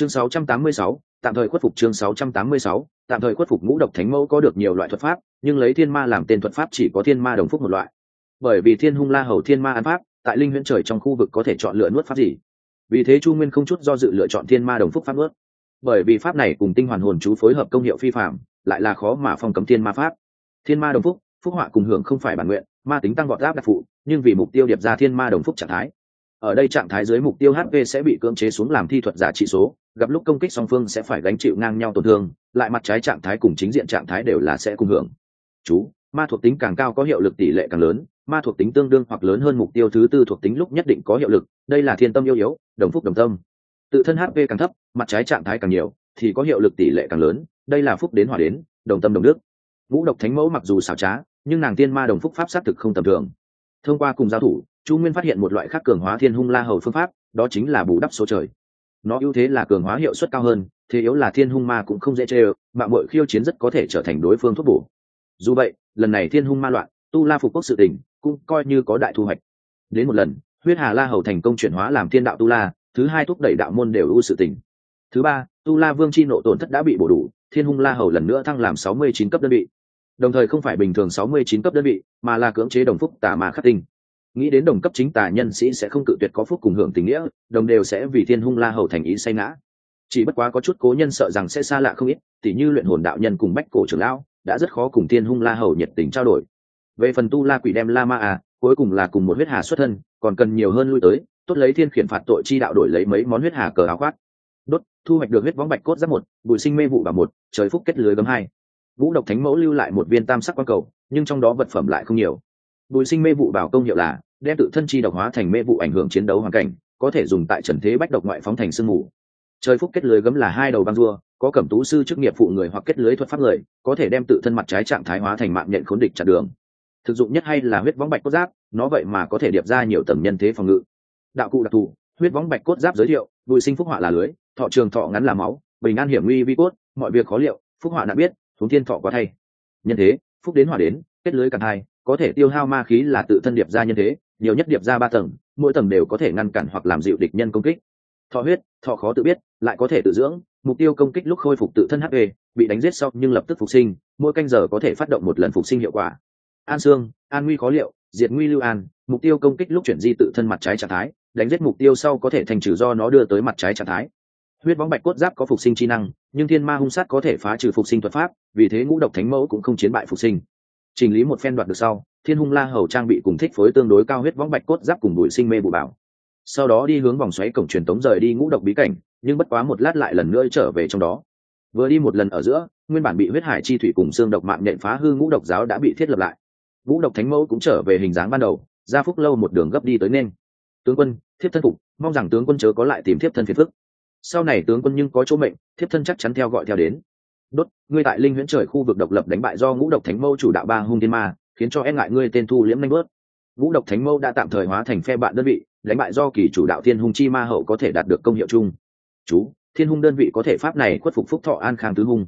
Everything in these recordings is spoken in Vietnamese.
chương 686, tạm thời khuất phục chương 686, tạm thời khuất phục ngũ độc thánh mẫu có được nhiều loại thuật pháp nhưng lấy thiên ma làm tên thuật pháp chỉ có thiên ma đồng phúc một loại. Bởi vì thiên hung la hầu thiên ma ăn pháp tại linh huyễn trời trong khu vực có thể chọn lựa nuốt pháp gì? Vì thế chu nguyên không chút do dự lựa chọn thiên ma đồng phúc pháp nuốt. Bởi vì pháp này cùng tinh hoàn hồn chú phối hợp công hiệu phi phạm lại là khó mà phong cấm thiên ma pháp. Thiên ma đồng phúc phúc họa cùng hưởng không phải bản nguyện ma tính tăng gọt áp đặc phụ nhưng vì mục tiêu điệp ra thiên ma đồng phúc trạng thái. Ở đây trạng thái dưới mục tiêu hp sẽ bị cưỡng chế xuống làm thi thuật giả trị số gặp lúc công kích song phương sẽ phải gánh chịu ngang nhau tổn thương, lại mặt trái trạng thái cùng chính diện trạng thái đều là sẽ cùng hưởng. Chú, ma thuộc tính càng cao có hiệu lực tỷ lệ càng lớn, ma thuộc tính tương đương hoặc lớn hơn mục tiêu thứ tư thuộc tính lúc nhất định có hiệu lực, đây là thiên tâm yêu yếu, đồng phúc đồng tâm. Tự thân hp càng thấp, mặt trái trạng thái càng nhiều, thì có hiệu lực tỷ lệ càng lớn, đây là phúc đến hỏa đến, đồng tâm đồng đức. Ngũ độc thánh mẫu mặc dù xảo trá, nhưng nàng tiên ma đồng phúc pháp xác thực không tầm thường. Thông qua cùng giao thủ, chu nguyên phát hiện một loại khác cường hóa thiên hung la hầu phương pháp, đó chính là bù đắp số trời nó ưu thế là cường hóa hiệu suất cao hơn, thế yếu là thiên hung ma cũng không dễ chê ơ, mạng mội khiêu chiến rất có thể trở thành đối phương thuốc bổ. Dù vậy, lần này thiên hung ma loạn, tu la phục quốc sự tình cũng coi như có đại thu hoạch. Đến một lần, huyết hà la hầu thành công chuyển hóa làm thiên đạo tu la, thứ hai thúc đẩy đạo môn đều ưu sự tình. Thứ ba, tu la vương c h i nộ tổn thất đã bị bổ đủ, thiên hung la hầu lần nữa thăng làm sáu mươi chín cấp đơn vị. Đồng thời không phải bình thường sáu mươi chín cấp đơn vị, mà là cưỡng chế đồng phúc tà mà khắc tinh nghĩ đến đồng cấp chính tà nhân sĩ sẽ không cự tuyệt có phúc cùng hưởng tình nghĩa, đồng đều sẽ vì thiên hung la hầu thành ý say ngã. Chỉ bất quá có chút cố nhân sợ rằng sẽ xa lạ không ít, tỉ như luyện hồn đạo nhân cùng bách cổ trưởng lão, đã rất khó cùng thiên hung la hầu nhiệt tình trao đổi. Về phần tu la quỷ đem la ma à cuối cùng là cùng một huyết hà xuất thân, còn cần nhiều hơn lui tới, tốt lấy thiên khiển phạt tội chi đạo đổi lấy mấy món huyết hà cờ áo khoác. Đốt, thu hoạch được huyết võng bạch cốt giáp một, bụi sinh mê vụ và một, trời phúc kết lưới gấm hai. Vũ độc thánh mẫu lưu lại một viên tam sắc quang cầu, nhưng trong đó vật phẩm lại không nhiều. Bùi sinh mê vụ bảo công hiệu là đem tự thân chi độc hóa thành mê vụ ảnh hưởng chiến đấu hoàn cảnh, có thể dùng tại trần thế bách độc ngoại phóng thành sương mù. Trời phúc kết lưới gấm là hai đầu băng rua, có cẩm tú sư chức nghiệp phụ người hoặc kết lưới thuật pháp người, có thể đem tự thân mặt trái trạng thái hóa thành mạng nhận khốn địch chặn đường. Thực dụng nhất hay là huyết võng bạch cốt giáp, nó vậy mà có thể điệp ra nhiều tầng nhân thế phòng ngự. Đạo cụ đặc thù, huyết võng bạch cốt giáp giới thiệu, bụi sinh phúc họa là lưới, thọ trường thọ ngắn là máu, bình an hiểm nguy vi cốt, mọi việc khó liệu, phúc họa đã biết xuống thiên thọ quá thay. Nhân thế, phúc đến hỏa đến, kết lưới càng hai có thể tiêu hao ma khí là tự thân điệp ra nhân thế nhiều nhất điệp ra ba tầng, mỗi tầng đều có thể ngăn cản hoặc làm dịu địch nhân công kích. Thọ huyết, thọ khó tự biết, lại có thể tự dưỡng, mục tiêu công kích lúc khôi phục tự thân hp bị đánh giết sau nhưng lập tức phục sinh, mỗi canh giờ có thể phát động một lần phục sinh hiệu quả. An xương an nguy khó liệu, diệt nguy lưu an, mục tiêu công kích lúc chuyển di tự thân mặt trái trạng thái, đánh giết mục tiêu sau có thể thành trừ do nó đưa tới mặt trái trạng thái. Huyết bóng bạch cốt giáp có phục sinh chi năng, nhưng thiên ma hung sát có thể phá trừ phục sinh thuật pháp, vì thế ngũ độc thánh mẫu cũng không chiến bại phục sinh chỉnh lý một phen đoạt được sau, thiên hung la hầu trang bị cùng thích phối tương đối cao huyết võng bạch cốt giáp cùng bụi sinh mê bù bảo. Sau đó đi hướng vòng xoáy cổng truyền tống rời đi ngũ độc bí cảnh, nhưng bất quá một lát lại lần nữa trở về trong đó. Vừa đi một lần ở giữa, nguyên bản bị huyết hải chi thủy cùng xương độc mạng nhện phá hư ngũ độc giáo đã bị thiết lập lại. Ngũ độc thánh mẫu cũng trở về hình dáng ban đầu, ra phúc lâu một đường gấp đi tới nên. Tướng quân, thiếp thân phục, mong rằng tướng quân chớ có lại tìm thiếp thân phiền phức. Sau này tướng quân nhưng có chỗ mệnh, thiếp thân chắc chắn theo gọi theo đến đốt, ngươi tại linh huyễn trời khu vực độc lập đánh bại do ngũ độc thánh mâu chủ đạo ba hung thiên ma, khiến cho e ngại ngươi tên thu liễm nanh bớt. Ngũ độc thánh mâu đã tạm thời hóa thành phe bạn đơn vị, đánh bại do kỳ chủ đạo thiên hung chi ma hậu có thể đạt được công hiệu chung. Chú, thiên hung đơn vị có thể pháp này khuất phục phúc thọ an khang tứ hung.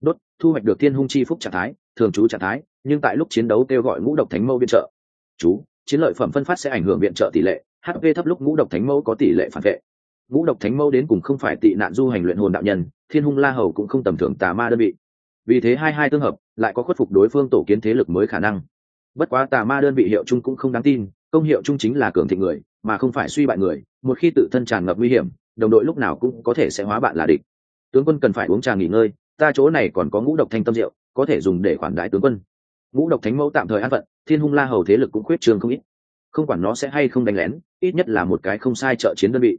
Đốt, thu hoạch được thiên hung chi phúc trạng thái, thường chú trạng thái, nhưng tại lúc chiến đấu kêu gọi ngũ độc thánh mâu viện trợ. Chú, chiến lợi phẩm phân phát sẽ ảnh hưởng viện trợ tỷ lệ hp thấp lúc ngũ độc thánh mâu có tỷ lệ phản vệ ngũ độc thánh mâu đến cùng không phải tị nạn du hành luyện hồn đạo nhân, thiên hung la hầu cũng không tầm thường tà ma đơn vị. Vì thế hai hai tương hợp, lại có khuất phục đối phương tổ kiến thế lực mới khả năng. Bất quá tà ma đơn vị hiệu chung cũng không đáng tin, công hiệu chung chính là cường thịnh người, mà không phải suy bại người, một khi tự thân tràn ngập nguy hiểm, đồng đội lúc nào cũng có thể sẽ hóa bạn là địch. Tướng quân cần phải uống trà nghỉ ngơi, ta chỗ này còn có ngũ độc thanh tâm rượu, có thể dùng để khoản đại tướng quân. Ngũ độc thánh mẫu tạm thời an phận, thiên hung la hầu thế lực cũng khuyết trường không ít. Không quản nó sẽ hay không đánh lén, ít nhất là một cái không sai trợ chiến đơn vị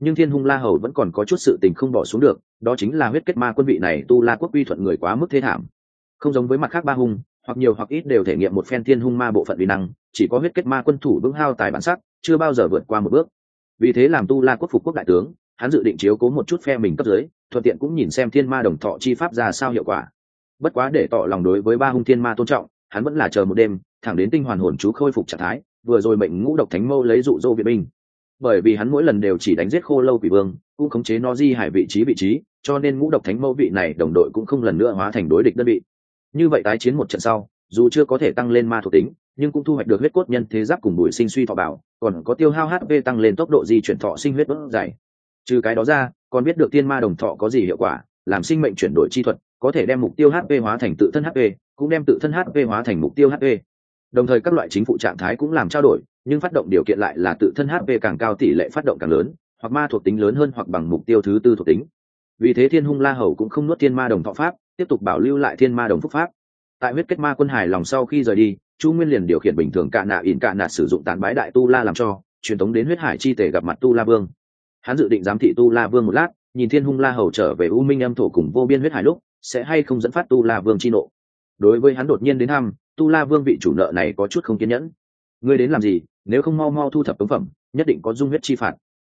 nhưng thiên hung la hầu vẫn còn có chút sự tình không bỏ xuống được, đó chính là huyết kết ma quân vị này tu la quốc uy thuận người quá mức thế thảm. Không giống với mặt khác ba hung, hoặc nhiều hoặc ít đều thể nghiệm một phen thiên hung ma bộ phận uy năng, chỉ có huyết kết ma quân thủ vững hao tài bản sắc, chưa bao giờ vượt qua một bước. Vì thế làm tu la quốc phục quốc đại tướng, hắn dự định chiếu cố một chút phe mình cấp dưới, thuận tiện cũng nhìn xem thiên ma đồng thọ chi pháp ra sao hiệu quả. Bất quá để tỏ lòng đối với ba hung thiên ma tôn trọng, hắn vẫn là chờ một đêm, thẳng đến tinh hoàn hồn chú khôi phục trạng thái, vừa rồi mệnh ngũ độc thánh mâu lấy dụ dỗ viện binh bởi vì hắn mỗi lần đều chỉ đánh giết khô lâu quỷ vương, cũng khống chế nó di hải vị trí vị trí, cho nên ngũ độc thánh mẫu vị này đồng đội cũng không lần nữa hóa thành đối địch đơn vị. Như vậy tái chiến một trận sau, dù chưa có thể tăng lên ma thuộc tính, nhưng cũng thu hoạch được huyết cốt nhân thế giáp cùng bùi sinh suy thọ bảo, còn có tiêu hao hp tăng lên tốc độ di chuyển thọ sinh huyết bất dày. Trừ cái đó ra, còn biết được tiên ma đồng thọ có gì hiệu quả, làm sinh mệnh chuyển đổi chi thuật, có thể đem mục tiêu hp hóa thành tự thân hp cũng đem tự thân hp hóa thành mục tiêu hp đồng thời các loại chính phủ trạng thái cũng làm trao đổi, nhưng phát động điều kiện lại là tự thân hp càng cao tỷ lệ phát động càng lớn, hoặc ma thuộc tính lớn hơn hoặc bằng mục tiêu thứ tư thuộc tính. Vì thế thiên hung la hầu cũng không nuốt thiên ma đồng thọ pháp, tiếp tục bảo lưu lại thiên ma đồng phúc pháp. Tại huyết kết ma quân hải lòng sau khi rời đi, chu nguyên liền điều khiển bình thường cạ nạ ỉn cạ nạt sử dụng tàn bái đại tu la làm cho, truyền thống đến huyết hải chi tể gặp mặt tu la vương. Hắn dự định giám thị tu la vương một lát, nhìn thiên hung la hầu trở về u minh âm thổ cùng vô biên huyết hải lúc, sẽ hay không dẫn phát tu la vương chi nộ. Đối với hắn đột nhiên đến thăm tu la vương vị chủ nợ này có chút không kiên nhẫn. Ngươi đến làm gì nếu không mau mau thu thập cống phẩm nhất định có dung huyết chi phạt.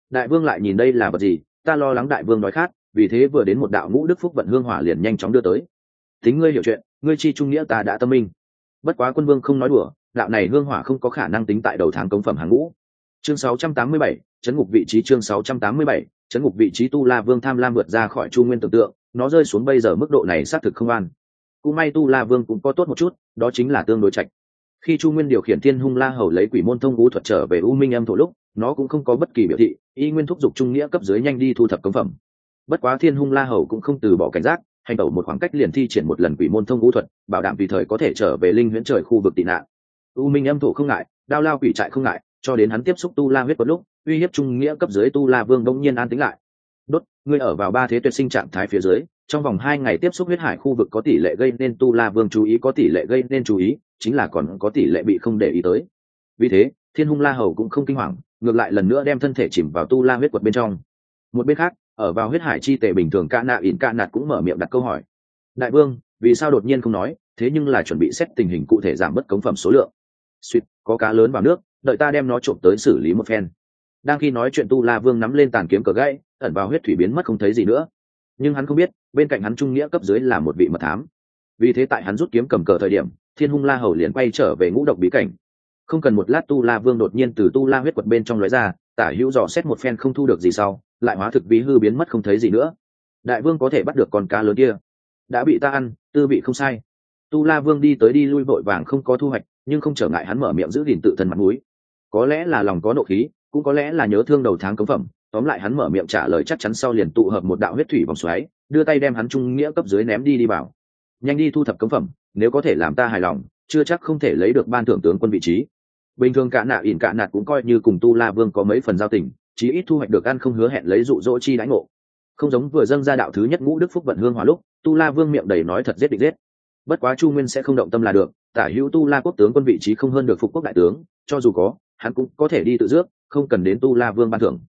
Đại vương lại nhìn đây là vật gì ta lo lắng đại vương nói khát vì thế vừa đến một đạo ngũ đức phúc vận hương hỏa liền nhanh chóng đưa tới. Tính ngươi hiểu chuyện ngươi chi trung nghĩa ta đã tâm minh. Bất quá quân vương không nói đùa đạo này hương hỏa không có khả năng tính tại đầu tháng cống phẩm hàng ngũ. Chương 687, chấn ngục vị trí chương 687, chấn ngục vị trí tu la vương tham lam vượt ra khỏi chu nguyên tưởng tượng nó rơi xuống bây giờ mức độ này xác thực không an cũng may tu la vương cũng có tốt một chút, đó chính là tương đối chạch khi chu nguyên điều khiển thiên hung la hầu lấy quỷ môn thông vũ thuật trở về u minh âm thổ lúc, nó cũng không có bất kỳ biểu thị, y nguyên thúc giục trung nghĩa cấp dưới nhanh đi thu thập cống phẩm. Bất quá thiên hung la hầu cũng không từ bỏ cảnh giác, hành tẩu một khoảng cách liền thi triển một lần quỷ môn thông vũ thuật, bảo đảm tùy thời có thể trở về linh huyễn trời khu vực tị nạn. U minh âm thổ không ngại, đao lao quỷ trại không ngại, cho đến hắn tiếp xúc tu la huyết một lúc, uy hiếp trung nghĩa cấp dưới tu la vương đông nhiên an tính lại. Đốt, ngươi ở vào ba thế tuyệt sinh trạng thái phía dưới trong vòng hai ngày tiếp xúc huyết hải khu vực có tỷ lệ gây nên tu la vương chú ý, có tỷ lệ gây nên chú ý, chính là còn có tỷ lệ bị không để ý tới. Vì thế, thiên hung la hầu cũng không kinh hoàng, ngược lại lần nữa đem thân thể chìm vào tu la huyết quật bên trong. Một bên khác, ở vào huyết hải chi tề bình thường ca nạ ỉn ca nạt cũng mở miệng đặt câu hỏi. Đại vương, vì sao đột nhiên không nói, thế nhưng là chuẩn bị xét tình hình cụ thể giảm bớt cống phẩm số lượng. Suýt có cá lớn vào nước, đợi ta đem nó trộm tới xử lý một phen. Đang khi nói chuyện tu la vương nắm lên tàn kiếm cờ gãy, ẩn vào huyết thủy biến mất không thấy gì nữa. Nhưng hắn không biết bên cạnh hắn trung nghĩa cấp dưới là một vị mật thám. Vì thế tại hắn rút kiếm cầm cờ thời điểm, thiên hung la hầu liền quay trở về ngũ độc bí cảnh. Không cần một lát tu la vương đột nhiên từ tu la huyết quật bên trong lóe ra, tả hữu dò xét một phen không thu được gì sau, lại hóa thực ví hư biến mất không thấy gì nữa. Đại vương có thể bắt được con cá lớn kia. Đã bị ta ăn, tư vị không sai. Tu la vương đi tới đi lui vội vàng không có thu hoạch, nhưng không trở ngại hắn mở miệng giữ gìn tự thân mặt mũi. Có lẽ là lòng có nộ khí, cũng có lẽ là nhớ thương đầu tháng cấm phẩm, tóm lại hắn mở miệng trả lời chắc chắn sau liền tụ hợp một đạo huyết thủy vòng xoáy đưa tay đem hắn trung nghĩa cấp dưới ném đi đi bảo nhanh đi thu thập cấm phẩm, nếu có thể làm ta hài lòng, chưa chắc không thể lấy được ban thưởng tướng quân vị trí. Bình thường cả nạ ỉn cả nạt cũng coi như cùng tu la vương có mấy phần giao tình, chí ít thu hoạch được ăn không hứa hẹn lấy dụ dỗ chi đãi ngộ. Không giống vừa dâng ra đạo thứ nhất ngũ đức phúc vận hương hòa lúc, tu la vương miệng đầy nói thật giết địch giết. Bất quá chu nguyên sẽ không động tâm là được, tả hữu tu la quốc tướng quân vị trí không hơn được phục quốc đại tướng, cho dù có, hắn cũng có thể đi tự dước, không cần đến tu la vương ban thưởng.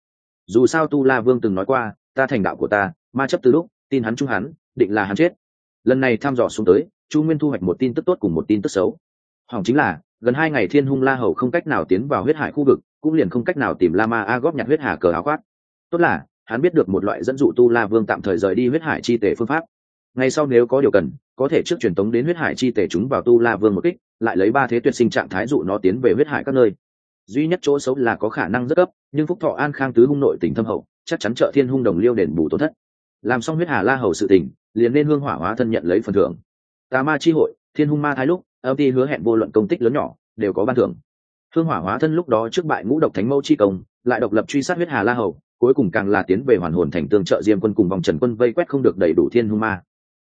Dù sao tu la vương từng nói qua, ta thành đạo của ta, ma chấp từ lúc tin hắn chung hắn, định là hắn chết. Lần này thăm dò xuống tới, chu nguyên thu hoạch một tin tức tốt cùng một tin tức xấu. Hỏng chính là, gần hai ngày thiên hung la hầu không cách nào tiến vào huyết hải khu vực, cũng liền không cách nào tìm la ma a góp nhặt huyết hà cờ áo khoác. Tốt là, hắn biết được một loại dẫn dụ tu la vương tạm thời rời đi huyết hải chi tể phương pháp. Ngay sau nếu có điều cần, có thể trước truyền tống đến huyết hải chi tể chúng vào tu la vương một kích, lại lấy ba thế tuyệt sinh trạng thái dụ nó tiến về huyết hải các nơi. Duy nhất chỗ xấu là có khả năng rất cấp nhưng phúc thọ an khang tứ hung nội tỉnh thâm hậu, chắc chắn trợ thiên hung đồng liêu đền bù tổn thất làm xong huyết hà la hầu sự tình, liền nên hương hỏa hóa thân nhận lấy phần thưởng. Tà ma chi hội, thiên hung ma thái lúc, âm ti hứa hẹn vô luận công tích lớn nhỏ, đều có ban thưởng. Hương hỏa hóa thân lúc đó trước bại ngũ độc thánh mẫu chi công, lại độc lập truy sát huyết hà la hầu, cuối cùng càng là tiến về hoàn hồn thành tương trợ diêm quân cùng vòng trần quân vây quét không được đầy đủ thiên hung ma.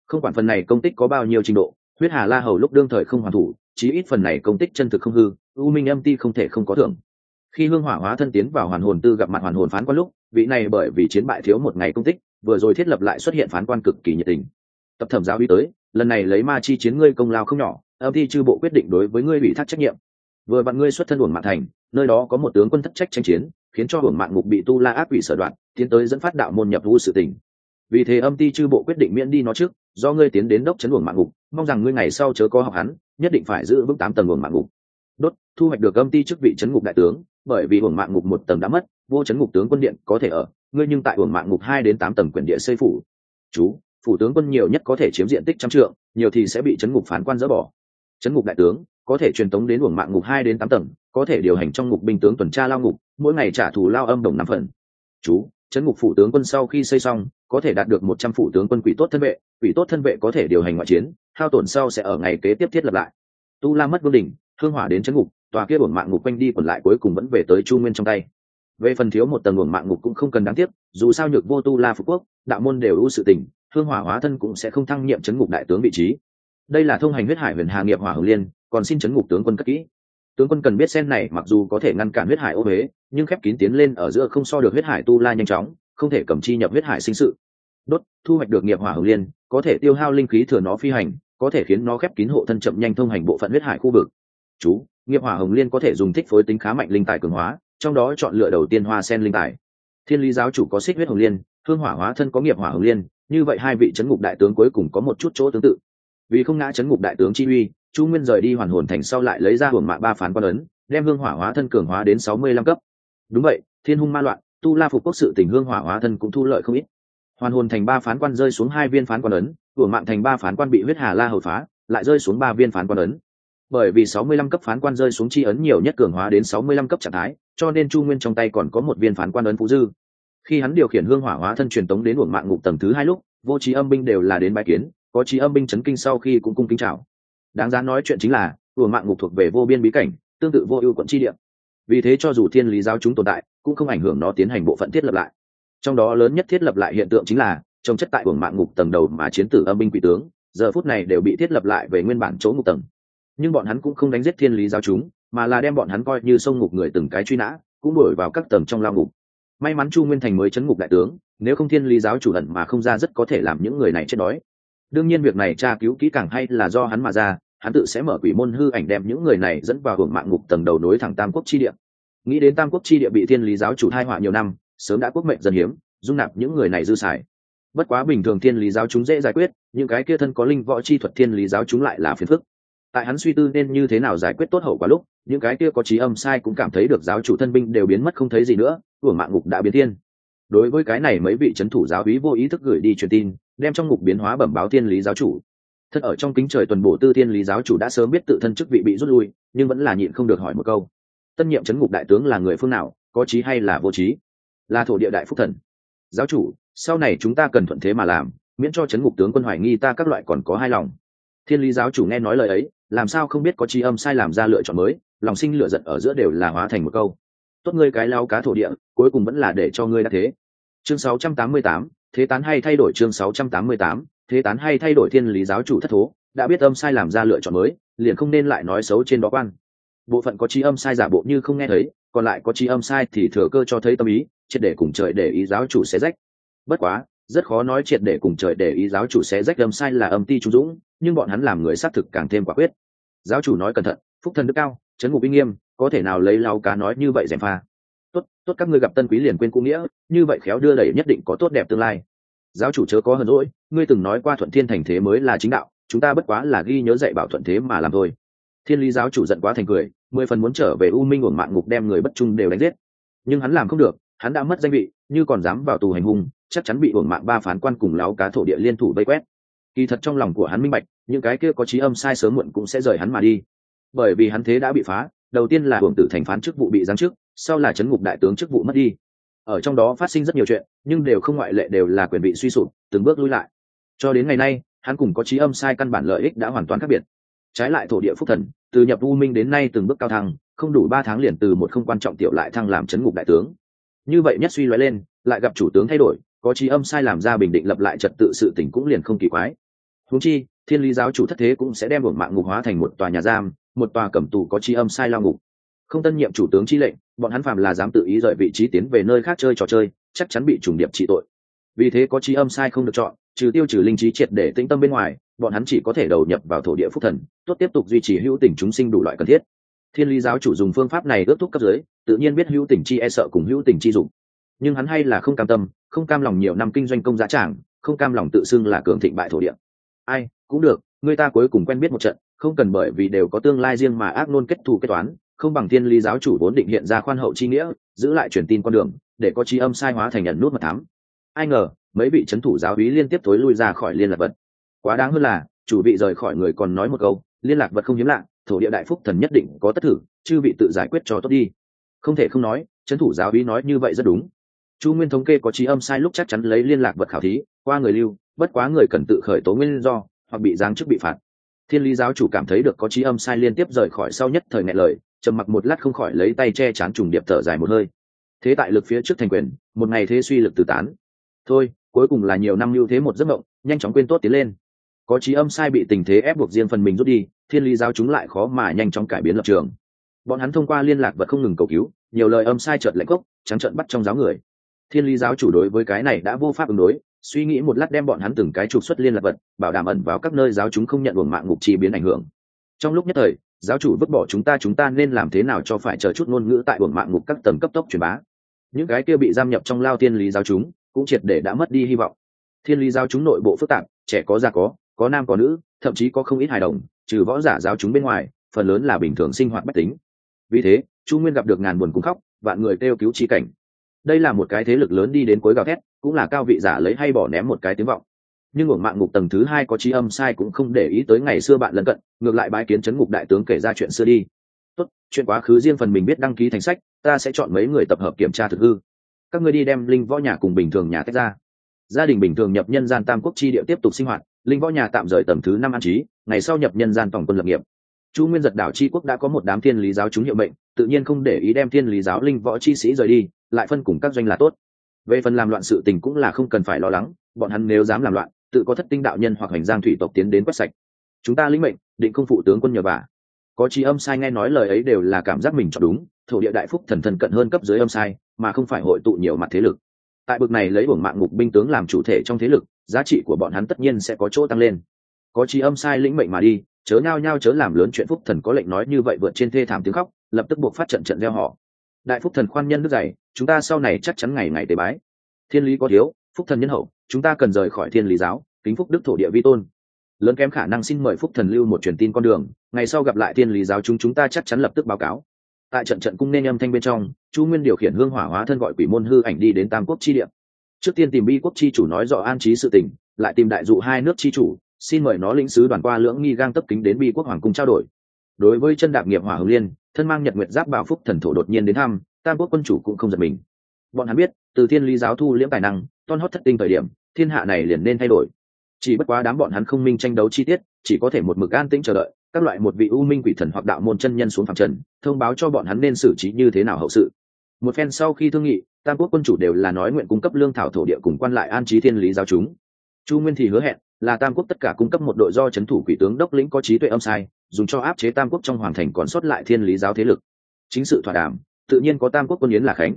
Không quản phần này công tích có bao nhiêu trình độ, huyết hà la hầu lúc đương thời không hoàn thủ, chí ít phần này công tích chân thực không hư, u minh âm ti không thể không có thưởng. Khi hương hỏa hóa thân tiến vào hoàn hồn tư gặp mặt hoàn hồn phán quan lúc, vị này bởi vì chiến bại thiếu một ngày công tích vừa rồi thiết lập lại xuất hiện phán quan cực kỳ nhiệt tình. Tập thẩm giáo uy tới, lần này lấy ma chi chiến ngươi công lao không nhỏ, âm thi chư bộ quyết định đối với ngươi ủy thác trách nhiệm. Vừa vặn ngươi xuất thân uổng mạng thành, nơi đó có một tướng quân thất trách tranh chiến, khiến cho uổng mạng ngục bị tu la ác quỷ sở đoạn, tiến tới dẫn phát đạo môn nhập vu sự tình. Vì thế âm ti chư bộ quyết định miễn đi nó trước, do ngươi tiến đến đốc chấn uổng mạng ngục, mong rằng ngươi ngày sau chớ có học hắn, nhất định phải giữ vững tám tầng uổng mạng ngục. Đốt, thu hoạch được âm ti chức vị chấn ngục đại tướng, bởi vì uổng mạng ngục một tầng đã mất vô chấn ngục tướng quân điện có thể ở, ngươi nhưng tại uổng mạng ngục hai đến tám tầng quyền địa xây phủ. Chú, phủ tướng quân nhiều nhất có thể chiếm diện tích trăm trượng, nhiều thì sẽ bị chấn ngục phán quan dỡ bỏ. Chấn ngục đại tướng, có thể truyền tống đến uổng mạng ngục hai đến tám tầng, có thể điều hành trong ngục binh tướng tuần tra lao ngục, mỗi ngày trả thù lao âm đồng năm phần. Chú, chấn ngục phủ tướng quân sau khi xây xong, có thể đạt được một trăm phủ tướng quân quỷ tốt thân vệ, quỷ tốt thân vệ có thể điều hành ngoại chiến, hao tổn sau sẽ ở ngày kế tiếp thiết lập lại. Tu la mất vương đình hương hỏa đến chấn ngục, tòa kia bổn mạng ngục quanh đi còn lại cuối cùng vẫn về tới chu nguyên trong tay về phần thiếu một tầng luồng mạng ngục cũng không cần đáng tiếc, dù sao nhược vô tu la phú quốc, đạo môn đều ưu sự tình, hương hỏa hóa thân cũng sẽ không thăng nhiệm chấn ngục đại tướng vị trí. Đây là thông hành huyết hải huyền hà nghiệp hỏa hồng liên, còn xin chấn ngục tướng quân cất kỹ. Tướng quân cần biết sen này, mặc dù có thể ngăn cản huyết hải ô huế nhưng khép kín tiến lên ở giữa không so được huyết hải tu la nhanh chóng, không thể cầm chi nhập huyết hải sinh sự. Đốt, thu hoạch được nghiệp hỏa hồng liên, có thể tiêu hao linh khí thừa nó phi hành, có thể khiến nó khép kín hộ thân chậm nhanh thông hành bộ phận huyết hải khu vực. Chú, nghiệp hỏa hồng liên có thể dùng thích phối tính khá mạnh linh tài cường hóa trong đó chọn lựa đầu tiên hoa sen linh tài. Thiên lý giáo chủ có xích huyết hồng liên, hương hỏa hóa thân có nghiệp hỏa hồng liên, như vậy hai vị chấn ngục đại tướng cuối cùng có một chút chỗ tương tự. Vì không ngã chấn ngục đại tướng chi uy, chu nguyên rời đi hoàn hồn thành sau lại lấy ra hưởng mạ ba phán quan ấn, đem hương hỏa hóa thân cường hóa đến sáu mươi lăm cấp. Đúng vậy, thiên hung ma loạn, tu la phục quốc sự tình hương hỏa hóa thân cũng thu lợi không ít. Hoàn hồn thành ba phán quan rơi xuống hai viên phán quan ấn, hưởng mạng thành ba phán quan bị huyết hà la hầu phá, lại rơi xuống ba viên phán quan ấn bởi vì sáu mươi lăm cấp phán quan rơi xuống chi ấn nhiều nhất cường hóa đến sáu mươi lăm cấp trạng thái, cho nên chu nguyên trong tay còn có một viên phán quan ấn phú dư. Khi hắn điều khiển hương hỏa hóa thân truyền tống đến uổng mạng ngục tầng thứ hai lúc, vô trí âm binh đều là đến bái kiến, có trí âm binh chấn kinh sau khi cũng cung kính chào. Đáng giá nói chuyện chính là, uổng mạng ngục thuộc về vô biên bí cảnh, tương tự vô ưu quận chi địa. Vì thế cho dù thiên lý giáo chúng tồn tại, cũng không ảnh hưởng nó tiến hành bộ phận thiết lập lại. Trong đó lớn nhất thiết lập lại hiện tượng chính là trong chất tại uổng mạng ngục tầng đầu mà chiến tử âm binh quỷ tướng, giờ phút này đều bị thiết lập lại về nguyên bản chỗ ngục tầng nhưng bọn hắn cũng không đánh giết thiên lý giáo chúng, mà là đem bọn hắn coi như sông ngục người từng cái truy nã, cũng đuổi vào các tầng trong lao ngục. May mắn chu nguyên thành mới chấn ngục đại tướng, nếu không thiên lý giáo chủ hận mà không ra rất có thể làm những người này chết đói. Đương nhiên việc này tra cứu kỹ càng hay là do hắn mà ra, hắn tự sẽ mở quỷ môn hư ảnh đem những người này dẫn vào hưởng mạng ngục tầng đầu nối thẳng tam quốc chi địa. Nghĩ đến tam quốc chi địa bị thiên lý giáo chủ thai họa nhiều năm, sớm đã quốc mệnh dân hiếm, dung nạp những người này dư xài. Bất quá bình thường thiên lý giáo chúng dễ giải quyết, những cái kia thân có linh võ chi thuật thiên lý giáo chúng lại là phiền phức tại hắn suy tư nên như thế nào giải quyết tốt hậu quả lúc, những cái kia có trí âm sai cũng cảm thấy được giáo chủ thân binh đều biến mất không thấy gì nữa, của mạng ngục đã biến thiên. Đối với cái này mấy vị c h ấ n thủ giáo úy vô ý thức gửi đi truyền tin, đem trong ngục biến hóa bẩm báo thiên lý giáo chủ. Thật ở trong kính trời tuần bổ tư thiên lý giáo chủ đã sớm biết tự thân chức vị bị rút lui, nhưng vẫn là nhịn không được hỏi một câu. Tân nhiệm c ngục đại tướng là người phương nào, có trí hay là vô trí là thổ địa đại phúc thần. Giáo chủ, sau này chúng ta cần thuận thế mà làm, miễn cho c ngục tướng quân hoài nghi ta các loại còn có hai lòng. Thiên lý giáo chủ nghe nói lời ấy làm sao không biết có chi âm sai làm ra lựa chọn mới lòng sinh lựa giận ở giữa đều là hóa thành một câu. Tốt ngươi cái lao cá thổ địa cuối cùng vẫn là để cho ngươi đã thế. Chương 688, thế tán hay thay đổi chương 688, thế tán hay thay đổi thiên lý giáo chủ thất thố đã biết âm sai làm ra lựa chọn mới liền không nên lại nói xấu trên đó quan. Bộ phận có chi âm sai giả bộ như không nghe thấy còn lại có chi âm sai thì thừa cơ cho thấy tâm ý triệt để cùng trời để ý giáo chủ xé rách. Bất quá rất khó nói triệt để cùng trời để ý giáo chủ xé rách âm sai là âm ti trung dũng nhưng bọn hắn làm người xác thực càng thêm quả quyết. Giáo chủ nói cẩn thận, phúc thần đức cao, chấn ngục uy nghiêm, có thể nào lấy lao cá nói như vậy dèm pha? Tốt tốt các ngươi gặp tân quý liền quên cũ nghĩa, như vậy khéo đưa đẩy nhất định có tốt đẹp tương lai. Giáo chủ chớ có hờn rỗi ngươi từng nói qua thuận thiên thành thế mới là chính đạo, chúng ta bất quá là ghi nhớ dạy bảo thuận thế mà làm thôi. Thiên lý giáo chủ giận quá thành cười, mười phần muốn trở về u minh uổng mạng ngục đem người bất trung đều đánh giết. Nhưng hắn làm không được, hắn đã mất danh vị, như còn dám vào tù hành hung, chắc chắn bị uổng mạng ba phán quan cùng láo cá thổ địa liên thủ vây quét kỳ thật trong lòng của hắn minh bạch, những cái kia có trí âm sai sớm muộn cũng sẽ rời hắn mà đi. Bởi vì hắn thế đã bị phá, đầu tiên là hưởng tử thành phán chức vụ bị giáng chức, sau là chấn ngục đại tướng chức vụ mất đi. Ở trong đó phát sinh rất nhiều chuyện, nhưng đều không ngoại lệ đều là quyền bị suy sụp, từng bước lui lại. Cho đến ngày nay, hắn cùng có trí âm sai căn bản lợi ích đã hoàn toàn khác biệt. Trái lại thổ địa phúc thần, từ nhập u minh đến nay từng bước cao thăng, không đủ ba tháng liền từ một không quan trọng tiểu lại thăng làm chấn ngục đại tướng. Như vậy nhất suy loại lên, lại gặp chủ tướng thay đổi, có trí âm sai làm ra bình định lập lại trật tự sự tỉnh cũng liền không kỳ quái húng chi, thiên lý giáo chủ thất thế cũng sẽ đem buồng mạng ngục hóa thành một tòa nhà giam, một tòa cẩm tù có tri âm sai lao ngục. Không tân nhiệm chủ tướng chi lệnh, bọn hắn phàm là dám tự ý rời vị trí tiến về nơi khác chơi trò chơi, chắc chắn bị trùng điệp trị tội. Vì thế có chi âm sai không được chọn, trừ tiêu trừ linh trí triệt để tĩnh tâm bên ngoài, bọn hắn chỉ có thể đầu nhập vào thổ địa phúc thần, tốt tiếp tục duy trì hữu tình chúng sinh đủ loại cần thiết. Thiên lý giáo chủ dùng phương pháp này ước thúc cấp dưới, tự nhiên biết hữu tình chi e sợ cùng hữu tình chi dụng. Nhưng hắn hay là không cam tâm, không cam lòng nhiều năm kinh doanh công giá trảng, không cam lòng tự xưng là cường thịnh bại thổ địa ai, cũng được, người ta cuối cùng quen biết một trận, không cần bởi vì đều có tương lai riêng mà ác nôn kết thù kết toán, không bằng thiên lý giáo chủ vốn định hiện ra khoan hậu chi nghĩa, giữ lại truyền tin con đường, để có trí âm sai hóa thành nhận nút mật thám. Ai ngờ, mấy vị c h ấ n thủ giáo hí liên tiếp thối lui ra khỏi liên lạc vật. Quá đáng hơn là, chủ vị rời khỏi người còn nói một câu, liên lạc vật không hiếm lạ, thổ địa đại phúc thần nhất định có tất thử, chư vị tự giải quyết cho tốt đi. Không thể không nói c h ấ n thủ giáo hí nói như vậy rất đúng. Chu nguyên thống kê có trí âm sai lúc chắc chắn lấy liên lạc vật khảo thí, qua người lưu bất quá người cần tự khởi tố nguyên do, hoặc bị giáng chức bị phạt. Thiên lý giáo chủ cảm thấy được có trí âm sai liên tiếp rời khỏi sau nhất thời ngại lời, trầm mặc một lát không khỏi lấy tay che chán trùng điệp thở dài một hơi. Thế tại lực phía trước thành quyền, một ngày thế suy lực từ tán. Thôi, cuối cùng là nhiều năm lưu thế một giấc mộng, nhanh chóng quên tốt tiến lên. Có trí âm sai bị tình thế ép buộc riêng phần mình rút đi, thiên lý giáo chúng lại khó mà nhanh chóng cải biến lập trường. Bọn hắn thông qua liên lạc vật không ngừng cầu cứu, nhiều lời âm sai trợt lệnh cốc, trắng trợn bắt trong giáo người. Thiên lý giáo chủ đối với cái này đã vô pháp ứng đối suy nghĩ một lát đem bọn hắn từng cái trục xuất liên lạc vật, bảo đảm ẩn vào các nơi giáo chúng không nhận uổng mạng ngục chi biến ảnh hưởng. Trong lúc nhất thời, giáo chủ vứt bỏ chúng ta chúng ta nên làm thế nào cho phải chờ chút ngôn ngữ tại uổng mạng ngục các tầng cấp tốc truyền bá? Những cái kia bị giam nhập trong lao thiên lý giáo chúng cũng triệt để đã mất đi hy vọng. Thiên lý giáo chúng nội bộ phức tạp, trẻ có già có có nam có nữ, thậm chí có không ít hài đồng, trừ võ giả giáo chúng bên ngoài, phần lớn là bình thường sinh hoạt bách tính. Vì thế, chu nguyên gặp được ngàn buồn cung khóc, vạn người kêu cứu chi cảnh đây là một cái thế lực lớn đi đến cuối gào thét, cũng là cao vị giả lấy hay bỏ ném một cái tiếng vọng. Nhưng ở mạng ngục tầng thứ hai có trí âm sai cũng không để ý tới ngày xưa bạn lân cận, ngược lại bái kiến chấn ngục đại tướng kể ra chuyện xưa đi. Tốt, chuyện quá khứ riêng phần mình biết đăng ký thành sách, ta sẽ chọn mấy người tập hợp kiểm tra thực hư. Các ngươi đi đem linh võ nhà cùng bình thường nhà tách ra. Gia đình bình thường nhập nhân gian tam quốc chi địa tiếp tục sinh hoạt, linh võ nhà tạm rời tầng thứ năm an trí, ngày sau nhập nhân gian tổng quân lập nghiệp chu nguyên giật đảo c quốc đã có một đám thiên lý giáo chúng hiệu mệnh, tự nhiên không để ý đem thiên lý giáo linh võ chi sĩ rời đi, lại phân cùng các doanh là tốt. Về phần làm loạn sự tình cũng là không cần phải lo lắng, bọn hắn nếu dám làm loạn, tự có thất tinh đạo nhân hoặc hành giang thủy tộc tiến đến quét sạch. Chúng ta lĩnh mệnh, định không phụ tướng quân nhờ bà có trí âm sai nghe nói lời ấy đều là cảm giác mình chọn đúng, thổ địa đại phúc thần thần cận hơn cấp dưới âm sai, mà không phải hội tụ nhiều mặt thế lực. Tại bực này lấy bổng mạng ngục binh tướng làm chủ thể trong thế lực, giá trị của bọn hắn tất nhiên sẽ có chỗ tăng lên. Có trí âm sai lĩnh mệnh mà đi chớ nhao nhao chớ làm lớn chuyện phúc thần có lệnh nói như vậy vượt trên thê thảm tiếng khóc, lập tức buộc phát trận trận gieo họ. Đại phúc thần khoan nhân nước dày, chúng ta sau này chắc chắn ngày ngày tế bái. Thiên lý có thiếu, phúc thần nhân hậu, chúng ta cần rời khỏi thiên lý giáo, kính phúc đức thổ địa vi tôn. Lớn kém khả năng xin mời phúc thần lưu một truyền tin con đường, ngày sau gặp lại thiên lý giáo chúng chúng ta chắc chắn lập tức báo cáo. Tại trận trận cung nên âm thanh bên trong, chu nguyên điều khiển hương hỏa hóa thân gọi quỷ môn hư ảnh đi đến tam quốc chi địa. Trước tiên tìm bi quốc chi chủ nói rõ an trí sự tình, lại tìm đại dụ hai nước chi chủ xin mời nó lĩnh sứ đoàn qua lưỡng nghi gang tấp kính đến bi quốc hoàng cung trao đổi. Đối với chân đạp nghiệp hỏa hồng liên, thân mang nhật nguyệt giáp bảo phúc thần thổ đột nhiên đến thăm, tam quốc quân chủ cũng không giật mình. Bọn hắn biết, từ thiên lý giáo thu liễm tài năng ton hót thất tinh thời điểm, thiên hạ này liền nên thay đổi. Chỉ bất quá đám bọn hắn không minh tranh đấu chi tiết, chỉ có thể một mực an tĩnh chờ đợi, các loại một vị u minh quỷ thần hoặc đạo môn chân nhân xuống phạm trần, thông báo cho bọn hắn nên xử trí như thế nào hậu sự. Một phen sau khi thương nghị, tam quốc quân chủ đều là nói nguyện cung cấp lương thảo thổ địa cùng quan lại an trí thiên lý giáo chúng. Chu nguyên thì hứa hẹn là tam quốc tất cả cung cấp một đội do c h ấ n thủ quỷ tướng đốc lĩnh có trí tuệ âm sai, dùng cho áp chế tam quốc trong hoàng thành còn sót lại thiên lý giáo thế lực. Chính sự thỏa đàm, tự nhiên có tam quốc quân yến là khánh.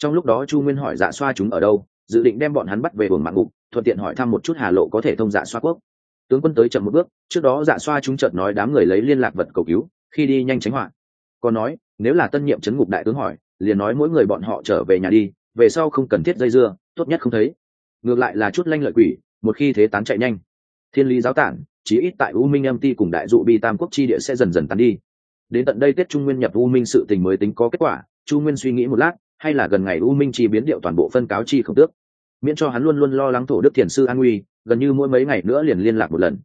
Trong lúc đó chu nguyên hỏi dạ xoa chúng ở đâu, dự định đem bọn hắn bắt về buồng mạng ngục, thuận tiện hỏi thăm một chút hà lộ có thể thông dạ xoa quốc. Tướng quân tới chậm một bước, trước đó dạ xoa chúng chợt nói đám người lấy liên lạc vật cầu cứu, khi đi nhanh tránh họa. Còn nói, nếu là tân nhiệm chấn ngục đại tướng hỏi, liền nói mỗi người bọn họ trở về nhà đi, về sau không cần thiết dây dưa, tốt nhất không thấy. Ngược lại là chút lanh lợi quỷ một khi thế tán chạy nhanh, thiên lý giáo tản, chí ít tại u minh âm ti cùng đại dụ bi tam quốc chi địa sẽ dần dần tán đi. Đến tận đây tết trung nguyên nhập u minh sự tình mới tính có kết quả, chu nguyên suy nghĩ một lát, hay là gần ngày u minh chi biến điệu toàn bộ phân cáo chi không tước. Miễn cho hắn luôn luôn lo lắng thổ đức thiền sư an nguy, gần như mỗi mấy ngày nữa liền liên lạc một lần.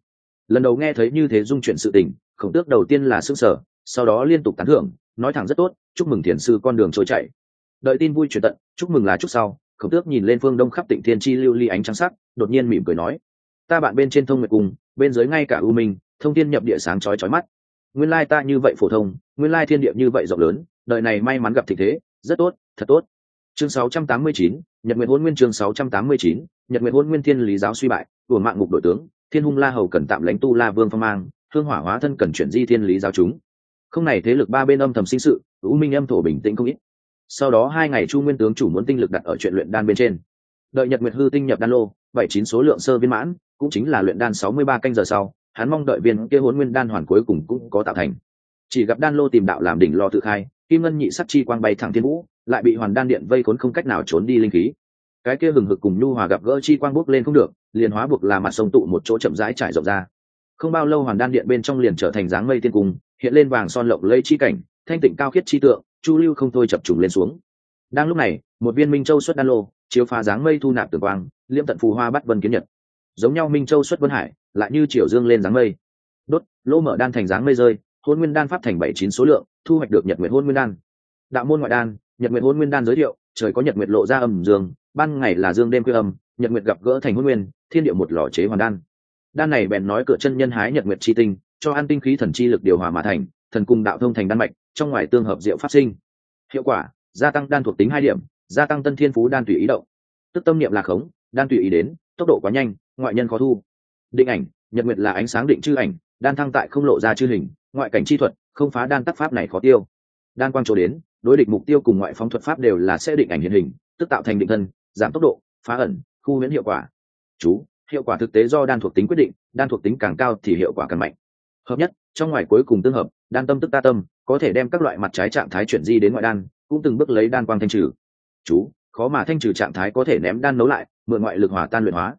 Lần đầu nghe thấy như thế dung chuyện sự tình khổng tước đầu tiên là s ư sở sau đó liên tục tán thưởng, nói thẳng rất tốt, chúc mừng thiền sư con đường trôi chạy đợi tin vui truyền tận, chúc mừng là chúc sau khổng tước nhìn lên phương đông khắp tịnh thiên chi lưu ly ánh trắng sắc đột nhiên mỉm cười nói ta bạn bên trên thông nguyệt cùng, bên dưới ngay cả u minh thông thiên nhập địa sáng chói chói mắt. Nguyên lai ta như vậy phổ thông nguyên lai thiên địa như vậy rộng lớn đợi này may mắn gặp thị thế rất tốt thật tốt. Chương 689, nhật nguyện hôn nguyên chương 689, nhật nguyện hôn nguyên thiên lý giáo suy bại của mạng ngục đội tướng thiên hung la hầu cần tạm lãnh tu la vương phong mang hương hỏa hóa thân cần chuyển di thiên lý giáo chúng. Không này thế lực ba bên âm thầm sinh sự u minh âm thổ bình tĩnh không ít sau đó hai ngày chu nguyên tướng chủ muốn tinh lực đặt ở chuyện luyện đan bên trên. Đợi nhật nguyệt hư tinh nhập đan lô, bảy chín số lượng sơ viên mãn, cũng chính là luyện đan sáu mươi ba canh giờ sau, hắn mong đợi viên kia hôn nguyên đan hoàn cuối cùng cũng có tạo thành. Chỉ gặp đan lô tìm đạo làm đỉnh lo tự khai, kim ngân nhị sắc chi quang bay thẳng thiên vũ, lại bị hoàn đan điện vây khốn không cách nào trốn đi linh khí. Cái kia hừng hực cùng nhu hòa gặp gỡ chi quang bốc lên không được, liền hóa buộc là mặt sông tụ một chỗ chậm rãi trải rộng ra. Không bao lâu hoàn đan điện bên trong liền trở thành dáng mây tiên cung, hiện lên vàng son lộng lây chi cảnh, thanh tịnh cao khiết chi tượng chu lưu không thôi chập trùng lên xuống. Đang lúc này, một viên minh châu xuất đan lô, chiếu phá dáng mây thu nạp tường quang, liễm tận phù hoa bắt vân kiến nhật. Giống nhau minh châu xuất vân hải, lại như triều dương lên dáng mây. Đốt lô mở đan thành dáng mây rơi, hôn nguyên đan pháp thành bảy chín số lượng, thu hoạch được nhật nguyện hôn nguyên đan. Đạo môn ngoại đan, nhật nguyện hôn nguyên đan giới thiệu, trời có nhật nguyện lộ ra âm dương, ban ngày là dương đêm khuya âm, nhật nguyện gặp gỡ thành hôn nguyên, thiên địa một lò chế hoàn đan. Đan này bèn nói cửa chân nhân hái nhật nguyện chi tinh, cho an tinh khí thần chi lực điều hòa mà thành, thần cung đạo thông thành đan mạch trong ngoài tương hợp diệu phát sinh. Hiệu quả, gia tăng đan thuộc tính hai điểm, gia tăng tân thiên phú đan tùy ý động. Tức tâm niệm là khống, đan tùy ý đến, tốc độ quá nhanh, ngoại nhân khó thu. Định ảnh, nhật nguyệt là ánh sáng định chư ảnh, đan thăng tại không lộ ra chư hình, ngoại cảnh chi thuật, không phá đan tác pháp này khó tiêu. Đan quang chỗ đến, đối địch mục tiêu cùng ngoại phóng thuật pháp đều là sẽ định ảnh hiện hình, tức tạo thành định thân, giảm tốc độ, phá ẩn, khu huyễn hiệu quả. Chú, hiệu quả thực tế do đan thuộc tính quyết định, đan thuộc tính càng cao thì hiệu quả càng mạnh. Hợp nhất, trong ngoài cuối cùng tương hợp, đan tâm tức ta tâm có thể đem các loại mặt trái trạng thái chuyển di đến ngoại đan, cũng từng bước lấy đan quang thanh trừ. Chú, khó mà thanh trừ trạng thái có thể ném đan nấu lại, mượn ngoại lực hỏa tan luyện hóa.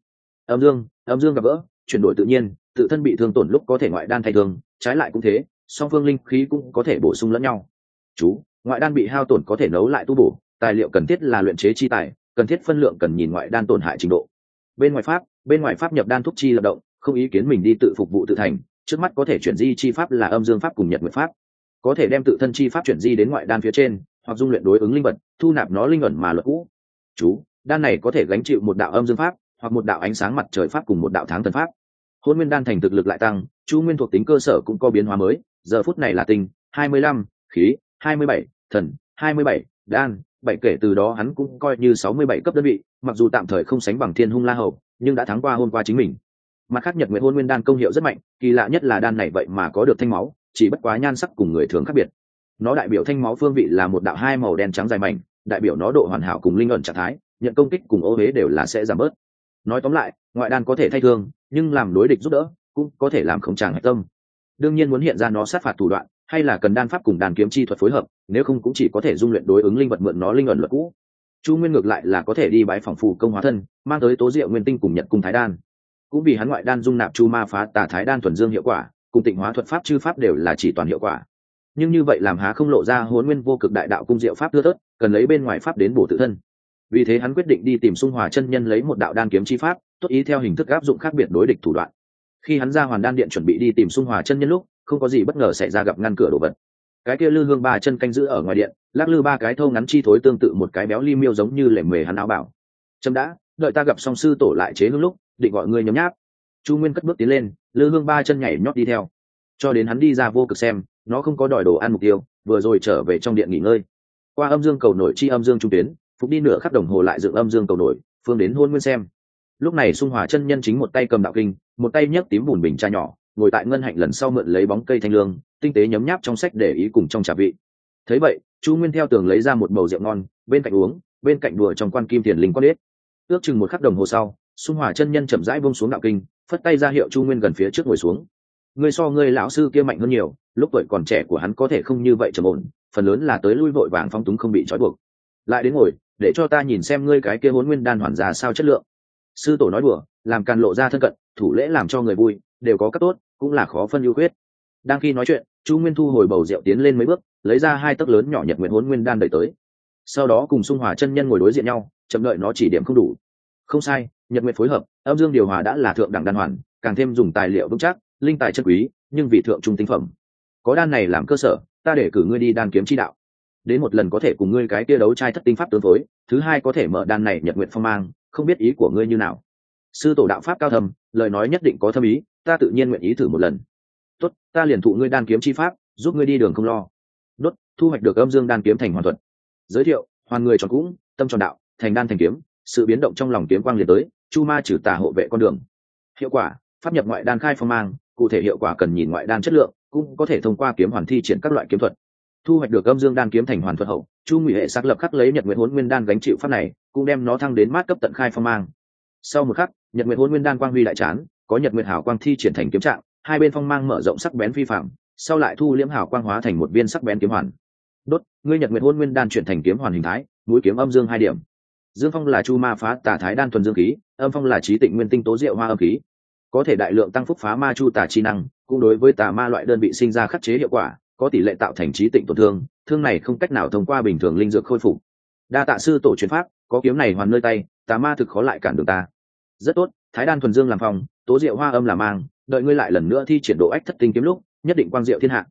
Âm dương âm dương gặp gỡ, chuyển đổi tự nhiên, tự thân bị thương tổn lúc có thể ngoại đan thay thương, trái lại cũng thế, song phương linh khí cũng có thể bổ sung lẫn nhau. Chú, ngoại đan bị hao tổn có thể nấu lại tu bổ, tài liệu cần thiết là luyện chế chi tài, cần thiết phân lượng cần nhìn ngoại đan tổn hại trình độ. Bên ngoài pháp, bên ngoài pháp nhập đan thúc chi lập động, không ý kiến mình đi tự phục vụ tự thành, trước mắt có thể chuyển di chi pháp là âm dương pháp cùng nhật nguyện pháp có thể đem tự thân chi pháp chuyển di đến ngoại đan phía trên, hoặc dung luyện đối ứng linh vật, thu nạp nó linh ẩn mà luật cũ. Chú, đan này có thể gánh chịu một đạo âm dương pháp, hoặc một đạo ánh sáng mặt trời pháp cùng một đạo tháng thần pháp. Hôn nguyên đan thành thực lực lại tăng, chú nguyên thuộc tính cơ sở cũng có biến hóa mới, giờ phút này là tinh, hai mươi lăm, khí, hai mươi bảy, thần, hai mươi bảy, đan, bảy kể từ đó hắn cũng coi như sáu mươi bảy cấp đơn vị, mặc dù tạm thời không sánh bằng thiên hung la hầu, nhưng đã thắng qua hôm qua chính mình. Mặt khác nhật nguyện hôn nguyên đan công hiệu rất mạnh, kỳ lạ nhất là đan này vậy mà có được thanh máu chỉ bất quá nhan sắc cùng người thường khác biệt. Nó đại biểu thanh máu phương vị là một đạo hai màu đen trắng dài mảnh, đại biểu nó độ hoàn hảo cùng linh ẩn trạng thái, nhận công kích cùng ô huế đều là sẽ giảm bớt. Nói tóm lại, ngoại đan có thể thay thương, nhưng làm đối địch giúp đỡ, cũng có thể làm không tràng hạch tâm. Đương nhiên muốn hiện ra nó sát phạt thủ đoạn, hay là cần đan pháp cùng đàn kiếm chi thuật phối hợp, nếu không cũng chỉ có thể dung luyện đối ứng linh vật mượn nó linh ẩn luật cũ. Chu nguyên ngược lại là có thể đi bái phòng phù công hóa thân, mang tới tố diệu nguyên tinh cùng nhật cung thái đan. Cũng vì hắn ngoại đan dung nạp chu ma phá tà thái đan thuần dương hiệu quả cùng tịnh hóa thuật pháp chư pháp đều là chỉ toàn hiệu quả. Nhưng như vậy làm há không lộ ra huấn nguyên vô cực đại đạo cung diệu pháp thưa thớt, cần lấy bên ngoài pháp đến bổ tự thân. Vì thế hắn quyết định đi tìm xung hòa chân nhân lấy một đạo đan kiếm chi pháp, tốt ý theo hình thức áp dụng khác biệt đối địch thủ đoạn. Khi hắn ra hoàn đan điện chuẩn bị đi tìm xung hòa chân nhân lúc, không có gì bất ngờ xảy ra gặp ngăn cửa đổ vật. Cái kia lư hương ba chân canh giữ ở ngoài điện, lắc lư ba cái thâu ngắn chi thối tương tự một cái béo li miêu giống như lẻ mề hắn áo bảo. Trâm đã, đợi ta gặp song sư tổ lại chế hương lúc, định gọi người nhấm nháp. Chu nguyên cất bước tiến lên lư hương ba chân nhảy nhót đi theo. Cho đến hắn đi ra vô cực xem, nó không có đòi đồ ăn mục tiêu, vừa rồi trở về trong điện nghỉ ngơi. Qua âm dương cầu nổi chi âm dương trung tuyến, phục đi nửa khắp đồng hồ lại dựng âm dương cầu nổi, phương đến hôn nguyên xem. Lúc này xung hòa chân nhân chính một tay cầm đạo kinh, một tay nhấc tím bùn bình cha nhỏ, ngồi tại ngân hạnh lần sau mượn lấy bóng cây thanh lương, tinh tế nhấm nháp trong sách để ý cùng trong trà vị. Thấy vậy, chu nguyên theo tường lấy ra một bầu rượu ngon, bên cạnh uống, bên cạnh đùa trong quan kim tiền linh quan ít ước chừng một khắc đồng hồ sau, xung hòa chân nhân chậm rãi bông xuống đạo kinh phất tay ra hiệu chu nguyên gần phía trước ngồi xuống. Ngươi so ngươi lão sư kia mạnh hơn nhiều, lúc tuổi còn trẻ của hắn có thể không như vậy trầm ổn, phần lớn là tới lui vội vàng phong túng không bị trói buộc. Lại đến ngồi, để cho ta nhìn xem ngươi cái kia hôn nguyên đan hoàn ra sao chất lượng. Sư tổ nói đùa, làm càn lộ ra thân cận, thủ lễ làm cho người vui, đều có các tốt, cũng là khó phân ưu khuyết. đang khi nói chuyện, chu nguyên thu hồi bầu rượu tiến lên mấy bước, lấy ra hai tấc lớn nhỏ nhật nguyện hôn nguyên đan đẩy tới. Sau đó cùng xung hòa chân nhân ngồi đối diện nhau, chậm đợi nó chỉ điểm không đủ không sai, nhật nguyện phối hợp, âm dương điều hòa đã là thượng đẳng đan hoàn, càng thêm dùng tài liệu vững chắc, linh tài chân quý, nhưng vì thượng trung tinh phẩm. Có đan này làm cơ sở, ta để cử ngươi đi đan kiếm chi đạo. Đến một lần có thể cùng ngươi cái kia đấu trai thất tinh pháp tương phối, thứ hai có thể mở đan này nhật nguyện phong mang, không biết ý của ngươi như nào. Sư tổ đạo pháp cao thầm lời nói nhất định có thâm ý, ta tự nhiên nguyện ý thử một lần. Tốt, ta liền thụ ngươi đan kiếm chi pháp, giúp ngươi đi đường không lo. Đốt, thu hoạch được âm dương đan kiếm thành hoàn thuật giới thiệu, hoàn người tròn cũng, tâm tròn đạo, thành đan thành kiếm sự biến động trong lòng kiếm quang liền tới, chu ma trừ tà hộ vệ con đường. Hiệu quả, pháp nhập ngoại đan khai phong mang, cụ thể hiệu quả cần nhìn ngoại đan chất lượng, cũng có thể thông qua kiếm hoàn thi triển các loại kiếm thuật. Thu hoạch được âm dương đan kiếm thành hoàn thuật hậu, chu ngụy hệ xác lập khắc lấy nhật nguyện huấn nguyên đan gánh chịu pháp này, cũng đem nó thăng đến mát cấp tận khai phong mang. Sau một khắc, nhật nguyện huấn nguyên đan quang huy đại chán, có nhật nguyện hảo quang thi triển thành kiếm trạng, hai bên phong mang mở rộng sắc bén phi phạm sau lại thu liễm hảo quang hóa thành một viên sắc bén kiếm hoàn. Đốt, ngươi nhật nguyện huấn nguyên đan chuyển thành kiếm hoàn hình thái, mũi kiếm âm dương hai điểm dương phong là chu ma phá tà thái đan thuần dương khí âm phong là trí tịnh nguyên tinh tố diệu hoa âm khí. Có thể đại lượng tăng phúc phá ma chu tà chi năng cũng đối với tà ma loại đơn vị sinh ra khắc chế hiệu quả có tỷ lệ tạo thành trí tịnh tổn thương thương này không cách nào thông qua bình thường linh dược khôi phục. Đa tạ sư tổ truyền pháp có kiếm này hoàn nơi tay tà ma thực khó lại cản được ta. Rất tốt thái đan thuần dương làm phòng tố diệu hoa âm làm mang đợi ngươi lại lần nữa thi triển độ ách thất tinh kiếm lúc nhất định quang diệu thiên hạ.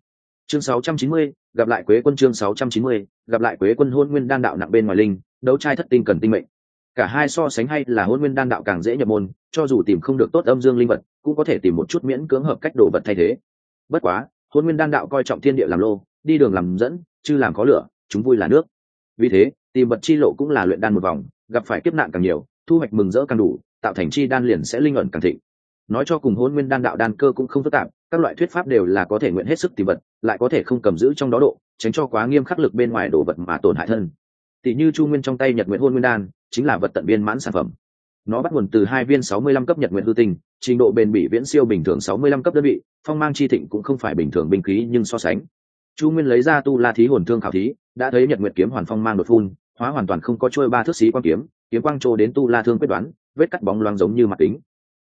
Chương 690, gặp lại quế quân chương 690, gặp lại quế quân hôn nguyên đan đạo nặng bên ngoài linh đấu trai thất tinh cần tinh mệnh. Cả hai so sánh hay là hôn nguyên đan đạo càng dễ nhập môn, cho dù tìm không được tốt âm dương linh vật, cũng có thể tìm một chút miễn cưỡng hợp cách đồ vật thay thế. Bất quá, hôn nguyên đan đạo coi trọng thiên địa làm lô, đi đường làm dẫn, chứ làm có lửa, chúng vui là nước. Vì thế, tìm vật chi lộ cũng là luyện đan một vòng, gặp phải kiếp nạn càng nhiều, thu hoạch mừng rỡ càng đủ, tạo thành chi đan liền sẽ linh ẩn càng thịnh. Nói cho cùng hôn nguyên đan đạo đan cơ cũng không phức tạp, các loại thuyết pháp đều là có thể nguyện hết sức tìm vật, lại có thể không cầm giữ trong đó độ, tránh cho quá nghiêm khắc lực bên ngoài đồ vật mà tổn hại thân tỷ như chu nguyên trong tay nhật nguyện hôn nguyên đan, chính là vật tận biên mãn sản phẩm. Nó bắt nguồn từ hai viên sáu mươi lăm cấp nhật nguyện hư tinh, trình độ bền bỉ viễn siêu bình thường sáu mươi lăm cấp đơn vị, phong mang chi thịnh cũng không phải bình thường binh khí nhưng so sánh. Chu nguyên lấy ra tu la thí hồn thương khảo thí, đã thấy nhật nguyện kiếm hoàn phong mang đột phun, hóa hoàn toàn không có trôi ba thước xí quang kiếm kiếm quang trô đến tu la thương quyết đoán, vết cắt bóng loáng giống như mặt kính.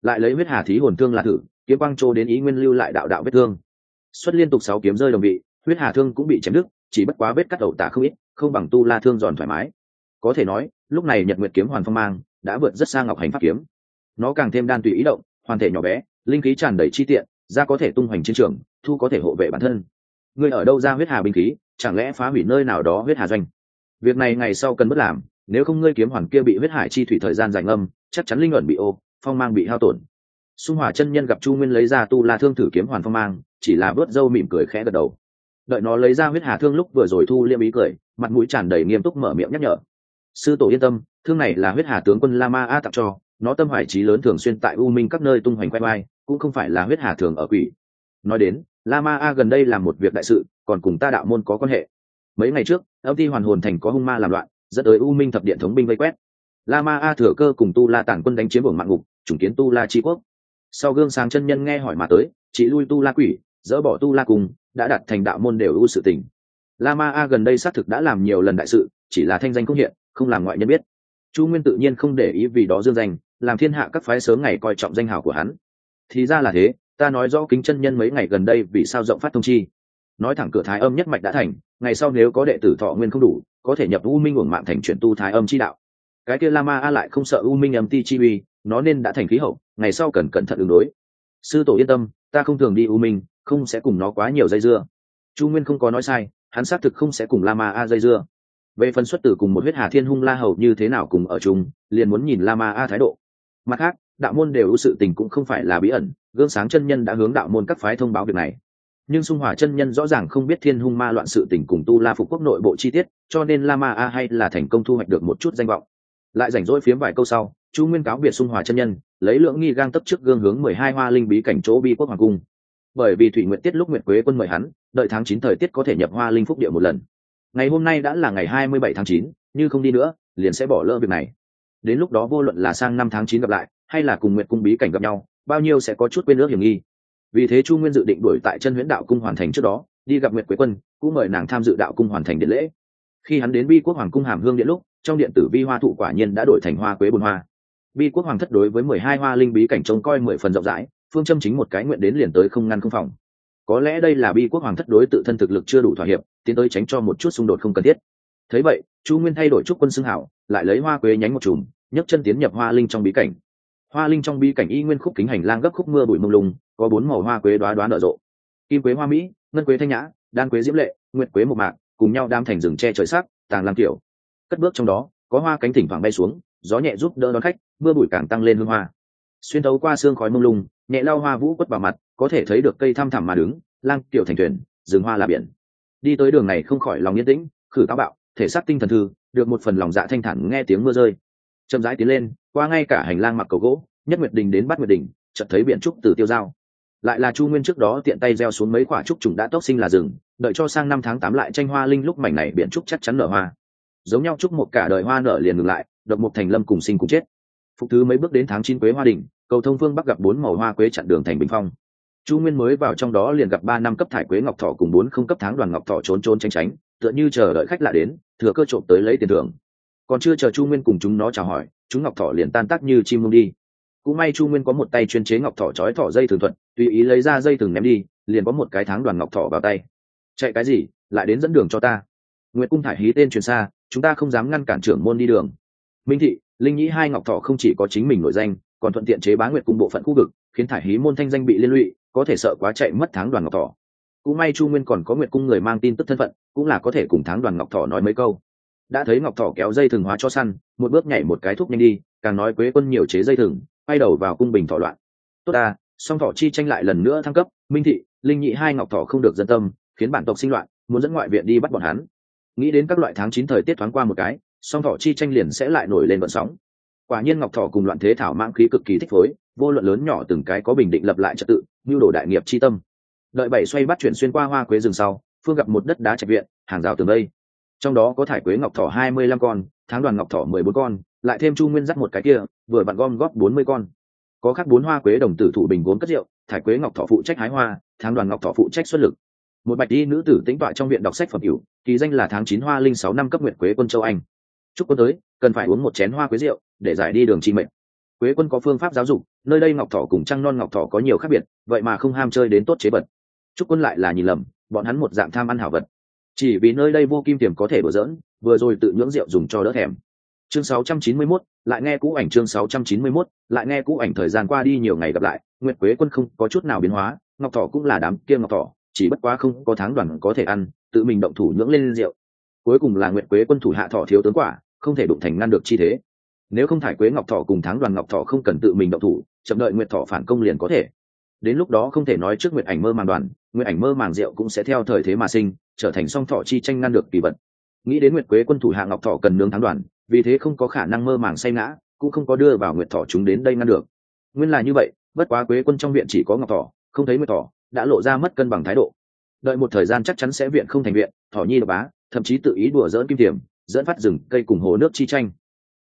Lại lấy huyết hà thí hồn thương là thử, kiếm quang trô đến ý nguyên lưu lại đạo đạo vết thương. Xuất liên tục sáu kiếm rơi đồng vị, huyết hà thương cũng bị chém đứt, chỉ bất quá vết cắt ẩu tả không ít không bằng tu la thương giòn thoải mái. Có thể nói, lúc này nhật nguyệt kiếm hoàn phong mang đã vượt rất xa ngọc hành pháp kiếm. Nó càng thêm đan tùy ý động, hoàn thể nhỏ bé, linh khí tràn đầy chi tiện ra có thể tung hoành chiến trường, thu có thể hộ vệ bản thân. Người ở đâu ra huyết hà binh khí, chẳng lẽ phá hủy nơi nào đó huyết hà doanh? Việc này ngày sau cần bất làm, nếu không ngươi kiếm hoàn kia bị huyết hải chi thủy thời gian dài ngâm, chắc chắn linh ẩn bị ô, phong mang bị hao tổn. Xung hỏa chân nhân gặp chu nguyên lấy ra tu la thương thử kiếm hoàn phong mang, chỉ là vớt râu mỉm cười khẽ gật đầu đợi nó lấy ra huyết hà thương lúc vừa rồi thu liêm ý cười, mặt mũi tràn đầy nghiêm túc mở miệng nhắc nhở. Sư tổ yên tâm, thương này là huyết hà tướng quân la ma a tặng cho, nó tâm hoài trí lớn thường xuyên tại u minh các nơi tung hoành quay vai cũng không phải là huyết hà thường ở quỷ. Nói đến la ma a gần đây làm một việc đại sự, còn cùng ta đạo môn có quan hệ. Mấy ngày trước, âm ty hoàn hồn thành có hung ma làm loạn, dẫn tới u minh thập điện thống binh vây quét. La ma a thừa cơ cùng tu la tản quân đánh chiếm bổng mạng ngục, chủng kiến tu la tri quốc. Sau gương sáng chân nhân nghe hỏi mà tới, chỉ lui tu la quỷ, dỡ bỏ tu la cùng đã đạt thành đạo môn đều ưu sự tình. La ma a gần đây xác thực đã làm nhiều lần đại sự, chỉ là thanh danh không hiện, không làm ngoại nhân biết. Chu nguyên tự nhiên không để ý vì đó dương danh, làm thiên hạ các phái sớm ngày coi trọng danh hào của hắn. Thì ra là thế, ta nói rõ kính chân nhân mấy ngày gần đây vì sao rộng phát thông chi. Nói thẳng cửa thái âm nhất mạch đã thành, ngày sau nếu có đệ tử thọ nguyên không đủ, có thể nhập u minh uổng mạng thành chuyển tu thái âm chi đạo. Cái kia lama a lại không sợ u minh âm ti chi uy, nó nên đã thành khí hậu, ngày sau cần cẩn thận ứng đối. Sư tổ yên tâm, ta không thường đi u minh không sẽ cùng nó quá nhiều dây dưa. Chu nguyên không có nói sai, hắn xác thực không sẽ cùng lama a dây dưa. Về phần xuất tử cùng một huyết hà thiên hung la hầu như thế nào cùng ở chung, liền muốn nhìn lama a thái độ. Mặt khác, đạo môn đều ưu sự tình cũng không phải là bí ẩn, gương sáng chân nhân đã hướng đạo môn các phái thông báo việc này. Nhưng xung hỏa chân nhân rõ ràng không biết thiên hung ma loạn sự tình cùng tu la phục quốc nội bộ chi tiết, cho nên lama a hay là thành công thu hoạch được một chút danh vọng. Lại rảnh rỗi phiếm vài câu sau, chu nguyên cáo biệt xung hòa chân nhân, lấy lượng nghi gang tấp trước gương hướng mười hai hoa linh bí cảnh chỗ bi quốc hoàng cung bởi vì thủy nguyện tiết lúc nguyện quế quân mời hắn, đợi tháng chín thời tiết có thể nhập hoa linh phúc địa một lần. Ngày hôm nay đã là ngày hai mươi bảy tháng chín, như không đi nữa, liền sẽ bỏ lỡ việc này. Đến lúc đó vô luận là sang năm tháng chín gặp lại, hay là cùng nguyện cung bí cảnh gặp nhau, bao nhiêu sẽ có chút quên ước hiểm nghi. Vì thế chu nguyên dự định đuổi tại chân huyễn đạo cung hoàn thành trước đó, đi gặp nguyệt quế quân, cũng mời nàng tham dự đạo cung hoàn thành điện lễ. Khi hắn đến bi quốc hoàng cung hàm hương điện lúc, trong điện tử vi hoa thụ quả nhiên đã đổi thành hoa quế bồn hoa. Bi quốc hoàng thất đối với mười hai hoa linh bí cảnh trông coi mười phần rộng rãi phương châm chính một cái nguyện đến liền tới không ngăn không phòng. Có lẽ đây là bi quốc hoàng thất đối tự thân thực lực chưa đủ thỏa hiệp, tiến tới tránh cho một chút xung đột không cần thiết. Thấy vậy, chu nguyên thay đổi trúc quân xưng hảo, lại lấy hoa quế nhánh một chùm, nhấc chân tiến nhập hoa linh trong bí cảnh. Hoa linh trong bí cảnh y nguyên khúc kính hành lang gấp khúc mưa bụi mông lung, có bốn màu hoa quế đoá đoá nở rộ. Kim quế hoa mỹ, ngân quế thanh nhã, đan quế diễm lệ, nguyệt quế một mạc, cùng nhau đam thành rừng che trời sắc, tàng làm kiểu. Cất bước trong đó, có hoa cánh thỉnh thoảng bay xuống, gió nhẹ giúp đỡ đón khách, mưa bụi càng tăng lên hương hoa. Xuyên tấu qua xương khói mông lung nhẹ lao hoa vũ quất vào mặt, có thể thấy được cây thăm thẳm mà đứng, lang tiểu thành thuyền, rừng hoa là biển. Đi tới đường này không khỏi lòng yên tĩnh, khử táo bạo, thể xác tinh thần thư, được một phần lòng dạ thanh thản nghe tiếng mưa rơi. Chậm rãi tiến lên, qua ngay cả hành lang mặc cầu gỗ, nhất nguyệt đình đến bắt nguyệt đình, chợt thấy biển trúc từ tiêu dao. Lại là chu nguyên trước đó tiện tay gieo xuống mấy quả trúc trùng đã tốc sinh là rừng, đợi cho sang năm tháng tám lại tranh hoa linh lúc mảnh này biển trúc chắc chắn nở hoa. Giống nhau trúc một cả đời hoa nở liền ngừng lại, độc một thành lâm cùng sinh cùng chết. Phục thứ mấy bước đến tháng chín quế hoa đình cầu thông phương bắc gặp bốn màu hoa quế chặn đường thành bình phong. Chu nguyên mới vào trong đó liền gặp ba năm cấp thải quế ngọc thọ cùng bốn không cấp tháng đoàn ngọc thọ trốn trốn tránh tránh, tựa như chờ đợi khách lạ đến, thừa cơ trộm tới lấy tiền thưởng. Còn chưa chờ chu nguyên cùng chúng nó chào hỏi, chúng ngọc thọ liền tan tác như chim mông đi. Cũng may chu nguyên có một tay chuyên chế ngọc thọ trói thọ dây thường thuận tùy ý lấy ra dây thường ném đi, liền có một cái tháng đoàn ngọc thọ vào tay. Chạy cái gì, lại đến dẫn đường cho ta. Nguyệt cung thải hí tên truyền xa, chúng ta không dám ngăn cản trưởng môn đi đường. Minh thị, linh nhĩ hai ngọc thọ không chỉ có chính mình nổi danh còn thuận tiện chế bá nguyệt cung bộ phận khu vực, khiến thải hí môn thanh danh bị liên lụy, có thể sợ quá chạy mất tháng đoàn ngọc thọ cũng may chu nguyên còn có nguyệt cung người mang tin tức thân phận, cũng là có thể cùng tháng đoàn ngọc thọ nói mấy câu. Đã thấy ngọc thọ kéo dây thừng hóa cho săn, một bước nhảy một cái thúc nhanh đi, càng nói quế quân nhiều chế dây thừng, quay đầu vào cung bình thọ loạn. Tốt ta, song thọ chi tranh lại lần nữa thăng cấp, minh thị, linh nhị hai ngọc thọ không được dân tâm, khiến bản tộc sinh loạn, muốn dẫn ngoại viện đi bắt bọn hắn. Nghĩ đến các loại tháng chín thời tiết thoáng qua một cái, song thọ chi tranh liền sẽ lại nổi lên vận sóng quả nhiên ngọc thọ cùng loạn thế thảo mang khí cực kỳ thích phối, vô luận lớn nhỏ từng cái có bình định lập lại trật tự như đồ đại nghiệp chi tâm. Đợi bảy xoay bắt chuyển xuyên qua hoa quế rừng sau, phương gặp một đất đá trạch viện, hàng rào tường đây. Trong đó có thải quế ngọc thỏ hai mươi lăm con, tháng đoàn ngọc thỏ mười bốn con, lại thêm chu nguyên dắt một cái kia, vừa vặn gom góp bốn mươi con. Có khác bốn hoa quế đồng tử thụ bình vốn cất rượu, thải quế ngọc thọ phụ trách hái hoa, tháng đoàn ngọc thọ phụ trách xuất lực. Một bạch y nữ tử tĩnh tọa trong viện đọc sách phẩm cửu kỳ danh là tháng chín hoa linh sáu năm cấp nguyệt quế quân châu anh. Chúc quân tới cần phải uống một chén hoa quế rượu để giải đi đường chi mệnh. Quế quân có phương pháp giáo dục nơi đây ngọc thỏ cùng trăng non ngọc thỏ có nhiều khác biệt vậy mà không ham chơi đến tốt chế bật chúc quân lại là nhìn lầm bọn hắn một dạng tham ăn hảo vật. Chỉ vì nơi đây vô kim tiềm có thể đùa dỡn vừa rồi tự nhưỡng rượu dùng cho đỡ thèm. Chương 691, lại nghe cũ ảnh chương 691, lại nghe cũ ảnh thời gian qua đi nhiều ngày gặp lại nguyệt quế quân không có chút nào biến hóa ngọc thỏ cũng là đám kia ngọc thỏ chỉ bất quá không có tháng đoàn có thể ăn tự mình động thủ nhưỡng lên rượu. Cuối cùng là nguyệt quế quân thủ hạ thỏ thiếu tướng quả không thể đụng thành ngăn được chi thế. Nếu không thải quế ngọc thọ cùng tháng đoàn ngọc thọ không cần tự mình động thủ, chậm đợi nguyệt thọ phản công liền có thể. Đến lúc đó không thể nói trước nguyệt ảnh mơ màng đoàn, nguyệt ảnh mơ màng rượu cũng sẽ theo thời thế mà sinh, trở thành song thọ chi tranh ngăn được kỳ vật. Nghĩ đến nguyệt quế quân thủ hạ ngọc thọ cần nướng thắng đoàn, vì thế không có khả năng mơ màng say ngã, cũng không có đưa vào nguyệt thọ chúng đến đây ngăn được. Nguyên là như vậy, bất quá quế quân trong viện chỉ có ngọc thọ, không thấy nguyệt thọ, đã lộ ra mất cân bằng thái độ. Đợi một thời gian chắc chắn sẽ viện không thành viện, thọ nhi độc bá, thậm chí tự ý đùa dỡn kim tiềm dẫn phát rừng cây cùng hồ nước chi tranh.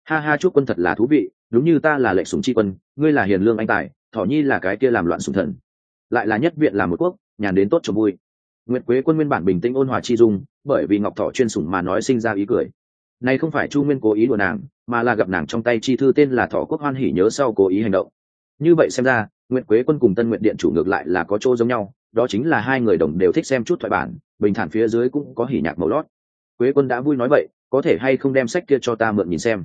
Ha ha, chúc quân thật là thú vị, đúng như ta là lệnh súng chi quân, ngươi là hiền lương anh tài, thỏ nhi là cái kia làm loạn sùng thần. Lại là nhất viện làm một quốc, nhàn đến tốt cho vui. Nguyệt quế quân nguyên bản bình tĩnh ôn hòa chi dung, bởi vì ngọc thọ chuyên sủng mà nói sinh ra ý cười. Này không phải chu nguyên cố ý đùa nàng, mà là gặp nàng trong tay chi thư tên là thọ quốc hoan hỉ nhớ sau cố ý hành động. Như vậy xem ra, nguyệt quế quân cùng tân nguyện điện chủ ngược lại là có chỗ giống nhau, đó chính là hai người đồng đều thích xem chút thoại bản, bình thản phía dưới cũng có hỉ nhạc màu lót quế quân đã vui nói vậy, có thể hay không đem sách kia cho ta mượn nhìn xem?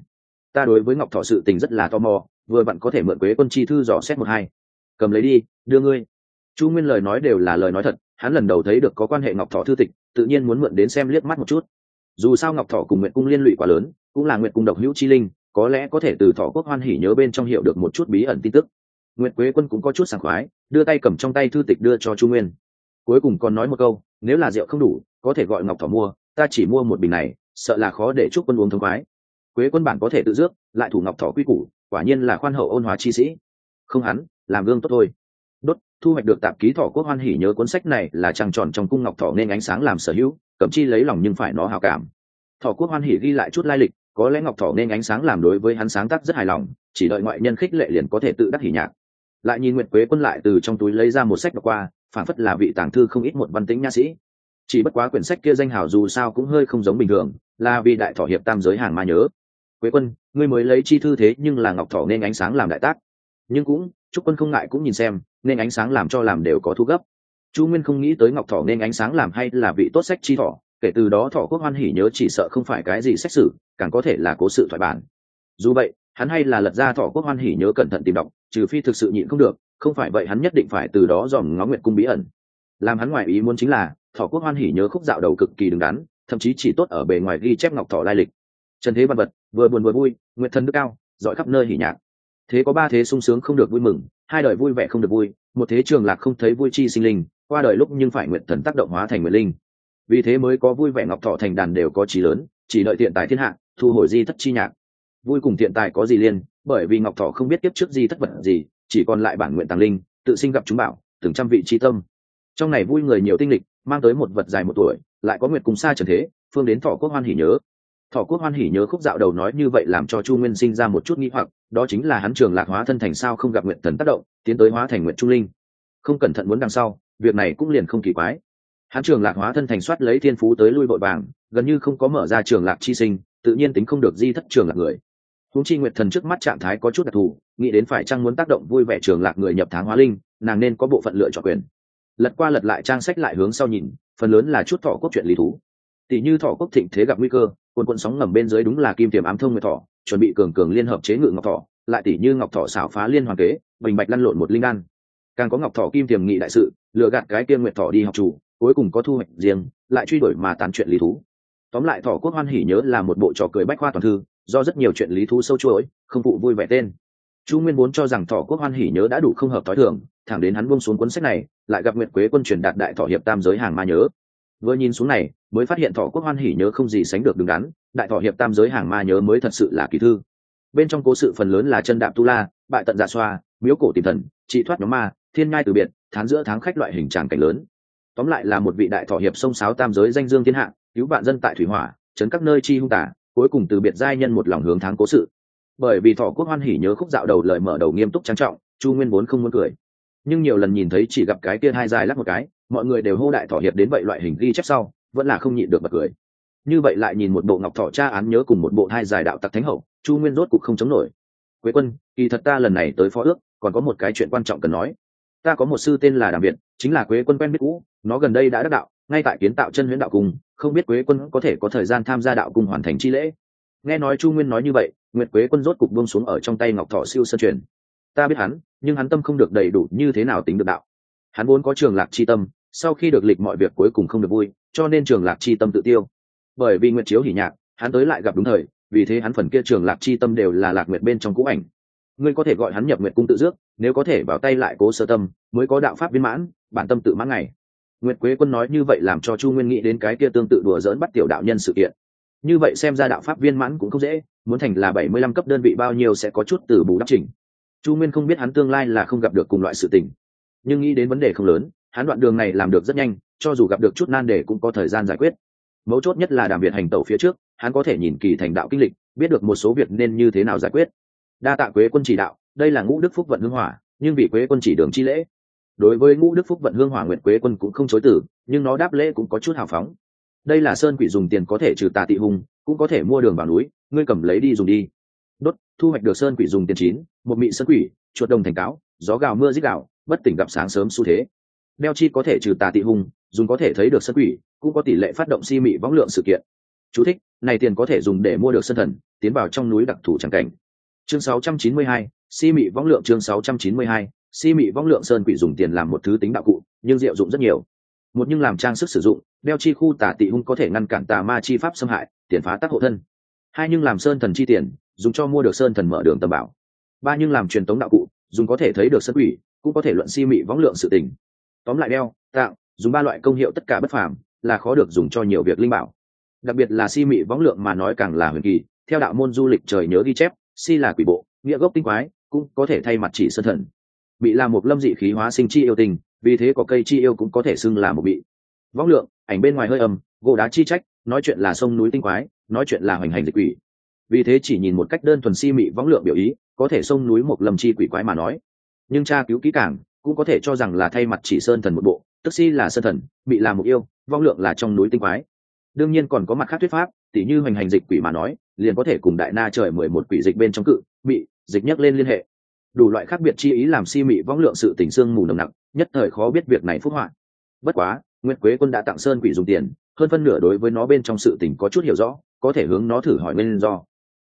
Ta đối với ngọc thọ sự tình rất là tò mò, vừa bạn có thể mượn quế quân chi thư dò xét một hai. Cầm lấy đi, đưa ngươi. Chu nguyên lời nói đều là lời nói thật, hắn lần đầu thấy được có quan hệ ngọc thọ thư tịch, tự nhiên muốn mượn đến xem liếc mắt một chút. Dù sao ngọc thọ cùng nguyện cung liên lụy quá lớn, cũng là nguyện cung độc hữu chi linh, có lẽ có thể từ thọ quốc hoan hỉ nhớ bên trong hiểu được một chút bí ẩn tin tức. Nguyện quế quân cũng có chút sảng khoái, đưa tay cầm trong tay thư tịch đưa cho chu nguyên. Cuối cùng còn nói một câu, nếu là rượu không đủ, có thể gọi ngọc thọ mua ta chỉ mua một bình này, sợ là khó để chúc quân uống thông khoái. Quế quân bản có thể tự dước, lại thủ ngọc thọ quy củ, quả nhiên là khoan hậu ôn hòa chi sĩ. Không hắn, làm gương tốt thôi. Đốt, thu hoạch được tạp ký thọ quốc hoan hỉ nhớ cuốn sách này là trăng tròn trong cung ngọc thọ nên ánh sáng làm sở hữu, cẩm chi lấy lòng nhưng phải nó hào cảm. Thọ quốc hoan hỉ ghi lại chút lai lịch, có lẽ ngọc thọ nên ánh sáng làm đối với hắn sáng tác rất hài lòng, chỉ đợi ngoại nhân khích lệ liền có thể tự đắc hỉ nhạc. Lại nhìn nguyệt quế quân lại từ trong túi lấy ra một sách đọc qua phản phất là vị tàng thư không ít một văn tính nha sĩ chỉ bất quá quyển sách kia danh hào dù sao cũng hơi không giống bình thường, là vì đại thọ hiệp tam giới hàng mà nhớ. Quế quân, ngươi mới lấy chi thư thế nhưng là ngọc thọ nên ánh sáng làm đại tác. Nhưng cũng chúc quân không ngại cũng nhìn xem, nên ánh sáng làm cho làm đều có thu gấp. Chu nguyên không nghĩ tới ngọc thọ nên ánh sáng làm hay là vị tốt sách chi thọ kể từ đó thọ quốc hoan hỉ nhớ chỉ sợ không phải cái gì xét xử, càng có thể là cố sự thoại bản. Dù vậy, hắn hay là lật ra thọ quốc hoan hỉ nhớ cẩn thận tìm đọc, trừ phi thực sự nhịn không được, không phải vậy hắn nhất định phải từ đó dòm ngó nguyện cung bí ẩn. Làm hắn ngoài ý muốn chính là thọ quốc hoan hỉ nhớ khúc dạo đầu cực kỳ đứng đắn, thậm chí chỉ tốt ở bề ngoài ghi chép ngọc thọ lai lịch. Trần thế văn vật vừa buồn vừa vui nguyện thân đức cao, giỏi khắp nơi hỉ nhạc. Thế có ba thế sung sướng không được vui mừng, hai đời vui vẻ không được vui, một thế trường lạc không thấy vui chi sinh linh, qua đời lúc nhưng phải nguyện thần tác động hóa thành nguyện linh. Vì thế mới có vui vẻ ngọc thọ thành đàn đều có trí lớn, chỉ đợi thiện tài thiên hạ, thu hồi di thất chi nhạc. Vui cùng thiện tài có gì liên, bởi vì ngọc thọ không biết tiếp trước di thất vật gì, chỉ còn lại bản nguyện tàng linh, tự sinh gặp chúng bảo, từng trăm vị trí tâm. Trong này vui người nhiều tinh lịch mang tới một vật dài một tuổi, lại có nguyệt cùng xa trần thế, phương đến thọ quốc hoan hỉ nhớ. Thọ quốc hoan hỉ nhớ khúc dạo đầu nói như vậy làm cho chu nguyên sinh ra một chút nghĩ hoặc, đó chính là hắn trường lạc hóa thân thành sao không gặp nguyện thần tác động, tiến tới hóa thành nguyện trung linh. Không cẩn thận muốn đằng sau, việc này cũng liền không kỳ quái. Hắn trường lạc hóa thân thành soát lấy thiên phú tới lui vội vàng, gần như không có mở ra trường lạc chi sinh, tự nhiên tính không được di thất trường lạc người. Húng chi nguyệt thần trước mắt trạng thái có chút đặc thù, nghĩ đến phải chăng muốn tác động vui vẻ trường lạc người nhập tháng hóa linh, nàng nên có bộ phận lựa chọn quyền lật qua lật lại trang sách lại hướng sau nhìn, phần lớn là chút thọ quốc chuyện lý thú. Tỷ như thọ quốc thịnh thế gặp nguy cơ quân quân sóng ngầm bên dưới đúng là kim tiềm ám thông nguyệt thọ chuẩn bị cường cường liên hợp chế ngự ngọc thọ lại tỷ như ngọc thọ xảo phá liên hoàng kế, bình bạch lăn lộn một linh an. càng có ngọc thọ kim tiềm nghị đại sự lựa gạt cái tiên nguyệt thọ đi học chủ, cuối cùng có thu hoạch riêng, lại truy đuổi mà tán chuyện lý thú. Tóm lại thọ quốc hoan hỉ nhớ là một bộ trò cười bách khoa toàn thư, do rất nhiều chuyện lý thú sâu chuỗi, không phụ vui vẻ tên. Chu nguyên vốn cho rằng thọ quốc hoan hỉ nhớ đã đủ không hợp t h i thường thẳng đến hắn buông xuống cuốn sách này, lại gặp nguyệt quế quân truyền đạt đại thọ hiệp tam giới hàng ma nhớ. Vừa nhìn xuống này, mới phát hiện thọ quốc hoan hỉ nhớ không gì sánh được đứng đắn, đại thọ hiệp tam giới hàng ma nhớ mới thật sự là kỳ thư. Bên trong cố sự phần lớn là chân đạp tu la, bại tận dạ xoa, miếu cổ tìm thần, trị thoát nhóm ma, thiên ngai từ biệt tháng giữa tháng khách loại hình tràng cảnh lớn. Tóm lại là một vị đại thọ hiệp sông sáo tam giới danh dương thiên hạ, cứu bạn dân tại thủy hỏa, chấn các nơi chi hung tả cuối cùng từ biệt giai nhân một lòng hướng tháng cố sự. Bởi vì thọ quốc hoan hỉ nhớ khúc dạo đầu lời mở đầu nghiêm túc trang trọng, chu nguyên vốn không muốn cười nhưng nhiều lần nhìn thấy chỉ gặp cái kia hai dài lắc một cái, mọi người đều hô đại thỏ hiệp đến vậy loại hình ghi chép sau, vẫn là không nhịn được bật cười. Như vậy lại nhìn một bộ ngọc thọ tra án nhớ cùng một bộ hai dài đạo tặc thánh hậu, chu nguyên rốt cục không chống nổi. Quế quân, kỳ thật ta lần này tới phó ước, còn có một cái chuyện quan trọng cần nói. Ta có một sư tên là đàm việt, chính là quế quân quen biết cũ, nó gần đây đã đắc đạo, ngay tại kiến tạo chân huyễn đạo cung, không biết quế quân có thể có thời gian tham gia đạo cung hoàn thành chi lễ. Nghe nói chu nguyên nói như vậy, nguyệt quế quân rốt cục buông xuống ở trong tay ngọc thọ siêu sân truyền ta biết hắn, nhưng hắn tâm không được đầy đủ như thế nào tính được đạo. Hắn vốn có trường lạc chi tâm, sau khi được lịch mọi việc cuối cùng không được vui, cho nên trường lạc chi tâm tự tiêu. Bởi vì nguyệt chiếu hỉ nhạc, hắn tới lại gặp đúng thời, vì thế hắn phần kia trường lạc chi tâm đều là lạc nguyệt bên trong cũ ảnh. Ngươi có thể gọi hắn nhập nguyệt cung tự dước nếu có thể vào tay lại cố sơ tâm, mới có đạo pháp viên mãn, bản tâm tự mãn ngày. Nguyệt quế quân nói như vậy làm cho chu nguyên nghĩ đến cái kia tương tự đùa dỡn bắt tiểu đạo nhân sự kiện. Như vậy xem ra đạo pháp viên mãn cũng không dễ, muốn thành là bảy mươi lăm cấp đơn vị bao nhiêu sẽ có chút từ bù đắp trình chu nguyên không biết hắn tương lai là không gặp được cùng loại sự tình, nhưng nghĩ đến vấn đề không lớn, hắn đoạn đường này làm được rất nhanh, cho dù gặp được chút nan đề cũng có thời gian giải quyết. Mấu chốt nhất là đàm việt hành tẩu phía trước, hắn có thể nhìn kỳ thành đạo kinh lịch, biết được một số việc nên như thế nào giải quyết. Đa tạ quế quân chỉ đạo, đây là ngũ đức phúc vận hương hỏa, nhưng vì quế quân chỉ đường chi lễ. Đối với ngũ đức phúc vận hương hỏa nguyện quế quân cũng không chối từ, nhưng nó đáp lễ cũng có chút hào phóng. Đây là sơn quỷ dùng tiền có thể trừ tà tị hùng, cũng có thể mua đường vào núi, ngươi cầm lấy đi dùng đi thu hoạch được sơn quỷ dùng tiền chín một mị sơn quỷ chuột đồng thành cáo gió gào mưa dích gạo bất tỉnh gặp sáng sớm xu thế. Đeo chi có thể trừ tà tị hùng dùng có thể thấy được sơn quỷ cũng có tỷ lệ phát động si mị võng lượng sự kiện. Chú thích, này tiền có thể dùng để mua được sân thần tiến vào trong núi đặc thù tràng cảnh. Chương 692, si mị võng lượng chương 692, si mị võng lượng sơn quỷ dùng tiền làm một thứ tính đạo cụ nhưng diệu dụng rất nhiều. Một nhưng làm trang sức sử dụng đeo chi khu tà tị hung có thể ngăn cản tà ma chi pháp xâm hại tiền phá tác hộ thân. Hai nhưng làm sơn thần chi tiền dùng cho mua được sơn thần mở đường tầm bảo. Ba nhưng làm truyền tống đạo cụ, dùng có thể thấy được sân quỷ, cũng có thể luận si mị võng lượng sự tình. Tóm lại đeo, tạo, dùng ba loại công hiệu tất cả bất phàm, là khó được dùng cho nhiều việc linh bảo. Đặc biệt là si mị võng lượng mà nói càng là huyền kỳ, theo đạo môn du lịch trời nhớ ghi chép, si là quỷ bộ, nghĩa gốc tinh quái, cũng có thể thay mặt chỉ sơn thần. Bị là một lâm dị khí hóa sinh chi yêu tình, vì thế có cây chi yêu cũng có thể xưng là một bị. Võng lượng, ảnh bên ngoài hơi âm, gỗ đá chi trách, nói chuyện là sông núi tinh quái, nói chuyện là hoành hành dịch quỷ vì thế chỉ nhìn một cách đơn thuần si mị võng lượng biểu ý, có thể sông núi một lầm chi quỷ quái mà nói. Nhưng cha cứu kỹ càng, cũng có thể cho rằng là thay mặt chỉ sơn thần một bộ, tức si là sơn thần, bị là một yêu vong lượng là trong núi tinh quái. Đương nhiên còn có mặt khác thuyết pháp, tỉ như hoành hành dịch quỷ mà nói, liền có thể cùng đại na trời mười một quỷ dịch bên trong cự bị dịch nhắc lên liên hệ. Đủ loại khác biệt chi ý làm si mị vong lượng sự tình xương mù nồng nặng nhất thời khó biết việc này phúc họa. Bất quá nguyễn quế quân đã tặng sơn quỷ dùng tiền, hơn phân nửa đối với nó bên trong sự tình có chút hiểu rõ, có thể hướng nó thử hỏi nguyên do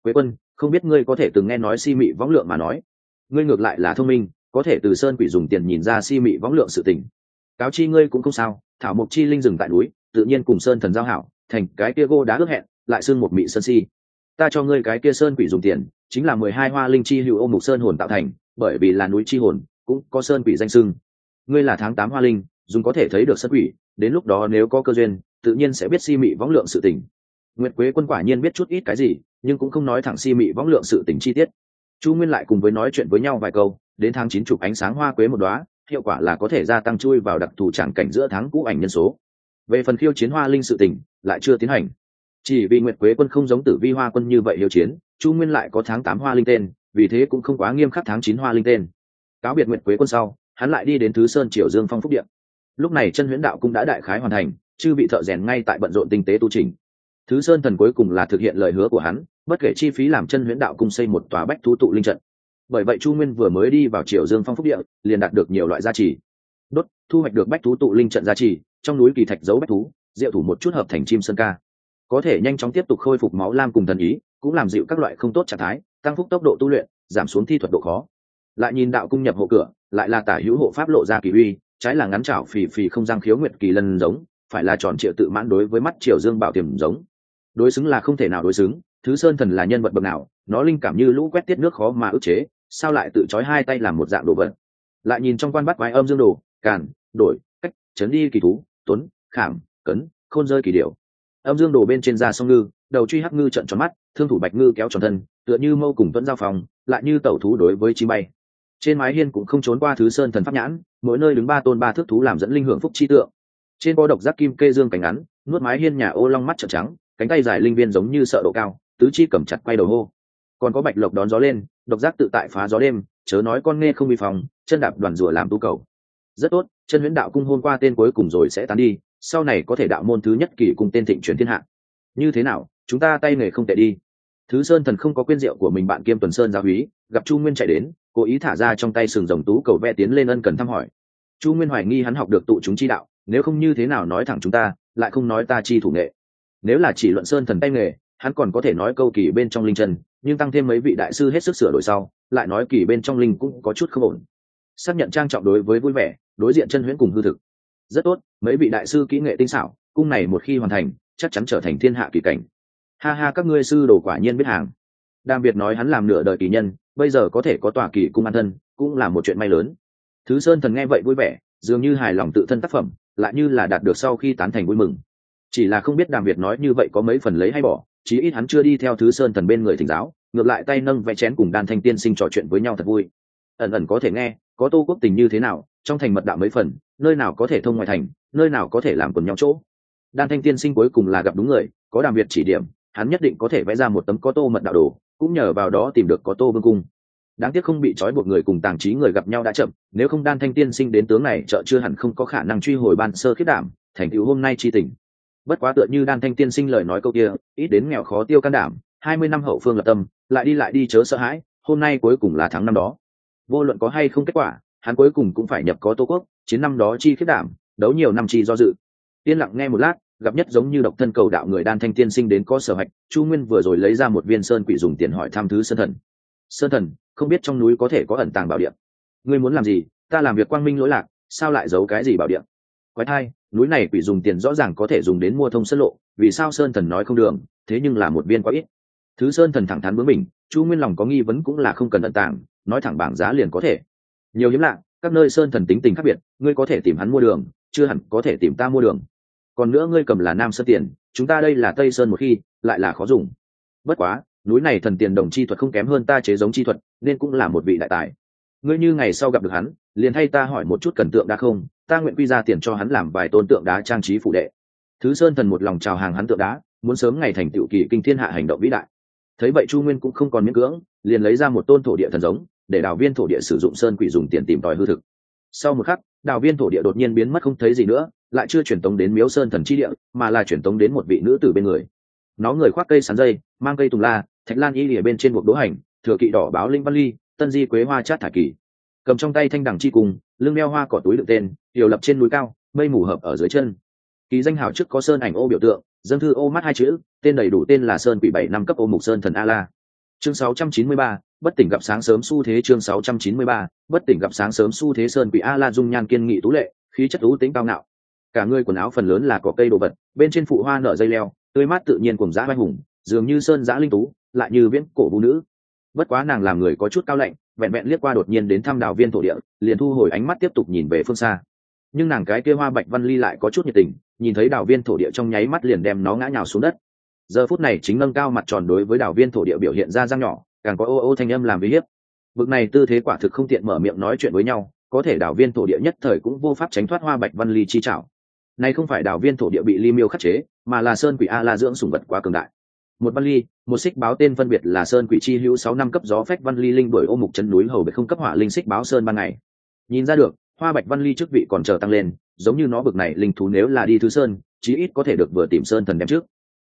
quế quân, không biết ngươi có thể từng nghe nói si mị võng lượng mà nói. Ngươi ngược lại là thông minh, có thể từ sơn quỷ dùng tiền nhìn ra si mị võng lượng sự tình. Cáo chi ngươi cũng không sao, thảo mộc chi linh rừng tại núi, tự nhiên cùng sơn thần giao hảo, thành cái kia gô đá ước hẹn, lại xương một mị sơn si. Ta cho ngươi cái kia sơn quỷ dùng tiền, chính là mười hai hoa linh chi hữu ô mục sơn hồn tạo thành, bởi vì là núi chi hồn, cũng có sơn quỷ danh sưng ngươi là tháng tám hoa linh, dùng có thể thấy được sơn quỷ, đến lúc đó nếu có cơ duyên, tự nhiên sẽ biết si mị võng lượng sự tình. Nguyệt quế quân quả nhiên biết chút ít cái gì nhưng cũng không nói thẳng si mị võng lượng sự tình chi tiết. Chu nguyên lại cùng với nói chuyện với nhau vài câu, đến tháng chín chụp ánh sáng hoa quế một đóa, hiệu quả là có thể gia tăng chui vào đặc thù tràng cảnh giữa tháng cũ ảnh nhân số. Về phần khiêu chiến hoa linh sự tình, lại chưa tiến hành. Chỉ vì nguyệt quế quân không giống tử vi hoa quân như vậy hiếu chiến, chu nguyên lại có tháng tám hoa linh tên, vì thế cũng không quá nghiêm khắc tháng chín hoa linh tên. Cáo biệt nguyệt quế quân sau, hắn lại đi đến thứ sơn triều dương phong phúc điện. Lúc này chân huyễn đạo cũng đã đại khái hoàn thành, chư bị thợ rèn ngay tại bận rộn tinh tế tu trình thứ sơn thần cuối cùng là thực hiện lời hứa của hắn, bất kể chi phí làm chân huyễn đạo cung xây một tòa bách thú tụ linh trận. Bởi vậy chu nguyên vừa mới đi vào triều dương phong phúc địa, liền đạt được nhiều loại gia trì. Đốt, thu hoạch được bách thú tụ linh trận gia trì, trong núi kỳ thạch giấu bách thú, diệu thủ một chút hợp thành chim sơn ca. Có thể nhanh chóng tiếp tục khôi phục máu lam cùng thần ý, cũng làm dịu các loại không tốt trạng thái, tăng phúc tốc độ tu luyện, giảm xuống thi thuật độ khó. Lại nhìn đạo cung nhập hộ cửa, lại là tả hữu hộ pháp lộ ra kỳ uy, trái là ngắn chảo phì phì không giang khiếu nguyệt kỳ lân giống, phải là tròn triệu tự mãn đối với mắt triều dương bảo tiềm giống đối xứng là không thể nào đối xứng, thứ sơn thần là nhân vật bậc nào, nó linh cảm như lũ quét tiết nước khó mà ức chế, sao lại tự trói hai tay làm một dạng đồ vật? Lại nhìn trong quan bắt quái âm dương đồ, càn, đổi, cách, chấn đi kỳ thú, tuấn, khảm, cấn, khôn rơi kỳ điệu. âm dương đồ bên trên da sông ngư, đầu truy hắc ngư trận tròn mắt, thương thủ bạch ngư kéo tròn thân, tựa như mâu cùng tuấn giao phòng, lại như tẩu thú đối với chi bay. Trên mái hiên cũng không trốn qua thứ sơn thần pháp nhãn, mỗi nơi đứng ba tôn ba thước thú làm dẫn linh hưởng phúc chi tượng. Trên có độc giác kim kê dương cánh ngắn, nuốt mái hiên nhà ô long mắt trợn trắng cánh tay dài linh viên giống như sợ độ cao, tứ chi cầm chặt quay đầu hô. Còn có bạch lộc đón gió lên, độc giác tự tại phá gió đêm, chớ nói con nghe không bị phòng, chân đạp đoàn rùa làm tu cầu. Rất tốt, chân huyễn đạo cung hôn qua tên cuối cùng rồi sẽ tán đi, sau này có thể đạo môn thứ nhất kỳ cùng tên thịnh truyền thiên hạ. Như thế nào, chúng ta tay nghề không tệ đi. Thứ sơn thần không có quyên rượu của mình bạn kiêm tuần sơn gia húy, gặp chu nguyên chạy đến, cố ý thả ra trong tay sừng rồng tú cầu ve tiến lên ân cần thăm hỏi. Chu nguyên hoài nghi hắn học được tụ chúng chi đạo, nếu không như thế nào nói thẳng chúng ta, lại không nói ta chi thủ nghệ nếu là chỉ luận sơn thần tay nghề, hắn còn có thể nói câu kỳ bên trong linh chân, nhưng tăng thêm mấy vị đại sư hết sức sửa đổi sau, lại nói kỳ bên trong linh cũng có chút không ổn. Xác nhận trang trọng đối với vui vẻ, đối diện chân huyễn cùng hư thực. Rất tốt, mấy vị đại sư kỹ nghệ tinh xảo, cung này một khi hoàn thành, chắc chắn trở thành thiên hạ kỳ cảnh. Ha ha, các ngươi sư đồ quả nhiên biết hàng. Đàm biệt nói hắn làm nửa đời kỳ nhân, bây giờ có thể có tòa kỳ cung an thân, cũng là một chuyện may lớn. Thứ sơn thần nghe vậy vui vẻ, dường như hài lòng tự thân tác phẩm, lại như là đạt được sau khi tán thành vui mừng chỉ là không biết đàm việt nói như vậy có mấy phần lấy hay bỏ, chí ít hắn chưa đi theo thứ sơn thần bên người thỉnh giáo, ngược lại tay nâng vẽ chén cùng đan thanh tiên sinh trò chuyện với nhau thật vui. Ẩn ẩn có thể nghe, có tô quốc tình như thế nào, trong thành mật đạo mấy phần, nơi nào có thể thông ngoài thành, nơi nào có thể làm quần nhau chỗ. Đan thanh tiên sinh cuối cùng là gặp đúng người, có đàm việt chỉ điểm, hắn nhất định có thể vẽ ra một tấm có tô mật đạo đồ, cũng nhờ vào đó tìm được có tô vương cung. Đáng tiếc không bị trói buộc người cùng tàng trí người gặp nhau đã chậm, nếu không đan thanh tiên sinh đến tướng này chợ chưa hẳn không có khả năng truy hồi ban sơ khiết đảm, thành tựu hôm nay chi tình bất quá tựa như đan thanh tiên sinh lời nói câu kia, ít đến nghèo khó tiêu can đảm, hai mươi năm hậu phương lập tâm, lại đi lại đi chớ sợ hãi, hôm nay cuối cùng là tháng năm đó. Vô luận có hay không kết quả, hắn cuối cùng cũng phải nhập có tô quốc, chiến năm đó chi khiết đảm, đấu nhiều năm chi do dự. Yên lặng nghe một lát, gặp nhất giống như độc thân cầu đạo người đan thanh tiên sinh đến có sở hạch, chu nguyên vừa rồi lấy ra một viên sơn quỷ dùng tiền hỏi thăm thứ sơn thần. Sơn thần, không biết trong núi có thể có ẩn tàng bảo điện ngươi muốn làm gì? Ta làm việc quang minh lỗi lạc, sao lại giấu cái gì bảo điện quái thai núi này quỷ dùng tiền rõ ràng có thể dùng đến mua thông sân lộ, vì sao sơn thần nói không đường, thế nhưng là một viên quá ít. Thứ sơn thần thẳng thắn bướng mình, chu nguyên lòng có nghi vấn cũng là không cần ẩn tàng, nói thẳng bảng giá liền có thể. Nhiều hiếm lạ, các nơi sơn thần tính tình khác biệt, ngươi có thể tìm hắn mua đường, chưa hẳn có thể tìm ta mua đường. Còn nữa ngươi cầm là nam sơn tiền, chúng ta đây là tây sơn một khi, lại là khó dùng. Bất quá, núi này thần tiền đồng chi thuật không kém hơn ta chế giống chi thuật, nên cũng là một vị đại tài. Ngươi như ngày sau gặp được hắn, liền thay ta hỏi một chút cần tượng đã không ta nguyện quy ra tiền cho hắn làm vài tôn tượng đá trang trí phụ đệ. Thứ sơn thần một lòng chào hàng hắn tượng đá, muốn sớm ngày thành tựu kỳ kinh thiên hạ hành động vĩ đại. Thấy vậy chu nguyên cũng không còn miễn cưỡng, liền lấy ra một tôn thổ địa thần giống, để đào viên thổ địa sử dụng sơn quỷ dùng tiền tìm tòi hư thực. Sau một khắc, đào viên thổ địa đột nhiên biến mất không thấy gì nữa, lại chưa truyền tống đến miếu sơn thần chi địa, mà là truyền tống đến một vị nữ tử bên người. Nó người khoác cây sắn dây, mang cây tùng la, thạch lan y lìa bên trên buộc đỗ hành, thừa kỵ đỏ báo linh văn ly, tân di quế hoa chát thả kỳ cầm trong tay thanh đằng chi cùng lưng đeo hoa cỏ túi đựng tên điều lập trên núi cao mây mù hợp ở dưới chân. Ký danh hào trước có sơn ảnh ô biểu tượng dân thư ô mắt hai chữ tên đầy đủ tên là sơn quỷ bảy năm cấp ô mục sơn thần a la chương 693, bất tỉnh gặp sáng sớm xu thế chương 693, bất tỉnh gặp sáng sớm xu thế sơn quỷ a la dung nhan kiên nghị tú lệ khí chất tú tính cao ngạo. Cả người quần áo phần lớn là cỏ cây đồ vật bên trên phụ hoa nở dây leo tươi mát tự nhiên cùng dã vai hùng dường như sơn dã linh tú lại như viễn cổ vũ nữ bất quá nàng làm người có chút cao lạnh, vẹn vẹn liếc qua đột nhiên đến thăm đào viên thổ địa, liền thu hồi ánh mắt tiếp tục nhìn về phương xa. Nhưng nàng cái kia hoa bạch văn ly lại có chút nhiệt tình, nhìn thấy đào viên thổ địa trong nháy mắt liền đem nó ngã nhào xuống đất. Giờ phút này chính nâng cao mặt tròn đối với đào viên thổ địa biểu hiện ra răng nhỏ, càng có ô ô thanh âm làm uy hiếp. Vực này tư thế quả thực không tiện mở miệng nói chuyện với nhau, có thể đào viên thổ địa nhất thời cũng vô pháp tránh thoát hoa bạch văn ly chi trảo. Này không phải đào viên thổ địa bị ly miêu khắc chế, mà là sơn quỷ a la dưỡng sùng vật quá cường đại một văn ly, một xích báo tên phân biệt là sơn quỷ chi hữu sáu năm cấp gió phách văn ly linh bởi ô mục chân núi hầu bị không cấp hỏa linh xích báo sơn ban ngày. Nhìn ra được, hoa bạch văn ly chức vị còn chờ tăng lên, giống như nó bực này linh thú nếu là đi thứ sơn, chí ít có thể được vừa tìm sơn thần đem trước.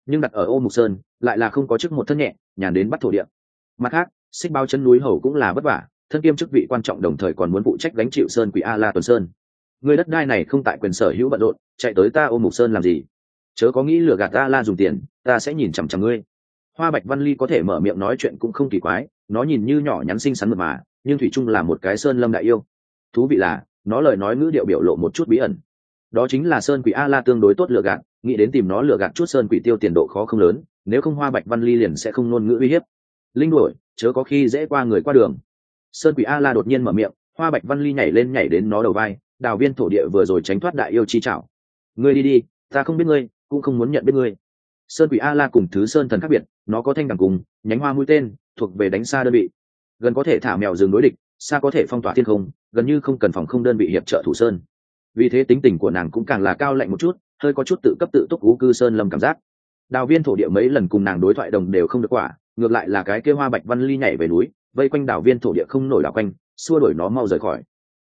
Nhưng đặt ở ô mục sơn, lại là không có chức một thân nhẹ, nhàn đến bắt thổ địa. Mặt khác, xích báo chân núi hầu cũng là vất vả, thân kiêm chức vị quan trọng đồng thời còn muốn phụ trách gánh chịu sơn quỷ a la tuần sơn. Người đất đai này không tại quyền sở hữu bận rộn, chạy tới ta ô mục sơn làm gì? Chớ có nghĩ lừa gạt ta la dùng tiền, ta sẽ nhìn chằm chằm ngươi. Hoa bạch văn ly có thể mở miệng nói chuyện cũng không kỳ quái, nó nhìn như nhỏ nhắn xinh xắn mật mà, nhưng thủy trung là một cái sơn lâm đại yêu. Thú vị là, nó lời nói ngữ điệu biểu lộ một chút bí ẩn. Đó chính là sơn quỷ a la tương đối tốt lừa gạt, nghĩ đến tìm nó lừa gạt chút sơn quỷ tiêu tiền độ khó không lớn, nếu không hoa bạch văn ly liền sẽ không ngôn ngữ uy hiếp. Linh đuổi, chớ có khi dễ qua người qua đường. Sơn quỷ a la đột nhiên mở miệng, hoa bạch văn ly nhảy lên nhảy đến nó đầu vai, đào viên thổ địa vừa rồi tránh thoát đại yêu chi chảo ngươi đi đi, ta không biết ngươi cũng không muốn nhận biết ngươi. Sơn quỷ a la cùng thứ sơn thần khác biệt, nó có thanh đẳng cùng, nhánh hoa mũi tên, thuộc về đánh xa đơn vị. Gần có thể thả mèo rừng đối địch, xa có thể phong tỏa thiên không, gần như không cần phòng không đơn vị hiệp trợ thủ sơn. Vì thế tính tình của nàng cũng càng là cao lạnh một chút, hơi có chút tự cấp tự túc cú cư sơn lâm cảm giác. Đào viên thổ địa mấy lần cùng nàng đối thoại đồng đều không được quả, ngược lại là cái kêu hoa bạch văn ly nhảy về núi, vây quanh đảo viên thổ địa không nổi đảo quanh, xua đuổi nó mau rời khỏi.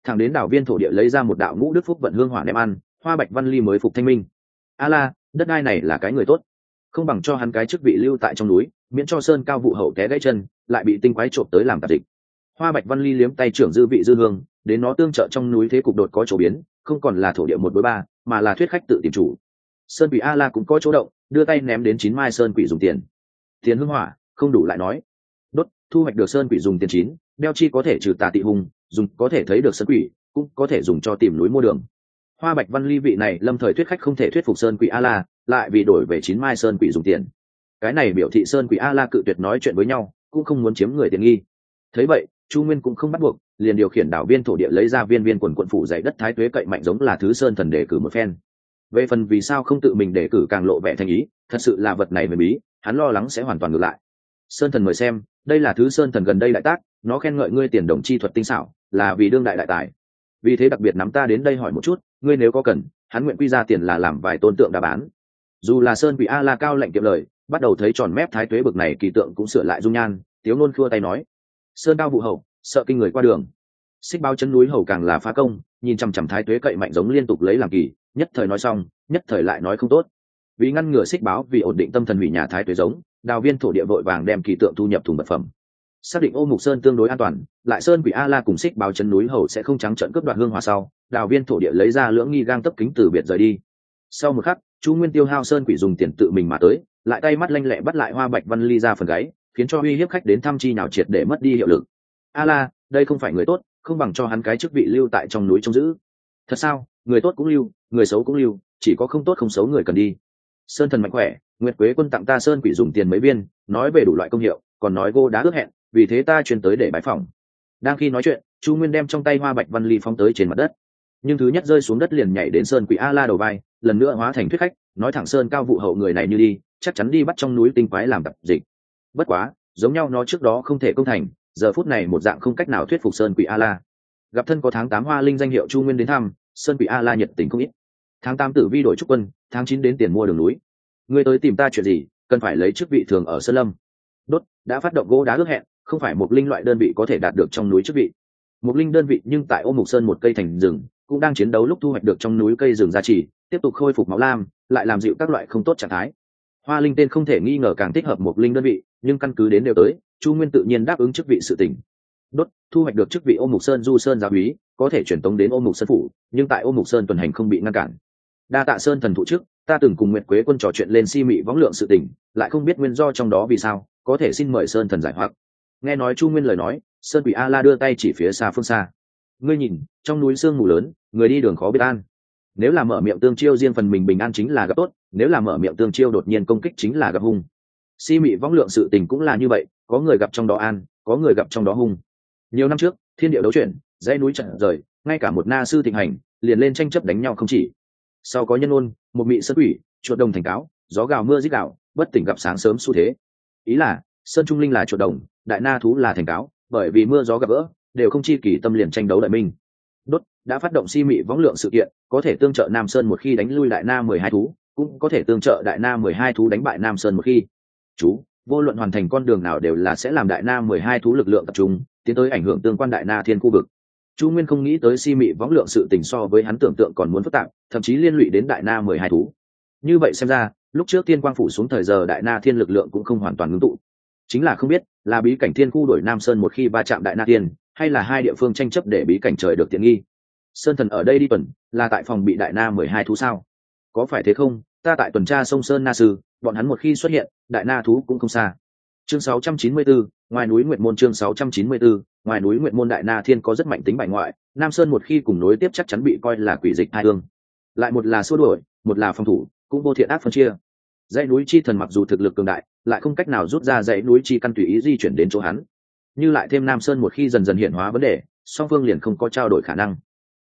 Thẳng đến đảo viên thổ địa lấy ra một đạo ngũ đức phúc vận hương hỏa đem ăn, hoa bạch văn ly mới phục thanh minh. A la đất đai này là cái người tốt. Không bằng cho hắn cái chức vị lưu tại trong núi, miễn cho sơn cao vụ hậu té gãy chân, lại bị tinh quái trộm tới làm tạp dịch. Hoa bạch văn ly liếm tay trưởng dư vị dư hương, đến nó tương trợ trong núi thế cục đột có chỗ biến, không còn là thổ địa một bối ba, mà là thuyết khách tự tìm chủ. Sơn quỷ a la cũng có chỗ động, đưa tay ném đến chín mai sơn quỷ dùng tiền. Tiền hưng hỏa, không đủ lại nói. Đốt, thu hoạch được sơn quỷ dùng tiền chín, đeo chi có thể trừ tà tị hùng, dùng có thể thấy được sơn quỷ, cũng có thể dùng cho tìm núi mua đường hoa bạch văn ly vị này lâm thời thuyết khách không thể thuyết phục sơn quỷ a la, lại vì đổi về chín mai sơn quỷ dùng tiền. Cái này biểu thị sơn quỷ a la cự tuyệt nói chuyện với nhau, cũng không muốn chiếm người tiền nghi. Thấy vậy, chu nguyên cũng không bắt buộc, liền điều khiển đảo viên thổ địa lấy ra viên viên quần quận phủ dạy đất thái tuế cậy mạnh giống là thứ sơn thần đề cử một phen. Về phần vì sao không tự mình đề cử càng lộ vẻ thành ý, thật sự là vật này về bí, hắn lo lắng sẽ hoàn toàn ngược lại. Sơn thần mời xem, đây là thứ sơn thần gần đây đại tác, nó khen ngợi ngươi tiền đồng chi thuật tinh xảo, là vì đương đại đại tài. Vì thế đặc biệt nắm ta đến đây hỏi một chút ngươi nếu có cần, hắn nguyện quy ra tiền là làm vài tôn tượng đã bán. Dù là sơn quỷ a la cao lệnh kiệm lời, bắt đầu thấy tròn mép thái tuế bực này kỳ tượng cũng sửa lại dung nhan, tiếu nôn khua tay nói, sơn cao vụ hậu, sợ kinh người qua đường. Xích bao chân núi hầu càng là phá công, nhìn chằm chằm thái tuế cậy mạnh giống liên tục lấy làm kỳ, nhất thời nói xong, nhất thời lại nói không tốt. Vì ngăn ngừa xích báo vì ổn định tâm thần hủy nhà thái tuế giống, đào viên thổ địa vội vàng đem kỳ tượng thu nhập thùng vật phẩm xác định ô mục sơn tương đối an toàn, lại sơn quỷ a la cùng xích báo chân núi hầu sẽ không trắng trận cướp đoạt hương hòa sau, đào viên thổ địa lấy ra lưỡng nghi gang tấp kính từ biệt rời đi. Sau một khắc, chú nguyên tiêu hao sơn quỷ dùng tiền tự mình mà tới, lại tay mắt lanh lẹ bắt lại hoa bạch văn ly ra phần gáy, khiến cho uy hiếp khách đến thăm chi nào triệt để mất đi hiệu lực. A la, đây không phải người tốt, không bằng cho hắn cái chức vị lưu tại trong núi trông giữ. Thật sao? Người tốt cũng lưu, người xấu cũng lưu, chỉ có không tốt không xấu người cần đi. Sơn thần mạnh khỏe, nguyệt quế quân tặng ta sơn quỷ dùng tiền mấy viên, nói về đủ loại công hiệu, còn nói cô đã ước hẹn vì thế ta truyền tới để bãi phòng đang khi nói chuyện, chu nguyên đem trong tay hoa bạch văn ly phóng tới trên mặt đất. Nhưng thứ nhất rơi xuống đất liền nhảy đến sơn quỷ a la đầu vai, lần nữa hóa thành thuyết khách, nói thẳng sơn cao vụ hậu người này như đi, chắc chắn đi bắt trong núi tinh quái làm tập dịch. Bất quá, giống nhau nó trước đó không thể công thành, giờ phút này một dạng không cách nào thuyết phục sơn quỷ a la. Gặp thân có tháng tám hoa linh danh hiệu chu nguyên đến thăm, sơn quỷ a la nhiệt tình không ít. Tháng tám tử vi đổi trúc quân, tháng chín đến tiền mua đường núi. Ngươi tới tìm ta chuyện gì, cần phải lấy chức vị thường ở sơn lâm. Đốt, đã phát động gỗ đá ước hẹn không phải một linh loại đơn vị có thể đạt được trong núi chức vị. Một linh đơn vị nhưng tại ô mục sơn một cây thành rừng, cũng đang chiến đấu lúc thu hoạch được trong núi cây rừng gia trì, tiếp tục khôi phục máu lam, lại làm dịu các loại không tốt trạng thái. Hoa linh tên không thể nghi ngờ càng thích hợp một linh đơn vị, nhưng căn cứ đến đều tới, chu nguyên tự nhiên đáp ứng chức vị sự tỉnh đốt, thu hoạch được chức vị ô mục sơn du sơn giáo úy có thể truyền tống đến ô mục sơn phủ, nhưng tại ô mục sơn tuần hành không bị ngăn cản. Đa tạ sơn thần thụ trước ta từng cùng nguyệt quế quân trò chuyện lên si mị võng lượng sự tỉnh lại không biết nguyên do trong đó vì sao, có thể xin mời sơn thần giải hoặc nghe nói chu nguyên lời nói, sơn quỷ a la đưa tay chỉ phía xa phương xa. Ngươi nhìn, trong núi sương mù lớn, người đi đường khó biết an. Nếu là mở miệng tương chiêu riêng phần mình bình an chính là gặp tốt, nếu là mở miệng tương chiêu đột nhiên công kích chính là gặp hung. Si mị võng lượng sự tình cũng là như vậy, có người gặp trong đó an, có người gặp trong đó hung. Nhiều năm trước, thiên địa đấu chuyển, dãy núi trận rời, ngay cả một na sư thịnh hành, liền lên tranh chấp đánh nhau không chỉ. Sau có nhân ôn, một mị sơn quỷ, chuột đồng thành cáo, gió gào mưa dít gạo bất tỉnh gặp sáng sớm xu thế. Ý là sơn trung linh là chuột đồng, đại na thú là thành cáo, bởi vì mưa gió gặp gỡ, đều không chi kỳ tâm liền tranh đấu đại minh. Đốt, đã phát động si mị võng lượng sự kiện, có thể tương trợ nam sơn một khi đánh lui đại na mười hai thú, cũng có thể tương trợ đại na mười hai thú đánh bại nam sơn một khi. Chú, vô luận hoàn thành con đường nào đều là sẽ làm đại na mười hai thú lực lượng tập trung, tiến tới ảnh hưởng tương quan đại na thiên khu vực. Chu nguyên không nghĩ tới si mị võng lượng sự tình so với hắn tưởng tượng còn muốn phức tạp, thậm chí liên lụy đến đại na mười hai thú. Như vậy xem ra, lúc trước tiên quang phủ xuống thời giờ đại na thiên lực lượng cũng không hoàn toàn ngưng tụ chính là không biết là bí cảnh thiên khu đổi nam sơn một khi va chạm đại na thiên hay là hai địa phương tranh chấp để bí cảnh trời được tiện nghi. Sơn thần ở đây đi tuần là tại phòng bị đại na mười hai thú sao? Có phải thế không? Ta tại tuần tra sông sơn na sư bọn hắn một khi xuất hiện đại na thú cũng không xa. Chương 694, ngoài núi nguyệt môn chương 694, ngoài núi nguyệt môn đại na thiên có rất mạnh tính bại ngoại nam sơn một khi cùng nối tiếp chắc chắn bị coi là quỷ dịch hai hương. Lại một là xua đuổi một là phòng thủ cũng vô thiện ác phân chia dãy núi chi thần mặc dù thực lực cường đại, lại không cách nào rút ra dãy núi chi căn tùy ý di chuyển đến chỗ hắn. Như lại thêm nam sơn một khi dần dần hiện hóa vấn đề, song phương liền không có trao đổi khả năng.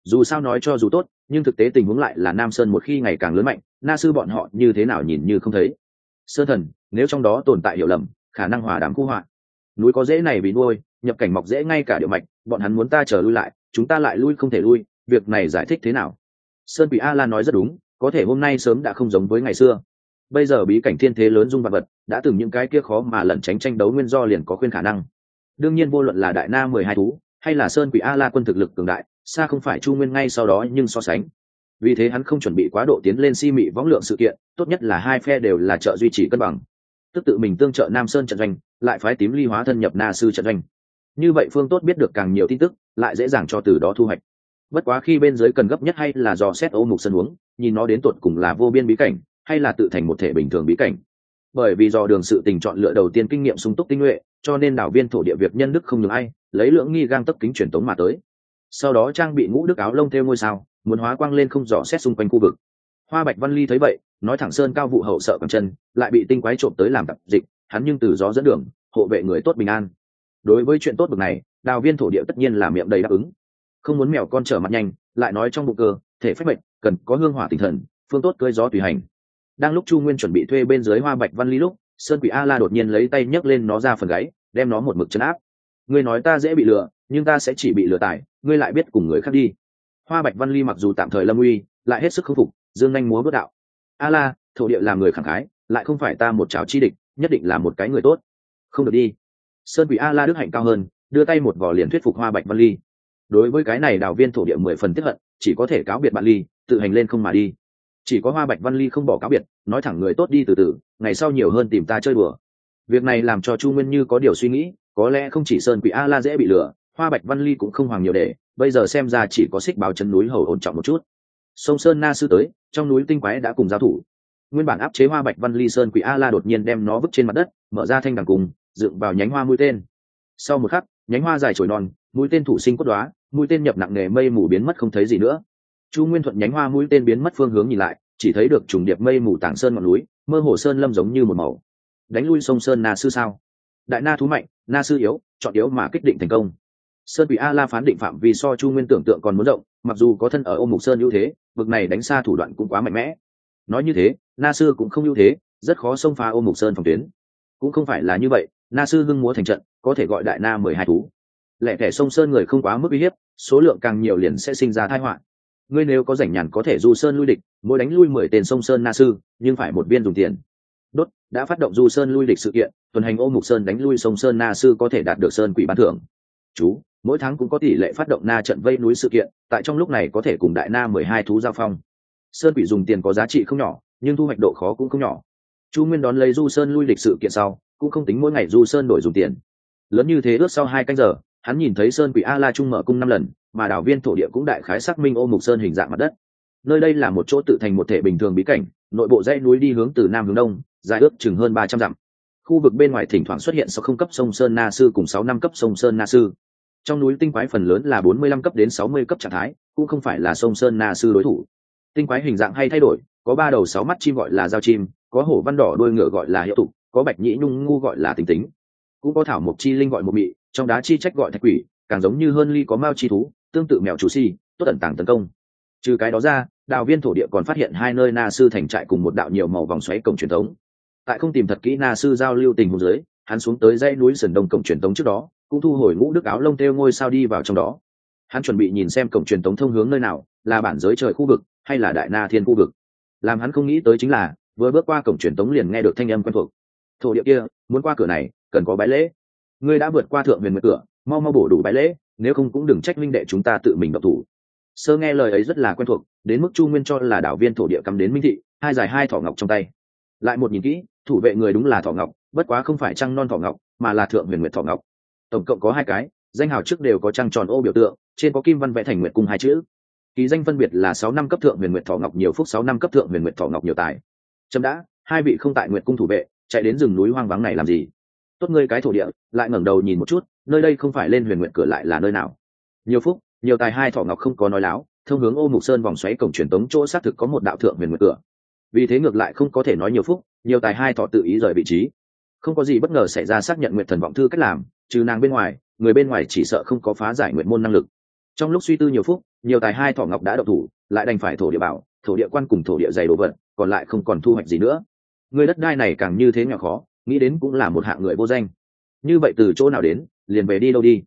Dù sao nói cho dù tốt, nhưng thực tế tình huống lại là nam sơn một khi ngày càng lớn mạnh, na sư bọn họ như thế nào nhìn như không thấy. Sơ thần, nếu trong đó tồn tại hiểu lầm, khả năng hòa đám khu họa. Núi có dễ này bị nuôi, nhập cảnh mọc dễ ngay cả điệu mạch, bọn hắn muốn ta chờ lui lại, chúng ta lại lui không thể lui, việc này giải thích thế nào? Sơn bị a la nói rất đúng, có thể hôm nay sớm đã không giống với ngày xưa bây giờ bí cảnh thiên thế lớn dung vật vật, đã từng những cái kia khó mà lẩn tránh tranh đấu nguyên do liền có khuyên khả năng. Đương nhiên vô luận là đại na mười hai thú, hay là sơn quỷ a la quân thực lực cường đại, xa không phải chu nguyên ngay sau đó nhưng so sánh. Vì thế hắn không chuẩn bị quá độ tiến lên si mị võng lượng sự kiện, tốt nhất là hai phe đều là trợ duy trì cân bằng. Tức tự mình tương trợ nam sơn trận doanh, lại phái tím ly hóa thân nhập na sư trận doanh. Như vậy phương tốt biết được càng nhiều tin tức, lại dễ dàng cho từ đó thu hoạch. Bất quá khi bên dưới cần gấp nhất hay là dò xét ô mục sân uống nhìn nó đến tột cùng là vô biên bí cảnh hay là tự thành một thể bình thường bí cảnh. Bởi vì do đường sự tình chọn lựa đầu tiên kinh nghiệm sung túc tinh nhuệ, cho nên đảo viên thổ địa việc nhân đức không ngừng ai, lấy lượng nghi gang tấp kính truyền tống mà tới. Sau đó trang bị ngũ đức áo lông theo ngôi sao, muốn hóa quang lên không dò xét xung quanh khu vực. Hoa bạch văn ly thấy vậy, nói thẳng sơn cao vụ hậu sợ cầm chân, lại bị tinh quái trộm tới làm tập dịch, hắn nhưng từ gió dẫn đường, hộ vệ người tốt bình an. Đối với chuyện tốt bực này, đào viên thổ địa tất nhiên là miệng đầy đáp ứng. Không muốn mèo con trở mặt nhanh, lại nói trong bụng cơ, thể phép mệnh, cần có hương hỏa tinh thần, phương tốt cưới gió tùy hành đang lúc chu nguyên chuẩn bị thuê bên dưới hoa bạch văn ly lúc, sơn quỷ a la đột nhiên lấy tay nhấc lên nó ra phần gáy, đem nó một mực chấn áp. Ngươi nói ta dễ bị lừa, nhưng ta sẽ chỉ bị lừa tải ngươi lại biết cùng người khác đi. Hoa bạch văn ly mặc dù tạm thời lâm uy, lại hết sức khâm phục, dương anh múa bước đạo. A la, thổ địa làm người khẳng khái, lại không phải ta một cháo chi địch, nhất định là một cái người tốt. Không được đi. Sơn quỷ a la đức hạnh cao hơn, đưa tay một vỏ liền thuyết phục hoa bạch văn ly. Đối với cái này đào viên thổ địa mười phần tiếp hận, chỉ có thể cáo biệt bạn ly, tự hành lên không mà đi chỉ có hoa bạch văn ly không bỏ cáo biệt, nói thẳng người tốt đi từ từ, ngày sau nhiều hơn tìm ta chơi bừa việc này làm cho chu nguyên như có điều suy nghĩ, có lẽ không chỉ sơn quỷ a la dễ bị lừa, hoa bạch văn ly cũng không hoàng nhiều để, bây giờ xem ra chỉ có xích báo chân núi hầu ổn trọng một chút. Sông sơn na sư tới, trong núi tinh quái đã cùng giao thủ. Nguyên bản áp chế hoa bạch văn ly, sơn quỷ a la đột nhiên đem nó vứt trên mặt đất, mở ra thanh đằng cùng, dựng vào nhánh hoa mũi tên. Sau một khắc, nhánh hoa dài trồi non, mũi tên thủ sinh cốt đoá mũi tên nhập nặng nề mây mù biến mất không thấy gì nữa chu nguyên thuận nhánh hoa mũi tên biến mất phương hướng nhìn lại, chỉ thấy được trùng điệp mây mù tảng sơn ngọn núi, mơ hồ sơn lâm giống như một màu. Đánh lui sông sơn na sư sao? Đại na thú mạnh, na sư yếu, chọn yếu mà kích định thành công. Sơn bị a la phán định phạm vì so chu nguyên tưởng tượng còn muốn rộng, mặc dù có thân ở ô mục sơn ưu thế, vực này đánh xa thủ đoạn cũng quá mạnh mẽ. Nói như thế, na sư cũng không ưu thế, rất khó xông phá ô mục sơn phòng tuyến. Cũng không phải là như vậy, na sư hưng múa thành trận, có thể gọi đại na mười hai thú. Lẽ thẻ sông sơn người không quá mức uy hiếp, số lượng càng nhiều liền sẽ sinh ra thái họa ngươi nếu có rảnh nhàn có thể du sơn lui địch, mỗi đánh lui mười tên sông sơn na sư, nhưng phải một viên dùng tiền. Đốt, đã phát động du sơn lui địch sự kiện, tuần hành ô mục sơn đánh lui sông sơn na sư có thể đạt được sơn quỷ ban thưởng. Chú, mỗi tháng cũng có tỷ lệ phát động na trận vây núi sự kiện, tại trong lúc này có thể cùng đại na mười hai thú giao phong. Sơn quỷ dùng tiền có giá trị không nhỏ, nhưng thu hoạch độ khó cũng không nhỏ. Chu nguyên đón lấy du sơn lui lịch sự kiện sau, cũng không tính mỗi ngày du sơn đổi dùng tiền. Lớn như thế ước sau hai canh giờ, hắn nhìn thấy sơn quỷ a la trung mở cung năm lần mà đảo viên thổ địa cũng đại khái xác minh ô mục sơn hình dạng mặt đất. Nơi đây là một chỗ tự thành một thể bình thường bí cảnh, nội bộ dãy núi đi hướng từ nam hướng đông, dài ước chừng hơn ba trăm dặm. Khu vực bên ngoài thỉnh thoảng xuất hiện sau không cấp sông sơn na sư cùng sáu năm cấp sông sơn na sư. Trong núi tinh quái phần lớn là bốn mươi lăm cấp đến sáu mươi cấp trạng thái, cũng không phải là sông sơn na sư đối thủ. Tinh quái hình dạng hay thay đổi, có ba đầu sáu mắt chim gọi là dao chim, có hổ văn đỏ đôi ngựa gọi là hiệu tục, có bạch nhĩ nhung ngu gọi là tính tính. Cũng có thảo mộc chi linh gọi một mị, trong đá chi trách gọi thạch quỷ, càng giống như hơn ly có mao chi thú tương tự mèo chủ si, tốt ẩn tàng tấn công. Trừ cái đó ra, đào viên thổ địa còn phát hiện hai nơi na sư thành trại cùng một đạo nhiều màu vòng xoáy cổng truyền thống. Tại không tìm thật kỹ na sư giao lưu tình hồ dưới, hắn xuống tới dãy núi sườn đông cổng truyền thống trước đó, cũng thu hồi ngũ đức áo lông têu ngôi sao đi vào trong đó. Hắn chuẩn bị nhìn xem cổng truyền thống thông hướng nơi nào, là bản giới trời khu vực, hay là đại na thiên khu vực. Làm hắn không nghĩ tới chính là, vừa bước qua cổng truyền thống liền nghe được thanh âm quen thuộc. Thổ địa kia, muốn qua cửa này, cần có bái lễ. Ngươi đã vượt qua thượng huyền mật cửa mau mau bổ đủ bãi lễ, nếu không cũng đừng trách minh đệ chúng ta tự mình độc thủ. Sơ nghe lời ấy rất là quen thuộc, đến mức chu nguyên cho là đảo viên thổ địa cắm đến minh thị, hai dài hai thỏ ngọc trong tay. Lại một nhìn kỹ, thủ vệ người đúng là thỏ ngọc, bất quá không phải trăng non thỏ ngọc, mà là thượng huyền nguyệt thỏ ngọc. Tổng cộng có hai cái, danh hào trước đều có trăng tròn ô biểu tượng, trên có kim văn vẽ thành nguyệt cung hai chữ. Ký danh phân biệt là sáu năm cấp thượng huyền nguyệt thỏ ngọc nhiều phúc, sáu năm cấp thượng huyền nguyệt thỏ ngọc nhiều tài. Chấm đã, hai vị không tại nguyệt cung thủ vệ, chạy đến rừng núi hoang vắng này làm gì? Tốt ngươi cái thổ địa, lại ngẩng đầu nhìn một chút, nơi đây không phải lên huyền nguyện cửa lại là nơi nào. Nhiều phúc, nhiều tài hai thọ ngọc không có nói láo, thông hướng ô mục sơn vòng xoáy cổng truyền tống chỗ xác thực có một đạo thượng huyền nguyện cửa. Vì thế ngược lại không có thể nói nhiều phúc, nhiều tài hai thọ tự ý rời vị trí. Không có gì bất ngờ xảy ra xác nhận nguyện thần vọng thư cách làm, trừ nàng bên ngoài, người bên ngoài chỉ sợ không có phá giải nguyện môn năng lực. Trong lúc suy tư nhiều phúc, nhiều tài hai thọ ngọc đã độc thủ, lại đành phải thổ địa bảo, thổ địa quan cùng thổ địa dày đồ vật, còn lại không còn thu hoạch gì nữa. Người đất đai này càng như thế nhỏ khó nghĩ đến cũng là một hạng người vô danh. Như vậy từ chỗ nào đến, liền về đi đâu đi.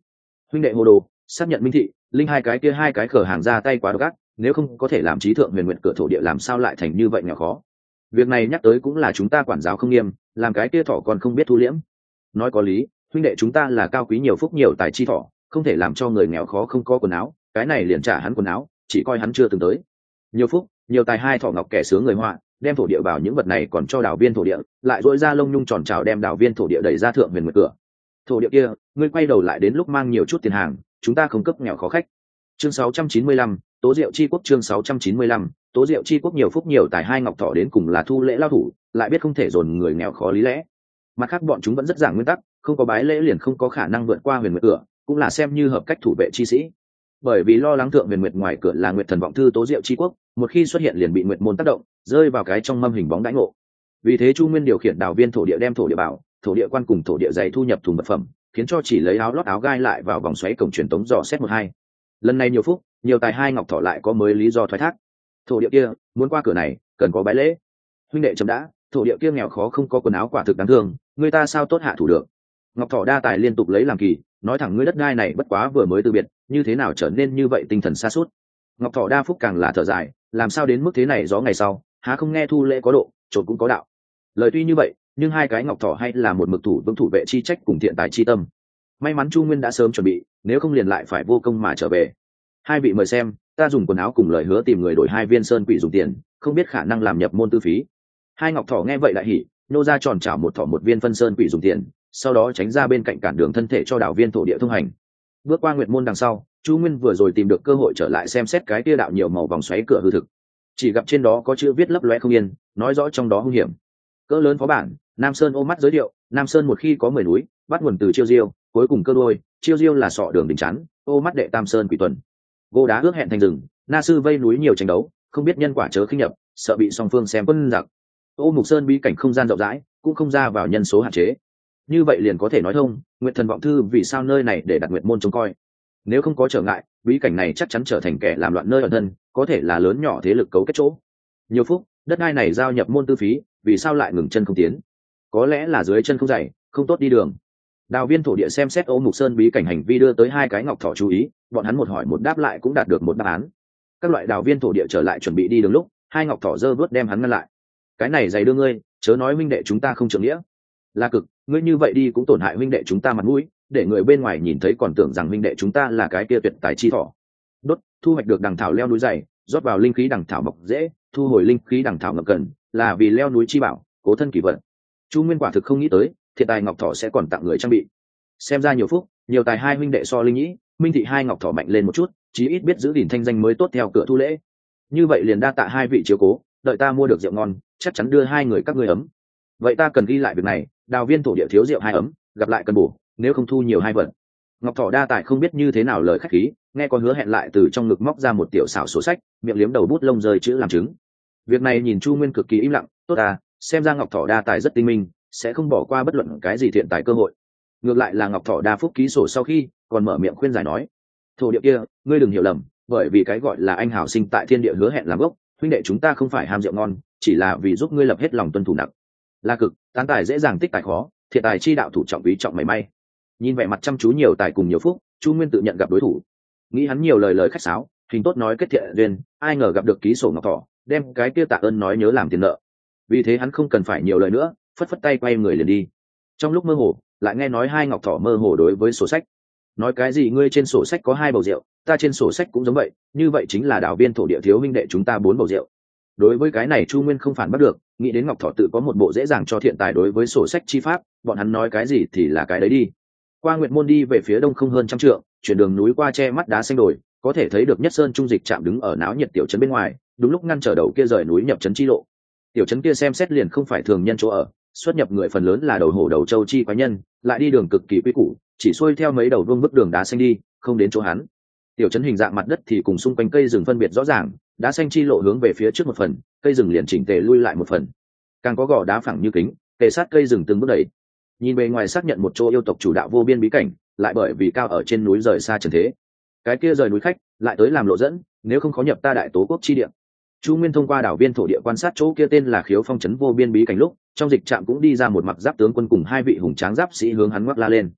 Huynh đệ hồ đồ, xác nhận minh thị, linh hai cái kia hai cái khở hàng ra tay quá độc ác, nếu không có thể làm trí thượng huyền nguyện cửa thổ địa làm sao lại thành như vậy nhỏ khó? Việc này nhắc tới cũng là chúng ta quản giáo không nghiêm, làm cái kia thỏ còn không biết thu liễm. Nói có lý, huynh đệ chúng ta là cao quý nhiều phúc nhiều tài chi thỏ, không thể làm cho người nghèo khó không có quần áo, cái này liền trả hắn quần áo, chỉ coi hắn chưa từng tới. Nhiều phúc, nhiều tài hai thỏ ngọc kẻ sướng người họa đem thổ địa vào những vật này còn cho đảo viên thổ địa lại dỗi ra lông nhung tròn trào đem đảo viên thổ địa đẩy ra thượng huyền nguyệt cửa. Thổ địa kia ngươi quay đầu lại đến lúc mang nhiều chút tiền hàng chúng ta không cấp nghèo khó khách. Chương 695, tố diệu chi quốc chương 695, tố diệu chi quốc nhiều phúc nhiều tài hai ngọc thọ đến cùng là thu lễ lao thủ lại biết không thể dồn người nghèo khó lý lẽ. Mặt khác bọn chúng vẫn rất giảng nguyên tắc không có bái lễ liền không có khả năng vượt qua huyền nguyệt cửa cũng là xem như hợp cách thủ vệ chi sĩ. Bởi vì lo lắng thượng huyền nguyệt ngoài cửa là nguyệt thần vọng thư tố diệu chi quốc một khi xuất hiện liền bị nguyệt môn tác động, rơi vào cái trong mâm hình bóng đãi ngộ. Vì thế chu nguyên điều khiển đào viên thổ địa đem thổ địa bảo, thổ địa quan cùng thổ địa dày thu nhập thùng vật phẩm, khiến cho chỉ lấy áo lót áo gai lại vào vòng xoáy cổng truyền tống dò xét một hai. Lần này nhiều phúc, nhiều tài hai ngọc thọ lại có mới lý do thoái thác. Thổ địa kia, muốn qua cửa này, cần có bái lễ. Huynh đệ chấm đã, thổ địa kia nghèo khó không có quần áo quả thực đáng thương, người ta sao tốt hạ thủ được? Ngọc thọ đa tài liên tục lấy làm kỳ, nói thẳng ngươi đất đai này bất quá vừa mới từ biệt, như thế nào trở nên như vậy tinh thần xa suốt? Ngọc thọ đa phúc càng là thở dài, làm sao đến mức thế này gió ngày sau, há không nghe thu lễ có độ trộn cũng có đạo. Lời tuy như vậy, nhưng hai cái ngọc thỏ hay là một mực thủ vững thủ vệ chi trách cùng thiện tài chi tâm. May mắn chu nguyên đã sớm chuẩn bị, nếu không liền lại phải vô công mà trở về. Hai vị mời xem, ta dùng quần áo cùng lời hứa tìm người đổi hai viên sơn quỷ dùng tiền, không biết khả năng làm nhập môn tư phí. Hai ngọc thỏ nghe vậy lại hỉ, nô ra tròn trả một thỏ một viên phân sơn quỷ dùng tiền, sau đó tránh ra bên cạnh cản đường thân thể cho đảo viên thổ địa thông hành. Bước qua nguyệt môn đằng sau chu nguyên vừa rồi tìm được cơ hội trở lại xem xét cái tia đạo nhiều màu vòng xoáy cửa hư thực. Chỉ gặp trên đó có chữ viết lấp loe không yên, nói rõ trong đó hung hiểm. Cỡ lớn phó bản, nam sơn ôm mắt giới thiệu, nam sơn một khi có mười núi, bắt nguồn từ chiêu diêu, cuối cùng cơ đôi, chiêu diêu là sọ đường đình chắn, ô mắt đệ tam sơn quỷ tuần. Gô đá ước hẹn thành rừng, na sư vây núi nhiều tranh đấu, không biết nhân quả chớ khinh nhập sợ bị song phương xem quân giặc. Ô mục sơn bí cảnh không gian rộng rãi, cũng không ra vào nhân số hạn chế. Như vậy liền có thể nói thông nguyện thần vọng thư vì sao nơi này để đặt nguyện môn trông coi nếu không có trở ngại, bí cảnh này chắc chắn trở thành kẻ làm loạn nơi ẩn thân, có thể là lớn nhỏ thế lực cấu kết chỗ. Nhiều phúc, đất đai này giao nhập môn tư phí, vì sao lại ngừng chân không tiến? Có lẽ là dưới chân không dày không tốt đi đường. Đào viên thổ địa xem xét ô mục sơn bí cảnh hành vi đưa tới hai cái ngọc thỏ chú ý, bọn hắn một hỏi một đáp lại cũng đạt được một đáp án. Các loại đào viên thổ địa trở lại chuẩn bị đi đường lúc, hai ngọc thỏ dơ vớt đem hắn ngăn lại. Cái này dày đưa ngươi, chớ nói minh đệ chúng ta không trưởng nghĩa. Là cực, ngươi như vậy đi cũng tổn hại minh đệ chúng ta mặt mũi để người bên ngoài nhìn thấy còn tưởng rằng minh đệ chúng ta là cái kia tuyệt tài chi thỏ. Đốt, thu hoạch được đằng thảo leo núi dày, rót vào linh khí đằng thảo mọc dễ, thu hồi linh khí đằng thảo ngập cần là vì leo núi chi bảo, cố thân kỳ vật chu nguyên quả thực không nghĩ tới, thiệt tài ngọc thỏ sẽ còn tặng người trang bị. Xem ra nhiều phúc, nhiều tài hai huynh đệ so linh nhĩ, minh thị hai ngọc thỏ mạnh lên một chút, chí ít biết giữ gìn thanh danh mới tốt theo cửa thu lễ. Như vậy liền đa tạ hai vị chiếu cố, đợi ta mua được rượu ngon, chắc chắn đưa hai người các ngươi ấm. Vậy ta cần ghi lại việc này, đào viên thổ địa thiếu rượu hai ấm, gặp lại cần bổ nếu không thu nhiều hai vật. Ngọc thỏ đa tài không biết như thế nào lời khách khí, nghe có hứa hẹn lại từ trong ngực móc ra một tiểu xảo sổ sách, miệng liếm đầu bút lông rơi chữ làm chứng. Việc này nhìn chu nguyên cực kỳ im lặng, tốt à xem ra ngọc thỏ đa tài rất tinh minh, sẽ không bỏ qua bất luận cái gì thiện tài cơ hội. Ngược lại là ngọc thỏ đa phúc ký sổ sau khi, còn mở miệng khuyên giải nói, thổ địa kia, ngươi đừng hiểu lầm, bởi vì cái gọi là anh hảo sinh tại thiên địa hứa hẹn làm gốc, huynh đệ chúng ta không phải ham rượu ngon, chỉ là vì giúp ngươi lập hết lòng tuân thủ nặng. Là cực, tán tài dễ dàng tích tài khó, thiện tài chi đạo thủ trọng ý trọng mảy may nhìn vẻ mặt chăm chú nhiều tài cùng nhiều phúc, chu nguyên tự nhận gặp đối thủ. Nghĩ hắn nhiều lời lời khách sáo, hình tốt nói kết thiện duyên, ai ngờ gặp được ký sổ ngọc thỏ đem cái kia tạ ơn nói nhớ làm tiền nợ. Vì thế hắn không cần phải nhiều lời nữa, phất phất tay quay người liền đi. Trong lúc mơ hồ, lại nghe nói hai ngọc thỏ mơ hồ đối với sổ sách. Nói cái gì ngươi trên sổ sách có hai bầu rượu, ta trên sổ sách cũng giống vậy, như vậy chính là đảo viên thổ địa thiếu minh đệ chúng ta bốn bầu rượu. Đối với cái này chu nguyên không phản bắt được, nghĩ đến ngọc thọ tự có một bộ dễ dàng cho thiện tài đối với sổ sách chi pháp, bọn hắn nói cái gì thì là cái đấy đi qua Nguyệt môn đi về phía đông không hơn trăm trượng, chuyển đường núi qua che mắt đá xanh đồi, có thể thấy được nhất sơn trung dịch chạm đứng ở náo nhiệt tiểu trấn bên ngoài, đúng lúc ngăn trở đầu kia rời núi nhập trấn chi lộ. Tiểu trấn kia xem xét liền không phải thường nhân chỗ ở, xuất nhập người phần lớn là đầu hổ đầu châu chi quái nhân, lại đi đường cực kỳ quy củ, chỉ xuôi theo mấy đầu vương bức đường đá xanh đi, không đến chỗ hắn. Tiểu trấn hình dạng mặt đất thì cùng xung quanh cây rừng phân biệt rõ ràng, đá xanh chi lộ hướng về phía trước một phần, cây rừng liền chỉnh tề lui lại một phần. Càng có gò đá phẳng như kính, kề sát cây rừng từng bước đẩy nhìn bề ngoài xác nhận một chỗ yêu tộc chủ đạo vô biên bí cảnh, lại bởi vì cao ở trên núi rời xa trần thế. Cái kia rời núi khách, lại tới làm lộ dẫn, nếu không khó nhập ta đại tố quốc chi địa. Chu nguyên thông qua đảo viên thổ địa quan sát chỗ kia tên là khiếu phong trấn vô biên bí cảnh lúc, trong dịch trạm cũng đi ra một mặc giáp tướng quân cùng hai vị hùng tráng giáp sĩ hướng hắn ngoắc la lên.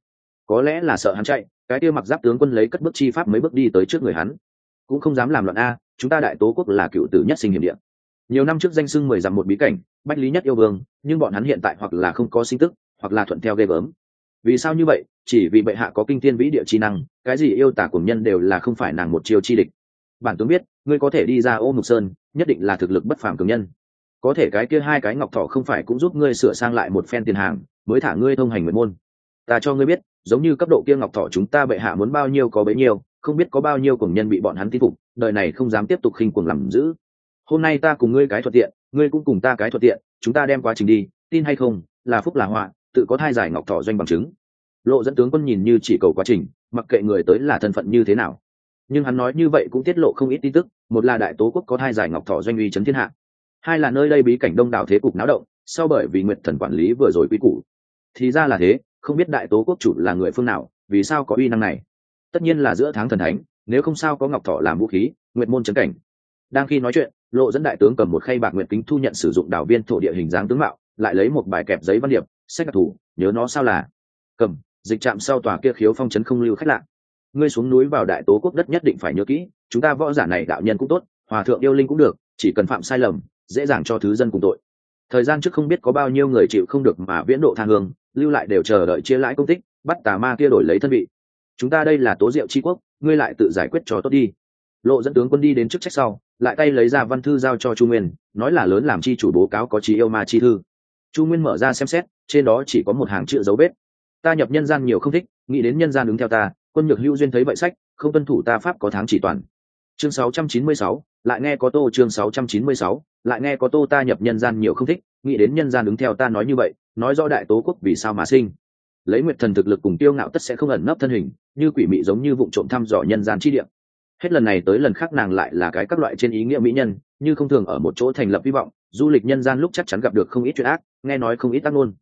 Có lẽ là sợ hắn chạy, cái kia mặc giáp tướng quân lấy cất bước chi pháp mấy bước đi tới trước người hắn. Cũng không dám làm loạn a, chúng ta đại tố quốc là cựu tử nhất sinh hiểm địa. Nhiều năm trước danh sưng mười dặm một bí cảnh, bách lý nhất yêu vương, nhưng bọn hắn hiện tại hoặc là không có sinh tức hoặc là thuận theo ghê gớm. Vì sao như vậy? Chỉ vì bệ hạ có kinh thiên vĩ địa chi năng, cái gì yêu tả cùng nhân đều là không phải nàng một chiêu chi địch. Bản tướng biết, ngươi có thể đi ra ô mục sơn, nhất định là thực lực bất phàm cường nhân. Có thể cái kia hai cái ngọc thọ không phải cũng giúp ngươi sửa sang lại một phen tiền hàng, mới thả ngươi thông hành nguyện môn. Ta cho ngươi biết, giống như cấp độ kia ngọc thọ chúng ta bệ hạ muốn bao nhiêu có bấy nhiêu, không biết có bao nhiêu cùng nhân bị bọn hắn tin phục, đời này không dám tiếp tục khinh cuồng làm giữ hôm nay ta cùng ngươi cái thuận tiện, ngươi cũng cùng ta cái thuận tiện, chúng ta đem quá trình đi, tin hay không, là phúc là họa tự có thai giải ngọc thọ doanh bằng chứng. Lộ dẫn tướng quân nhìn như chỉ cầu quá trình, mặc kệ người tới là thân phận như thế nào. Nhưng hắn nói như vậy cũng tiết lộ không ít tin tức, một là đại tố quốc có thai giải ngọc thọ doanh uy chấn thiên hạ, hai là nơi đây bí cảnh đông đảo thế cục náo động, sau bởi vì nguyệt thần quản lý vừa rồi quy củ. Thì ra là thế, không biết đại tố quốc chủ là người phương nào, vì sao có uy năng này? Tất nhiên là giữa tháng thần thánh, nếu không sao có ngọc thọ làm vũ khí, nguyệt môn trấn cảnh. Đang khi nói chuyện, lộ dẫn đại tướng cầm một khay bạc nguyệt kính thu nhận sử dụng đảo viên thổ địa hình dáng tướng mạo lại lấy một bài kẹp giấy văn điệp, sách đặc thủ nhớ nó sao là. Cầm, dịch chạm sau tòa kia khiếu phong trấn không lưu khách lạ. Ngươi xuống núi vào đại tố quốc đất nhất định phải nhớ kỹ, chúng ta võ giả này đạo nhân cũng tốt, hòa thượng yêu linh cũng được, chỉ cần phạm sai lầm, dễ dàng cho thứ dân cùng tội. Thời gian trước không biết có bao nhiêu người chịu không được mà viễn độ tha hương, lưu lại đều chờ đợi chia lãi công tích, bắt tà ma kia đổi lấy thân vị. Chúng ta đây là tố diệu tri quốc, ngươi lại tự giải quyết cho tốt đi. Lộ dẫn tướng quân đi đến chức trách sau, lại tay lấy ra văn thư giao cho chu nguyên, nói là lớn làm chi chủ bố cáo có trí yêu ma chi thư chu nguyên mở ra xem xét trên đó chỉ có một hàng chữ dấu vết. Ta nhập nhân gian nhiều không thích nghĩ đến nhân gian ứng theo ta quân nhược hữu duyên thấy vậy sách không tuân thủ ta pháp có tháng chỉ toàn. Chương 696, lại nghe có tô chương 696, lại nghe có tô ta nhập nhân gian nhiều không thích nghĩ đến nhân gian đứng theo ta nói như vậy nói rõ đại tố quốc vì sao mà sinh. Lấy nguyệt thần thực lực cùng tiêu ngạo tất sẽ không ẩn nấp thân hình như quỷ mị giống như vụ trộm thăm dò nhân gian chi địa. hết lần này tới lần khác nàng lại là cái các loại trên ý nghĩa mỹ nhân như không thường ở một chỗ thành lập hy vọng du lịch nhân gian lúc chắc chắn gặp được không ít chuyện ác nghe nói không ít tác ngôn.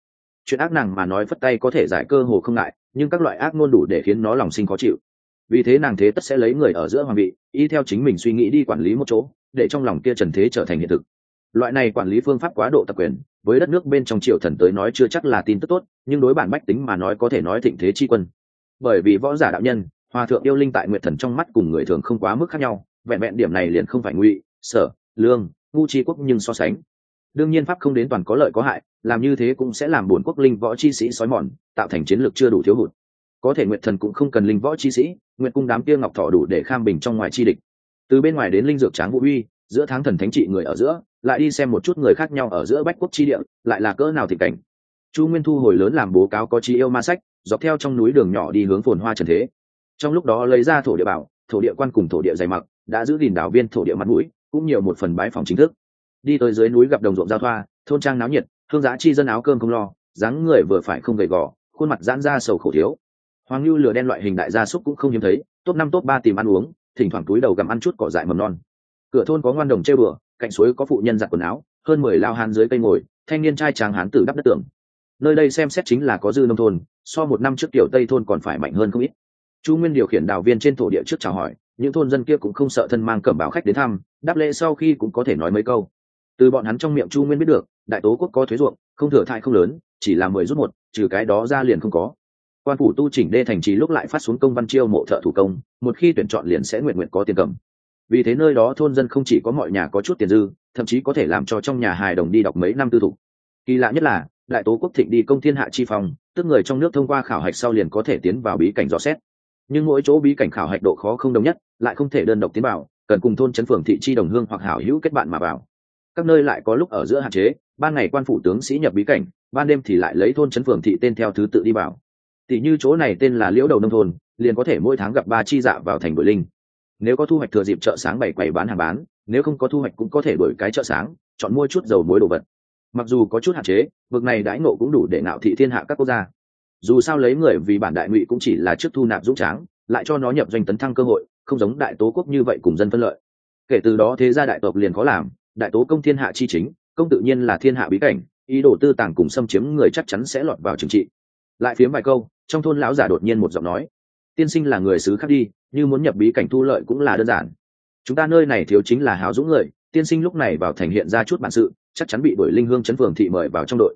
Chuyện ác nàng mà nói phất tay có thể giải cơ hồ không ngại, nhưng các loại ác ngôn đủ để khiến nó lòng sinh khó chịu. Vì thế nàng thế tất sẽ lấy người ở giữa hoàng vị, y theo chính mình suy nghĩ đi quản lý một chỗ, để trong lòng kia trần thế trở thành hiện thực. Loại này quản lý phương pháp quá độ tập quyền, với đất nước bên trong triều thần tới nói chưa chắc là tin tức tốt, nhưng đối bản bách tính mà nói có thể nói thịnh thế chi quân. Bởi vì võ giả đạo nhân, hòa thượng yêu linh tại nguyệt thần trong mắt cùng người thường không quá mức khác nhau, vẹn vẹn điểm này liền không phải ngụy, sở, lương, ngu tri quốc nhưng so sánh đương nhiên pháp không đến toàn có lợi có hại, làm như thế cũng sẽ làm bổn quốc linh võ chi sĩ sói mòn, tạo thành chiến lược chưa đủ thiếu hụt. Có thể nguyệt thần cũng không cần linh võ chi sĩ nguyện cung đám kia ngọc thọ đủ để kham bình trong ngoài chi địch. Từ bên ngoài đến linh dược tráng vũ uy, giữa tháng thần thánh trị người ở giữa, lại đi xem một chút người khác nhau ở giữa bách quốc chi địa, lại là cỡ nào thì cảnh. Chu nguyên thu hồi lớn làm bố cáo có chi yêu ma sách, dọc theo trong núi đường nhỏ đi hướng phồn hoa trần thế. Trong lúc đó lấy ra thổ địa bảo, thổ địa quan cùng thổ địa dày mặc, đã giữ gìn đảo viên thổ địa mặt mũi, cũng nhiều một phần bái phòng chính thức đi tới dưới núi gặp đồng ruộng giao thoa, thôn trang náo nhiệt thương giá chi dân áo cơm không lo, dáng người vừa phải không gầy gò, khuôn mặt giãn ra sầu khổ thiếu. Hoàng lưu lửa đen loại hình đại gia súc cũng không hiếm thấy, top năm top ba tìm ăn uống, thỉnh thoảng túi đầu gặm ăn chút cỏ dại mầm non. Cửa thôn có ngoan đồng chơi bừa, cạnh suối có phụ nhân giặt quần áo, hơn mười lao hán dưới cây ngồi, thanh niên trai tráng hán tử đắp đất tường. Nơi đây xem xét chính là có dư nông thôn, so một năm trước tiểu tây thôn còn phải mạnh hơn không ít. Chu nguyên điều khiển đào viên trên thổ địa trước chào hỏi, những thôn dân kia cũng không sợ thân mang cẩm báo khách đến thăm, đáp lễ sau khi cũng có thể nói mấy câu từ bọn hắn trong miệng chu nguyên biết được, đại tố quốc có thuế ruộng, không thừa thai không lớn, chỉ là mười rút một, trừ cái đó ra liền không có. Quan phủ tu chỉnh đê thành trì lúc lại phát xuống công văn chiêu mộ thợ thủ công, một khi tuyển chọn liền sẽ nguyện nguyện có tiền cầm. Vì thế nơi đó thôn dân không chỉ có mọi nhà có chút tiền dư, thậm chí có thể làm cho trong nhà hài đồng đi đọc mấy năm tư thục. Kỳ lạ nhất là, đại tố quốc thịnh đi công thiên hạ chi phòng tức người trong nước thông qua khảo hạch sau liền có thể tiến vào bí cảnh dò xét. Nhưng mỗi chỗ bí cảnh khảo hạch độ khó không đồng nhất, lại không thể đơn độc tiến vào, cần cùng thôn chấn phường thị chi đồng hương hoặc hảo hữu kết bạn mà vào các nơi lại có lúc ở giữa hạn chế, ban ngày quan phủ tướng sĩ nhập bí cảnh, ban đêm thì lại lấy thôn chấn phường thị tên theo thứ tự đi vào. Tỷ như chỗ này tên là liễu đầu nông thôn, liền có thể mỗi tháng gặp ba chi dạ vào thành đội linh. Nếu có thu hoạch thừa dịp chợ sáng bảy quầy bán hàng bán, nếu không có thu hoạch cũng có thể đổi cái chợ sáng, chọn mua chút dầu muối đồ vật. Mặc dù có chút hạn chế, vực này đãi ngộ cũng đủ để nạo thị thiên hạ các quốc gia. Dù sao lấy người vì bản đại ngụy cũng chỉ là trước thu nạp dũng tráng, lại cho nó nhập doanh tấn thăng cơ hội, không giống đại tố quốc như vậy cùng dân phân lợi. Kể từ đó thế gia đại tộc liền có làm đại tố công thiên hạ chi chính, công tự nhiên là thiên hạ bí cảnh, ý đồ tư tàng cùng xâm chiếm người chắc chắn sẽ lọt vào trừng trị. Lại phiếm vài câu, trong thôn lão giả đột nhiên một giọng nói, tiên sinh là người xứ khác đi, như muốn nhập bí cảnh thu lợi cũng là đơn giản. Chúng ta nơi này thiếu chính là háo dũng người, tiên sinh lúc này vào thành hiện ra chút bản sự, chắc chắn bị đuổi linh hương chấn phường thị mời vào trong đội.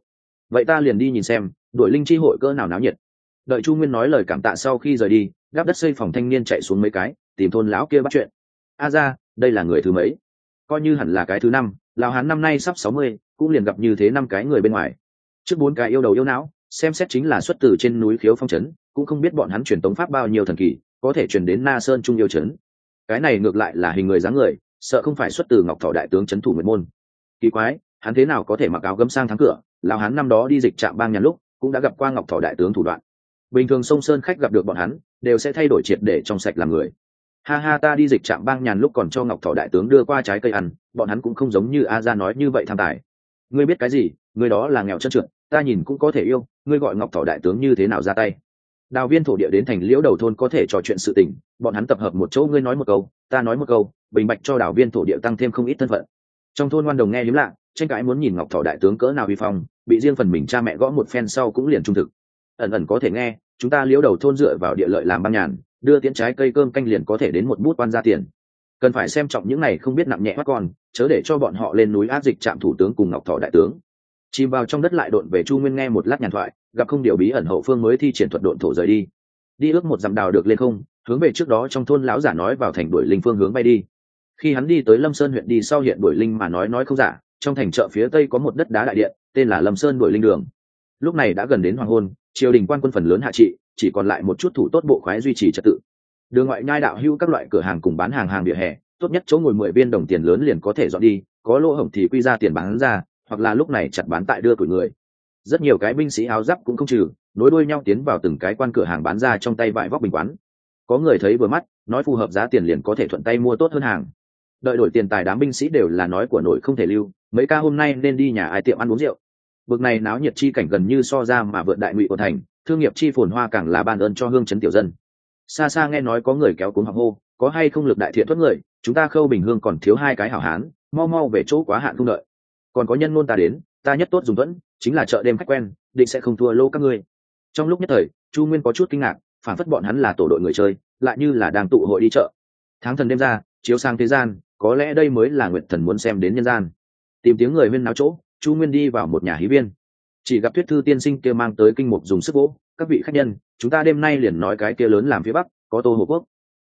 Vậy ta liền đi nhìn xem, đuổi linh chi hội cỡ nào náo nhiệt. Đợi chu nguyên nói lời cảm tạ sau khi rời đi, gáp đất xây phòng thanh niên chạy xuống mấy cái, tìm thôn lão kia bắt chuyện. A ra, đây là người thứ mấy? Coi như hẳn là cái thứ năm lào hán năm nay sắp sáu mươi, cũng liền gặp như thế năm cái người bên ngoài. Trước bốn cái yêu đầu yêu não, xem xét chính là xuất từ trên núi khiếu phong trấn, cũng không biết bọn hắn truyền tống pháp bao nhiêu thần kỳ, có thể truyền đến na sơn trung yêu trấn. Cái này ngược lại là hình người dáng người, sợ không phải xuất từ ngọc thọ đại tướng trấn thủ nguyệt môn. Kỳ quái, hắn thế nào có thể mặc áo gấm sang thắng cửa? Lào hắn năm đó đi dịch trạm bang nhà lúc, cũng đã gặp qua ngọc thọ đại tướng thủ đoạn. Bình thường sông sơn khách gặp được bọn hắn, đều sẽ thay đổi triệt để trong sạch làm người ha ha, ta đi dịch trạm bang nhàn lúc còn cho ngọc thọ đại tướng đưa qua trái cây ăn, bọn hắn cũng không giống như a ra nói như vậy tham tài. Ngươi biết cái gì? Người đó là nghèo chân trượt, ta nhìn cũng có thể yêu, ngươi gọi ngọc thọ đại tướng như thế nào ra tay? Đào viên thổ địa đến thành liễu đầu thôn có thể trò chuyện sự tình, bọn hắn tập hợp một chỗ, ngươi nói một câu, ta nói một câu, bình bạch cho đào viên thổ địa tăng thêm không ít thân phận. Trong thôn ngoan đồng nghe hiếm lạ, tranh cãi muốn nhìn ngọc thọ đại tướng cỡ nào vi phong, bị riêng phần mình cha mẹ gõ một phen sau cũng liền trung thực. Ẩn ẩn có thể nghe, chúng ta liễu đầu thôn dựa vào địa lợi làm băng nhàn đưa tiễn trái cây cơm canh liền có thể đến một bút quan ra tiền. Cần phải xem trọng những này không biết nặng nhẹ mắt con, chớ để cho bọn họ lên núi áp dịch trạm thủ tướng cùng ngọc thọ đại tướng. Chìm vào trong đất lại đột về chu nguyên nghe một lát nhàn thoại, gặp không điều bí ẩn hậu phương mới thi triển thuật độn thổ rời đi. Đi ước một dặm đào được lên không, hướng về trước đó trong thôn lão giả nói vào thành đuổi linh phương hướng bay đi. Khi hắn đi tới lâm sơn huyện đi sau hiện đuổi linh mà nói nói không giả, trong thành chợ phía tây có một đất đá đại điện, tên là lâm sơn đuổi linh đường. Lúc này đã gần đến hoàng hôn, triều đình quan quân phần lớn hạ trị chỉ còn lại một chút thủ tốt bộ khoái duy trì trật tự. Đường ngoại nhai đạo hưu các loại cửa hàng cùng bán hàng hàng vỉa hè, tốt nhất chỗ ngồi mười viên đồng tiền lớn liền có thể dọn đi, có lỗ hổng thì quy ra tiền bán ra, hoặc là lúc này chặt bán tại đưa tuổi người. Rất nhiều cái binh sĩ áo giáp cũng không trừ, nối đuôi nhau tiến vào từng cái quan cửa hàng bán ra trong tay vải vóc bình quán. Có người thấy vừa mắt, nói phù hợp giá tiền liền có thể thuận tay mua tốt hơn hàng. Đợi đổi tiền tài đám binh sĩ đều là nói của nội không thể lưu, mấy ca hôm nay nên đi nhà ai tiệm ăn uống rượu. Bực này náo nhiệt chi cảnh gần như so ra mà vượt đại ngụy của thành thương nghiệp chi phồn hoa càng là ban ơn cho hương chấn tiểu dân. Xa xa nghe nói có người kéo cúng học hô, có hay không lực đại thiện thoát người, chúng ta khâu bình hương còn thiếu hai cái hảo hán, mau mau về chỗ quá hạn không đợi. Còn có nhân ngôn ta đến, ta nhất tốt dùng thuẫn chính là chợ đêm khách quen, định sẽ không thua lô các ngươi. Trong lúc nhất thời, chu nguyên có chút kinh ngạc, phản phất bọn hắn là tổ đội người chơi, lại như là đang tụ hội đi chợ. Tháng thần đêm ra, chiếu sang thế gian, có lẽ đây mới là nguyện thần muốn xem đến nhân gian. Tìm tiếng người huyên náo chỗ, chu nguyên đi vào một nhà hí viên chỉ gặp thuyết thư tiên sinh kia mang tới kinh mục dùng sức vỗ, các vị khách nhân, chúng ta đêm nay liền nói cái kia lớn làm phía bắc, có tô hồ quốc.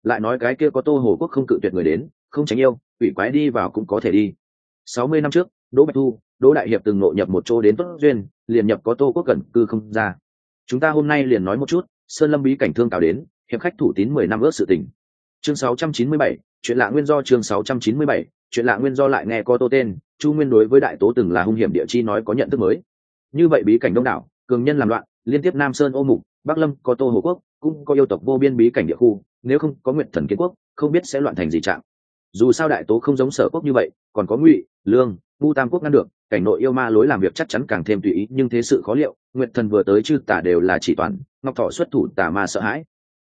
Lại nói cái kia có tô hồ quốc không cự tuyệt người đến, không tránh yêu ủy quái đi vào cũng có thể đi. Sáu mươi năm trước, đỗ bạch thu, đỗ đại hiệp từng nội nhập một chỗ đến tốt duyên, liền nhập có tô quốc cẩn cư không ra. Chúng ta hôm nay liền nói một chút, sơn lâm bí cảnh thương cáo đến, hiệp khách thủ tín mười năm ước sự tình. Chương sáu trăm chín mươi bảy, chuyện lạ nguyên do chương sáu trăm chín mươi bảy, chuyện lạ nguyên do lại nghe có tô tên, chu nguyên đối với đại tố từng là hung hiểm địa chi nói có nhận thức mới như vậy bí cảnh đông đảo, cường nhân làm loạn, liên tiếp nam sơn ô mục, bắc lâm, có tô hồ quốc, cũng có yêu tộc vô biên bí cảnh địa khu, nếu không có nguyện thần kiến quốc, không biết sẽ loạn thành gì trạng. Dù sao đại tố không giống sở quốc như vậy, còn có ngụy, lương ngu tam quốc ngăn được, cảnh nội yêu ma lối làm việc chắc chắn càng thêm tùy ý, nhưng thế sự khó liệu nguyện thần vừa tới chư tả đều là chỉ toàn, ngọc thọ xuất thủ tả ma sợ hãi.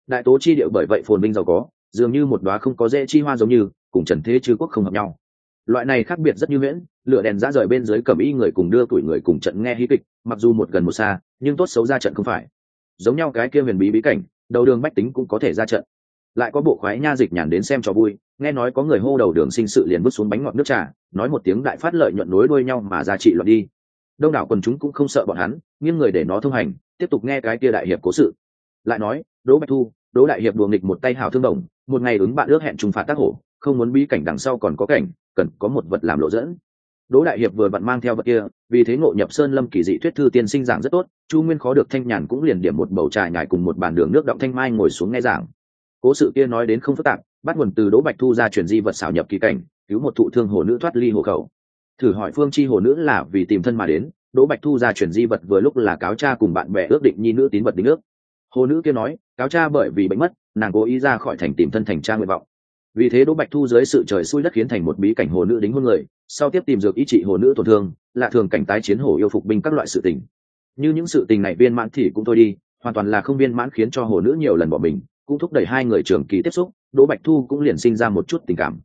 Đại tố chi điệu bởi vậy phồn binh giàu có, dường như một đoá không có dễ chi hoa giống như, cùng trần thế chư quốc không hợp nhau loại này khác biệt rất như nguyễn, lửa đèn ra rời bên dưới cầm y người cùng đưa tuổi người cùng trận nghe hí kịch, mặc dù một gần một xa, nhưng tốt xấu ra trận không phải. Giống nhau cái kia huyền bí bí cảnh, đầu đường bách tính cũng có thể ra trận. Lại có bộ khoái nha dịch nhàn đến xem cho vui, nghe nói có người hô đầu đường sinh sự liền bước xuống bánh ngọt nước trà, nói một tiếng đại phát lợi nhuận nối đuôi nhau mà ra trị luận đi. Đông đảo quần chúng cũng không sợ bọn hắn, nghiêng người để nó thông hành, tiếp tục nghe cái kia đại hiệp cố sự. Lại nói, đỗ bạch thu, đỗ đại hiệp đùa nghịch một tay hào thương đồng, một ngày ứng bạn ước hẹn trùng phạt tác hổ, không muốn bí cảnh đằng sau còn có cảnh cần có một vật làm lộ dẫn. Đỗ đại hiệp vừa vặn mang theo vật kia, vì thế ngộ nhập sơn lâm kỳ dị thuyết thư tiên sinh giảng rất tốt, chu nguyên khó được thanh nhàn cũng liền điểm một bầu trà nhài cùng một bàn đường nước động thanh mai ngồi xuống nghe giảng. Cố sự kia nói đến không phức tạp, bắt nguồn từ đỗ bạch thu ra chuyển di vật xảo nhập kỳ cảnh, cứu một thụ thương hồ nữ thoát ly hồ khẩu. Thử hỏi phương chi hồ nữ là vì tìm thân mà đến, đỗ bạch thu ra chuyển di vật vừa lúc là cáo cha cùng bạn bè ước định nhi nữ tín vật đính ước. Hồ nữ kia nói, cáo cha bởi vì bệnh mất, nàng cố ý ra khỏi thành tìm thân thành cha nguyện vọng vì thế đỗ bạch thu dưới sự trời xui đất khiến thành một bí cảnh hồ nữ đính hôn người, sau tiếp tìm dược ý trị hồ nữ tổn thương, lạ thường cảnh tái chiến hồ yêu phục binh các loại sự tình. Như những sự tình này viên mãn thì cũng thôi đi, hoàn toàn là không viên mãn khiến cho hồ nữ nhiều lần bỏ mình, cũng thúc đẩy hai người trường kỳ tiếp xúc, đỗ bạch thu cũng liền sinh ra một chút tình cảm.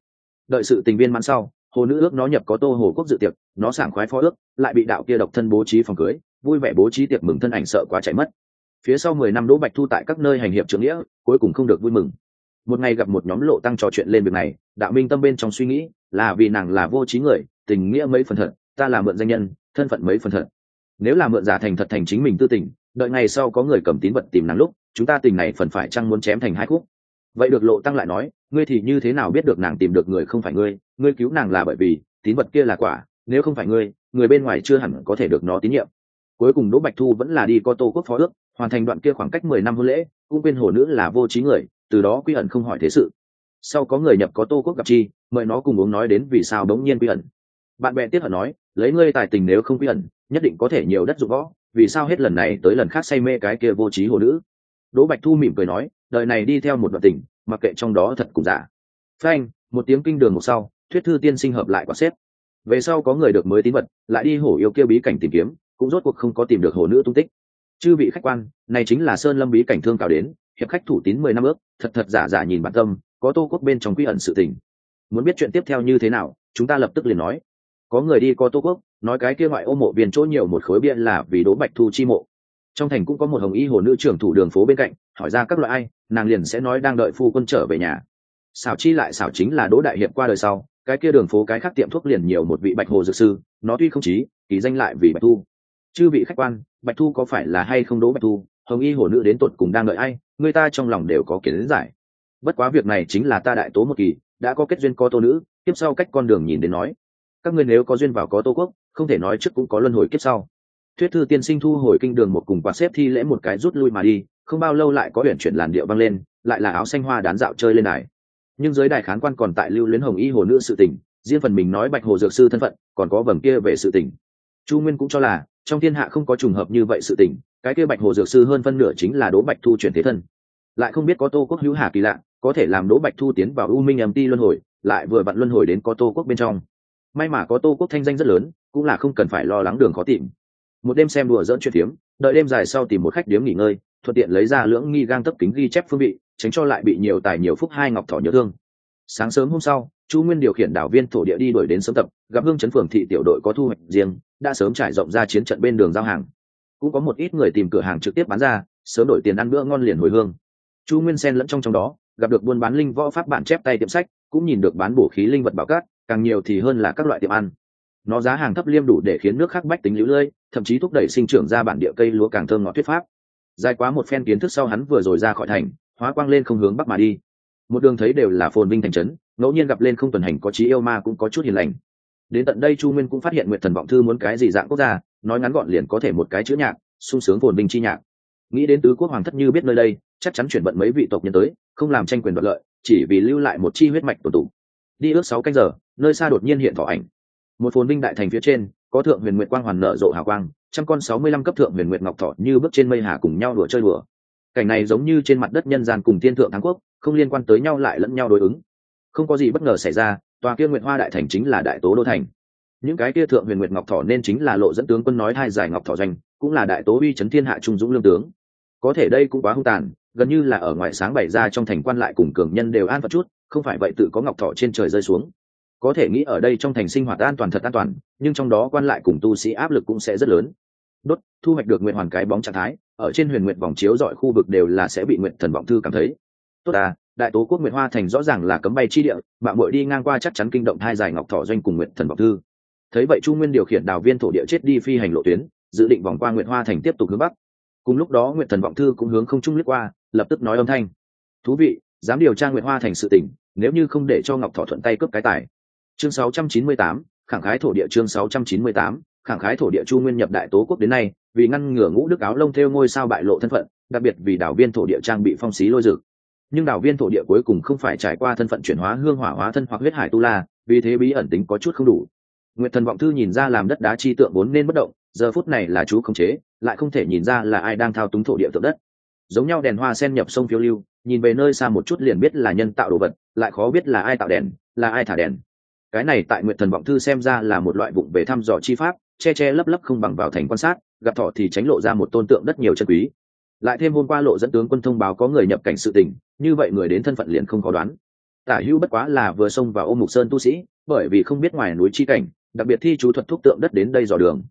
Đợi sự tình viên mãn sau, hồ nữ ước nó nhập có tô hồ quốc dự tiệc, nó sảng khoái phó ước, lại bị đạo kia độc thân bố trí phòng cưới, vui vẻ bố trí tiệc mừng thân ảnh sợ quá chạy mất. Phía sau mười năm đỗ bạch thu tại các nơi hành hiệp trưởng nghĩa, cuối cùng không được vui mừng một ngày gặp một nhóm lộ tăng trò chuyện lên việc này, đạo minh tâm bên trong suy nghĩ, là vì nàng là vô trí người, tình nghĩa mấy phần thật, ta là mượn danh nhân, thân phận mấy phần thật. Nếu là mượn giả thành thật thành chính mình tư tình, đợi ngày sau có người cầm tín vật tìm nàng lúc, chúng ta tình này phần phải chăng muốn chém thành hai khúc? Vậy được lộ tăng lại nói, ngươi thì như thế nào biết được nàng tìm được người không phải ngươi? Ngươi cứu nàng là bởi vì, tín vật kia là quả, nếu không phải ngươi, người bên ngoài chưa hẳn có thể được nó tín nhiệm. Cuối cùng đỗ bạch thu vẫn là đi có tô quốc phó ước, hoàn thành đoạn kia khoảng cách mười năm hôn lễ, cũng quên hồ nữ là vô trí người từ đó quy ẩn không hỏi thế sự. Sau có người nhập có tô quốc gặp chi, mời nó cùng uống nói đến vì sao đống nhiên quy ẩn. Bạn bè tiếp hận nói, lấy ngươi tài tình nếu không quy ẩn, nhất định có thể nhiều đất dụng võ, vì sao hết lần này tới lần khác say mê cái kia vô trí hồ nữ? Đỗ bạch thu mỉm cười nói, đời này đi theo một đoạn tình, mặc kệ trong đó thật cùng giả. Phanh, một tiếng kinh đường một sau, thuyết thư tiên sinh hợp lại quả xếp. Về sau có người được mới tín vật, lại đi hổ yêu kia bí cảnh tìm kiếm, cũng rốt cuộc không có tìm được hồ nữ tung tích. Chư vị khách quan, này chính là sơn lâm bí cảnh thương cào đến, hiệp khách thủ tín mười năm ước thật thật giả giả nhìn bản tâm, có tô quốc bên trong quy ẩn sự tình. Muốn biết chuyện tiếp theo như thế nào, chúng ta lập tức liền nói. Có người đi có tô quốc, nói cái kia ngoại ô mộ viên chỗ nhiều một khối bia là vì đỗ bạch thu chi mộ. Trong thành cũng có một hồng y hồ nữ trưởng thủ đường phố bên cạnh, hỏi ra các loại ai, nàng liền sẽ nói đang đợi phu quân trở về nhà. Xảo chi lại xảo chính là đỗ đại hiệp qua đời sau, cái kia đường phố cái khác tiệm thuốc liền nhiều một vị bạch hồ dược sư, nó tuy không chí, kỳ danh lại vì bạch thu. Chư vị khách quan, bạch thu có phải là hay không đỗ bạch thu? Hồng y Hổ nữ đến tột cùng đang đợi ai, người ta trong lòng đều có kiến giải. Bất quá việc này chính là ta đại tố một kỳ, đã có kết duyên có tô nữ tiếp sau cách con đường nhìn đến nói. Các ngươi nếu có duyên vào có tô quốc, không thể nói trước cũng có luân hồi kiếp sau. Thuyết thư tiên sinh thu hồi kinh đường một cùng quạt xếp thi lễ một cái rút lui mà đi, không bao lâu lại có huyện chuyển làn điệu vang lên, lại là áo xanh hoa đán dạo chơi lên đài. Nhưng giới đài khán quan còn tại lưu luyến hồng y hồ nữ sự tình, riêng phần mình nói bạch hồ dược sư thân phận, còn có vầng kia về sự tình. Chu nguyên cũng cho là, trong thiên hạ không có trùng hợp như vậy sự tình cái kia bạch hồ dược sư hơn phân nửa chính là đỗ bạch thu chuyển thế thân. Lại không biết có tô quốc hữu hà kỳ lạ, có thể làm đỗ bạch thu tiến vào u minh mt luân hồi, lại vừa vặn luân hồi đến có tô quốc bên trong. May mà có tô quốc thanh danh rất lớn, cũng là không cần phải lo lắng đường khó tìm. Một đêm xem đùa dỡn chuyện phiếm, đợi đêm dài sau tìm một khách điếm nghỉ ngơi, thuận tiện lấy ra lưỡng nghi gang tấp kính ghi chép phương vị, tránh cho lại bị nhiều tài nhiều phúc hai ngọc thỏ nhớ thương. Sáng sớm hôm sau, chu nguyên điều khiển đảo viên thổ địa đi đuổi đến sớm tập, gặp hương chấn phường thị tiểu đội có thu hoạch riêng, đã sớm trải rộng ra chiến trận bên đường giao hàng cũng có một ít người tìm cửa hàng trực tiếp bán ra, sớm đổi tiền ăn bữa ngon liền hồi hương. Chu nguyên xen lẫn trong trong đó, gặp được buôn bán linh võ pháp bản chép tay tiệm sách, cũng nhìn được bán bổ khí linh vật bảo cát, càng nhiều thì hơn là các loại tiệm ăn. Nó giá hàng thấp liêm đủ để khiến nước khác bách tính lũ lơi thậm chí thúc đẩy sinh trưởng ra bản địa cây lúa càng thơm ngọt thuyết pháp. Dài quá một phen kiến thức sau hắn vừa rồi ra khỏi thành, hóa quang lên không hướng bắc mà đi. Một đường thấy đều là phồn vinh thành trấn, ngẫu nhiên gặp lên không tuần hành có trí yêu ma cũng có chút hiền lành. Đến tận đây chu nguyên cũng phát hiện nguyện thần vọng thư muốn cái gì dạng quốc gia nói ngắn gọn liền có thể một cái chữ nhạc, sung sướng phồn binh chi nhạc. Nghĩ đến tứ quốc hoàng thất như biết nơi đây, chắc chắn chuyển vận mấy vị tộc nhân tới, không làm tranh quyền đoạt lợi, chỉ vì lưu lại một chi huyết mạch tổ tụ. Đi ước sáu canh giờ, nơi xa đột nhiên hiện thỏ ảnh. Một phồn binh đại thành phía trên, có thượng huyền nguyệt quang hoàn nở rộ hào quang, trăm con sáu mươi lăm cấp thượng huyền nguyệt ngọc thọ như bước trên mây hà cùng nhau đùa chơi đùa. Cảnh này giống như trên mặt đất nhân gian cùng thiên thượng thắng quốc, không liên quan tới nhau lại lẫn nhau đối ứng. Không có gì bất ngờ xảy ra, tòa kia nguyện hoa đại thành chính là đại tố đô thành những cái kia thượng huyền nguyệt ngọc thọ nên chính là lộ dẫn tướng quân nói hai giải ngọc thọ doanh, cũng là đại tố uy chấn thiên hạ trung dũng lương tướng. Có thể đây cũng quá hung tàn, gần như là ở ngoài sáng bày ra trong thành quan lại cùng cường nhân đều an phận chút, không phải vậy tự có ngọc thọ trên trời rơi xuống. Có thể nghĩ ở đây trong thành sinh hoạt an toàn thật an toàn, nhưng trong đó quan lại cùng tu sĩ áp lực cũng sẽ rất lớn. Đốt, thu hoạch được nguyện hoàn cái bóng trạng thái, ở trên huyền nguyện vòng chiếu dọi khu vực đều là sẽ bị nguyện thần vọng thư cảm thấy. Tốt à đại tố quốc nguyện hoa thành rõ ràng là cấm bay chi địa, mạng mội đi ngang qua chắc chắn kinh động hai giải ngọc thọ doanh cùng nguyện thần vọng thư thấy vậy chu nguyên điều khiển đào viên thổ địa chết đi phi hành lộ tuyến dự định vòng qua nguyện hoa thành tiếp tục hướng bắc. Cùng lúc đó nguyện thần vọng thư cũng hướng không trung lướt qua lập tức nói âm thanh. Thú vị dám điều tra nguyện hoa thành sự tỉnh nếu như không để cho ngọc thọ thuận tay cướp cái tài. Chương 698, khẳng khái thổ địa chương 698, khẳng khái thổ địa chu nguyên nhập đại tố quốc đến nay vì ngăn ngừa ngũ đức áo lông theo ngôi sao bại lộ thân phận đặc biệt vì đảo viên thổ địa trang bị phong xí lôi dực nhưng đảo viên thổ địa cuối cùng không phải trải qua thân phận chuyển hóa hương hỏa hóa thân hoặc huyết hải tu la vì thế bí ẩn tính có chút không đủ nguyệt thần vọng thư nhìn ra làm đất đá chi tượng vốn nên bất động, giờ phút này là chú khống chế, lại không thể nhìn ra là ai đang thao túng thổ địa tượng đất. Giống nhau đèn hoa sen nhập sông phiêu lưu, nhìn về nơi xa một chút liền biết là nhân tạo đồ vật, lại khó biết là ai tạo đèn, là ai thả đèn. Cái này tại Nguyệt thần vọng thư xem ra là một loại bụng về thăm dò chi pháp, che che lấp lấp không bằng vào thành quan sát, gặp thọ thì tránh lộ ra một tôn tượng đất nhiều chân quý. Lại thêm hôm qua lộ dẫn tướng quân thông báo có người nhập cảnh sự tình, như vậy người đến thân phận liền không có đoán. Tả hữu bất quá là vừa xông vào ôm mục sơn tu sĩ, bởi vì không biết ngoài núi chi cảnh đặc biệt thi chú thuật thúc tượng đất đến đây dò đường.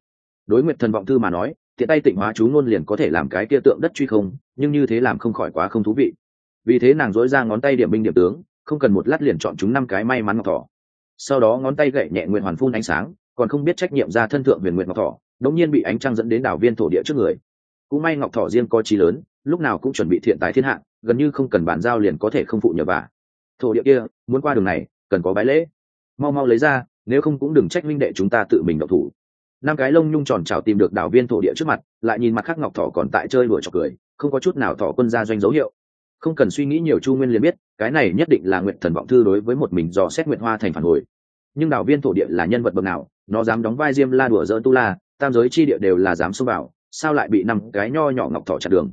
Đối nguyện thần vọng thư mà nói tiện tay tịnh hóa chú ngôn liền có thể làm cái kia tượng đất truy không, nhưng như thế làm không khỏi quá không thú vị. Vì thế nàng dối ra ngón tay điểm binh điểm tướng, không cần một lát liền chọn chúng năm cái may mắn ngọc thỏ. Sau đó ngón tay gậy nhẹ nguyện hoàn phun ánh sáng, còn không biết trách nhiệm ra thân thượng huyền nguyện ngọc thỏ, đống nhiên bị ánh trăng dẫn đến đảo viên thổ địa trước người. Cũng may ngọc thỏ riêng có trí lớn, lúc nào cũng chuẩn bị thiện tài thiên hạ, gần như không cần bàn giao liền có thể không phụ nhờ vả thổ địa kia, muốn qua đường này, cần có bái lễ. Mau mau lấy ra nếu không cũng đừng trách minh đệ chúng ta tự mình độc thủ. Năm cái lông nhung tròn trào tìm được đảo viên thổ địa trước mặt, lại nhìn mặt khác ngọc thỏ còn tại chơi đùa trọc cười, không có chút nào thỏ quân ra doanh dấu hiệu. Không cần suy nghĩ nhiều, chu nguyên liền biết, cái này nhất định là nguyện thần vọng thư đối với một mình dò xét nguyện hoa thành phản hồi. Nhưng đảo viên thổ địa là nhân vật bậc nào, nó dám đóng vai diêm la đùa dỡ tu la, tam giới chi địa đều là dám xông vào, sao lại bị năm cái nho nhỏ ngọc thỏ chặt đường?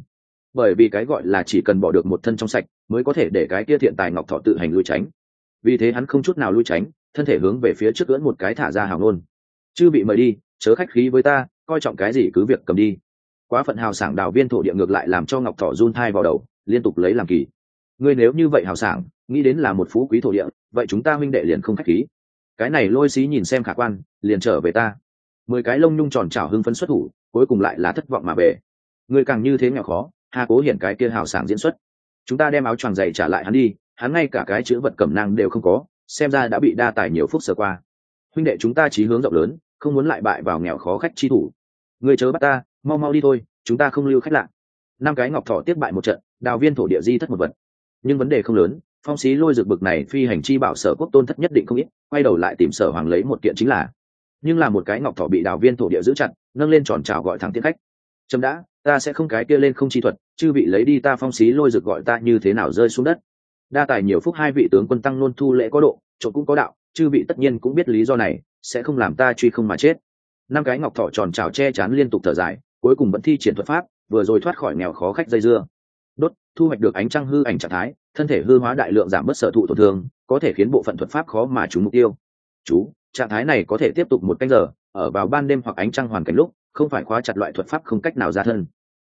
Bởi vì cái gọi là chỉ cần bỏ được một thân trong sạch, mới có thể để cái kia thiện tài ngọc thọ tự hành lui tránh. Vì thế hắn không chút nào lui tránh thân thể hướng về phía trước ưỡn một cái thả ra hào nôn. Chư bị mời đi, chớ khách khí với ta, coi trọng cái gì cứ việc cầm đi. Quá phận hào sảng đào viên thổ địa ngược lại làm cho ngọc thọ run thai vào đầu, liên tục lấy làm kỳ. Ngươi nếu như vậy hào sảng, nghĩ đến là một phú quý thổ địa, vậy chúng ta huynh đệ liền không khách khí. Cái này lôi xí nhìn xem khả quan, liền trở về ta. Mười cái lông nhung tròn trào hưng phấn xuất thủ, cuối cùng lại là thất vọng mà về. Ngươi càng như thế nghèo khó, hà cố hiện cái kia hào sảng diễn xuất. Chúng ta đem áo choàng dày trả lại hắn đi, hắn ngay cả cái chữ vật cẩm năng đều không có xem ra đã bị đa tài nhiều phút sở qua. Huynh đệ chúng ta chí hướng rộng lớn, không muốn lại bại vào nghèo khó khách chi thủ. Người chớ bắt ta, mau mau đi thôi, chúng ta không lưu khách lạ. Năm cái ngọc thọ tiếp bại một trận, đào viên thổ địa di thất một vật. Nhưng vấn đề không lớn, phong xí lôi rực bực này phi hành chi bảo sở quốc tôn thất nhất định không ít, quay đầu lại tìm sở hoàng lấy một kiện chính là. Nhưng là một cái ngọc thọ bị đào viên thổ địa giữ chặt, nâng lên tròn trào gọi thẳng tiến khách. Chấm đã, ta sẽ không cái kia lên không chi thuật, chư vị lấy đi ta phong xí lôi rực gọi ta như thế nào rơi xuống đất đa tài nhiều phúc hai vị tướng quân tăng nôn thu lễ có độ, chỗ cũng có đạo, chư vị tất nhiên cũng biết lý do này, sẽ không làm ta truy không mà chết. Năm cái ngọc thỏ tròn trào che chắn liên tục thở dài, cuối cùng vẫn thi triển thuật pháp, vừa rồi thoát khỏi nghèo khó khách dây dưa. Đốt, thu hoạch được ánh trăng hư ảnh trạng thái, thân thể hư hóa đại lượng giảm bớt sở thụ tổn thương, có thể khiến bộ phận thuật pháp khó mà trúng mục tiêu. Chú, trạng thái này có thể tiếp tục một canh giờ, ở vào ban đêm hoặc ánh trăng hoàn cảnh lúc, không phải khóa chặt loại thuật pháp không cách nào ra thân.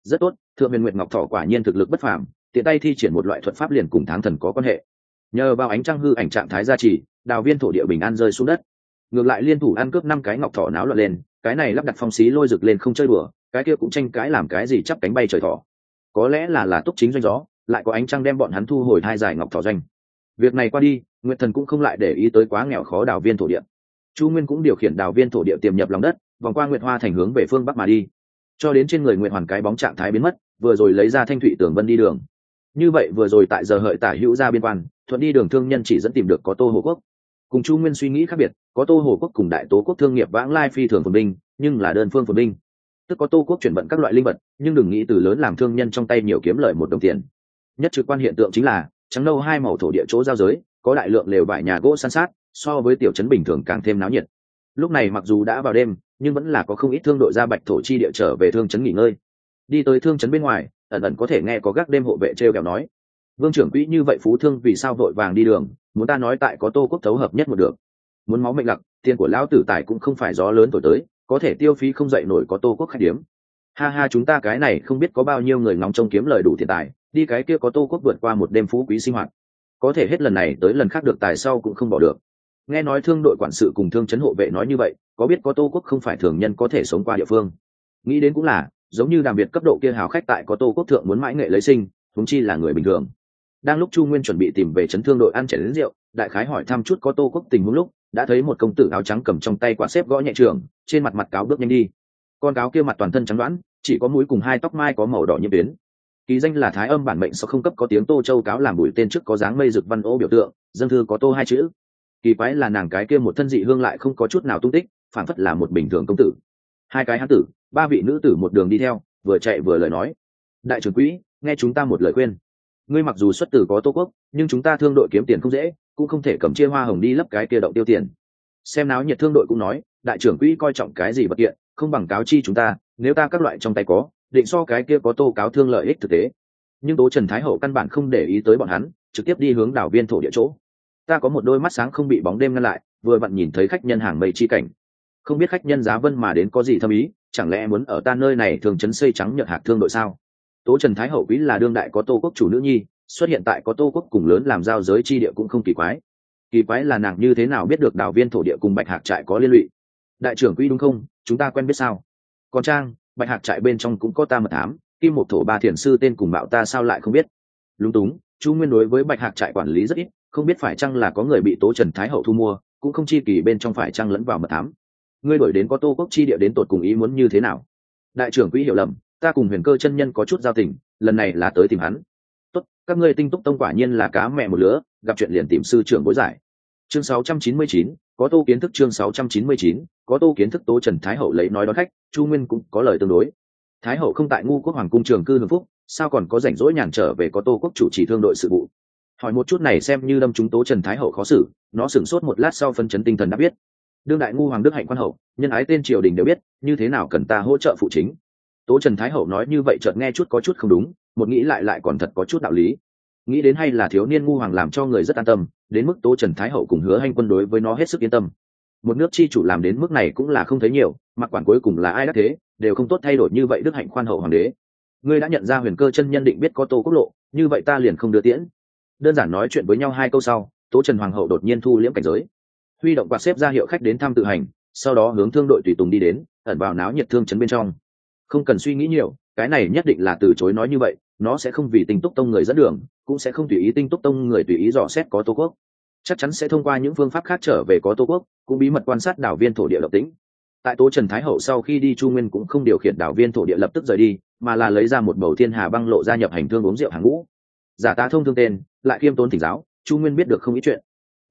Rất tốt, thượng huyền nguyệt ngọc thọ quả nhiên thực lực bất phàm tiện tay thi triển một loại thuật pháp liền cùng tháng thần có quan hệ. Nhờ vào ánh trăng hư ảnh trạng thái gia trì, đào viên thổ địa bình an rơi xuống đất. Ngược lại liên thủ ăn cướp năm cái ngọc thỏ náo loạn lên, cái này lắp đặt phong xí lôi rực lên không chơi bừa cái kia cũng tranh cãi làm cái gì chắp cánh bay trời thỏ. Có lẽ là là túc chính doanh gió, lại có ánh trăng đem bọn hắn thu hồi hai giải ngọc thỏ doanh. Việc này qua đi, nguyệt thần cũng không lại để ý tới quá nghèo khó đào viên thổ địa. Chu nguyên cũng điều khiển đào viên thổ địa tiềm nhập lòng đất, vòng qua nguyệt hoa thành hướng về phương bắc mà đi. Cho đến trên người nguyệt hoàn cái bóng trạng thái biến mất, vừa rồi lấy ra thanh thủy tường vân đi đường như vậy vừa rồi tại giờ hợi tả hữu ra biên quan, thuận đi đường thương nhân chỉ dẫn tìm được có tô hồ quốc. Cùng chu nguyên suy nghĩ khác biệt, có tô hồ quốc cùng đại tố quốc thương nghiệp vãng lai phi thường phồn binh nhưng là đơn phương phồn binh tức có tô quốc chuyển vận các loại linh vật, nhưng đừng nghĩ từ lớn làm thương nhân trong tay nhiều kiếm lợi một đồng tiền. Nhất trực quan hiện tượng chính là, trắng nâu hai màu thổ địa chỗ giao giới, có đại lượng lều vải nhà gỗ san sát, so với tiểu trấn bình thường càng thêm náo nhiệt. Lúc này mặc dù đã vào đêm, nhưng vẫn là có không ít thương đội ra bạch thổ chi địa trở về thương trấn nghỉ ngơi. Đi tới thương trấn bên ngoài ẩn ẩn có thể nghe có gác đêm hộ vệ t r e o kẹo nói. Vương trưởng quỹ như vậy phú thương vì sao vội vàng đi đường, muốn ta nói tại có tô quốc thấu hợp nhất một được. Muốn máu mệnh lặc, tiền của lão tử tài cũng không phải gió lớn thổi tới, có thể tiêu phí không dậy nổi có tô quốc khách điếm. Ha ha, chúng ta cái này không biết có bao nhiêu người ngóng trông kiếm lời đủ tiền tài, đi cái kia có tô quốc vượt qua một đêm phú quý sinh hoạt. Có thể hết lần này tới lần khác được tài sau cũng không bỏ được. Nghe nói thương đội quản sự cùng thương chấn hộ vệ nói như vậy, có biết có tô quốc không phải thường nhân có thể sống qua địa phương. Nghĩ đến cũng là giống như đàm biệt cấp độ kia hào khách tại có tô quốc thượng muốn mãi nghệ lấy sinh thúng chi là người bình thường. Đang lúc chu nguyên chuẩn bị tìm về chấn thương đội ăn chảy đến rượu, đại khái hỏi thăm chút có tô quốc tình huống lúc, đã thấy một công tử áo trắng cầm trong tay quả xếp gõ nhẹ trường, trên mặt mặt cáo bước nhanh đi. Con cáo kia mặt toàn thân trắng đoãn chỉ có mũi cùng hai tóc mai có màu đỏ nhiễm biến. Ký danh là thái âm bản mệnh sau không cấp có tiếng tô châu cáo làm bùi tên trước có dáng mây rực văn ô biểu tượng, dân thư có tô hai chữ. Kỳ quái là nàng cái kia một thân dị hương lại không có chút nào tung tích phản phất là một bình thường công tử. Hai cái hán tử ba vị nữ tử một đường đi theo, vừa chạy vừa lời nói. Đại trưởng quỹ, nghe chúng ta một lời khuyên. Ngươi mặc dù xuất tử có tô quốc, nhưng chúng ta thương đội kiếm tiền không dễ, cũng không thể cầm chia hoa hồng đi lấp cái kia động tiêu tiền. Xem náo nhiệt thương đội cũng nói, đại trưởng quỹ coi trọng cái gì vật kiện, không bằng cáo chi chúng ta, nếu ta các loại trong tay có, định so cái kia có tô cáo thương lợi ích thực tế. Nhưng tố trần thái hậu căn bản không để ý tới bọn hắn, trực tiếp đi hướng đảo viên thổ địa chỗ. Ta có một đôi mắt sáng không bị bóng đêm ngăn lại, vừa vặn nhìn thấy khách nhân hàng mây chi cảnh. Không biết khách nhân giá vân mà đến có gì thâm ý chẳng lẽ muốn ở ta nơi này thường chấn xây trắng nhợt hạc thương đội sao? Tố trần thái hậu quý là đương đại có tô quốc chủ nữ nhi, xuất hiện tại có tô quốc cùng lớn làm giao giới chi địa cũng không kỳ quái. Kỳ quái là nàng như thế nào biết được đào viên thổ địa cùng bạch hạc trại có liên lụy? Đại trưởng quý đúng không? Chúng ta quen biết sao? Còn trang, bạch hạc trại bên trong cũng có ta mật thám, kim một thổ ba thiền sư tên cùng bạo ta sao lại không biết? Lúng túng, chu nguyên đối với bạch hạc trại quản lý rất ít, không biết phải chăng là có người bị tố trần thái hậu thu mua, cũng không chi kỳ bên trong phải chăng lẫn vào mật thám ngươi đổi đến có tô quốc chi địa đến tột cùng ý muốn như thế nào? Đại trưởng quỹ hiểu lầm ta cùng huyền cơ chân nhân có chút giao tình lần này là tới tìm hắn. Tốt các ngươi tinh túc tông quả nhiên là cá mẹ một lứa gặp chuyện liền tìm sư trưởng bối giải. Chương 699, có tô kiến thức chương 699, có tô kiến thức tố trần thái hậu lấy nói đón khách chu nguyên cũng có lời tương đối. Thái hậu không tại ngu quốc hoàng cung trường cư hưng phúc sao còn có rảnh rỗi nhàn trở về có tô quốc chủ trì thương đội sự vụ? Hỏi một chút này xem như đâm chúng tố trần thái hậu khó xử nó sửng sốt một lát sau phân chấn tinh thần đã biết đương đại ngu hoàng đức hạnh quan hậu, nhân ái tên triều đình đều biết, như thế nào cần ta hỗ trợ phụ chính. Tố trần thái hậu nói như vậy chợt nghe chút có chút không đúng, một nghĩ lại lại còn thật có chút đạo lý. Nghĩ đến hay là thiếu niên ngu hoàng làm cho người rất an tâm, đến mức tố trần thái hậu cùng hứa hanh quân đối với nó hết sức yên tâm. Một nước chi chủ làm đến mức này cũng là không thấy nhiều, mặc quản cuối cùng là ai đắc thế, đều không tốt thay đổi như vậy đức hạnh khoan hậu hoàng đế. Ngươi đã nhận ra huyền cơ chân nhân định biết có tô quốc lộ, như vậy ta liền không đưa tiễn. Đơn giản nói chuyện với nhau hai câu sau, tố trần hoàng hậu đột nhiên thu liễm cảnh giới huy động quạt xếp ra hiệu khách đến thăm tự hành, sau đó hướng thương đội tùy tùng đi đến, ẩn vào náo nhiệt thương chấn bên trong. Không cần suy nghĩ nhiều, cái này nhất định là từ chối nói như vậy, nó sẽ không vì tinh túc tông người dẫn đường, cũng sẽ không tùy ý tinh túc tông người tùy ý dò xét có tô quốc. Chắc chắn sẽ thông qua những phương pháp khác trở về có tô quốc, cũng bí mật quan sát đảo viên thổ địa độc tính tại tố trần thái hậu sau khi đi chu nguyên cũng không điều khiển đảo viên thổ địa lập tức rời đi, mà là lấy ra một bầu thiên hà băng lộ gia nhập hành thương uống rượu hàng ngũ. Giả tá thông thương tên, lại khiêm tốn thỉnh giáo, chu nguyên biết được không ít chuyện.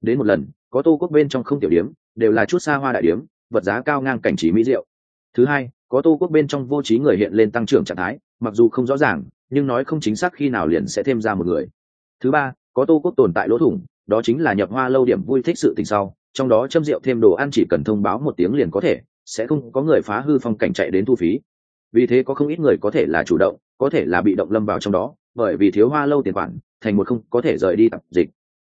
Đến một lần có tô quốc bên trong không tiểu điếm, đều là chút xa hoa đại điếm, vật giá cao ngang cảnh trí mỹ rượu thứ hai, có tô quốc bên trong vô trí người hiện lên tăng trưởng trạng thái, mặc dù không rõ ràng, nhưng nói không chính xác khi nào liền sẽ thêm ra một người. Thứ ba, có tô quốc tồn tại lỗ thủng, đó chính là nhập hoa lâu điểm vui thích sự tình sau, trong đó châm rượu thêm đồ ăn chỉ cần thông báo một tiếng liền có thể, sẽ không có người phá hư phong cảnh chạy đến thu phí. Vì thế có không ít người có thể là chủ động, có thể là bị động lâm vào trong đó, bởi vì thiếu hoa lâu tiền khoản, thành một không có thể rời đi tập dịch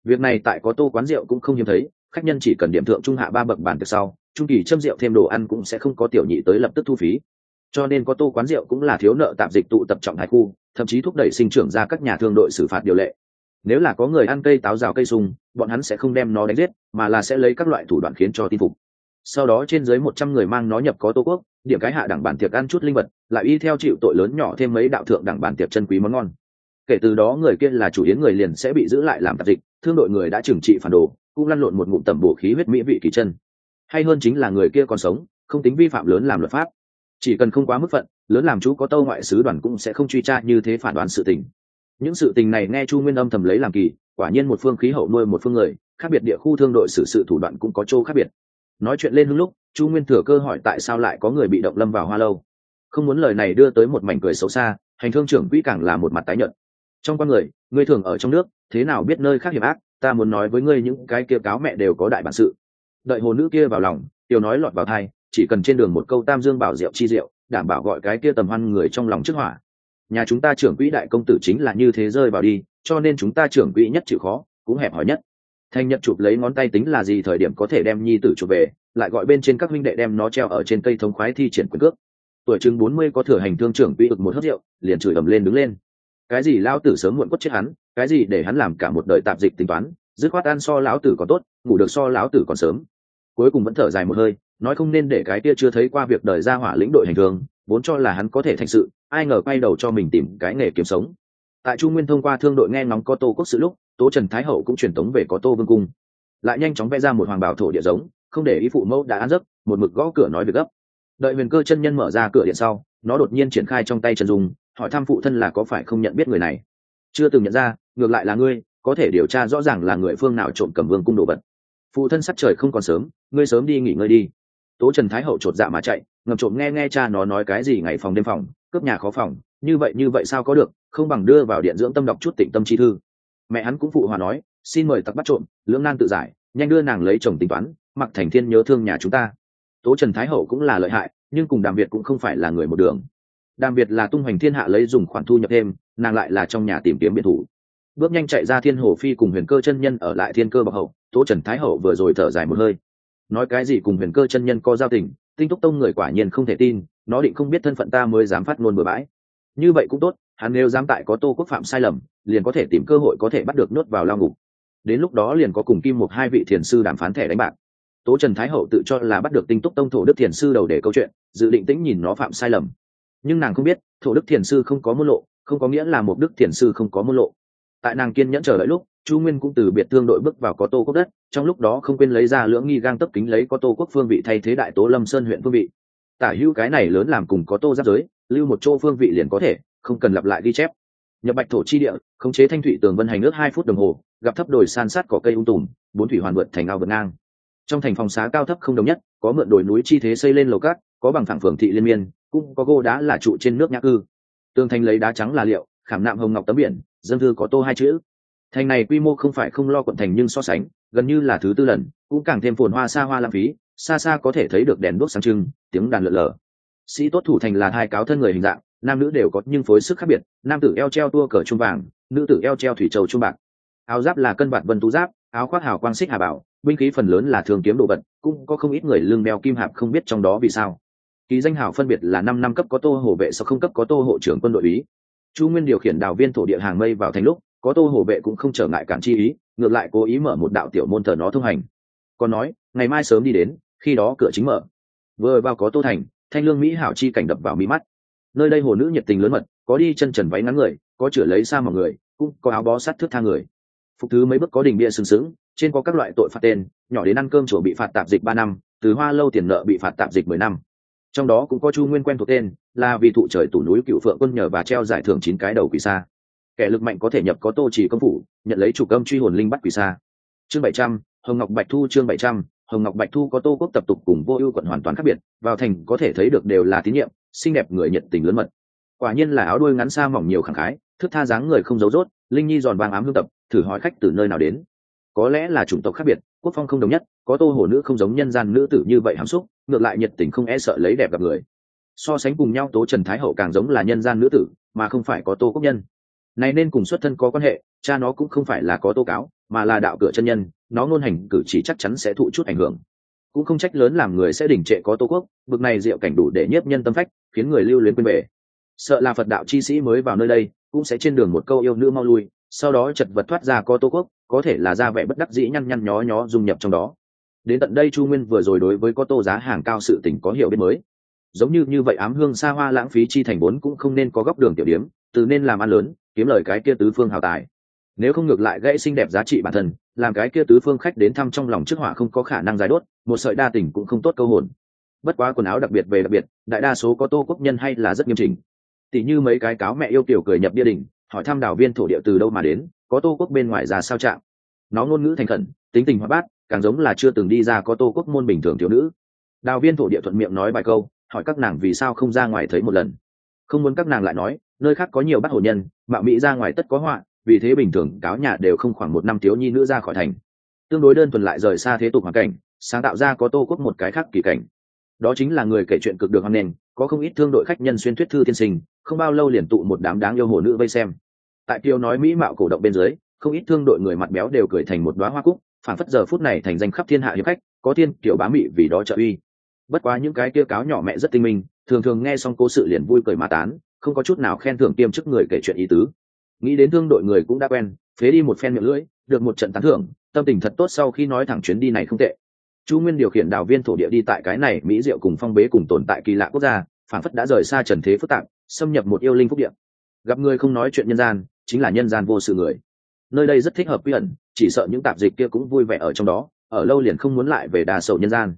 việc này tại có tô quán rượu cũng không hiếm thấy, khách nhân chỉ cần điểm thượng trung hạ ba bậc bàn từ sau, trung kỳ châm rượu thêm đồ ăn cũng sẽ không có tiểu nhị tới lập tức thu phí. Cho nên có tô quán rượu cũng là thiếu nợ tạm dịch tụ tập trọng hải khu, thậm chí thúc đẩy sinh trưởng ra các nhà thương đội xử phạt điều lệ. Nếu là có người ăn cây táo rào cây sung, bọn hắn sẽ không đem nó đánh giết, mà là sẽ lấy các loại thủ đoạn khiến cho tin phục. Sau đó trên dưới một trăm người mang nó nhập có tô quốc, điểm cái hạ đẳng bản tiệc ăn chút linh vật, lại y theo chịu tội lớn nhỏ thêm mấy đạo thượng đẳng bản tiệc chân quý món ngon kể từ đó người kia là chủ yến người liền sẽ bị giữ lại làm tạp dịch, thương đội người đã trừng trị phản đồ, cũng lăn lộn một ngụm tẩm bổ khí huyết mỹ vị kỳ chân. Hay hơn chính là người kia còn sống, không tính vi phạm lớn làm luật pháp. Chỉ cần không quá mức phận, lớn làm chú có tâu ngoại sứ đoàn cũng sẽ không truy tra như thế phản đoán sự tình. Những sự tình này nghe chu nguyên âm thầm lấy làm kỳ, quả nhiên một phương khí hậu nuôi một phương người, khác biệt địa khu thương đội xử sự thủ đoạn cũng có chỗ khác biệt. Nói chuyện lên hưng lúc, chu nguyên thừa cơ hỏi tại sao lại có người bị động lâm vào hoa lâu. Không muốn lời này đưa tới một mảnh cười xấu xa, hành thương trưởng quỹ càng là một mặt tái nhợt trong con người, ngươi thường ở trong nước, thế nào biết nơi khác hiểm ác? Ta muốn nói với ngươi những cái kia cáo mẹ đều có đại bản sự. Đợi hồ nữ kia vào lòng, tiểu nói lọt vào thai, chỉ cần trên đường một câu tam dương bảo rượu chi rượu, đảm bảo gọi cái kia tầm hoan người trong lòng trước hỏa. Nhà chúng ta trưởng quỹ đại công tử chính là như thế rơi vào đi, cho nên chúng ta trưởng quỹ nhất chịu khó, cũng hẹp hòi nhất. Thanh nhật chụp lấy ngón tay tính là gì thời điểm có thể đem nhi tử chụp về, lại gọi bên trên các huynh đệ đem nó treo ở trên cây thống khoái thi triển quyền cước. Tuổi chừng bốn mươi có thừa hành thương trưởng quỹ ực một hớt rượu, liền chửi ầm lên đứng lên cái gì lao tử sớm muộn quất chết hắn, cái gì để hắn làm cả một đời tạp dịch tính toán, dứt khoát ăn so lão tử còn tốt, ngủ được so lão tử còn sớm. Cuối cùng vẫn thở dài một hơi, nói không nên để cái kia chưa thấy qua việc đời ra hỏa lĩnh đội hành thường vốn cho là hắn có thể thành sự, ai ngờ quay đầu cho mình tìm cái nghề kiếm sống. Tại trung nguyên thông qua thương đội nghe ngóng có tô quốc sự lúc, tố trần thái hậu cũng truyền tống về có tô vương cung. Lại nhanh chóng vẽ ra một hoàng bảo thổ địa giống, không để ý phụ mẫu đã ăn giấc, một mực gõ cửa nói việc gấp. Đợi huyền cơ chân nhân mở ra cửa điện sau, nó đột nhiên triển khai trong tay trần dung hỏi thăm phụ thân là có phải không nhận biết người này? Chưa từng nhận ra, ngược lại là ngươi, có thể điều tra rõ ràng là người phương nào trộm cầm vương cung đồ vật. Phụ thân sắc trời không còn sớm, ngươi sớm đi nghỉ ngơi đi. Tố trần thái hậu chột dạ mà chạy, ngầm trộm nghe nghe cha nó nói cái gì ngày phòng đêm phòng, cướp nhà khó phòng, như vậy như vậy sao có được, không bằng đưa vào điện dưỡng tâm đọc chút tịnh tâm chi thư. Mẹ hắn cũng phụ hòa nói, xin mời tặc bắt trộm, lưỡng nan tự giải, nhanh đưa nàng lấy chồng tính toán, mặc thành thiên nhớ thương nhà chúng ta. Tố trần thái hậu cũng là lợi hại, nhưng cùng đàm việt cũng không phải là người một đường đàm việt là tung hoành thiên hạ lấy dùng khoản thu nhập thêm, nàng lại là trong nhà tìm kiếm biệt thủ. Bước nhanh chạy ra thiên hồ phi cùng huyền cơ chân nhân ở lại thiên cơ bậc hậu, tố trần thái hậu vừa rồi thở dài một hơi. Nói cái gì cùng huyền cơ chân nhân có giao tình, tinh túc tông người quả nhiên không thể tin, nó định không biết thân phận ta mới dám phát ngôn bừa bãi. Như vậy cũng tốt, hắn nếu dám tại có tô quốc phạm sai lầm, liền có thể tìm cơ hội có thể bắt được nhốt vào lao ngục. Đến lúc đó liền có cùng kim một hai vị thiền sư đàm phán thẻ đánh bạc. Tố trần thái hậu tự cho là bắt được tinh túc tông thổ đức thiền sư đầu để câu chuyện, dự định tĩnh nhìn nó phạm sai lầm nhưng nàng không biết, thổ đức thiền sư không có môn lộ, không có nghĩa là một đức thiền sư không có môn lộ. Tại nàng kiên nhẫn chờ đợi lúc, chu nguyên cũng từ biệt thương đội bước vào có tô quốc đất, trong lúc đó không quên lấy ra lưỡng nghi gang tấp kính lấy có tô quốc phương vị thay thế đại tố lâm sơn huyện phương vị. Tả hữu cái này lớn làm cùng có tô giáp giới, lưu một chỗ phương vị liền có thể, không cần lặp lại ghi chép. Nhập bạch thổ chi địa, khống chế thanh thủy tường vân hành nước hai phút đồng hồ, gặp thấp đồi san sát cỏ cây ung tùm, bốn thủy hoàn vượt thành ao vượt ngang. Trong thành phòng xá cao thấp không đồng nhất, có mượn đồi núi chi thế xây lên lầu cát, có bằng phẳng phường thị liên miên cũng có gô đá là trụ trên nước nhã cư. Tương thành lấy đá trắng là liệu, khảm nạm hồng ngọc tấm biển, dân thư có tô hai chữ. Thành này quy mô không phải không lo quận thành nhưng so sánh, gần như là thứ tư lần, cũng càng thêm phồn hoa xa hoa lãng phí, xa xa có thể thấy được đèn đuốc sáng trưng, tiếng đàn lượn lờ. Sĩ tốt thủ thành là hai cáo thân người hình dạng, nam nữ đều có nhưng phối sức khác biệt, nam tử eo treo tua cờ trung vàng, nữ tử eo treo thủy châu trung bạc. Áo giáp là cân bạc vân tú giáp, áo khoác hào quang xích hà bảo, binh khí phần lớn là thường kiếm đồ vật, cũng có không ít người lương đeo kim hạp không biết trong đó vì sao ký danh hào phân biệt là năm năm cấp có tô hồ vệ sau không cấp có tô hộ trưởng quân đội ý. Chu nguyên điều khiển đào viên thổ địa hàng mây vào thành lúc, có tô hồ vệ cũng không trở ngại cản chi ý, ngược lại cố ý mở một đạo tiểu môn thờ nó thông hành. Còn nói, ngày mai sớm đi đến, khi đó cửa chính mở. Vừa vào có tô thành, thanh lương mỹ hảo chi cảnh đập vào mỹ mắt. Nơi đây hồ nữ nhiệt tình lớn mật, có đi chân trần váy ngắn người, có chửa lấy xa mọi người, cũng có áo bó sắt thước tha người. Phục thứ mấy bước có đình bia sừng sững, trên có các loại tội phạt tên, nhỏ đến ăn cơm chùa bị phạt tạp dịch ba năm, từ hoa lâu tiền nợ bị phạt tạp dịch mười năm trong đó cũng có chu nguyên quen thuộc tên, là vì thụ trời tủ núi cựu phượng quân nhờ và treo giải thưởng chín cái đầu quỷ xa kẻ lực mạnh có thể nhập có tô chỉ công phủ, nhận lấy chủ công truy hồn linh bắt quỷ xa chương bảy trăm, hồng ngọc bạch thu chương bảy trăm, hồng ngọc bạch thu có tô quốc tập tục cùng vô ưu quận hoàn toàn khác biệt, vào thành có thể thấy được đều là tín nhiệm, xinh đẹp người nhiệt tình lớn mật. Quả nhiên là áo đuôi ngắn xa mỏng nhiều khẳng khái, thức tha dáng người không giấu rốt, linh nhi giòn vàng ám hương tập, thử hỏi khách từ nơi nào đến có lẽ là chủng tộc khác biệt, quốc phong không đồng nhất, có tô hồ nữ không giống nhân gian nữ tử như vậy hàm xúc, ngược lại nhiệt tình không e sợ lấy đẹp gặp người. So sánh cùng nhau, tố trần thái hậu càng giống là nhân gian nữ tử, mà không phải có tô quốc nhân. Này nên cùng xuất thân có quan hệ, cha nó cũng không phải là có tô cáo, mà là đạo cửa chân nhân, nó ngôn hành cử chỉ chắc chắn sẽ thụ chút ảnh hưởng. Cũng không trách lớn làm người sẽ đình trệ có tô quốc, bực này diệu cảnh đủ để nhiếp nhân tâm phách, khiến người lưu luyến quên bể sợ là phật đạo chi sĩ mới vào nơi đây, cũng sẽ trên đường một câu yêu nữ mau lui sau đó chật vật thoát ra có tô quốc, có thể là ra vẻ bất đắc dĩ nhăn nhăn nhó nhó dung nhập trong đó. Đến tận đây chu nguyên vừa rồi đối với có tô giá hàng cao sự tỉnh có hiểu biết mới. Giống như như vậy ám hương xa hoa lãng phí chi thành vốn cũng không nên có góc đường tiểu điếm từ nên làm ăn lớn, kiếm lời cái kia tứ phương hào tài. Nếu không ngược lại gãy xinh đẹp giá trị bản thân, làm cái kia tứ phương khách đến thăm trong lòng trước hỏa không có khả năng giải đốt, một sợi đa tình cũng không tốt câu hồn. Bất quá quần áo đặc biệt về đặc biệt, đại đa số có tô quốc nhân hay là rất nghiêm chỉnh. Tỷ như mấy cái cáo mẹ yêu kiểu cười nhập bia đình hỏi thăm đảo viên thổ địa từ đâu mà đến, có tô quốc bên ngoài ra sao trạng. Nó ngôn ngữ thành khẩn, tính tình hoạt bát, càng giống là chưa từng đi ra có tô quốc môn bình thường thiếu nữ. Đào viên thổ địa thuận miệng nói vài câu, hỏi các nàng vì sao không ra ngoài thấy một lần. Không muốn các nàng lại nói, nơi khác có nhiều bắt hổ nhân, mạo mỹ ra ngoài tất có họa, vì thế bình thường, cáo nhà đều không khoảng một năm thiếu nhi nữ ra khỏi thành. Tương đối đơn thuần lại rời xa thế tục hoàn cảnh, sáng tạo ra có tô quốc một cái khác kỳ cảnh đó chính là người kể chuyện cực được hoan nền có không ít thương đội khách nhân xuyên thuyết thư tiên sinh, không bao lâu liền tụ một đám đáng yêu hồ nữ vây xem. Tại kiều nói mỹ mạo cổ động bên dưới, không ít thương đội người mặt béo đều cười thành một đoá hoa cúc phản phất giờ phút này thành danh khắp thiên hạ hiệp khách, có thiên, kiểu bá mị vì đó trợ uy. Bất quá những cái kia cáo nhỏ mẹ rất tinh minh, thường thường nghe xong cố sự liền vui cười mà tán, không có chút nào khen thưởng tiêm chức người kể chuyện ý tứ. Nghĩ đến thương đội người cũng đã quen, phế đi một phen miệng lưỡi, được một trận tán thưởng, tâm tình thật tốt sau khi nói thẳng chuyến đi này không tệ chu nguyên điều khiển đào viên thổ địa đi tại cái này mỹ diệu cùng phong bế cùng tồn tại kỳ lạ quốc gia, phản phất đã rời xa trần thế phức tạp, xâm nhập một yêu linh phúc điện gặp người không nói chuyện nhân gian, chính là nhân gian vô sự người. Nơi đây rất thích hợp quy ẩn, chỉ sợ những tạp dịch kia cũng vui vẻ ở trong đó, ở lâu liền không muốn lại về đà sầu nhân gian.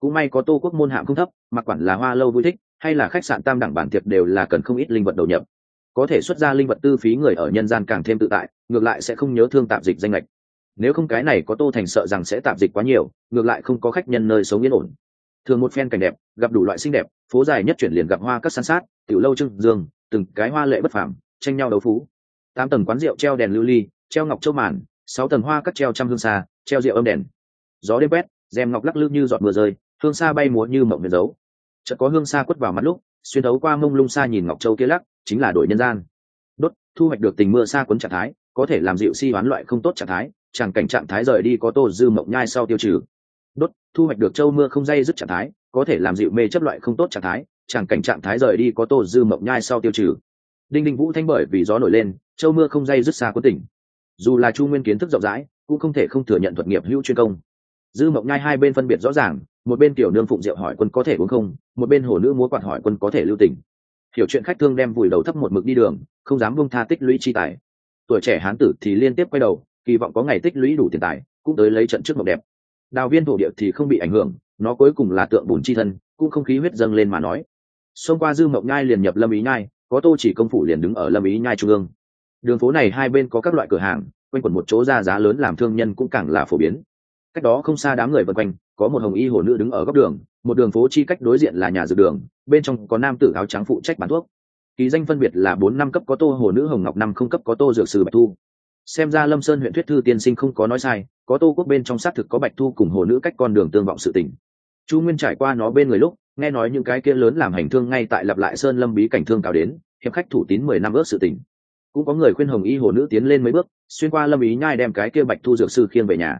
Cũng may có tô quốc môn hạng không thấp, mặc quản là hoa lâu vui thích, hay là khách sạn tam đẳng bản tiệc đều là cần không ít linh vật đầu nhập. Có thể xuất ra linh vật tư phí người ở nhân gian càng thêm tự tại, ngược lại sẽ không nhớ thương tạp dịch danh lệch nếu không cái này có tô thành sợ rằng sẽ tạp dịch quá nhiều, ngược lại không có khách nhân nơi sống yên ổn. Thường một phen cảnh đẹp, gặp đủ loại xinh đẹp, phố dài nhất chuyển liền gặp hoa các san sát, tiểu lâu trưng dương, từng cái hoa lệ bất phẳng tranh nhau đấu phú. Tám tầng quán rượu treo đèn lưu ly, treo ngọc châu màn, sáu tầng hoa cắt treo trăm hương xa, treo rượu âm đèn. Gió đêm quét, rèm ngọc lắc lư như giọt mưa rơi, hương xa bay múa như mộng miền dấu. Chợt có hương xa quất vào mắt lúc, xuyên thấu qua mông lung xa nhìn ngọc châu kia lắc, chính là đổi nhân gian. Đốt, thu hoạch được tình mưa xa quấn trạng thái, có thể làm dịu si hoán loại không tốt trạng thái chẳng cảnh trạng thái rời đi có tô dư mộng nhai sau tiêu trừ. Đốt, thu hoạch được châu mưa không dây dứt trạng thái, có thể làm dịu mê chấp loại không tốt trạng thái, chẳng cảnh trạng thái rời đi có tô dư mộng nhai sau tiêu trừ. Đinh đinh vũ thanh bởi vì gió nổi lên, châu mưa không dây dứt xa quân tỉnh. Dù là chu nguyên kiến thức rộng rãi, cũng không thể không thừa nhận thuật nghiệp hữu chuyên công. Dư mộng nhai hai bên phân biệt rõ ràng, một bên tiểu nương phụng diệu hỏi quân có thể uống không, một bên hồ nữ múa quạt hỏi quân có thể lưu tình. Hiểu chuyện khách thương đem vùi đầu thấp một mực đi đường, không dám buông tha tích lũy chi tài. Tuổi trẻ hán tử thì liên tiếp quay đầu kỳ vọng có ngày tích lũy đủ tiền tài, cũng tới lấy trận trước mộng đẹp. Đào viên thổ địa thì không bị ảnh hưởng, nó cuối cùng là tượng bùn chi thân, cũng không khí huyết dâng lên mà nói. Xông qua dư mộng nhai liền nhập lâm ý nhai, có tô chỉ công phủ liền đứng ở lâm ý nhai trung ương. Đường phố này hai bên có các loại cửa hàng, quanh quẩn một chỗ ra giá lớn làm thương nhân cũng càng là phổ biến. Cách đó không xa đám người vân quanh, có một hồng y hồ nữ đứng ở góc đường, một đường phố chi cách đối diện là nhà dược đường, bên trong có nam tử áo trắng phụ trách bán thuốc. Ký danh phân biệt là bốn năm cấp có tô hồ nữ, hồng ngọc năm không cấp có tô dược sư bạch thu xem ra lâm sơn huyện thuyết thư tiên sinh không có nói sai, có tô quốc bên trong xác thực có bạch thu cùng hồ nữ cách con đường tương vọng sự tình. Chu nguyên trải qua nó bên người lúc, nghe nói những cái kia lớn làm hành thương ngay tại lặp lại sơn lâm bí cảnh thương cao đến, hiệp khách thủ tín mười năm ước sự tình. Cũng có người khuyên hồng y hồ nữ tiến lên mấy bước, xuyên qua lâm ý nhai đem cái kia bạch thu dược sư khiêng về nhà.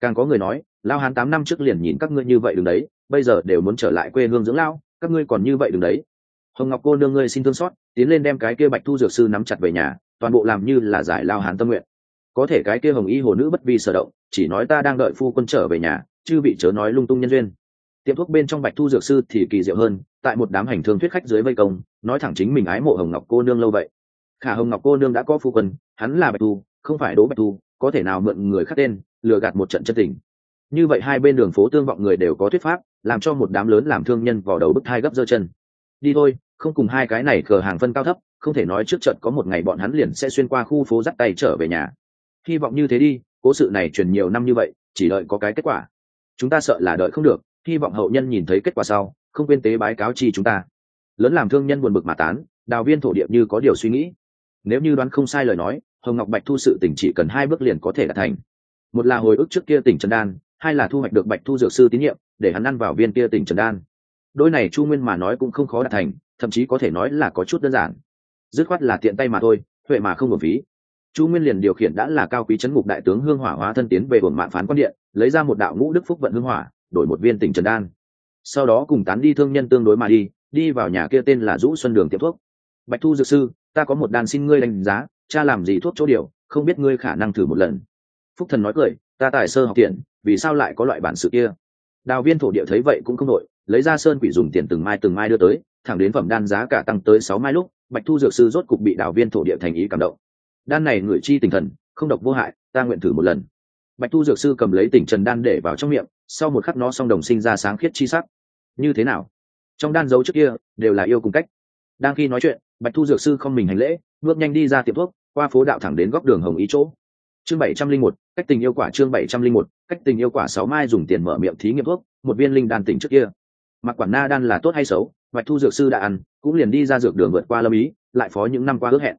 Càng có người nói, lao hán tám năm trước liền nhìn các ngươi như vậy đừng đấy, bây giờ đều muốn trở lại quê hương dưỡng lao, các ngươi còn như vậy đừng đấy. Hồng ngọc cô nương ngươi xin thương xót, tiến lên đem cái kia bạch thu dược sư nắm chặt về nhà toàn bộ làm như là giải lao hán tâm nguyện. Có thể cái kia hồng y hồ nữ bất vi sở động, chỉ nói ta đang đợi phu quân trở về nhà chứ bị chớ nói lung tung nhân duyên. Tiệm thuốc bên trong bạch thu dược sư thì kỳ diệu hơn, tại một đám hành thương thuyết khách dưới vây công, nói thẳng chính mình ái mộ hồng ngọc cô nương lâu vậy. Khả hồng ngọc cô nương đã có phu quân, hắn là bạch thu, không phải đố bạch thu, có thể nào mượn người khác tên, lừa gạt một trận chân tình. Như vậy hai bên đường phố tương vọng người đều có thuyết pháp, làm cho một đám lớn làm thương nhân vào đầu bức thai gấp dơ chân. Đi thôi, không cùng hai cái này cờ hàng phân cao thấp không thể nói trước trận có một ngày bọn hắn liền sẽ xuyên qua khu phố dắt tay trở về nhà. Hy vọng như thế đi, cố sự này truyền nhiều năm như vậy, chỉ đợi có cái kết quả. Chúng ta sợ là đợi không được, hy vọng hậu nhân nhìn thấy kết quả sau, không quên tế bái cáo chi chúng ta. Lớn làm thương nhân buồn bực mà tán, đào viên thổ địa như có điều suy nghĩ. Nếu như đoán không sai lời nói, hồng ngọc bạch thu sự tỉnh chỉ cần hai bước liền có thể đạt thành. Một là hồi ức trước kia tỉnh trần đan, hai là thu hoạch được bạch thu dược sư tín nhiệm, để hắn ăn vào viên kia tỉnh trần đan. Đôi này chu nguyên mà nói cũng không khó đạt thành, thậm chí có thể nói là có chút đơn giản dứt khoát là tiện tay mà thôi, huệ mà không hợp phí. Chu nguyên liền điều khiển đã là cao quý chấn ngục đại tướng hương hỏa hóa thân tiến về buồng mạng phán quan điện, lấy ra một đạo ngũ đức phúc vận hương hỏa, đổi một viên tỉnh trần đan. Sau đó cùng tán đi thương nhân tương đối mà đi đi vào nhà kia tên là rũ xuân đường tiệm thuốc. Bạch thu dược sư, ta có một đàn xin ngươi đánh giá, cha làm gì thuốc chỗ điều, không biết ngươi khả năng thử một lần. Phúc thần nói cười, ta tài sơ học tiền vì sao lại có loại bản sự kia? Đào viên thổ địa thấy vậy cũng không đội lấy ra sơn quỷ dùng tiền từng mai từng mai đưa tới, thẳng đến phẩm đan giá cả tăng tới sáu mai lúc bạch thu dược sư rốt cục bị đào viên thổ địa thành ý cảm động. Đan này ngửi chi tinh thần, không độc vô hại, ta nguyện thử một lần. Bạch thu dược sư cầm lấy tỉnh trần đan để vào trong miệng, sau một khắc nó song đồng sinh ra sáng khiết chi sắc. Như thế nào? Trong đan dấu trước kia, đều là yêu cùng cách. Đang khi nói chuyện bạch thu dược sư không mình hành lễ, bước nhanh đi ra tiệm thuốc, qua phố đạo thẳng đến góc đường hồng ý chỗ. Chương bảy trăm linh một, cách tình yêu quả chương bảy trăm linh một, cách tình yêu quả sáu mai dùng tiền mở miệng thí nghiệm thuốc, một viên linh đan tỉnh trước kia mặc quản na đan là tốt hay xấu mạch thu dược sư đã ăn, cũng liền đi ra dược đường vượt qua lâm ý, lại phó những năm qua ước hẹn.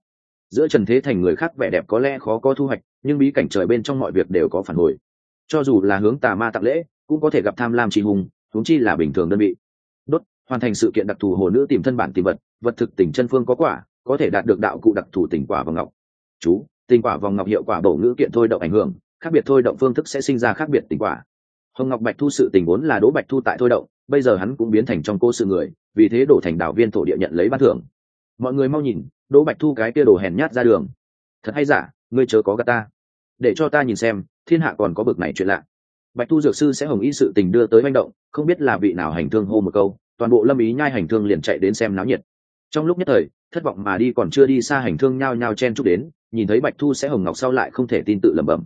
Giữa trần thế thành người khác vẻ đẹp có lẽ khó có thu hoạch, nhưng bí cảnh trời bên trong mọi việc đều có phản hồi. Cho dù là hướng tà ma tặng lễ, cũng có thể gặp tham lam trì hùng thúng chi là bình thường đơn vị. Đốt, hoàn thành sự kiện đặc thù hồ nữ tìm thân bản tìm vật vật thực tỉnh chân phương có quả, có thể đạt được đạo cụ đặc thù tỉnh quả và ngọc. Chú, tình quả vòng ngọc hiệu quả bổ ngữ kiện thôi động ảnh hưởng, khác biệt thôi động phương thức sẽ sinh ra khác biệt tình quả hồng ngọc bạch thu sự tình vốn là đỗ bạch thu tại thôi động, bây giờ hắn cũng biến thành trong cô sự người, vì thế đổ thành đảo viên thổ địa nhận lấy ban thưởng. Mọi người mau nhìn, đỗ bạch thu cái kia đồ hèn nhát ra đường. Thật hay giả, ngươi chớ có gà ta. Để cho ta nhìn xem, thiên hạ còn có bực này chuyện lạ. Bạch thu dược sư sẽ hồng ý sự tình đưa tới manh động, không biết là vị nào hành thương hô một câu, toàn bộ lâm ý nhai hành thương liền chạy đến xem náo nhiệt. Trong lúc nhất thời, thất vọng mà đi còn chưa đi xa hành thương nhao nhao chen chúc đến, nhìn thấy bạch thu sẽ hồng ngọc sau lại không thể tin tự lẩm bẩm.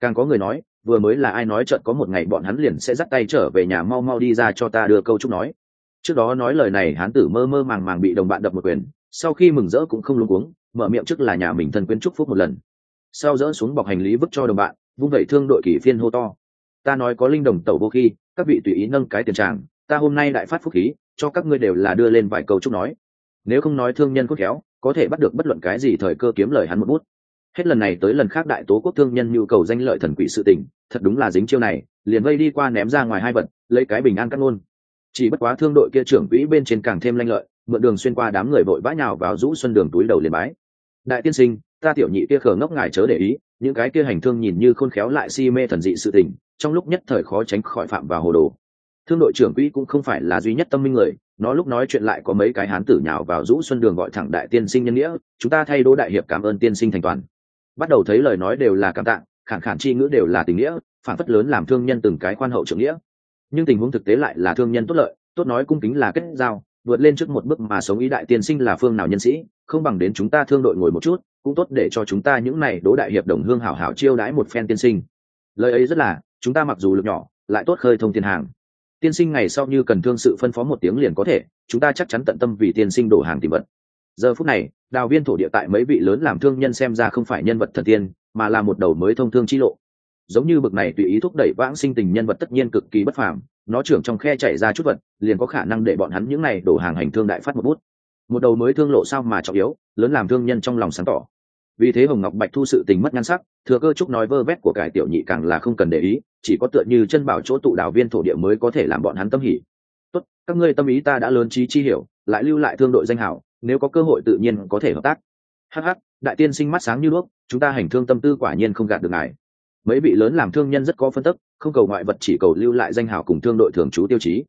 Càng có người nói vừa mới là ai nói chợt có một ngày bọn hắn liền sẽ dắt tay trở về nhà mau mau đi ra cho ta đưa câu chúc nói. Trước đó nói lời này, hán tử mơ mơ màng màng bị đồng bạn đập một quyền, sau khi mừng rỡ cũng không luống cuống, mở miệng trước là nhà mình thân quyến chúc phúc một lần. Sau dỡ xuống bọc hành lý vứt cho đồng bạn, vung vẩy thương đội kỷ phiên hô to. Ta nói có linh đồng tẩu vô khi, các vị tùy ý nâng cái tiền tràng, ta hôm nay đại phát phúc khí, cho các ngươi đều là đưa lên vài câu chúc nói. Nếu không nói thương nhân cốt khéo, có thể bắt được bất luận cái gì thời cơ kiếm lời hắn một bút hết lần này tới lần khác đại tố quốc thương nhân nhu cầu danh lợi thần quỷ sự tình, thật đúng là dính chiêu này, liền vây đi qua ném ra ngoài hai vật, lấy cái bình an cắt ngôn. Chỉ bất quá thương đội kia trưởng quỹ bên trên càng thêm lanh lợi, mượn đường xuyên qua đám người vội vã nhào vào rũ xuân đường túi đầu liền bái. Đại tiên sinh, ta tiểu nhị kia khờ ngốc ngài chớ để ý, những cái kia hành thương nhìn như khôn khéo lại si mê thần dị sự tình, trong lúc nhất thời khó tránh khỏi phạm vào hồ đồ. Thương đội trưởng quỹ cũng không phải là duy nhất tâm minh người, nó lúc nói chuyện lại có mấy cái hán tử nhào vào rũ xuân đường gọi thẳng đại tiên sinh nhân nghĩa, chúng ta thay đỗ đại hiệp cảm ơn tiên sinh thành toàn bắt đầu thấy lời nói đều là cảm tạng khản khản chi ngữ đều là tình nghĩa, phản phất lớn làm thương nhân từng cái khoan hậu trưởng nghĩa. Nhưng tình huống thực tế lại là thương nhân tốt lợi, tốt nói cung kính là kết giao, vượt lên trước một bước mà sống ý đại tiên sinh là phương nào nhân sĩ, không bằng đến chúng ta thương đội ngồi một chút, cũng tốt để cho chúng ta những này đố đại hiệp đồng hương hảo hảo chiêu đãi một phen tiên sinh. Lời ấy rất là, chúng ta mặc dù lực nhỏ, lại tốt khơi thông tiền hàng. Tiên sinh ngày sau như cần thương sự phân phó một tiếng liền có thể, chúng ta chắc chắn tận tâm vì tiên sinh đổ hàng tìm vật giờ phút này, đào viên thổ địa tại mấy vị lớn làm thương nhân xem ra không phải nhân vật thần tiên, mà là một đầu mới thông thương chi lộ. Giống như bực này tùy ý thúc đẩy vãng sinh tình nhân vật tất nhiên cực kỳ bất phàm, nó trưởng trong khe chảy ra chút vật, liền có khả năng để bọn hắn những này đổ hàng hành thương đại phát một bút. Một đầu mới thương lộ sao mà trọng yếu, lớn làm thương nhân trong lòng sáng tỏ. Vì thế hồng ngọc bạch thu sự tình mất nhan sắc, thừa cơ trúc nói vơ vét của cải tiểu nhị càng là không cần để ý, chỉ có tựa như chân bảo chỗ tụ đảo viên thổ địa mới có thể làm bọn hắn tâm hỉ. Tốt, các ngươi tâm ý ta đã lớn trí chi hiểu, lại lưu lại thương đội danh hảo nếu có cơ hội tự nhiên có thể hợp tác. Hh đại tiên sinh mắt sáng như đuốc, chúng ta hành thương tâm tư quả nhiên không gạt được ngài. Mấy vị lớn làm thương nhân rất có phân tức, không cầu ngoại vật chỉ cầu lưu lại danh hào cùng thương đội thường trú tiêu chí.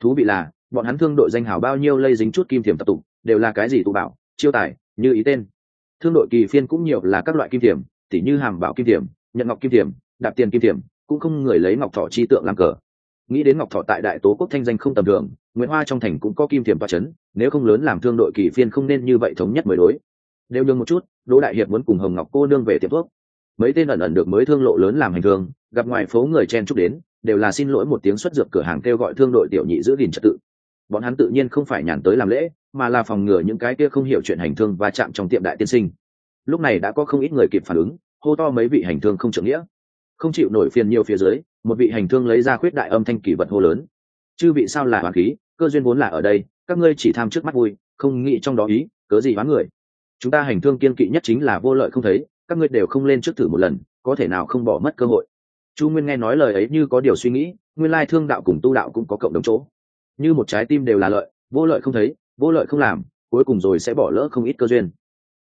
Thú vị là, bọn hắn thương đội danh hào bao nhiêu lây dính chút kim thiểm tập tục, đều là cái gì tụ bảo, chiêu tài, như ý tên. Thương đội kỳ phiên cũng nhiều là các loại kim thiểm, tỉ như hàm bảo kim thiểm, nhận ngọc kim thiểm, đạp tiền kim thiểm, cũng không người lấy ngọc thọ chi tượng làm cờ nghĩ đến ngọc thọ tại đại tố quốc thanh danh không tầm thường nguyễn hoa trong thành cũng có kim thiềm toa c h ấ n nếu không lớn làm thương đội kỳ phiên không nên như vậy thống nhất mới đối. Đều nhường một chút, đỗ đại hiệp muốn cùng hồng ngọc cô nương về tiệm thuốc. Mấy tên ẩn ẩn được mới thương lộ lớn làm hành thương gặp ngoài phố người chen chúc đến, đều là xin lỗi một tiếng xuất dược cửa hàng kêu gọi thương đội tiểu nhị giữ gìn trật tự. Bọn hắn tự nhiên không phải nhàn tới làm lễ, mà là phòng ngừa những cái kia không hiểu chuyện hành thương và chạm trong tiệm đại tiên sinh. Lúc này đã có không ít người kịp phản ứng, hô to mấy vị hành thương không trưởng nghĩa. Không chịu nổi phiền nhiều phía dưới một vị hành thương lấy ra khuyết đại âm thanh kỷ vật hô lớn. Chư vị sao là hoàng khí, cơ duyên vốn là ở đây, các ngươi chỉ tham trước mắt vui, không nghĩ trong đó ý, cớ gì bán người. Chúng ta hành thương kiên kỵ nhất chính là vô lợi không thấy, các ngươi đều không lên trước thử một lần, có thể nào không bỏ mất cơ hội. Chu nguyên nghe nói lời ấy như có điều suy nghĩ, nguyên lai thương đạo cùng tu đạo cũng có cộng đồng chỗ. Như một trái tim đều là lợi, vô lợi không thấy, vô lợi không làm, cuối cùng rồi sẽ bỏ lỡ không ít cơ duyên.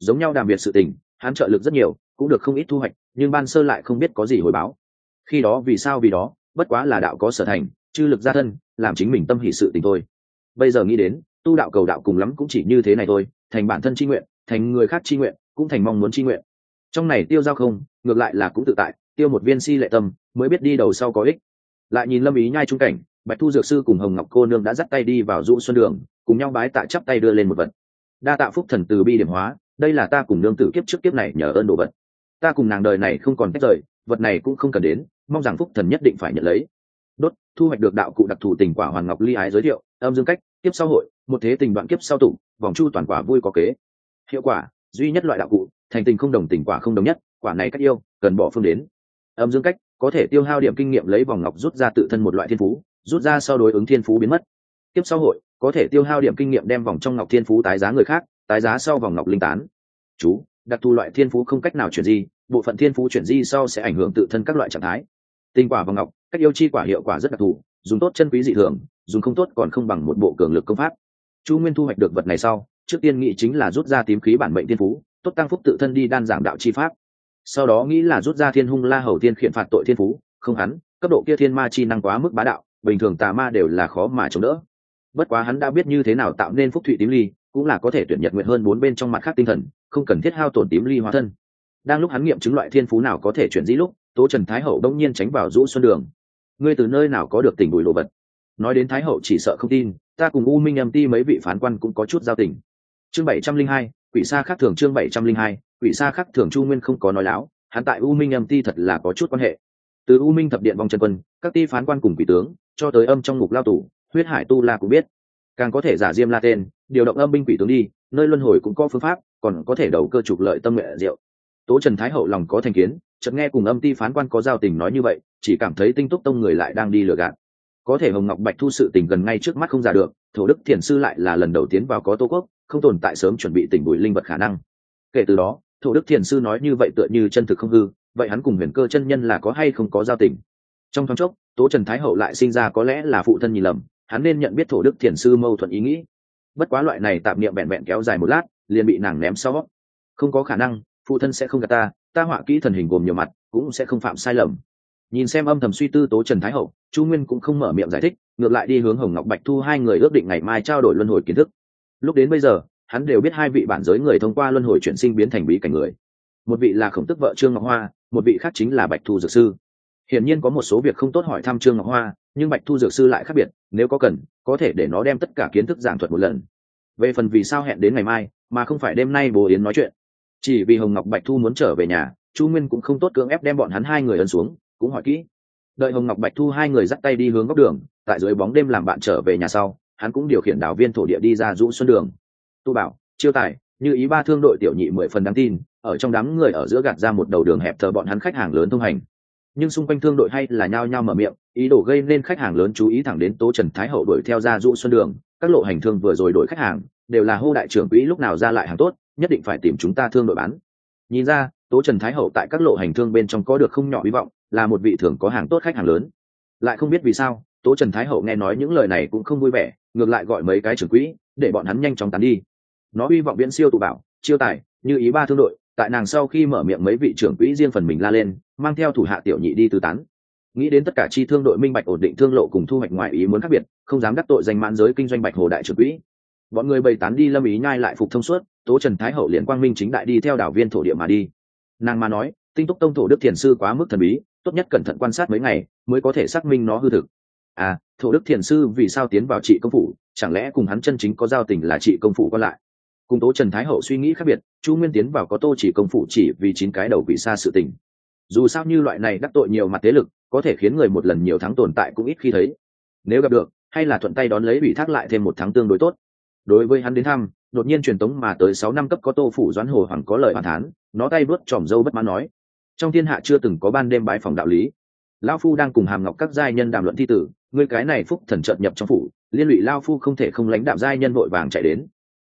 Giống nhau đàm biệt sự tình hắn trợ lực rất nhiều, cũng được không ít thu hoạch, nhưng ban sơ lại không biết có gì hồi báo khi đó vì sao vì đó, bất quá là đạo có sở thành, chư lực gia thân, làm chính mình tâm hỷ sự tình thôi. Bây giờ nghĩ đến, tu đạo cầu đạo cùng lắm cũng chỉ như thế này thôi, thành bản thân chi nguyện, thành người khác chi nguyện, cũng thành mong muốn chi nguyện. Trong này tiêu giao không, ngược lại là cũng tự tại, tiêu một viên si lệ tâm, mới biết đi đầu sau có ích. Lại nhìn lâm ý nhai trung cảnh, bạch thu dược sư cùng hồng ngọc cô nương đã dắt tay đi vào dũ xuân đường, cùng nhau bái tạ chắp tay đưa lên một vật. Đa tạ phúc thần từ bi điểm hóa, đây là ta cùng nương tử kiếp trước kiếp này nhờ ơn đồ vật. Ta cùng nàng đời này không còn cách rời, vật này cũng không cần đến mong rằng phúc thần nhất định phải nhận lấy. Đốt, thu hoạch được đạo cụ đặc thù tình quả hoàn ngọc ly ái giới thiệu, âm dương cách, kiếp sau hội, một thế tình đoạn kiếp sau tụ, vòng chu toàn quả vui có kế. Hiệu quả, duy nhất loại đạo cụ, thành tình không đồng tình quả không đồng nhất, quả này cách yêu, cần bỏ phương đến. Âm dương cách, có thể tiêu hao điểm kinh nghiệm lấy vòng ngọc rút ra tự thân một loại thiên phú, rút ra sau đối ứng thiên phú biến mất. Tiếp sau hội, có thể tiêu hao điểm kinh nghiệm đem vòng trong ngọc thiên phú tái giá người khác, tái giá sau vòng ngọc linh tán. Chú, đặc thù loại thiên phú không cách nào chuyển di, bộ phận thiên phú chuyển di sau sẽ ảnh hưởng tự thân các loại trạng thái tinh quả và ngọc, cách yêu chi quả hiệu quả rất đặc thù, dùng tốt chân quý dị thường, dùng không tốt còn không bằng một bộ cường lực công pháp. Chu nguyên thu hoạch được vật này sau, trước tiên nghĩ chính là rút ra tím khí bản mệnh thiên phú, tốt tăng phúc tự thân đi đan giảng đạo chi pháp. Sau đó nghĩ là rút ra thiên hung la hầu tiên khiển phạt tội thiên phú, không hắn, cấp độ kia thiên ma chi năng quá mức bá đạo, bình thường tà ma đều là khó mà chống đỡ. Bất quá hắn đã biết như thế nào tạo nên phúc thụy tím ly, cũng là có thể tuyển nhật nguyện hơn bốn bên trong mặt khác tinh thần, không cần thiết hao tổn tím ly hóa thân. Đang lúc hắn nghiệm chứng loại thiên phú nào có thể chuyển di lúc tố trần thái hậu đông nhiên tránh vào rũ xuân đường. Ngươi từ nơi nào có được tình bùi lộ vật? Nói đến thái hậu chỉ sợ không tin, ta cùng u minh âm ti mấy vị phán quan cũng có chút giao tình. Chương bảy trăm linh hai, quỷ sa khác thường chương bảy trăm linh hai, quỷ sa khác thường chu nguyên không có nói láo, hắn tại u minh âm ti thật là có chút quan hệ. Từ u minh thập điện vòng chân quân, các ti phán quan cùng quỷ tướng, cho tới âm trong ngục lao tù, huyết hải tu la cũng biết. Càng có thể giả diêm la tên, điều động âm binh quỷ tướng đi, nơi luân hồi cũng có phương pháp, còn có thể đầu cơ trục lợi tâm nguyện diệu tố trần thái hậu lòng có thành kiến, chợt nghe cùng âm ti phán quan có giao tình nói như vậy, chỉ cảm thấy tinh túc tông người lại đang đi lừa gạt. Có thể hồng ngọc bạch thu sự tình gần ngay trước mắt không giả được, thổ đức thiền sư lại là lần đầu tiến vào có tô quốc, không tồn tại sớm chuẩn bị tỉnh bùi linh vật khả năng. Kể từ đó, thổ đức thiền sư nói như vậy tựa như chân thực không hư, vậy hắn cùng huyền cơ chân nhân là có hay không có giao tình? Trong thoáng chốc, tố trần thái hậu lại sinh ra có lẽ là phụ thân nhìn lầm, hắn nên nhận biết thổ đức thiền sư mâu thuẫn ý nghĩ. Bất quá loại này tạm niệm bẹn bẹn kéo dài một lát, liền bị nàng ném sau. Không có khả năng phụ thân sẽ không gạt ta ta họa kỹ thần hình gồm nhiều mặt, cũng sẽ không phạm sai lầm. Nhìn xem âm thầm suy tư tố trần thái hậu, chu nguyên cũng không mở miệng giải thích, ngược lại đi hướng hồng ngọc bạch thu hai người ước định ngày mai trao đổi luân hồi kiến thức. Lúc đến bây giờ, hắn đều biết hai vị bản giới người thông qua luân hồi chuyển sinh biến thành bí cảnh người. Một vị là khổng tức vợ trương ngọc hoa, một vị khác chính là bạch thu dược sư. Hiển nhiên có một số việc không tốt hỏi thăm trương ngọc hoa, nhưng bạch thu dược sư lại khác biệt, nếu có cần, có thể để nó đem tất cả kiến thức giảng thuật một lần. Về phần vì sao hẹn đến ngày mai, mà không phải đêm nay bố yến nói chuyện chỉ vì hồng ngọc bạch thu muốn trở về nhà, chu nguyên cũng không tốt cưỡng ép đem bọn hắn hai người ấn xuống, cũng hỏi kỹ. Đợi hồng ngọc bạch thu hai người dắt tay đi hướng góc đường, tại dưới bóng đêm làm bạn trở về nhà sau, hắn cũng điều khiển đảo viên thổ địa đi ra rũ xuân đường. Tu bảo, chiêu tài, như ý ba thương đội tiểu nhị mười phần đáng tin, ở trong đám người ở giữa gạt ra một đầu đường hẹp thờ bọn hắn khách hàng lớn thông hành. Nhưng xung quanh thương đội hay là nhao nhao mở miệng, ý đồ gây nên khách hàng lớn chú ý thẳng đến tố trần thái hậu đuổi theo ra rũ xuân đường, các lộ hành thương vừa rồi đổi khách hàng, đều là hô đại trưởng quỹ lúc nào ra lại hàng tốt nhất định phải tìm chúng ta thương đội bán. Nhìn ra, tố trần thái hậu tại các lộ hành thương bên trong có được không nhỏ hy vọng, là một vị thường có hàng tốt khách hàng lớn. Lại không biết vì sao, tố trần thái hậu nghe nói những lời này cũng không vui vẻ, ngược lại gọi mấy cái trưởng quỹ, để bọn hắn nhanh chóng tán đi. Nó hy vọng viễn siêu tụ bảo, chiêu tài, như ý ba thương đội, tại nàng sau khi mở miệng mấy vị trưởng quỹ riêng phần mình la lên, mang theo thủ hạ tiểu nhị đi tứ tán. Nghĩ đến tất cả chi thương đội minh bạch ổn định thương lộ cùng thu hoạch ngoại ý muốn khác biệt, không dám đắc tội danh mãn giới kinh doanh bạch hồ đại trưởng quỹ. Bọn người bày tán đi lâm ý nhai lại phục thông suốt tố trần thái hậu liền quang minh chính đại đi theo đảo viên thổ địa mà đi. Nàng mà nói, tinh túc tông thổ đức thiền sư quá mức thần bí, tốt nhất cẩn thận quan sát mấy ngày mới có thể xác minh nó hư thực. À thổ đức thiền sư vì sao tiến vào trị công phủ, chẳng lẽ cùng hắn chân chính có giao tình là trị công phủ còn lại? Cùng tố trần thái hậu suy nghĩ khác biệt, chu nguyên tiến vào có tô chỉ công phủ chỉ vì chín cái đầu quỷ xa sự tình. Dù sao như loại này đắc tội nhiều mặt thế lực, có thể khiến người một lần nhiều tháng tồn tại cũng ít khi thấy. Nếu gặp được, hay là thuận tay đón lấy ủy thác lại thêm một tháng tương đối tốt đối với hắn đến thăm, đột nhiên truyền tống mà tới sáu năm cấp có tô phủ doãn hồ hoàng có lời hoàn thán, nó tay vớt tròm dâu bất mãn nói, trong thiên hạ chưa từng có ban đêm bái phòng đạo lý. Lao phu đang cùng hàm ngọc các giai nhân đàm luận thi tử người cái này phúc thần chợt nhập trong phủ, liên lụy lao phu không thể không lãnh đạm giai nhân vội vàng chạy đến.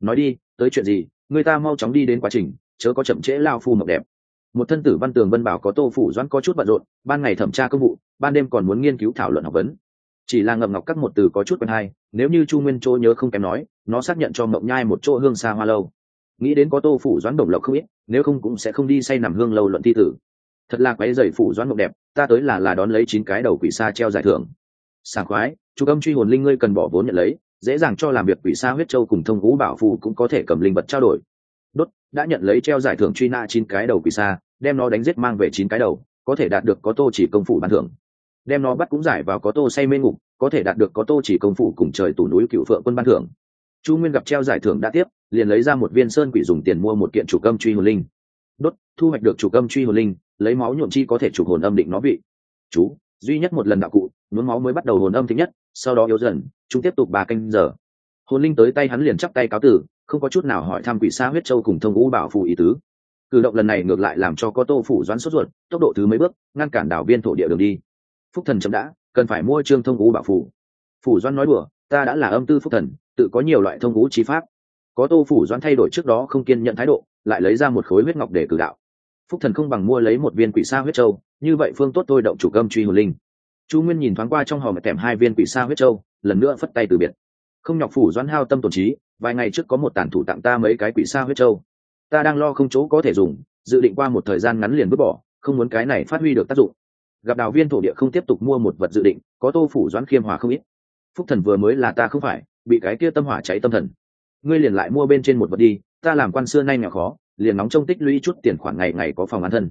Nói đi, tới chuyện gì, người ta mau chóng đi đến quá trình, chớ có chậm trễ lao phu mộng đẹp. Một thân tử văn tường vân bảo có tô phủ doãn có chút bận rộn, ban ngày thẩm tra công vụ, ban đêm còn muốn nghiên cứu thảo luận học vấn chỉ là ngậm ngọc các một từ có chút quen hay, nếu như chu nguyên chỗ nhớ không kém nói, nó xác nhận cho mộng nhai một chỗ hương xa hoa lâu. Nghĩ đến có tô phủ doãn đồng lộc không ít, nếu không cũng sẽ không đi say nằm hương lâu luận thi tử. Thật là quái dày phủ doãn mộng đẹp, ta tới là là đón lấy chín cái đầu quỷ xa treo giải thưởng. Sảng khoái, chu âm truy hồn linh ngươi cần bỏ vốn nhận lấy, dễ dàng cho làm việc quỷ xa huyết châu cùng thông vũ bảo phù cũng có thể cầm linh vật trao đổi. Đốt, đã nhận lấy treo giải thưởng truy nã chín cái đầu quỷ xa đem nó đánh giết mang về chín cái đầu, có thể đạt được có tô chỉ công phủ ban thưởng đem nó bắt cũng giải vào có tô say mê ngục, có thể đạt được có tô chỉ công phủ cùng trời tủ núi cựu phượng quân ban thưởng. Chu nguyên gặp treo giải thưởng đã tiếp, liền lấy ra một viên sơn quỷ dùng tiền mua một kiện chủ câm truy hồn linh. Đốt, thu hoạch được chủ câm truy hồn linh, lấy máu nhuộm chi có thể chủ hồn âm định nó vị. Chú, duy nhất một lần đạo cụ, nhuốm máu mới bắt đầu hồn âm thứ nhất, sau đó yếu dần, chúng tiếp tục ba canh giờ. Hồn linh tới tay hắn liền chắp tay cáo tử, không có chút nào hỏi thăm quỷ xa huyết châu cùng thông ngũ bảo phù ý tứ. Cử động lần này ngược lại làm cho có tô phủ doãn sốt ruột, tốc độ thứ mấy bước, ngăn cản đảo viên thổ địa đường đi phúc thần chậm đã, cần phải mua trương thông ngũ bảo phù phủ Doan nói đùa, ta đã là âm tư phúc thần, tự có nhiều loại thông ngũ trí pháp. Có tô phủ Doan thay đổi trước đó không kiên nhận thái độ, lại lấy ra một khối huyết ngọc để cử đạo. Phúc thần không bằng mua lấy một viên quỷ sa huyết châu, như vậy phương tốt tôi động chủ cơm truy hồn linh. Chu nguyên nhìn thoáng qua trong hòm kèm hai viên quỷ sa huyết châu, lần nữa phất tay từ biệt. Không nhọc phủ doãn hao tâm tổn trí, vài ngày trước có một tản thủ tặng ta mấy cái quỷ sa huyết châu. Ta đang lo không chỗ có thể dùng, dự định qua một thời gian ngắn liền vứt bỏ, không muốn cái này phát huy được tác dụng gặp đào viên thổ địa không tiếp tục mua một vật dự định, có tô phủ doãn khiêm hòa không ít. Phúc thần vừa mới là ta không phải, bị cái kia tâm hỏa cháy tâm thần. Ngươi liền lại mua bên trên một vật đi, ta làm quan xưa nay nghèo khó, liền nóng trông tích lũy chút tiền khoản ngày ngày có phòng an thân.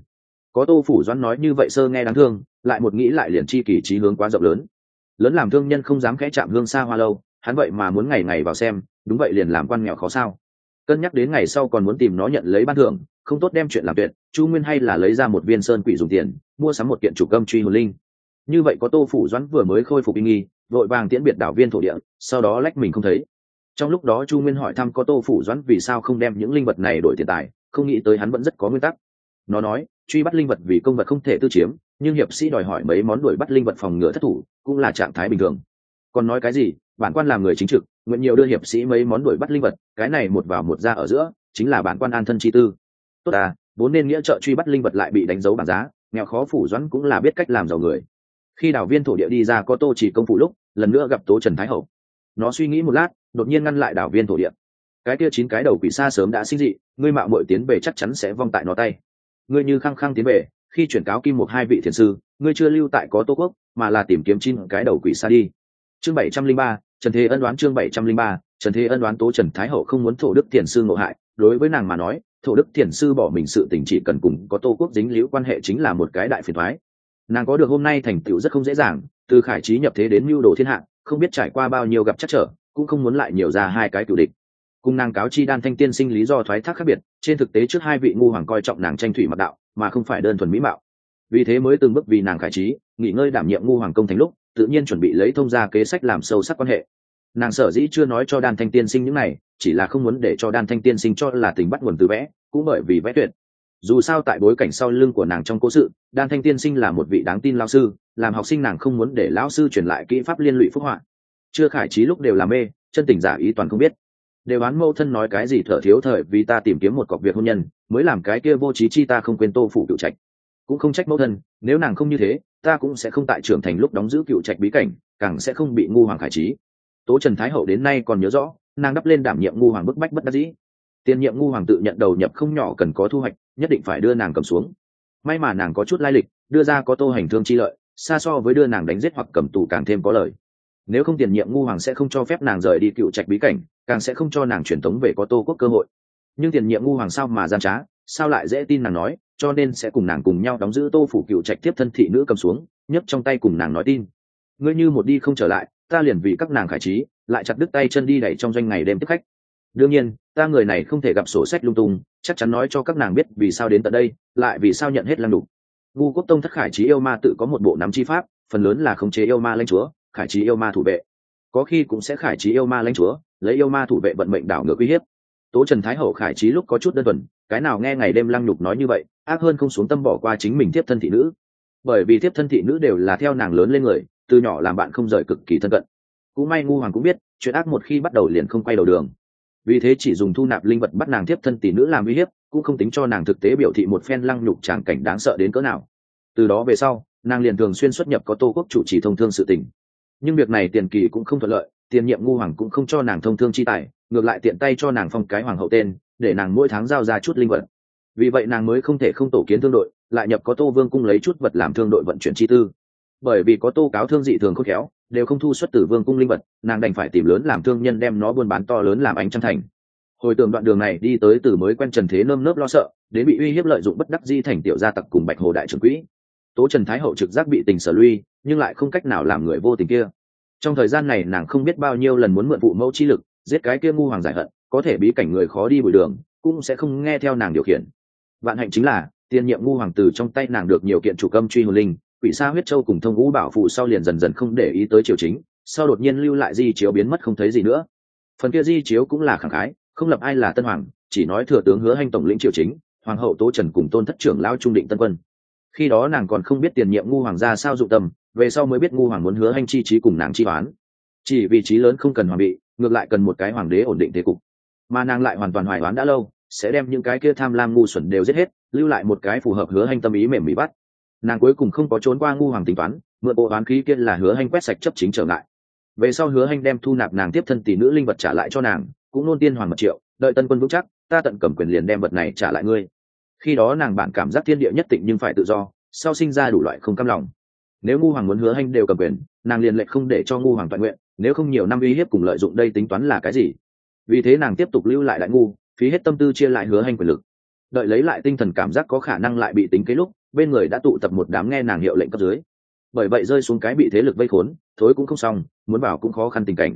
Có tô phủ doãn nói như vậy sơ nghe đáng thương, lại một nghĩ lại liền chi kỳ trí hướng quá rộng lớn. Lớn làm thương nhân không dám khẽ chạm hương xa hoa lâu, hắn vậy mà muốn ngày ngày vào xem, đúng vậy liền làm quan nghèo khó sao? Cân nhắc đến ngày sau còn muốn tìm nó nhận lấy ban thưởng, không tốt đem chuyện làm tuyệt, chu nguyên hay là lấy ra một viên sơn quỷ dùng tiền, mua sắm một kiện chủ cơm truy hồn linh. Như vậy có tô phủ doãn vừa mới khôi phục y nghi, vội vàng tiễn biệt đảo viên thổ địa, sau đó lách mình không thấy. Trong lúc đó chu nguyên hỏi thăm có tô phủ doãn vì sao không đem những linh vật này đổi tiền tài, không nghĩ tới hắn vẫn rất có nguyên tắc. Nó nói, truy bắt linh vật vì công vật không thể tư chiếm, nhưng hiệp sĩ đòi hỏi mấy món đuổi bắt linh vật phòng ngừa thất thủ, cũng là trạng thái bình thường. Còn nói cái gì? Bản quan làm người chính trực, nguyện nhiều đưa hiệp sĩ mấy món đuổi bắt linh vật, cái này một vào một ra ở giữa, chính là bản quan an thân chi tư. Tốt à vốn nên nghĩa trợ truy bắt linh vật lại bị đánh dấu bảng giá, nghèo khó phủ doãn cũng là biết cách làm giàu người. Khi đảo viên thổ địa đi ra có tô chỉ công phủ lúc, lần nữa gặp tố trần thái hậu. Nó suy nghĩ một lát, đột nhiên ngăn lại đảo viên thổ địa. Cái kia chín cái đầu quỷ xa sớm đã sinh dị, ngươi mạo mội tiến về chắc chắn sẽ vong tại nó tay. Ngươi như khăng khăng tiến về, khi chuyển cáo kim một hai vị thiền sư, ngươi chưa lưu tại có tô quốc, mà là tìm kiếm chín cái đầu quỷ xa đi. Chương bảy trăm linh ba trần thế ân đoán chương bảy trăm linh ba, trần thế ân đoán tố trần thái hậu không muốn thổ đức thiền sư ngộ hại. Đối với nàng mà nói, thổ đức thiền sư bỏ mình sự tình chỉ cần cùng có tô quốc dính liễu quan hệ chính là một cái đại phiền thoái nàng có được hôm nay thành tựu rất không dễ dàng, từ khải trí nhập thế đến mưu đồ thiên hạ, không biết trải qua bao nhiêu gặp chắc trở, cũng không muốn lại nhiều ra hai cái cựu địch. Cung nàng cáo chi đan thanh tiên sinh lý do thoái thác khác biệt, trên thực tế trước hai vị ngu hoàng coi trọng nàng tranh thủy mặc đạo, mà không phải đơn thuần mỹ mạo. Vì thế mới từng bước vì nàng khải trí, nghỉ ngơi đảm nhiệm ngu hoàng công thành lúc tự nhiên chuẩn bị lấy thông gia kế sách làm sâu sắc quan hệ. Nàng sở dĩ chưa nói cho đan thanh tiên sinh những này, chỉ là không muốn để cho đan thanh tiên sinh cho là tình bắt nguồn từ vẽ, cũng bởi vì vẽ tuyệt. Dù sao tại bối cảnh sau lưng của nàng trong cố sự, đan thanh tiên sinh là một vị đáng tin lao sư, làm học sinh nàng không muốn để lão sư truyền lại kỹ pháp liên lụy phúc họa. Chưa khải trí lúc đều làm mê, chân tình giả ý toàn không biết. Đều án mâu thân nói cái gì thở thiếu thời vì ta tìm kiếm một cọc việc hôn nhân, mới làm cái kia vô trí chi ta không quên tô phủ cựu trạch. Cũng không trách mẫu thân, nếu nàng không như thế ta cũng sẽ không tại trưởng thành lúc đóng giữ cựu trạch bí cảnh, càng sẽ không bị ngu hoàng khải trí. Tố trần thái hậu đến nay còn nhớ rõ, nàng đắp lên đảm nhiệm ngu hoàng bức bách bất đắc dĩ. Tiền nhiệm ngu hoàng tự nhận đầu nhập không nhỏ cần có thu hoạch, nhất định phải đưa nàng cầm xuống. May mà nàng có chút lai lịch, đưa ra có tô hành thương chi lợi, xa so với đưa nàng đánh giết hoặc cầm tù càng thêm có lời nếu không tiền nhiệm ngu hoàng sẽ không cho phép nàng rời đi cựu trạch bí cảnh, càng sẽ không cho nàng truyền tống về có tô quốc cơ hội. Nhưng tiền nhiệm ngu hoàng sao mà gian trá? Sao lại dễ tin nàng nói, cho nên sẽ cùng nàng cùng nhau đóng giữ tô phủ cựu trạch tiếp thân thị nữ cầm xuống, nhấc trong tay cùng nàng nói tin. Ngươi như một đi không trở lại, ta liền vì các nàng khải trí, lại chặt đứt tay chân đi đẩy trong doanh ngày đêm tiếp khách. Đương nhiên, ta người này không thể gặp sổ sách lung tung, chắc chắn nói cho các nàng biết vì sao đến tận đây, lại vì sao nhận hết lăng đục. Ngu quốc tông thất khải trí yêu ma tự có một bộ nắm chi pháp, phần lớn là khống chế yêu ma lãnh chúa, khải trí yêu ma thủ vệ. Có khi cũng sẽ khải trí yêu ma lãnh chúa, lấy yêu ma thủ vệ vận mệnh đảo ngược uy hiếp tố trần thái hậu khải trí lúc có chút đơn thuần, cái nào nghe ngày đêm lăng nhục nói như vậy, ác hơn không xuống tâm bỏ qua chính mình tiếp thân thị nữ. Bởi vì tiếp thân thị nữ đều là theo nàng lớn lên người, từ nhỏ làm bạn không rời cực kỳ thân cận. Cũng may ngu hoàng cũng biết, chuyện ác một khi bắt đầu liền không quay đầu đường. Vì thế chỉ dùng thu nạp linh vật bắt nàng tiếp thân tỷ nữ làm uy hiếp, cũng không tính cho nàng thực tế biểu thị một phen lăng nhục tràng cảnh đáng sợ đến cỡ nào. Từ đó về sau, nàng liền thường xuyên xuất nhập có tô quốc chủ trì thông thương sự tình. Nhưng việc này tiền kỳ cũng không thuận lợi tiền nhiệm ngu hoàng cũng không cho nàng thông thương chi tài, ngược lại tiện tay cho nàng phong cái hoàng hậu tên, để nàng mỗi tháng giao ra chút linh vật. Vì vậy nàng mới không thể không tổ kiến thương đội, lại nhập có tô vương cung lấy chút vật làm thương đội vận chuyển chi tư. Bởi vì có tô cáo thương dị thường khôn khéo, đều không thu xuất từ vương cung linh vật, nàng đành phải tìm lớn làm thương nhân đem nó buôn bán to lớn làm ánh trăng thành. Hồi tưởng đoạn đường này đi tới từ mới quen trần thế nơm nớp lo sợ, đến bị uy hiếp lợi dụng bất đắc di thành tiểu gia tặc cùng bạch hồ đại trưởng quỹ. Tố trần thái hậu trực giác bị tình sở lui, nhưng lại không cách nào làm người vô tình kia trong thời gian này nàng không biết bao nhiêu lần muốn mượn vụ mẫu chi lực, giết cái kia ngu hoàng giải hận, có thể bí cảnh người khó đi bụi đường, cũng sẽ không nghe theo nàng điều khiển. Vạn hạnh chính là tiền nhiệm ngu hoàng từ trong tay nàng được nhiều kiện chủ công truy hồn linh, quỷ sa huyết châu cùng thông ngũ bảo phụ sau liền dần dần không để ý tới triều chính, sau đột nhiên lưu lại di chiếu biến mất không thấy gì nữa. Phần kia di chiếu cũng là khẳng khái, không lập ai là tân hoàng, chỉ nói thừa tướng hứa hành tổng lĩnh triều chính, hoàng hậu tố trần cùng tôn thất trưởng lao trung định tân quân. Khi đó nàng còn không biết tiền nhiệm ngu hoàng ra sao dụng tâm về sau mới biết ngu hoàng muốn hứa hanh chi trí cùng nàng chi toán. Chỉ vì trí lớn không cần hoàng bị, ngược lại cần một cái hoàng đế ổn định thế cục. Mà nàng lại hoàn toàn hoài oán đã lâu, sẽ đem những cái kia tham lam ngu xuẩn đều giết hết, lưu lại một cái phù hợp hứa hanh tâm ý mềm bị bắt. Nàng cuối cùng không có trốn qua ngu hoàng tính toán, mượn bộ oán khí kia là hứa hanh quét sạch chấp chính trở lại về sau hứa hanh đem thu nạp nàng tiếp thân tỷ nữ linh vật trả lại cho nàng, cũng nôn tiên hoàng một triệu, đợi tân quân vững chắc, ta tận cầm quyền liền đem vật này trả lại ngươi. Khi đó nàng bạn cảm giác thiên địa nhất tịnh nhưng phải tự do, sau sinh ra đủ loại không cam lòng nếu ngu hoàng muốn hứa hanh đều cầm quyền, nàng liền lệnh không để cho ngu hoàng toàn nguyện, nếu không nhiều năm uy hiếp cùng lợi dụng đây tính toán là cái gì? Vì thế nàng tiếp tục lưu lại đại ngu, phí hết tâm tư chia lại hứa hanh quyền lực. Đợi lấy lại tinh thần cảm giác có khả năng lại bị tính kế lúc, bên người đã tụ tập một đám nghe nàng hiệu lệnh cấp dưới. Bởi vậy rơi xuống cái bị thế lực vây khốn, thối cũng không xong, muốn vào cũng khó khăn tình cảnh.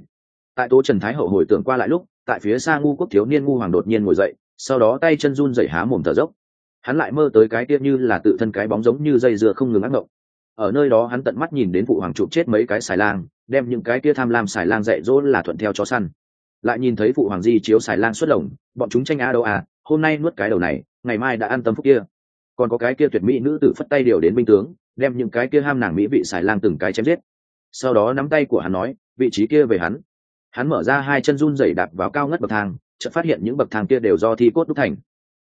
Tại tố trần thái hậu hồi tưởng qua lại lúc, tại phía xa ngu quốc thiếu niên ngu hoàng đột nhiên ngồi dậy, sau đó tay chân run rẩy há mồm thở dốc. Hắn lại mơ tới cái tiết như là tự thân cái bóng giống như dây dưa không ngừng ác ngộng ở nơi đó hắn tận mắt nhìn đến phụ hoàng chụp chết mấy cái xài lang, đem những cái kia tham lam xài lang dạy dỗ là thuận theo chó săn. Lại nhìn thấy phụ hoàng di chiếu xài lang xuất lồng, bọn chúng tranh a đâu à hôm nay nuốt cái đầu này, ngày mai đã ăn tâm phúc kia. Còn có cái kia tuyệt mỹ nữ tử phất tay điều đến binh tướng, đem những cái kia ham nàng mỹ vị xài lang từng cái chém giết. Sau đó nắm tay của hắn nói, vị trí kia về hắn. Hắn mở ra hai chân run rẩy đạp vào cao ngất bậc thang, chợt phát hiện những bậc thang kia đều do thi cốt đúc thành.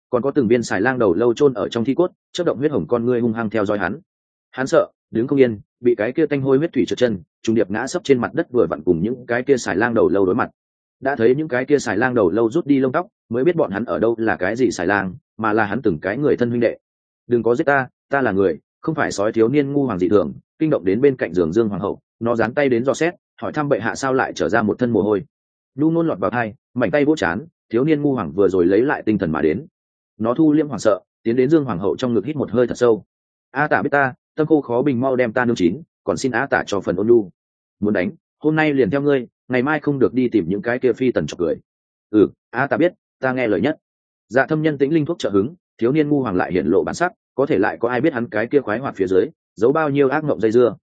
Còn có từng viên xài lang đầu lâu chôn ở trong thi cốt chất động huyết hồng con ngươi hung hăng theo dõi hắn. Hắn sợ đứng không yên bị cái kia tanh hôi huyết thủy trượt chân trùng điệp ngã sấp trên mặt đất vừa vặn cùng những cái kia xài lang đầu lâu đối mặt. Đã thấy những cái kia xài lang đầu lâu rút đi lông tóc mới biết bọn hắn ở đâu là cái gì xài lang mà là hắn từng cái người thân huynh đệ. Đừng có giết ta ta là người không phải sói thiếu niên ngu hoàng dị thường. Kinh động đến bên cạnh giường dương hoàng hậu nó dán tay đến dò xét hỏi thăm bệ hạ sao lại trở ra một thân mồ hôi. Lu ngôn lọt vào thai mảnh tay vỗ chán thiếu niên ngu hoàng vừa rồi lấy lại tinh thần mà đến. Nó thu liêm hoàng sợ tiến đến dương hoàng hậu trong ngực hít một hơi thật sâu. A à, tạ biết ta tâm cô khó bình mau đem ta nương chín, còn xin á tả cho phần ôn lu muốn đánh, hôm nay liền theo ngươi, ngày mai không được đi tìm những cái kia phi tần chọc cười. Ừ á tả biết, ta nghe lời nhất. Dạ thâm nhân tĩnh linh thuốc trợ hứng, thiếu niên ngu hoàng lại hiện lộ bản sắc, có thể lại có ai biết hắn cái kia khoái hoạt phía dưới, giấu bao nhiêu ác mộng dây dưa.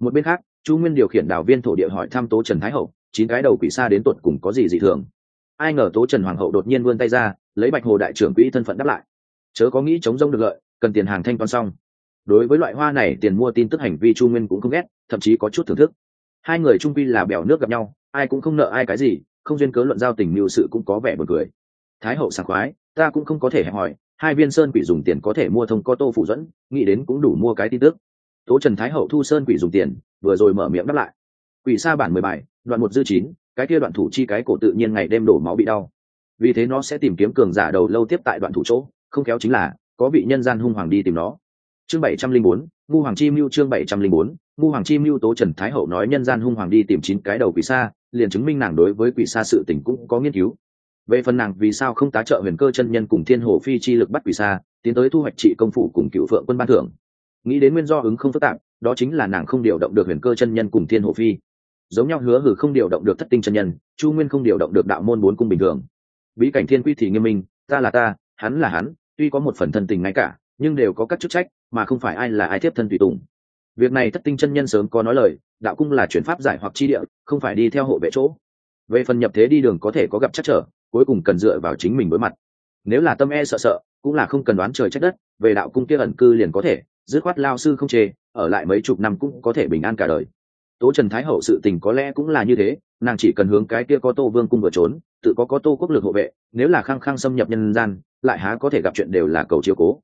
Một bên khác, chu nguyên điều khiển đảo viên thổ địa hỏi thăm tố trần thái hậu, chín cái đầu quỷ xa đến tuột cùng có gì dị thường. Ai ngờ tố trần hoàng hậu đột nhiên vươn tay ra, lấy bạch hồ đại trưởng quỹ thân phận đáp lại. Chớ có nghĩ chống rông được lợi, cần tiền hàng thanh toán xong đối với loại hoa này tiền mua tin tức hành vi chu nguyên cũng không ghét, thậm chí có chút thưởng thức. Hai người trung vi là bèo nước gặp nhau, ai cũng không nợ ai cái gì, không duyên cớ luận giao tình mưu sự cũng có vẻ buồn cười. Thái hậu sảng khoái, ta cũng không có thể hỏi hai viên sơn quỷ dùng tiền có thể mua thông có tô phủ dẫn, nghĩ đến cũng đủ mua cái tin tức. Tố trần thái hậu thu sơn quỷ dùng tiền, vừa rồi mở miệng đáp lại. Quỷ sa bản mười bài, đoạn một dư chín, cái kia đoạn thủ chi cái cổ tự nhiên ngày đêm đổ máu bị đau. Vì thế nó sẽ tìm kiếm cường giả đầu lâu tiếp tại đoạn thủ chỗ, không kéo chính là, có vị nhân gian hung hoàng đi tìm nó chương bảy trăm linh bốn ngu hoàng chi mưu chương bảy trăm linh bốn ngu hoàng chi mưu tố trần thái hậu nói nhân gian hung hoàng đi tìm chín cái đầu quỷ xa, liền chứng minh nàng đối với quỷ xa sự tình cũng có nghiên cứu. Về phần nàng vì sao không tá trợ huyền cơ chân nhân cùng thiên hồ phi chi lực bắt quỷ xa, tiến tới thu hoạch trị công phủ cùng cựu phượng quân ban thưởng. Nghĩ đến nguyên do ứng không phức tạp đó chính là nàng không điều động được huyền cơ chân nhân cùng thiên hồ phi. Giống nhau hứa hử không điều động được thất tinh chân nhân chu nguyên không điều động được đạo môn bốn cung bình thường. Bí cảnh thiên quy thì nghiêm minh ta là ta hắn là hắn tuy có một phần thân tình ngay cả nhưng đều có các chức trách mà không phải ai là ai tiếp thân tùy tùng. Việc này thất tinh chân nhân sớm có nói lời, đạo cung là chuyển pháp giải hoặc chi địa, không phải đi theo hộ vệ chỗ. Về phần nhập thế đi đường có thể có gặp chắc trở, cuối cùng cần dựa vào chính mình đối mặt. Nếu là tâm e sợ sợ, cũng là không cần đoán trời trách đất, về đạo cung kia ẩn cư liền có thể, dứt khoát lao sư không chê, ở lại mấy chục năm cũng có thể bình an cả đời. Tố trần thái hậu sự tình có lẽ cũng là như thế, nàng chỉ cần hướng cái kia có tô vương cung vừa trốn, tự có có tô quốc lực hộ vệ, nếu là khăng khăng xâm nhập nhân gian, lại há có thể gặp chuyện đều là cầu chiếu cố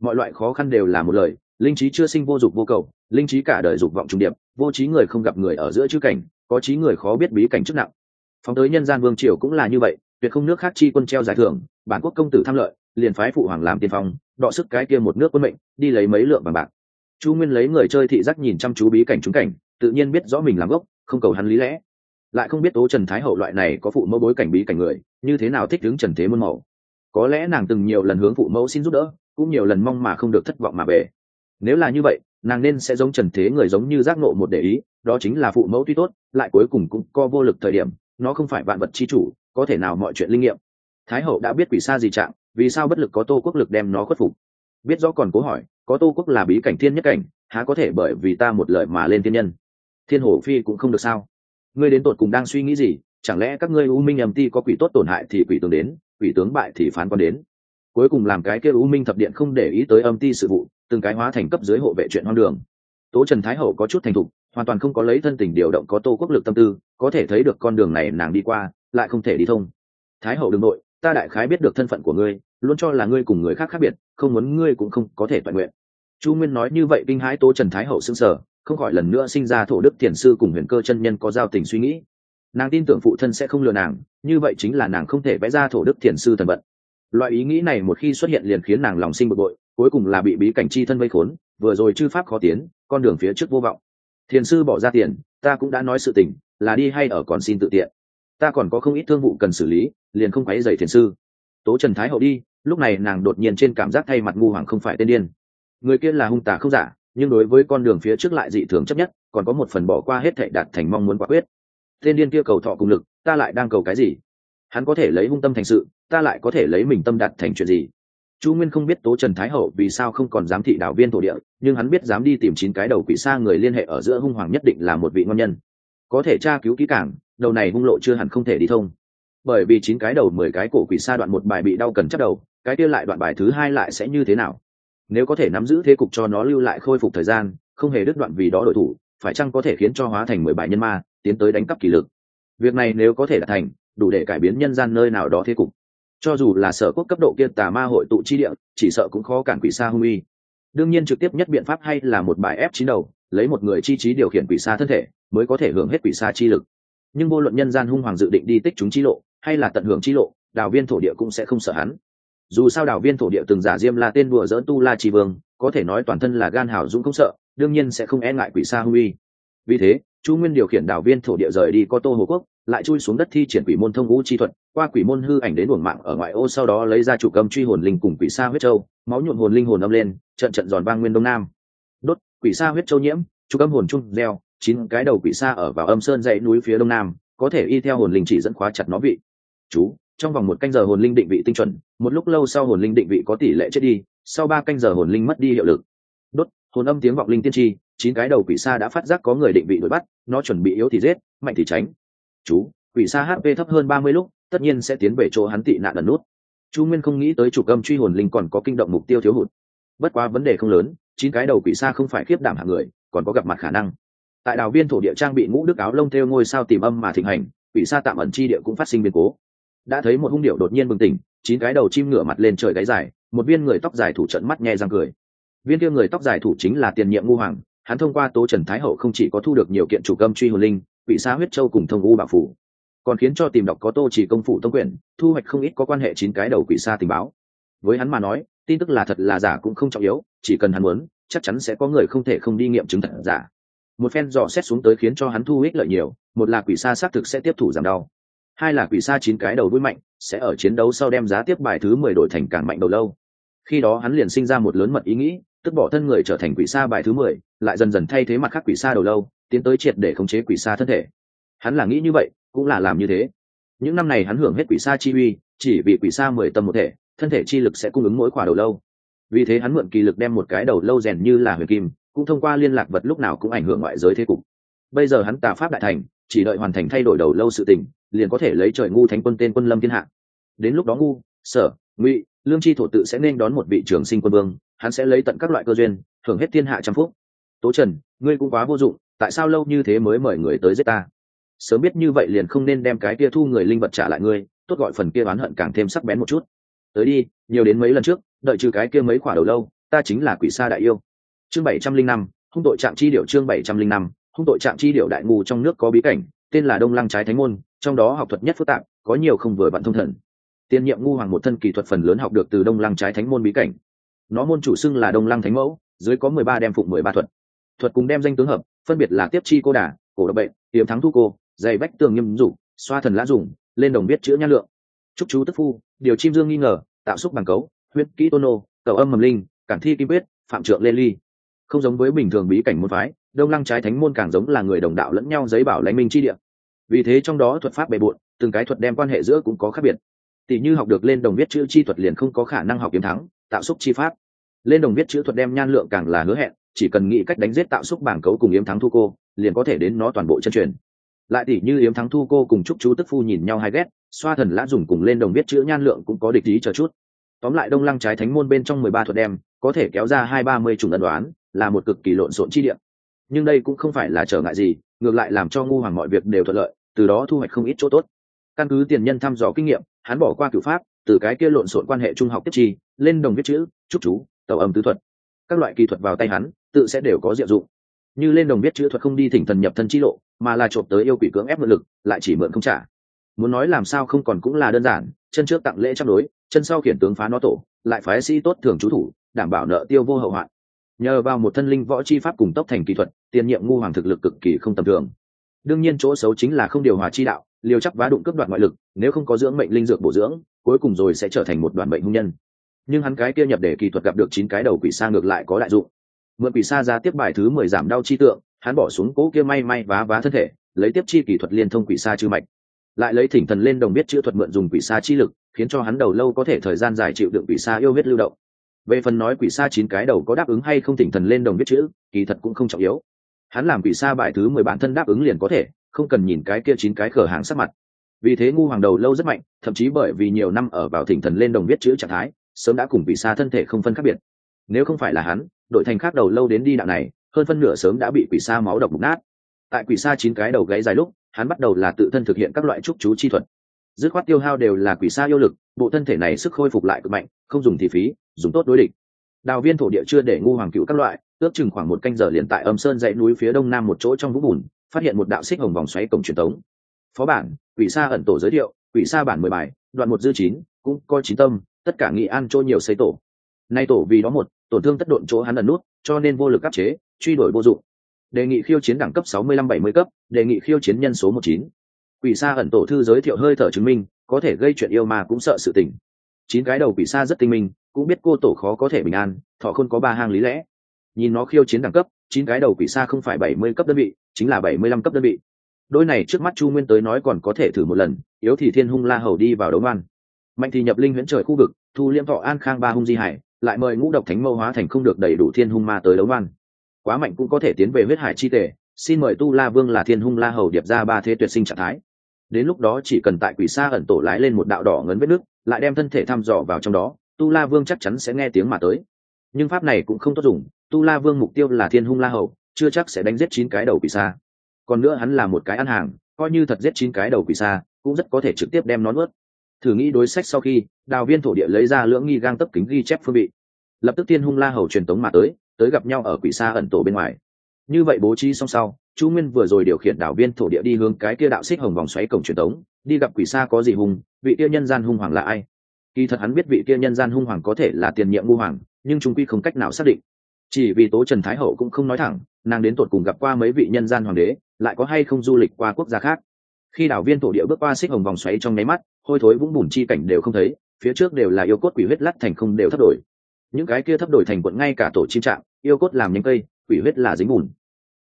mọi loại khó khăn đều là một lời, linh trí chưa sinh vô dục vô cầu, linh trí cả đời dục vọng trung điệp, vô trí người không gặp người ở giữa chữ cảnh, có trí người khó biết bí cảnh chức nặng. Phóng tới nhân gian vương triều cũng là như vậy, tuyệt không nước khác chi quân treo giải thưởng, bản quốc công tử tham lợi, liền phái phụ hoàng làm tiên phong, đọ sức cái kia một nước quân mệnh, đi lấy mấy lượng bằng bạc. Chu nguyên lấy người chơi thị giác nhìn chăm chú bí cảnh trúng cảnh, tự nhiên biết rõ mình làm gốc, không cầu hắn lý lẽ. Lại không biết tố trần thái hậu loại này có phụ mẫu bối cảnh bí cảnh người, như thế nào thích đứng trần thế muôn màu có lẽ nàng từng nhiều lần hướng phụ mẫu xin giúp đỡ cũng nhiều lần mong mà không được thất vọng mà về. Nếu là như vậy, nàng nên sẽ giống trần thế người giống như giác nộ một để ý, đó chính là phụ mẫu tuy tốt, lại cuối cùng cũng co vô lực thời điểm, nó không phải vạn vật chi chủ, có thể nào mọi chuyện linh nghiệm. Thái hậu đã biết quỷ xa gì trạng, vì sao bất lực có tô quốc lực đem nó khuất phục? Biết rõ còn cố hỏi, có tô quốc là bí cảnh thiên nhất cảnh, há có thể bởi vì ta một lời mà lên thiên nhân? Thiên hổ phi cũng không được sao? Ngươi đến tột cùng đang suy nghĩ gì? Chẳng lẽ các ngươi u minh âm ti có quỷ tốt tổn hại thì quỷ tướng đến, quỷ tướng bại thì phán quan đến? Cuối cùng làm cái kia u minh thập điện không để ý tới âm ti sự vụ, từng cái hóa thành cấp dưới hộ vệ chuyện hoang đường. Tố trần thái hậu có chút thành thục, hoàn toàn không có lấy thân tình điều động có tô quốc lực tâm tư, có thể thấy được con đường này nàng đi qua, lại không thể đi thông. Thái hậu đ ư n g nội, ta đại khái biết được thân phận của ngươi, luôn cho là ngươi cùng người khác khác biệt, không muốn ngươi cũng không có thể toàn nguyện. Chu nguyên nói như vậy kinh hãi tố trần thái hậu xưng sở không khỏi lần nữa sinh ra thổ đức thiền sư cùng huyền cơ chân nhân có giao tình suy nghĩ. Nàng tin tưởng phụ thân sẽ không lừa nàng, như vậy chính là nàng không thể vẽ ra thổ đức thiền sư thần vận loại ý nghĩ này một khi xuất hiện liền khiến nàng lòng sinh bực bội, cuối cùng là bị bí cảnh chi thân vây khốn, vừa rồi chư pháp khó tiến, con đường phía trước vô vọng. Thiền sư bỏ ra tiền, ta cũng đã nói sự tình, là đi hay ở còn xin tự tiện. Ta còn có không ít thương vụ cần xử lý, liền không quấy dày thiền sư. Tố trần thái hậu đi, lúc này nàng đột nhiên trên cảm giác thay mặt ngu hoàng không phải tên điên. Người kia là hung tả không giả, nhưng đối với con đường phía trước lại dị thường chấp nhất, còn có một phần bỏ qua hết thệ đạt thành mong muốn quả quyết. Tên điên kia cầu thọ cùng lực, ta lại đang cầu cái gì? Hắn có thể lấy hung tâm thành sự ta lại có thể lấy mình tâm đặt thành chuyện gì? Chu nguyên không biết tố trần thái hậu vì sao không còn dám thị đảo viên thổ địa, nhưng hắn biết dám đi tìm chín cái đầu quỷ xa người liên hệ ở giữa hung hoàng nhất định là một vị ngon nhân. Có thể tra cứu kỹ càng, đầu này hung lộ chưa hẳn không thể đi thông. Bởi vì chín cái đầu mười cái cổ quỷ sa đoạn một bài bị đau cần chắc đầu, cái kia lại đoạn bài thứ hai lại sẽ như thế nào? Nếu có thể nắm giữ thế cục cho nó lưu lại khôi phục thời gian, không hề đứt đoạn vì đó đội thủ, phải chăng có thể khiến cho hóa thành mười bài nhân ma, tiến tới đánh cắp kỷ lực? Việc này nếu có thể đạt thành, đủ để cải biến nhân gian nơi nào đó thế cục cho dù là sở quốc cấp độ kia tà ma hội tụ chi địa, chỉ sợ cũng khó cản quỷ sa hung uy đương nhiên trực tiếp nhất biện pháp hay là một bài ép chín đầu, lấy một người chi trí điều khiển quỷ sa thân thể, mới có thể hưởng hết quỷ sa chi lực. Nhưng vô luận nhân gian hung hoàng dự định đi tích chúng chi lộ, hay là tận hưởng chi lộ đào viên thổ địa cũng sẽ không sợ hắn. Dù sao đào viên thổ địa từng giả diêm là tên đùa dỡn tu la trì vương, có thể nói toàn thân là gan hảo dũng không sợ, đương nhiên sẽ không e ngại quỷ sa huy vì thế, chu nguyên điều khiển đào viên thổ địa rời đi có tô hồ quốc lại chui xuống đất thi triển quỷ môn thông vũ chi thuật, qua quỷ môn hư ảnh đến buồng mạng ở ngoại ô sau đó lấy ra chủ cầm truy hồn linh cùng quỷ sa huyết châu, máu nhuộm hồn linh hồn âm lên, trận trận giòn vang nguyên đông nam. Đốt, quỷ sa huyết châu nhiễm, chủ cầm hồn chung gieo, chín cái đầu quỷ sa ở vào âm sơn dãy núi phía đông nam, có thể y theo hồn linh chỉ dẫn khóa chặt nó vị. Chú, trong vòng một canh giờ hồn linh định vị tinh chuẩn, một lúc lâu sau hồn linh định vị có tỷ lệ chết đi, sau ba canh giờ hồn linh mất đi hiệu lực. Đốt, hồn âm tiếng vọng linh tiên tri, chín cái đầu quỷ sa đã phát giác có người định vị đuổi bắt, nó chuẩn bị yếu thì giết, mạnh thì tránh chú, quỷ xa hp thấp hơn ba mươi lúc, tất nhiên sẽ tiến về chỗ hắn tị nạn ẩn nút. Chu nguyên không nghĩ tới chủ âm truy hồn linh còn có kinh động mục tiêu thiếu hụt. Bất quá vấn đề không lớn, chín cái đầu quỷ xa không phải khiếp đảm hạng người, còn có gặp mặt khả năng. Tại đào viên thổ địa trang bị ngũ đức áo lông theo ngôi sao tìm âm mà thịnh hành, quỷ xa tạm ẩn chi địa cũng phát sinh biến cố. Đã thấy một hung điệu đột nhiên bừng tỉnh, chín cái đầu chim ngửa mặt lên trời gáy dài, một viên người tóc dài thủ trận mắt nghe răng cười. Viên kia người tóc dài thủ chính là tiền nhiệm ngu hoàng, hắn thông qua tố trần thái hậu không chỉ có thu được nhiều kiện chủ âm truy hồn linh quỷ xá huyết châu cùng thông u bảo phủ. Còn khiến cho tìm đọc có tô chỉ công phủ tông quyển thu hoạch không ít có quan hệ chín cái đầu quỷ xa tình báo. Với hắn mà nói, tin tức là thật là giả cũng không trọng yếu, chỉ cần hắn muốn, chắc chắn sẽ có người không thể không đi nghiệm chứng thật giả. Một phen dò xét xuống tới khiến cho hắn thu ích lợi nhiều, một là quỷ xa xác thực sẽ tiếp thủ giảm đau, hai là quỷ xa chín cái đầu đuôi mạnh, sẽ ở chiến đấu sau đem giá tiếp bài thứ mười đổi thành càng mạnh đầu lâu. Khi đó hắn liền sinh ra một lớn mật ý nghĩ, tức bỏ thân người trở thành quỷ xa bài thứ mười, lại dần dần thay thế mặt khác quỷ xa đầu lâu tiến tới triệt để khống chế quỷ xa thân thể. Hắn là nghĩ như vậy, cũng là làm như thế. Những năm này hắn hưởng hết quỷ xa chi uy, chỉ vì quỷ xa mười tâm một thể, thân thể chi lực sẽ cung ứng mỗi quả đầu lâu. Vì thế hắn mượn kỳ lực đem một cái đầu lâu rèn như là huyền kim, cũng thông qua liên lạc vật lúc nào cũng ảnh hưởng ngoại giới thế cục. Bây giờ hắn tà pháp đại thành, chỉ đợi hoàn thành thay đổi đầu lâu sự tình, liền có thể lấy trời ngu thánh quân tên quân lâm thiên hạ. Đến lúc đó ngu, sở, ngụy, lương chi thổ tự sẽ nên đón một vị trường sinh quân vương, hắn sẽ lấy tận các loại cơ duyên hưởng hết thiên hạ trăm phúc. Tố trần, ngươi cũng quá vô dụng tại sao lâu như thế mới mời người tới giết ta? Sớm biết như vậy liền không nên đem cái kia thu người linh vật trả lại ngươi, tốt gọi phần kia oán hận càng thêm sắc bén một chút. Tới đi, nhiều đến mấy lần trước, đợi trừ cái kia mấy quả đầu lâu, ta chính là quỷ sa đại yêu. Chương bảy trăm linh năm, hung tội trạng chi điệu chương bảy trăm linh năm, hung tội trạng chi điệu đại ngu trong nước có bí cảnh, tên là đông lăng trái thánh môn, trong đó học thuật nhất phức tạp, có nhiều không vừa bạn thông thần. Tiên nhiệm ngu hoàng một thân kỳ thuật phần lớn học được từ đông lăng trái thánh môn bí cảnh. Nó môn chủ xưng là đông lăng thánh mẫu, dưới có mười ba đem phụng mười ba thuật thuật cùng đem danh tướng hợp, phân biệt là tiếp chi cô đà, cổ độc bệnh hiếm thắng thu cô, dày bách tường nghiêm rủ xoa thần lã dùng, lên đồng biết chữa nhan lượng. Chúc chú tức phu, điều chim dương nghi ngờ, tạo xúc bằng cấu, huyết kỹ tôn nô cầu âm mầm linh, cản thi kim quyết, phạm trượng lê ly. Không giống với bình thường bí cảnh môn phái, đông lăng trái thánh môn càng giống là người đồng đạo lẫn nhau giấy bảo lãnh minh chi địa. Vì thế trong đó thuật pháp bề bộn, từng cái thuật đem quan hệ giữa cũng có khác biệt. Tỷ như học được lên đồng viết chữ chi thuật liền không có khả năng học kiếm thắng, tạo xúc chi pháp. Lên đồng viết chữ thuật đem nhan lượng càng là hứa hẹn chỉ cần nghĩ cách đánh giết tạo xúc bảng cấu cùng yếm thắng thu cô, liền có thể đến nó toàn bộ chân truyền. Lại tỷ như yếm thắng thu cô cùng trúc chú tức phu nhìn nhau hai ghét, xoa thần lã dùng cùng lên đồng viết chữ nhan lượng cũng có địch ý chờ chút. Tóm lại đông lăng trái thánh môn bên trong mười ba thuật đem, có thể kéo ra hai ba mươi chủng ân đoán, là một cực kỳ lộn xộn chi điểm nhưng đây cũng không phải là trở ngại gì, ngược lại làm cho ngu hoàng mọi việc đều thuận lợi, từ đó thu hoạch không ít chỗ tốt. Căn cứ tiền nhân thăm dò kinh nghiệm, hắn bỏ qua cửu pháp, từ cái kia lộn xộn quan hệ trung học tiếp chi, lên đồng viết chữ, trúc chú, tàu âm tứ thuật. Các loại kỳ thuật vào tay hắn tự sẽ đều có diệu dụng. Như lên đồng biết chữ thuật không đi thỉnh thần nhập thân chi lộ, mà là trộm tới yêu quỷ cưỡng ép mượn lực, lại chỉ mượn không trả. Muốn nói làm sao không còn cũng là đơn giản, chân trước tặng lễ trăm đối, chân sau khiển tướng phá nó tổ, lại phái sĩ tốt thường chú thủ, đảm bảo nợ tiêu vô hậu hoạn. Nhờ vào một thân linh võ chi pháp cùng tốc thành kỹ thuật tiền nhiệm ngu hoàng thực lực cực kỳ không tầm thường. Đương nhiên chỗ xấu chính là không điều hòa chi đạo, liều chắc vá đụng cướp đoạt ngoại lực, nếu không có dưỡng mệnh linh dược bổ dưỡng, cuối cùng rồi sẽ trở thành một đoàn bệnh hung nhân. Nhưng hắn cái kia nhập để kỳ thuật gặp được chín cái đầu quỷ sang ngược lại có đại dụng mượn quỷ sa ra tiếp bài thứ mười giảm đau chi tượng, hắn bỏ xuống cố kia may may vá vá thân thể, lấy tiếp chi kỹ thuật liên thông quỷ sa chư mạch. Lại lấy thỉnh thần lên đồng biết chữ thuật mượn dùng quỷ sa chi lực, khiến cho hắn đầu lâu có thể thời gian dài chịu đựng quỷ sa yêu huyết lưu động. Về phần nói quỷ sa chín cái đầu có đáp ứng hay không thỉnh thần lên đồng biết chữ, kỳ thật cũng không trọng yếu. Hắn làm quỷ sa bài thứ mười bản thân đáp ứng liền có thể, không cần nhìn cái kia chín cái cửa hàng sắc mặt. Vì thế ngu hoàng đầu lâu rất mạnh, thậm chí bởi vì nhiều năm ở vào thỉnh thần lên đồng biết chữ trạng thái, sớm đã cùng quỷ sa thân thể không phân khác biệt nếu không phải là hắn, đội thành khác đầu lâu đến đi đạo này, hơn phân nửa sớm đã bị quỷ sa máu độc mục nát. Tại quỷ sa chín cái đầu gáy dài lúc, hắn bắt đầu là tự thân thực hiện các loại trúc chú chi thuật. Dứt khoát tiêu hao đều là quỷ sa yêu lực, bộ thân thể này sức khôi phục lại cực mạnh, không dùng thì phí, dùng tốt đối địch. Đào viên thổ địa chưa để ngu hoàng cựu các loại, ước chừng khoảng một canh giờ liền tại âm sơn dãy núi phía đông nam một chỗ trong vũng bùn, phát hiện một đạo xích hồng vòng xoáy cổng truyền tống. Phó bản, quỷ sa ẩn tổ giới thiệu, quỷ sa bản mười bài, đoạn một dư chín, cũng coi chín tâm, tất cả nghị an trôi nhiều xây tổ nay tổ vì đó một, tổn thương tất độn chỗ hắn ẩn nút, cho nên vô lực áp chế, truy đuổi vô dụng. Đề nghị khiêu chiến đẳng cấp sáu mươi lăm bảy mươi cấp, đề nghị khiêu chiến nhân số một chín. Quỷ sa ẩn tổ thư giới thiệu hơi thở chứng minh, có thể gây chuyện yêu mà cũng sợ sự tình. Chín cái đầu quỷ sa rất tinh minh, cũng biết cô tổ khó có thể bình an, thọ không có ba hang lý lẽ. Nhìn nó khiêu chiến đẳng cấp, chín cái đầu quỷ xa không phải bảy mươi cấp đơn vị, chính là bảy mươi lăm cấp đơn vị. Đôi này trước mắt chu nguyên tới nói còn có thể thử một lần, yếu thì thiên hung la hầu đi vào đấu ngoan. Mạnh thì nhập linh huyễn trời khu vực, thu liễm thọ an khang ba hung di hải lại mời ngũ độc thánh mâu hóa thành không được đầy đủ thiên hung ma tới đấu văn quá mạnh cũng có thể tiến về huyết hải chi tề, xin mời tu la vương là thiên hung la hầu điệp ra ba thế tuyệt sinh trạng thái. Đến lúc đó chỉ cần tại quỷ xa ẩn tổ lái lên một đạo đỏ ngấn vết nước, lại đem thân thể thăm dò vào trong đó, tu la vương chắc chắn sẽ nghe tiếng mà tới. Nhưng pháp này cũng không tốt dùng, tu la vương mục tiêu là thiên hung la hầu, chưa chắc sẽ đánh giết chín cái đầu quỷ xa còn nữa hắn là một cái ăn hàng, coi như thật giết chín cái đầu quỷ xa cũng rất có thể trực tiếp đem nó nuốt thử nghĩ đối sách sau khi, đào viên thổ địa lấy ra lưỡng nghi gang tấp kính ghi chép phương vị. Lập tức tiên hung la hầu truyền tống mà tới tới gặp nhau ở quỷ xa ẩn tổ bên ngoài. Như vậy bố trí xong sau, chu nguyên vừa rồi điều khiển đảo viên thổ địa đi hướng cái kia đạo xích hồng vòng xoáy cổng truyền tống, đi gặp quỷ xa có gì hùng vị kia nhân gian hung hoàng là ai? Kỳ thật hắn biết vị kia nhân gian hung hoàng có thể là tiền nhiệm ngu hoàng, nhưng chúng quy không cách nào xác định. Chỉ vì tố trần thái hậu cũng không nói thẳng, nàng đến tột cùng gặp qua mấy vị nhân gian hoàng đế, lại có hay không du lịch qua quốc gia khác? Khi đảo viên thổ địa bước qua xích hồng vòng xoáy trong nháy mắt, hôi thối vũng bùn chi cảnh đều không thấy, phía trước đều là yêu cốt quỷ huyết lắc thành không đều thấp đổi. Những cái kia thấp đổi thành quận ngay cả tổ chim trạng, yêu cốt làm nhánh cây, quỷ huyết là dính bùn.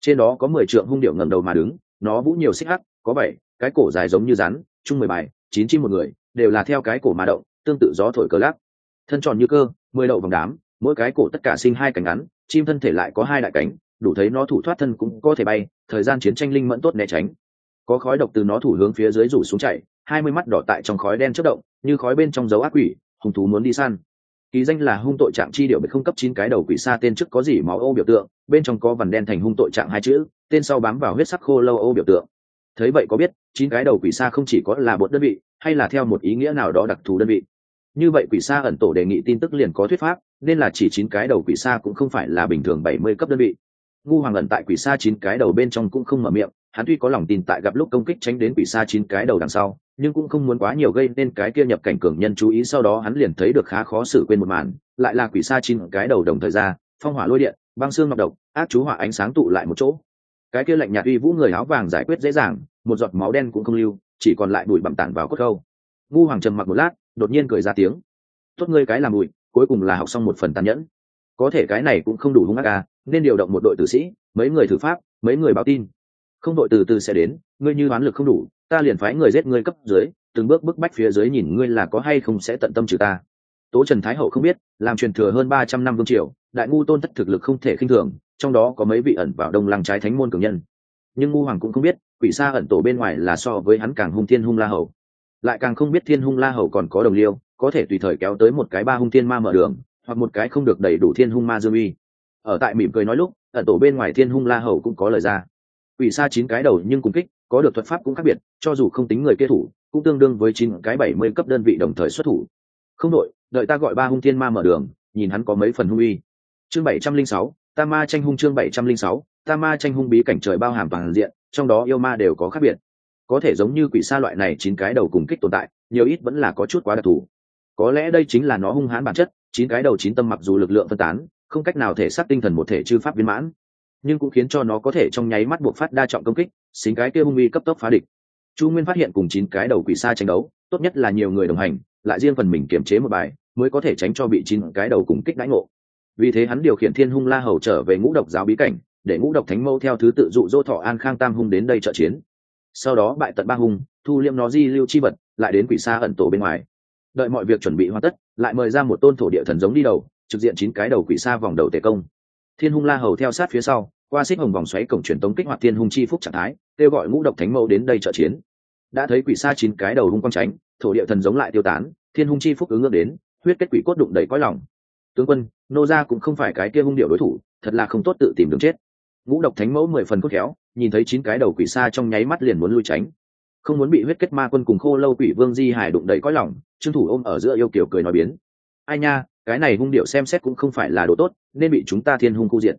Trên đó có mười trượng hung điệu ngẩng đầu mà đứng, nó vũ nhiều xích hắc, có bảy, cái cổ dài giống như rắn, chung mười bài, chín chim một người, đều là theo cái cổ mà động, tương tự gió thổi cờ lắc thân tròn như cơ, mười đậu vòng đám, mỗi cái cổ tất cả sinh hai cánh ngắn, chim thân thể lại có hai đại cánh, đủ thấy nó thủ thoát thân cũng có thể bay, thời gian chiến tranh linh mẫn tốt né tránh có khói độc từ nó thủ hướng phía dưới rủ xuống chạy hai mươi mắt đỏ tại trong khói đen chất động, như khói bên trong dấu ác quỷ, hung thú muốn đi săn. Ký danh là hung tội trạng chi điệu bị không cấp chín cái đầu quỷ xa tên trước có gì máu ô biểu tượng, bên trong có vằn đen thành hung tội trạng hai chữ, tên sau bám vào huyết sắc khô lâu ô biểu tượng. Thấy vậy có biết, chín cái đầu quỷ xa không chỉ có là một đơn vị, hay là theo một ý nghĩa nào đó đặc thù đơn vị. Như vậy quỷ xa ẩn tổ đề nghị tin tức liền có thuyết pháp, nên là chỉ chín cái đầu quỷ xa cũng không phải là bình thường bảy mươi cấp đơn vị. Ngu hoàng ẩn tại quỷ xa chín cái đầu bên trong cũng không mở miệng hắn tuy có lòng tin tại gặp lúc công kích tránh đến quỷ xa chín cái đầu đằng sau, nhưng cũng không muốn quá nhiều gây nên cái kia nhập cảnh cường nhân chú ý, sau đó hắn liền thấy được khá khó xử quên một màn, lại là quỷ xa chín cái đầu đồng thời ra, phong hỏa lôi điện, băng xương ngọc độc, ác chú hỏa ánh sáng tụ lại một chỗ. Cái kia lạnh nhạt uy vũ người áo vàng giải quyết dễ dàng, một giọt máu đen cũng không lưu, chỉ còn lại bụi bặm tản vào cốt khâu ngu hoàng trầm mặc một lát, đột nhiên cười ra tiếng. Tốt ngươi cái làm bụi, cuối cùng là học xong một phần tàn nhẫn. Có thể cái này cũng không đủ hung ác à nên điều động một đội tử sĩ, mấy người thử pháp, mấy người báo tin không đội từ từ sẽ đến, ngươi như oán lực không đủ, ta liền phái người giết ngươi cấp dưới, từng bước bức bách phía dưới nhìn ngươi là có hay không sẽ tận tâm trừ ta. Tố trần thái hậu không biết, làm truyền thừa hơn ba trăm năm vương triều, đại ngu tôn thất thực lực không thể khinh thường, trong đó có mấy vị ẩn vào đông lăng trái thánh môn cường nhân. Nhưng ngu hoàng cũng không biết, quỷ xa ẩn tổ bên ngoài là so với hắn càng hung thiên hung la hầu. Lại càng không biết thiên hung la hầu còn có đồng liêu, có thể tùy thời kéo tới một cái ba hung thiên ma mở đường, hoặc một cái không được đầy đủ thiên hung ma dương uy. Ở tại mỉm cười nói lúc, ẩn tổ bên ngoài thiên hung la hầu cũng có lời ra quỷ xa chín cái đầu nhưng cùng kích, có được thuật pháp cũng khác biệt, cho dù không tính người kia thủ, cũng tương đương với chín cái bảy mươi cấp đơn vị đồng thời xuất thủ. Không đội, đợi ta gọi ba hung thiên ma mở đường, nhìn hắn có mấy phần hung uy. Chương bảy trăm linh sáu, ta ma tranh hung chương bảy trăm linh sáu, ta ma tranh hung bí cảnh trời bao hàm toàn diện, trong đó yêu ma đều có khác biệt. Có thể giống như quỷ sa loại này chín cái đầu cùng kích tồn tại, nhiều ít vẫn là có chút quá đặc thù. Có lẽ đây chính là nó hung hãn bản chất, chín cái đầu chín tâm mặc dù lực lượng phân tán, không cách nào thể xác tinh thần một thể chư pháp viên mãn nhưng cũng khiến cho nó có thể trong nháy mắt buộc phát đa trọng công kích, xính cái kia hung uy cấp tốc phá địch. Chu nguyên phát hiện cùng chín cái đầu quỷ xa tranh đấu, tốt nhất là nhiều người đồng hành, lại riêng phần mình kiềm chế một bài, mới có thể tránh cho bị chín cái đầu cùng kích đãi ngộ. Vì thế hắn điều khiển thiên hung la hầu trở về ngũ độc giáo bí cảnh, để ngũ độc thánh mâu theo thứ tự dụ dỗ thọ an khang tam hung đến đây trợ chiến. Sau đó bại tận ba hung, thu liêm nó di lưu chi vật, lại đến quỷ xa ẩn tổ bên ngoài. Đợi mọi việc chuẩn bị hoàn tất, lại mời ra một tôn thổ địa thần giống đi đầu, trực diện chín cái đầu quỷ xa vòng đầu tề công thiên hung la hầu theo sát phía sau, qua xích hồng vòng xoáy cổng truyền tống kích hoạt thiên hung chi phúc trạng thái, kêu gọi ngũ độc thánh mẫu đến đây trợ chiến. Đã thấy quỷ xa chín cái đầu hung quang tránh, thổ địa thần giống lại tiêu tán, thiên hung chi phúc ứng ngược đến, huyết kết quỷ cốt đụng đầy cõi lòng. Tướng quân, nô gia cũng không phải cái kia hung điệu đối thủ, thật là không tốt tự tìm đường chết. Ngũ độc thánh mẫu mười phần cốt khéo, nhìn thấy chín cái đầu quỷ xa trong nháy mắt liền muốn lui tránh. Không muốn bị huyết kết ma quân cùng khô lâu quỷ vương di hải đụng đầy cõi lòng, trương thủ ôm ở giữa yêu kiểu cười nói biến. Ai nha cái này hung điệu xem xét cũng không phải là đồ tốt, nên bị chúng ta thiên hung khu diện.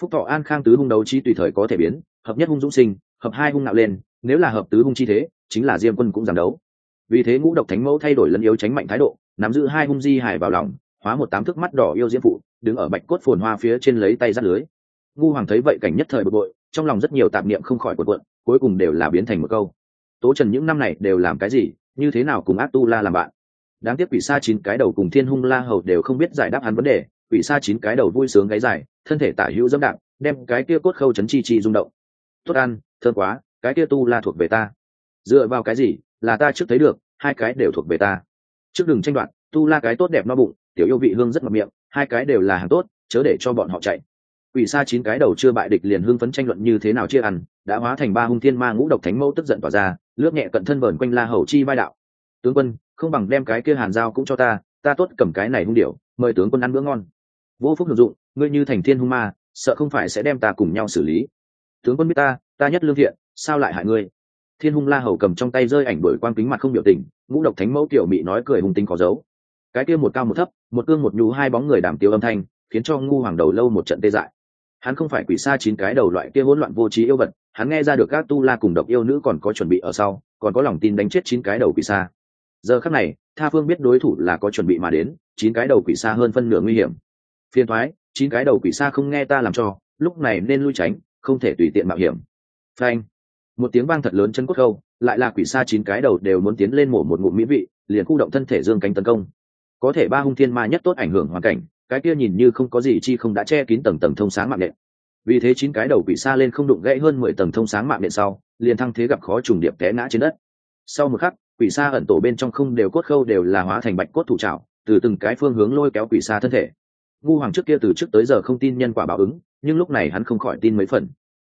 Phúc thọ an khang tứ hung đấu trí tùy thời có thể biến, hợp nhất hung dũng sinh, hợp hai hung nạo lên, nếu là hợp tứ hung chi thế, chính là diêm quân cũng giảm đấu. Vì thế ngũ độc thánh mẫu thay đổi lẫn yếu tránh mạnh thái độ, nắm giữ hai hung di hải vào lòng, hóa một tám thước mắt đỏ yêu diễm phụ, đứng ở bạch cốt phồn hoa phía trên lấy tay dắt lưới. Ngu hoàng thấy vậy cảnh nhất thời bực bội, trong lòng rất nhiều tạp niệm không khỏi cuộn cuộn, cuối cùng đều là biến thành một câu. Tố trần những năm này đều làm cái gì, như thế nào cùng ác tu la làm bạn? Đáng tiếc quỷ sa chín cái đầu cùng thiên hung la hầu đều không biết giải đáp hắn vấn đề. Quỷ sa chín cái đầu vui sướng gáy dài thân thể tả hữu dẫm đạp đem cái kia cốt khâu chấn chi chi rung động. Tốt ăn thơm quá cái kia tu la thuộc về ta. Dựa vào cái gì? Là ta trước thấy được hai cái đều thuộc về ta. Trước đừng tranh đoạt tu la cái tốt đẹp no bụng tiểu yêu vị hương rất ngậm miệng hai cái đều là hàng tốt chớ để cho bọn họ chạy. Quỷ sa chín cái đầu chưa bại địch liền hưng phấn tranh luận như thế nào chia ăn, đã hóa thành ba hung thiên ma ngũ độc thánh mẫu tức giận tỏa ra, lướt nhẹ cận thân vờn quanh La Hầu chi vai đạo. Tướng quân, không bằng đem cái kia hàn dao cũng cho ta, ta tốt cầm cái này hung điệu mời tướng quân ăn bữa ngon. Vô phúc hưởng dụng, ngươi như thành thiên hung ma, sợ không phải sẽ đem ta cùng nhau xử lý. Tướng quân biết ta, ta nhất lương thiện, sao lại hại ngươi? Thiên hung La Hầu cầm trong tay rơi ảnh đổi quang kính mặt không biểu tình, ngũ độc thánh mẫu tiểu mị nói cười hung tính có dấu. Cái kia một cao một thấp, một cương một nhu hai bóng người đảm tiêu âm thanh, khiến cho ngu hoàng đầu lâu một trận tê dại hắn không phải quỷ xa chín cái đầu loại kia hỗn loạn vô trí yêu vật hắn nghe ra được các tu la cùng độc yêu nữ còn có chuẩn bị ở sau còn có lòng tin đánh chết chín cái đầu quỷ xa giờ khắc này, tha phương biết đối thủ là có chuẩn bị mà đến, chín cái đầu quỷ xa hơn phân nửa nguy hiểm. Phiền thoái chín cái đầu quỷ xa không nghe ta làm cho, lúc này nên lui tránh, không thể tùy tiện mạo hiểm. Phanh. Một tiếng vang thật lớn chân cốt khâu, lại là quỷ xa chín cái đầu đều muốn tiến lên mổ một ngụm mỹ vị, liền khu động thân thể dương cánh tấn công. Có thể ba hung thiên ma nhất tốt ảnh hưởng hoàn cảnh, cái kia nhìn như không có gì chi không đã che kín tầng tầng thông sáng mạng nện. Vì thế chín cái đầu quỷ xa lên không đụng gãy hơn mười tầng thông sáng mạng nện sau, liền thăng thế gặp khó trùng điệp té ngã trên đất. Sau một khắc quỷ xa ẩn tổ bên trong không đều cốt khâu đều là hóa thành bạch cốt thủ trảo, từ từng cái phương hướng lôi kéo quỷ xa thân thể. Ngu hoàng trước kia từ trước tới giờ không tin nhân quả báo ứng, nhưng lúc này hắn không khỏi tin mấy phần.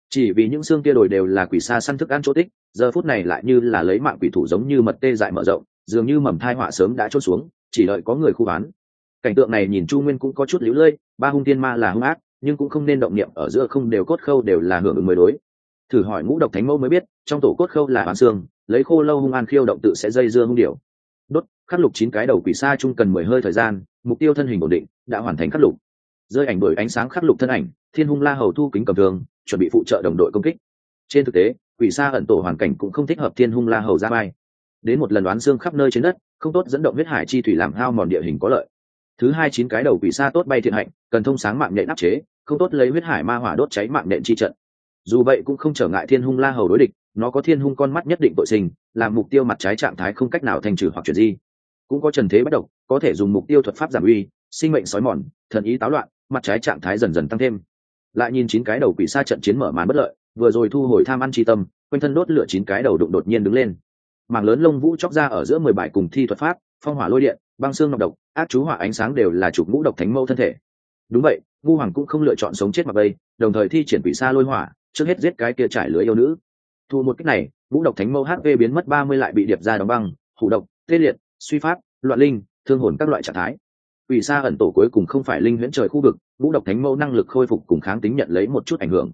Chỉ vì những xương kia đồi đều là quỷ xa săn thức ăn chỗ tích, giờ phút này lại như là lấy mạng quỷ thủ giống như mật tê dại mở rộng, dường như mầm thai họa sớm đã trôn xuống, chỉ đợi có người khu bán cảnh tượng này nhìn chu nguyên cũng có chút lũ lơi, ba hung tiên ma là hung ác, nhưng cũng không nên động niệm ở giữa không đều cốt khâu đều là hưởng ứng mới đối. Thử hỏi ngũ độc thánh mẫu mới biết, trong tổ cốt khâu là bán xương lấy khô lâu hung an khiêu động tự sẽ dây dưa hung điểu. Đốt, khắc lục chín cái đầu quỷ xa chung cần mười hơi thời gian, mục tiêu thân hình ổn định, đã hoàn thành khắc lục. Rơi ảnh bởi ánh sáng khắc lục thân ảnh, thiên hung la hầu thu kính cầm thường chuẩn bị phụ trợ đồng đội công kích. Trên thực tế, quỷ xa ẩn tổ hoàn cảnh cũng không thích hợp thiên hung la hầu ra bay đến một lần đoán xương khắp nơi trên đất, không tốt dẫn động huyết hải chi thủy làm hao mòn địa hình có lợi. Thứ hai chín cái đầu quỷ xa tốt bay thiện hạnh, cần thông sáng mạng nhện áp chế, không tốt lấy huyết hải ma hỏa đốt cháy mạng nhện chi trận. Dù vậy cũng không trở ngại thiên hung la hầu đối địch nó có thiên hung con mắt nhất định tội sinh làm mục tiêu mặt trái trạng thái không cách nào thành trừ hoặc chuyển di. Cũng có trần thế bất độc, có thể dùng mục tiêu thuật pháp giảm uy, sinh mệnh sói mòn, thần ý táo loạn, mặt trái trạng thái dần dần tăng thêm. Lại nhìn chín cái đầu quỷ xa trận chiến mở màn bất lợi, vừa rồi thu hồi tham ăn tri tâm, quanh thân đốt lửa chín cái đầu đụng đột nhiên đứng lên. Mảng lớn lông vũ chóc ra ở giữa mười bài cùng thi thuật pháp, phong hỏa lôi điện, băng xương ngọc độc, ác chú hỏa ánh sáng đều là chụp ngũ độc thánh mâu thân thể. Đúng vậy, ngu hoàng cũng không lựa chọn sống chết mặc bây đồng thời thi triển quỷ xa lôi hỏa, trước hết giết cái kia trải lưới yêu nữ thu một cách này vũ độc thánh mâu hp biến mất ba mươi lại bị điệp ra đóng băng, hủ độc, tê liệt, suy pháp, loạn linh, thương hồn các loại trạng thái. Quỷ xa ẩn tổ cuối cùng không phải linh huyễn trời khu vực vũ độc thánh mâu năng lực khôi phục cùng kháng tính nhận lấy một chút ảnh hưởng.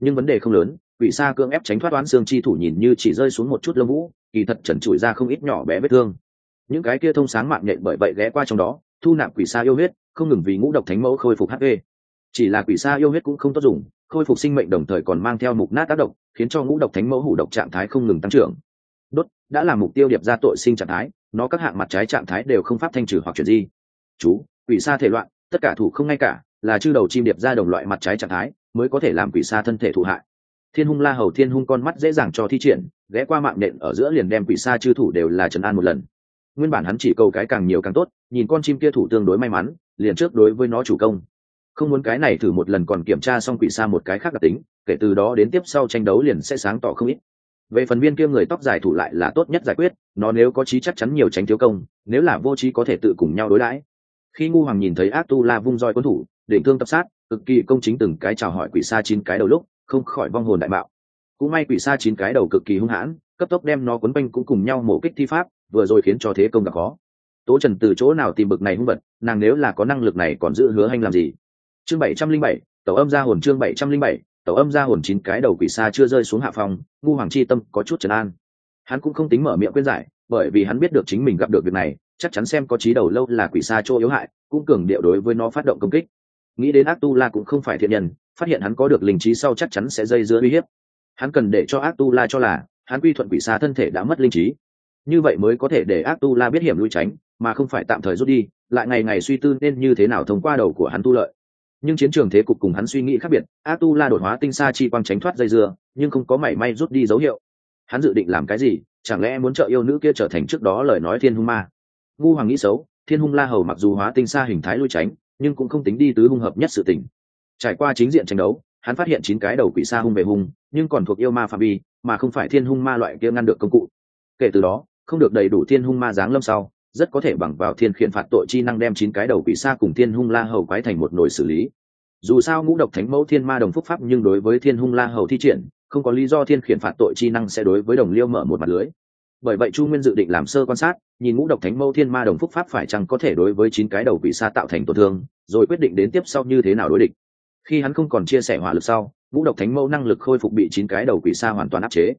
Nhưng vấn đề không lớn, quỷ xa cưỡng ép tránh thoát oán xương chi thủ nhìn như chỉ rơi xuống một chút lông vũ, kỳ thật trần trụi ra không ít nhỏ bé vết thương. Những cái kia thông sáng mạng nhện bởi vậy ghé qua trong đó, thu nạp quỷ xa yêu huyết, không ngừng vì ngũ độc thánh mẫu khôi phục hp chỉ là quỷ xa yêu huyết cũng không tốt dùng, khôi phục sinh mệnh đồng thời còn mang theo mục nát tác động, khiến cho ngũ độc thánh mẫu hủ độc trạng thái không ngừng tăng trưởng. Đốt, đã là mục tiêu điệp ra tội sinh trạng thái, nó các hạng mặt trái trạng thái đều không pháp thanh trừ hoặc chuyển di. Chú, quỷ xa thể loạn, tất cả thủ không ngay cả, là chư đầu chim điệp ra đồng loại mặt trái trạng thái, mới có thể làm quỷ xa thân thể thụ hại. Thiên hung la hầu thiên hung con mắt dễ dàng cho thi triển, ghé qua mạng nện ở giữa liền đem quỷ xa chư thủ đều là trấn an một lần. Nguyên bản hắn chỉ câu cái càng nhiều càng tốt, nhìn con chim kia thủ tương đối may mắn, liền trước đối với nó chủ công không muốn cái này thử một lần còn kiểm tra xong quỷ xa một cái khác đặc tính, kể từ đó đến tiếp sau tranh đấu liền sẽ sáng tỏ không ít. Về phần viên kia người tóc dài thủ lại là tốt nhất giải quyết, nó nếu có trí chắc chắn nhiều tránh thiếu công, nếu là vô trí có thể tự cùng nhau đối đãi. Khi ngu hoàng nhìn thấy ác tu la vung roi quân thủ định thương tập sát, cực kỳ công chính từng cái chào hỏi quỷ xa chín cái đầu lúc, không khỏi vong hồn đại bạo cũng may quỷ xa chín cái đầu cực kỳ hung hãn, cấp tốc đem nó quấn quanh cũng cùng nhau mổ kích thi pháp, vừa rồi khiến cho thế công gặp khó. Tố trần từ chỗ nào tìm bực này hung vật, nàng nếu là có năng lực này còn giữ hứa hành làm gì? Chương bảy trăm linh bảy, tàu âm ra hồn chương bảy trăm linh bảy, tàu âm ra hồn chín cái đầu quỷ xa chưa rơi xuống hạ phòng, ngu hoàng chi tâm có chút trấn an. Hắn cũng không tính mở miệng khuyên giải, bởi vì hắn biết được chính mình gặp được việc này, chắc chắn xem có trí đầu lâu là quỷ xa chỗ yếu hại, cũng cường điệu đối với nó phát động công kích. Nghĩ đến ác tu la cũng không phải thiện nhân, phát hiện hắn có được linh trí sau chắc chắn sẽ dây dưa uy hiếp. Hắn cần để cho ác tu la cho là, hắn quy thuận quỷ xa thân thể đã mất linh trí. Như vậy mới có thể để ác tu la biết hiểm lui tránh, mà không phải tạm thời rút đi, lại ngày ngày suy tư nên như thế nào thông qua đầu của hắn tu lợi nhưng chiến trường thế cục cùng hắn suy nghĩ khác biệt a tu la đột hóa tinh sa chi quang tránh thoát dây dưa, nhưng không có mảy may rút đi dấu hiệu. Hắn dự định làm cái gì? Chẳng lẽ muốn trợ yêu nữ kia trở thành trước đó lời nói thiên hung ma? Ngu hoàng nghĩ xấu, thiên hung la hầu mặc dù hóa tinh sa hình thái lui tránh, nhưng cũng không tính đi tứ hung hợp nhất sự tình. Trải qua chính diện tranh đấu, hắn phát hiện chín cái đầu quỷ sa hung về hung, nhưng còn thuộc yêu ma phạm vi, mà không phải thiên hung ma loại kia ngăn được công cụ. Kể từ đó, không được đầy đủ thiên hung ma giáng lâm sau rất có thể bằng vào thiên khiển phạt tội chi năng đem chín cái đầu quỷ sa cùng thiên hung la hầu quái thành một nồi xử lý. Dù sao ngũ độc thánh mẫu thiên ma đồng phúc pháp nhưng đối với thiên hung la hầu thi triển, không có lý do thiên khiển phạt tội chi năng sẽ đối với đồng liêu mở một mặt lưới. Bởi vậy chu nguyên dự định làm sơ quan sát, nhìn ngũ độc thánh mẫu thiên ma đồng phúc pháp phải chăng có thể đối với chín cái đầu quỷ sa tạo thành tổn thương, rồi quyết định đến tiếp sau như thế nào đối địch. Khi hắn không còn chia sẻ hỏa lực sau, ngũ độc thánh mẫu năng lực khôi phục bị chín cái đầu quỷ sa hoàn toàn áp chế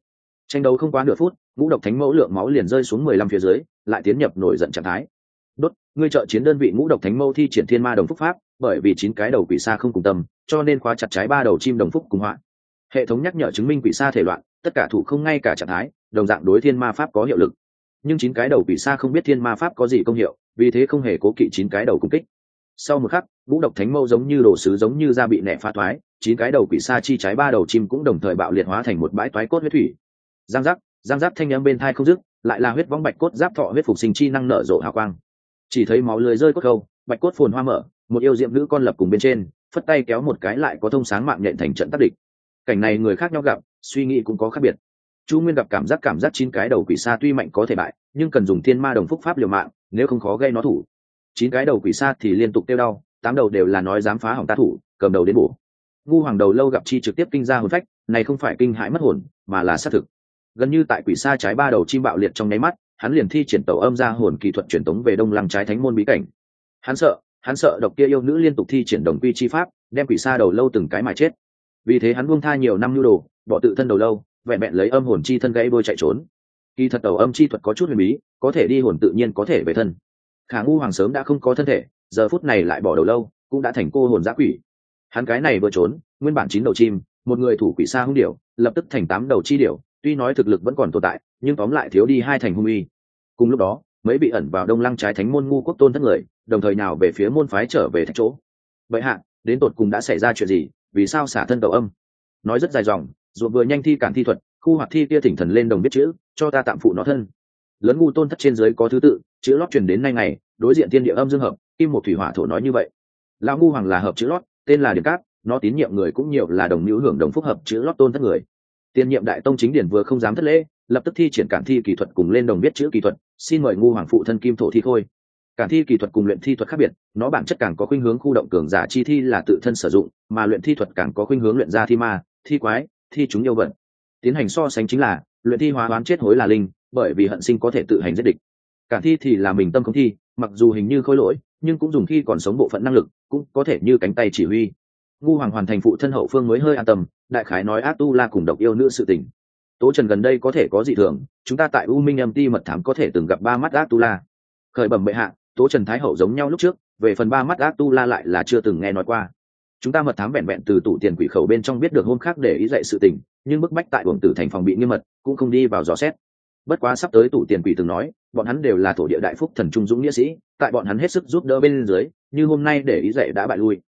tranh đấu không quá nửa phút, ngũ độc thánh mẫu lượng máu liền rơi xuống mười lăm phía dưới, lại tiến nhập nổi giận trạng thái. Đốt, ngươi trợ chiến đơn vị ngũ độc thánh mẫu thi triển thiên ma đồng phúc pháp, bởi vì chín cái đầu quỷ sa không cùng tâm, cho nên khóa chặt trái ba đầu chim đồng phúc cùng hoạn hệ thống nhắc nhở chứng minh quỷ sa thể loạn, tất cả thủ không ngay cả trạng thái, đồng dạng đối thiên ma pháp có hiệu lực. Nhưng chín cái đầu quỷ sa không biết thiên ma pháp có gì công hiệu, vì thế không hề cố kỵ chín cái đầu cung kích. Sau một khắc, ngũ độc thánh mâu giống như đồ sứ giống như da bị nẹ pha thoái, chín cái đầu quỷ sa chi trái ba đầu chim cũng đồng thời bạo liệt hóa thành một bãi toái cốt huyết thủy giang giác giang giác thanh âm bên thai không dứt, lại là huyết vong bạch cốt giáp thọ huyết phục sinh chi năng nở rộ hào quang. Chỉ thấy máu lưới rơi cốt khâu, bạch cốt phồn hoa mở, một yêu diệm nữ con lập cùng bên trên, phất tay kéo một cái lại có thông sáng mạng nhện thành trận tác địch. Cảnh này người khác nhau gặp, suy nghĩ cũng có khác biệt. Chu nguyên gặp cảm giác cảm giác chín cái đầu quỷ sa tuy mạnh có thể bại, nhưng cần dùng thiên ma đồng phúc pháp liều mạng, nếu không khó gây nó thủ. Chín cái đầu quỷ sa thì liên tục tiêu đau, tám đầu đều là nói dám phá hỏng ta thủ, cầm đầu đến bổ. Ngu hoàng đầu lâu gặp chi trực tiếp kinh ra hồn phách, này không phải kinh hãi mất hồn, mà là xác thực gần như tại quỷ xa trái ba đầu chim bạo liệt trong nháy mắt, hắn liền thi triển tàu âm ra hồn kỳ thuật truyền tống về đông lăng trái thánh môn bí cảnh. Hắn sợ hắn sợ độc kia yêu nữ liên tục thi triển đồng quy chi pháp, đem quỷ xa đầu lâu từng cái mà chết. Vì thế hắn buông tha nhiều năm nhu đồ, bỏ tự thân đầu lâu, vẹn vẹn lấy âm hồn chi thân gãy đôi chạy trốn. Kỳ thật tàu âm chi thuật có chút huyền bí, có thể đi hồn tự nhiên có thể về thân. Khả ngu hoàng sớm đã không có thân thể, giờ phút này lại bỏ đầu lâu, cũng đã thành cô hồn giã quỷ. Hắn cái này vừa trốn, nguyên bản chín đầu chim, một người thủ quỷ xa hung điểu, lập tức thành tám đầu chi điểu tuy nói thực lực vẫn còn tồn tại, nhưng tóm lại thiếu đi hai thành hung uy cùng lúc đó, mấy bị ẩn vào đông lăng trái thánh môn ngu quốc tôn thất người, đồng thời nào về phía môn phái trở về thạch chỗ. Vậy hạ, đến tột cùng đã xảy ra chuyện gì, vì sao xả thân cầu âm? Nói rất dài dòng ruột vừa nhanh thi cản thi thuật, khu hoạt thi kia thỉnh thần lên đồng biết chữ, cho ta tạm phụ nó thân. Lớn ngu tôn thất trên dưới có thứ tự, chữ lót truyền đến nay ngày, đối diện thiên địa âm dương hợp, kim một thủy hỏa thổ nói như vậy. Lão ngu hoàng là hợp chữ lót, tên là điền cát, nó tín nhiệm người cũng nhiều là đồng hữu hưởng đồng phúc hợp chữ lót tôn thất người tiền nhiệm đại tông chính điển vừa không dám thất lễ, lập tức thi triển cản thi kỹ thuật cùng lên đồng biết chữ kỹ thuật, xin mời ngu hoàng phụ thân kim thổ thi khôi. Cản thi kỹ thuật cùng luyện thi thuật khác biệt, nó bản chất càng có khuynh hướng khu động cường giả chi thi là tự thân sử dụng, mà luyện thi thuật càng có khuynh hướng luyện ra thi ma, thi quái, thi chúng yêu vận tiến hành so sánh chính là, luyện thi hóa đoán chết hối là linh, bởi vì hận sinh có thể tự hành giết địch. Cản thi thì là mình tâm không thi, mặc dù hình như khôi lỗi, nhưng cũng dùng khi còn sống bộ phận năng lực, cũng có thể như cánh tay chỉ huy ngu hoàng hoàn thành phụ thân hậu phương mới hơi an tâm, đại khái nói ác tu la cùng độc yêu nữ sự tình. Tố trần gần đây có thể có dị thường, chúng ta tại u minh âm ti mật thám có thể từng gặp ba mắt ác tu la khởi bẩm bệ hạ, tố trần thái hậu giống nhau lúc trước, về phần ba mắt ác tu la lại là chưa từng nghe nói qua. Chúng ta mật thám vẹn vẹn từ tủ tiền quỷ khẩu bên trong biết được hôm khác để ý dạy sự tình, nhưng bức bách tại buồng tử thành phòng bị nghiêm mật, cũng không đi vào dò xét. Bất quá sắp tới tủ tiền quỷ từng nói, bọn hắn đều là thổ địa đại phúc thần trung dũng nghĩa sĩ, tại bọn hắn hết sức giúp đỡ bên dưới, như hôm nay để ý dạy đã bại lui.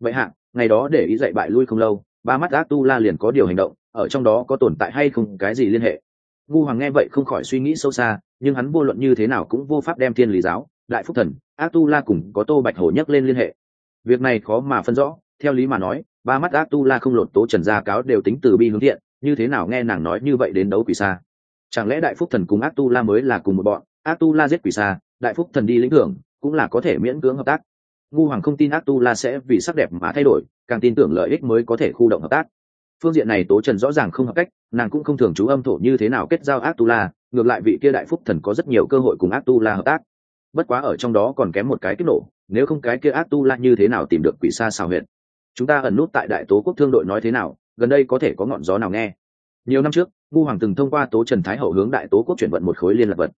Vậy hạ ngày đó để ý dạy bại lui không lâu, ba mắt ác tu la liền có điều hành động, ở trong đó có tồn tại hay không cái gì liên hệ. Ngu hoàng nghe vậy không khỏi suy nghĩ sâu xa, nhưng hắn vô luận như thế nào cũng vô pháp đem thiên lý giáo, đại phúc thần, ác tu la cùng có tô bạch hổ nhấc lên liên hệ. Việc này khó mà phân rõ, theo lý mà nói, ba mắt ác tu la không lột tố trần gia cáo đều tính từ bi hướng thiện, như thế nào nghe nàng nói như vậy đến đấu quỷ xa? Chẳng lẽ đại phúc thần cùng ác tu la mới là cùng một bọn, ác tu la giết quỷ xa, đại phúc thần đi lĩnh thưởng, cũng là có thể miễn cưỡng hợp tác? Ngu hoàng không tin ác tu la sẽ vì sắc đẹp mà thay đổi, càng tin tưởng lợi ích mới có thể khu động hợp tác. Phương diện này tố trần rõ ràng không hợp cách, nàng cũng không thường chú âm thổ như thế nào kết giao ác tu la ngược lại vị kia đại phúc thần có rất nhiều cơ hội cùng ác tu la hợp tác. Bất quá ở trong đó còn kém một cái kích nổ, nếu không cái kia ác tu la như thế nào tìm được quỷ xa xào huyện chúng ta ẩn nút tại đại tố quốc thương đội nói thế nào, gần đây có thể có ngọn gió nào nghe? Nhiều năm trước, ngu hoàng từng thông qua tố trần thái hậu hướng đại tố quốc chuyển vận một khối liên lạc vật.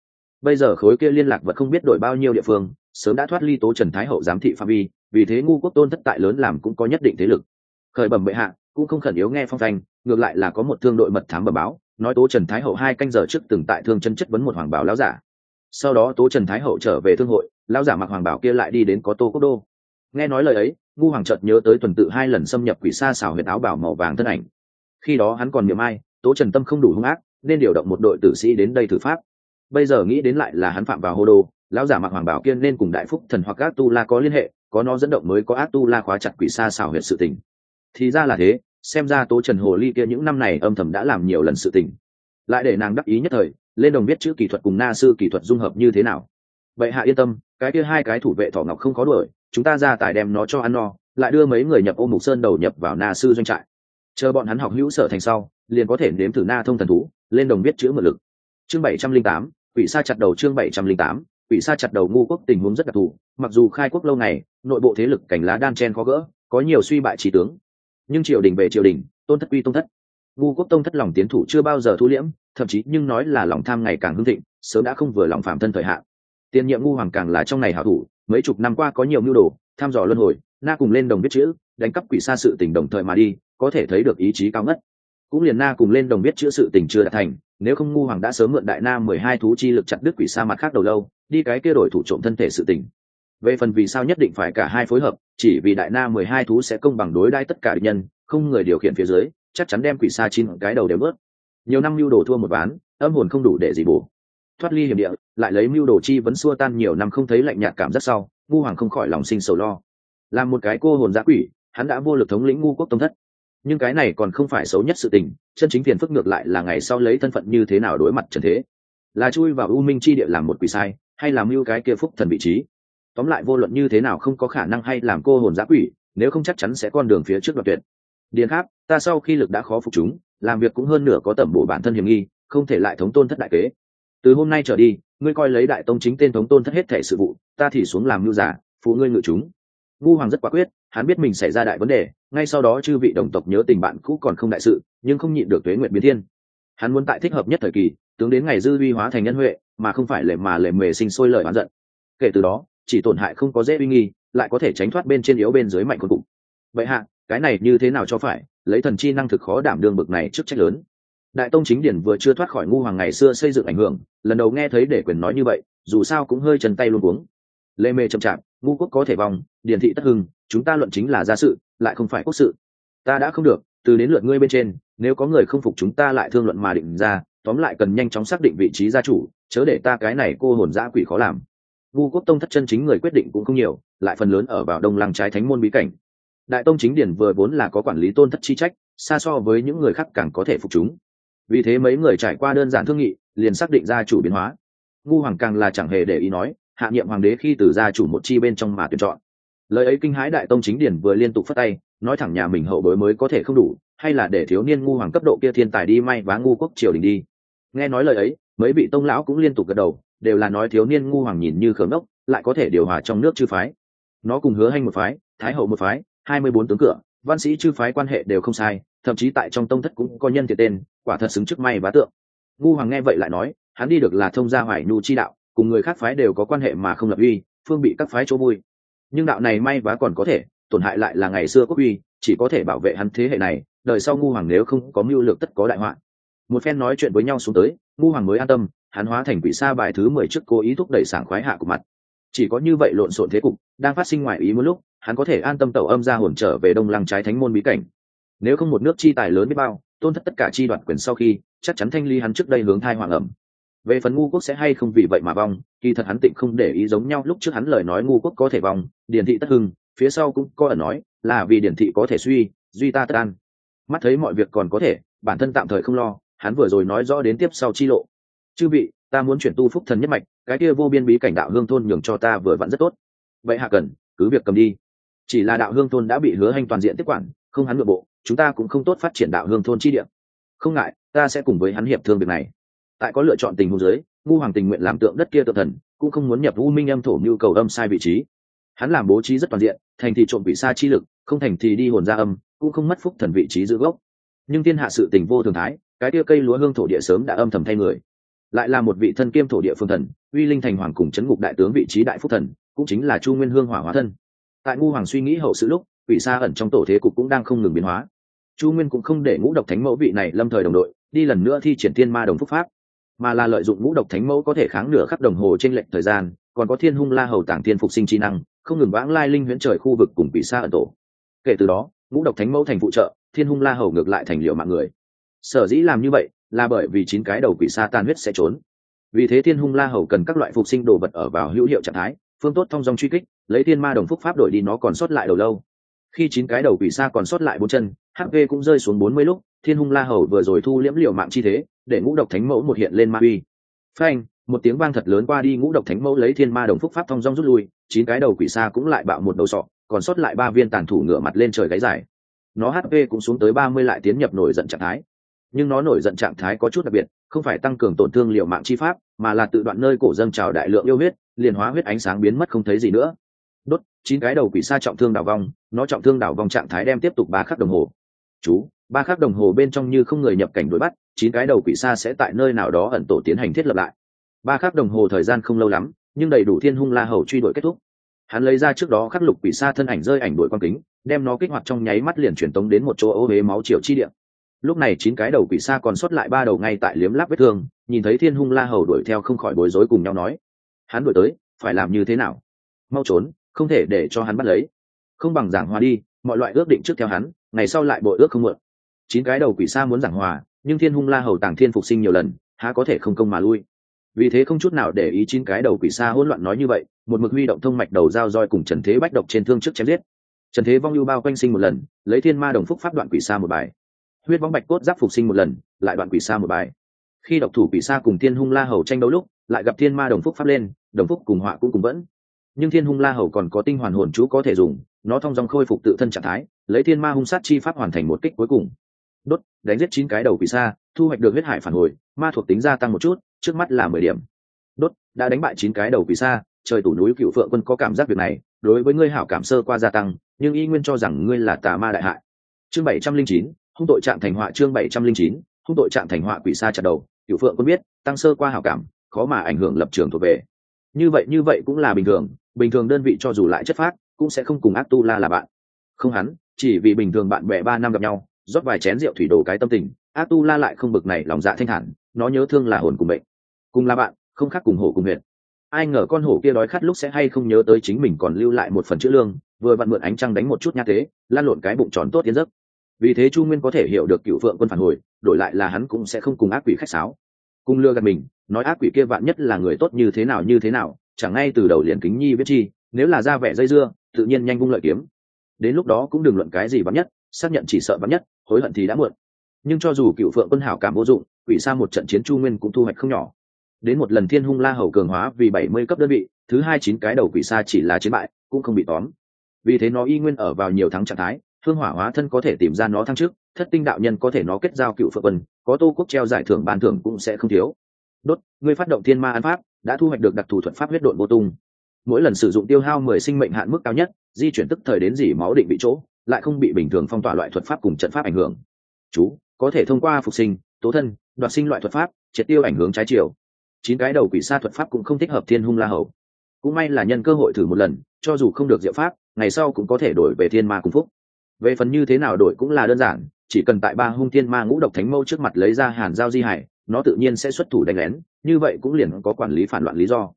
Bây giờ khối kia liên lạc vật không biết đổi bao nhiêu địa phương sớm đã thoát ly tố trần thái hậu giám thị phạm vi, vì thế ngu quốc tôn thất tại lớn làm cũng có nhất định thế lực. Khởi bẩm bệ hạ, cũng không khẩn yếu nghe phong thanh, ngược lại là có một thương đội mật thám bẩm báo, nói tố trần thái hậu hai canh giờ trước từng tại thương chân chất vấn một hoàng bảo lão giả. Sau đó tố trần thái hậu trở về thương hội, lão giả mặc hoàng bảo kia lại đi đến có tô quốc đô. Nghe nói lời ấy, ngu hoàng chợt nhớ tới tuần tự hai lần xâm nhập quỷ xa xảo huyệt áo bảo màu vàng thân ảnh. Khi đó hắn còn niệm ai, tố trần tâm không đủ hung ác, nên điều động một đội tử sĩ đến đây thử pháp. Bây giờ nghĩ đến lại là hắn phạm vào hô đô lão giả mặc hoàng bảo kia nên cùng đại phúc thần hoặc ác tu la có liên hệ, có nó dẫn động mới có ác tu la khóa chặt quỷ xa xảo huyệt sự tình. Thì ra là thế, xem ra tố trần hồ ly kia những năm này âm thầm đã làm nhiều lần sự tình. Lại để nàng đắc ý nhất thời, lên đồng biết chữ kỹ thuật cùng na sư kỹ thuật dung hợp như thế nào. Vậy hạ yên tâm, cái kia hai cái thủ vệ thỏ ngọc không có đuổi, chúng ta ra tài đem nó cho ăn no, lại đưa mấy người nhập ô mục sơn đầu nhập vào na sư doanh trại. Chờ bọn hắn học hữu sở thành sau, liền có thể nếm thử na thông thần thú, lên đồng biết chữ mượn lực. Chương bảy trăm linh tám, quỷ sa chặt đầu chương bảy trăm linh tám quỷ sa chặt đầu ngu quốc tình huống rất đặc thù, mặc dù khai quốc lâu ngày, nội bộ thế lực cảnh lá đan chen khó gỡ, có nhiều suy bại trí tướng. Nhưng triều đình về triều đình, tôn thất quy tôn thất. Ngu quốc tông thất lòng tiến thủ chưa bao giờ thu liễm, thậm chí nhưng nói là lòng tham ngày càng hưng thịnh, sớm đã không vừa lòng phạm thân thời hạn. Tiền nhiệm ngu hoàng càng là trong ngày hảo thủ, mấy chục năm qua có nhiều mưu đồ, tham dò luân hồi, na cùng lên đồng biết chữ, đánh cắp quỷ xa sự tình đồng thời mà đi, có thể thấy được ý chí cao ngất. Cũng liền na cùng lên đồng biết chữ sự tình chưa đạt thành nếu không ngu hoàng đã sớm mượn đại na mười hai thú chi lực chặt đứt quỷ xa mặt khác đầu lâu, đi cái kia đổi thủ trộm thân thể sự tình. Về phần vì sao nhất định phải cả hai phối hợp, chỉ vì đại na mười hai thú sẽ công bằng đối đai tất cả địch nhân, không người điều khiển phía dưới, chắc chắn đem quỷ xa chín cái đầu đều bớt. Nhiều năm mưu đồ thua một ván, âm hồn không đủ để gì bổ. Thoát ly hiểm địa, lại lấy mưu đồ chi vẫn xua tan nhiều năm không thấy lạnh nhạt cảm giác sau, ngu hoàng không khỏi lòng sinh sầu lo. Làm một cái cô hồn giã quỷ, hắn đã vô lực thống lĩnh ngu quốc tông thất. Nhưng cái này còn không phải xấu nhất sự tình chân chính phiền phức ngược lại là ngày sau lấy thân phận như thế nào đối mặt trần thế? Là chui vào u minh chi địa làm một quỷ sai, hay làm mưu cái kia phúc thần vị trí? Tóm lại vô luận như thế nào không có khả năng hay làm cô hồn giã quỷ, nếu không chắc chắn sẽ con đường phía trước đoạt tuyệt. Điền khác ta sau khi lực đã khó phục chúng, làm việc cũng hơn nửa có tẩm bổ bản thân hiểm nghi, không thể lại thống tôn thất đại kế. Từ hôm nay trở đi, ngươi coi lấy đại tông chính tên thống tôn thất hết thể sự vụ, ta thì xuống làm mưu giả, phụ ngươi ngự chúng ngu hoàng rất quả quyết, hắn biết mình xảy ra đại vấn đề, ngay sau đó chư vị đồng tộc nhớ tình bạn cũ còn không đại sự, nhưng không nhịn được tuế nguyện biến thiên. Hắn muốn tại thích hợp nhất thời kỳ, tướng đến ngày dư vi hóa thành nhân huệ, mà không phải lệ mà lệ mề sinh sôi lời oán giận. Kể từ đó, chỉ tổn hại không có dễ uy nghi, lại có thể tránh thoát bên trên yếu bên dưới mạnh cuối cùng vậy hạ, cái này như thế nào cho phải, lấy thần chi năng thực khó đảm đương bực này trước trách lớn. Đại tông chính điển vừa chưa thoát khỏi ngu hoàng ngày xưa xây dựng ảnh hưởng, lần đầu nghe thấy để quyền nói như vậy, dù sao cũng hơi chân tay luôn uống lê mê chậm chạp ngu quốc có thể vòng, điển thị tất hưng chúng ta luận chính là gia sự lại không phải quốc sự. Ta đã không được từ đến lượt ngươi bên trên nếu có người không phục chúng ta lại thương luận mà định ra tóm lại cần nhanh chóng xác định vị trí gia chủ chớ để ta cái này cô hồn dã quỷ khó làm. Ngu quốc tông thất chân chính người quyết định cũng không nhiều lại phần lớn ở vào đông lăng trái thánh môn bí cảnh. Đại tông chính điển vừa vốn là có quản lý tôn thất chi trách xa so với những người khác càng có thể phục chúng. Vì thế mấy người trải qua đơn giản thương nghị liền xác định gia chủ biến hóa. Ngu hoàng càng là chẳng hề để ý nói hạ nhiệm hoàng đế khi từ gia chủ một chi bên trong mà tuyển chọn. Lời ấy kinh hãi đại tông chính điển vừa liên tục phất tay, nói thẳng nhà mình hậu bối mới có thể không đủ, hay là để thiếu niên ngu hoàng cấp độ kia thiên tài đi may vá ngu quốc triều đình đi. Nghe nói lời ấy, mấy vị tông lão cũng liên tục gật đầu, đều là nói thiếu niên ngu hoàng nhìn như khớm ốc lại có thể điều hòa trong nước chư phái. Nó cùng hứa hanh một phái, thái hậu một phái, hai mươi bốn tướng cửa, văn sĩ chư phái quan hệ đều không sai, thậm chí tại trong tông thất cũng có nhân thiệt tên, quả thật xứng trước may vá tượng. Ngu hoàng nghe vậy lại nói, hắn đi được là thông gia hoài nhu chi đạo cùng người khác phái đều có quan hệ mà không lập uy, phương bị các phái chỗ vui. Nhưng đạo này may vá còn có thể, tổn hại lại là ngày xưa quốc uy, chỉ có thể bảo vệ hắn thế hệ này, đời sau ngu hoàng nếu không có mưu lược tất có đại họa. Một phen nói chuyện với nhau xuống tới, ngu hoàng mới an tâm, hắn hóa thành quỷ sa bài thứ mười trước cố ý thúc đẩy sảng khoái hạ của mặt. Chỉ có như vậy lộn xộn thế cục, đang phát sinh ngoài ý một lúc, hắn có thể an tâm tẩu âm ra hồn trở về đông lăng trái thánh môn bí cảnh. Nếu không một nước chi tài lớn biết bao, tôn thất tất cả chi đoạt quyền sau khi, chắc chắn thanh ly hắn trước đây hướng thai hoàng ẩm về phần ngu quốc sẽ hay không vì vậy mà vong, kỳ thật hắn tịnh không để ý giống nhau lúc trước hắn lời nói ngu quốc có thể vong, điển thị tất hưng, phía sau cũng có ẩn nói, là vì điển thị có thể suy, duy ta tất an. Mắt thấy mọi việc còn có thể, bản thân tạm thời không lo, hắn vừa rồi nói rõ đến tiếp sau chi lộ. Chư vị, ta muốn chuyển tu phúc thần nhất mạch, cái kia vô biên bí cảnh đạo hương thôn nhường cho ta vừa vặn rất tốt. Vậy hạ cần, cứ việc cầm đi. Chỉ là đạo hương thôn đã bị hứa hành toàn diện tiếp quản, không hắn nội bộ, chúng ta cũng không tốt phát triển đạo hương thôn chi điểm không ngại, ta sẽ cùng với hắn hiệp thương việc này tại có lựa chọn tình huống dưới, ngu hoàng tình nguyện làm tượng đất kia tự thần cũng không muốn nhập u minh âm thổ nhu cầu âm sai vị trí. Hắn làm bố trí rất toàn diện thành thì trộm vị xa chi lực không thành thì đi hồn ra âm cũng không mất phúc thần vị trí giữ gốc. Nhưng thiên hạ sự tình vô thường thái cái tia cây lúa hương thổ địa sớm đã âm thầm thay người. Lại là một vị thân kiêm thổ địa phương thần uy linh thành hoàng cùng chấn ngục đại tướng vị trí đại phúc thần cũng chính là chu nguyên hương hỏa hóa thân. Tại ngu hoàng suy nghĩ hậu sự lúc vị sa ẩn trong tổ thế cục cũng đang không ngừng biến hóa. Chu nguyên cũng không để ngũ độc thánh mẫu vị này lâm thời đồng đội đi lần nữa thi triển thiên ma đồng phúc pháp mà là lợi dụng ngũ độc thánh mẫu có thể kháng nửa khắc đồng hồ trên lệnh thời gian, còn có thiên hung la hầu tàng thiên phục sinh chi năng, không ngừng vãng lai linh huyễn trời khu vực cùng quỷ sa ở tổ. Kể từ đó, ngũ độc thánh mẫu thành phụ trợ, thiên hung la hầu ngược lại thành liệu mạng người. Sở dĩ làm như vậy là bởi vì chín cái đầu quỷ sa tan huyết sẽ trốn. Vì thế thiên hung la hầu cần các loại phục sinh đồ vật ở vào hữu hiệu trạng thái, phương tốt thông dong truy kích, lấy thiên ma đồng phúc pháp đổi đi nó còn sót lại đầu lâu. Khi chín cái đầu quỷ sa còn sót lại bốn chân hp cũng rơi xuống bốn mươi lúc, thiên hung la hầu vừa rồi thu liễm liều mạng chi thế để ngũ độc thánh mẫu một hiện lên ma uy. Phanh, một tiếng vang thật lớn qua đi, ngũ độc thánh mẫu lấy thiên ma đồng phúc pháp thông dong rút lui, chín cái đầu quỷ xa cũng lại bạo một đầu sọ, còn sót lại ba viên tàn thủ ngửa mặt lên trời gáy dài. Nó hp cũng xuống tới ba mươi lại tiến nhập nổi giận trạng thái. Nhưng nó nổi giận trạng thái có chút đặc biệt, không phải tăng cường tổn thương liệu mạng chi pháp, mà là tự đoạn nơi cổ dâng trào đại lượng yêu huyết, liền hóa huyết ánh sáng biến mất không thấy gì nữa. Đốt, chín cái đầu quỷ xa trọng thương đảo vong, nó trọng thương đảo vong trạng thái đem tiếp tục ba khắc đồng hồ chú, ba khắc đồng hồ bên trong như không người nhập cảnh đuổi bắt, chín cái đầu quỷ xa sẽ tại nơi nào đó ẩn tổ tiến hành thiết lập lại. Ba khắc đồng hồ thời gian không lâu lắm, nhưng đầy đủ thiên hung la hầu truy đuổi kết thúc. Hắn lấy ra trước đó khắc lục quỷ xa thân ảnh rơi ảnh đuổi quan kính, đem nó kích hoạt trong nháy mắt liền truyền tống đến một chỗ ô huế máu chiều chi điện lúc này chín cái đầu quỷ xa còn sót lại ba đầu ngay tại liếm láp vết thương, nhìn thấy thiên hung la hầu đuổi theo không khỏi bối rối cùng nhau nói. Hắn đuổi tới, phải làm như thế nào? Mau trốn, không thể để cho hắn bắt lấy. Không bằng giảng hòa đi, mọi loại ước định trước theo hắn ngày sau lại bội ước không mượn. Chín cái đầu quỷ sa muốn giảng hòa, nhưng thiên hung la hầu tàng thiên phục sinh nhiều lần, há có thể không công mà lui. Vì thế không chút nào để ý chín cái đầu quỷ sa hỗn loạn nói như vậy, một mực huy động thông mạch đầu dao roi cùng trần thế bách độc trên thương trước chém giết. Trần thế vong lưu bao quanh sinh một lần, lấy thiên ma đồng phúc pháp đoạn quỷ sa một bài. Huyết bóng bạch cốt giáp phục sinh một lần, lại đoạn quỷ sa một bài. Khi độc thủ quỷ sa cùng thiên hung la hầu tranh đấu lúc, lại gặp thiên ma đồng phúc pháp lên, đồng phúc cùng họa cũng cùng vẫn. Nhưng thiên hung la hầu còn có tinh hoàn hồn chú có thể dùng, nó thông dòng khôi phục tự thân trạng thái lấy thiên ma hung sát chi pháp hoàn thành một kích cuối cùng. Đốt, đánh giết chín cái đầu quỷ sa, thu hoạch được huyết hải phản hồi, ma thuộc tính gia tăng một chút, trước mắt là mười điểm. Đốt, đã đánh bại chín cái đầu quỷ sa, trời tủ núi cựu phượng quân có cảm giác việc này, đối với ngươi hảo cảm sơ qua gia tăng, nhưng y nguyên cho rằng ngươi là tà ma đại hại. Chương bảy trăm linh chín, hung tội trạng thành họa chương bảy trăm linh chín, hung tội trạng thành họa quỷ sa chặt đầu, cựu phượng quân biết, tăng sơ qua hảo cảm, khó mà ảnh hưởng lập trường thuộc về. Như vậy như vậy cũng là bình thường bình thường đơn vị cho dù lại chất phát cũng sẽ không cùng ác tu la là bạn. Không hắn chỉ vì bình thường bạn bè ba năm gặp nhau rót vài chén rượu thủy đồ cái tâm tình A tu la lại không bực này lòng dạ thanh hẳn, nó nhớ thương là hồn cùng bệnh. Cùng là bạn không khác cùng hổ cùng huyện ai ngờ con hổ kia đói khát lúc sẽ hay không nhớ tới chính mình còn lưu lại một phần chữ lương vừa vặn mượn ánh trăng đánh một chút nha thế lan lộn cái bụng tròn tốt tiến giấc. Vì thế chu nguyên có thể hiểu được cựu phượng quân phản hồi đổi lại là hắn cũng sẽ không cùng ác quỷ khách sáo. Cùng lừa gạt mình nói ác quỷ kia vạn nhất là người tốt như thế nào như thế nào chẳng ngay từ đầu liền kính nhi biết chi nếu là ra vẻ dây dưa tự nhiên nhanh cung lợi kiếm đến lúc đó cũng đừng luận cái gì vắn nhất, xác nhận chỉ sợ vắn nhất, hối hận thì đã muộn. Nhưng cho dù cựu phượng quân hảo cảm vô dụng, quỷ sa một trận chiến chu nguyên cũng thu hoạch không nhỏ. Đến một lần thiên hung la hầu cường hóa vì bảy mươi cấp đơn vị, thứ hai chín cái đầu quỷ sa chỉ là chiến bại, cũng không bị tóm. Vì thế nó y nguyên ở vào nhiều thắng trạng thái hương hỏa hóa thân có thể tìm ra nó thăng trước thất tinh đạo nhân có thể nó kết giao cựu phượng quân, có tô quốc treo giải thưởng ban thưởng cũng sẽ không thiếu. Đốt, ngươi phát động thiên ma an pháp, đã thu hoạch được đặc thù thuật pháp huyết độn vô tung mỗi lần sử dụng tiêu hao mười sinh mệnh hạn mức cao nhất, di chuyển tức thời đến dỉ máu định bị chỗ, lại không bị bình thường phong tỏa loại thuật pháp cùng trận pháp ảnh hưởng. Chú, có thể thông qua phục sinh, tố thân, đoạt sinh loại thuật pháp, triệt tiêu ảnh hưởng trái chiều. Chín cái đầu quỷ sa thuật pháp cũng không thích hợp thiên hung la hầu. Cũng may là nhân cơ hội thử một lần, cho dù không được diệu pháp, ngày sau cũng có thể đổi về thiên ma cùng phúc. Về phần như thế nào đổi cũng là đơn giản, chỉ cần tại ba hung thiên ma ngũ độc thánh mâu trước mặt lấy ra hàn giao di hải, nó tự nhiên sẽ xuất thủ đánh lén, như vậy cũng liền có quản lý phản loạn lý do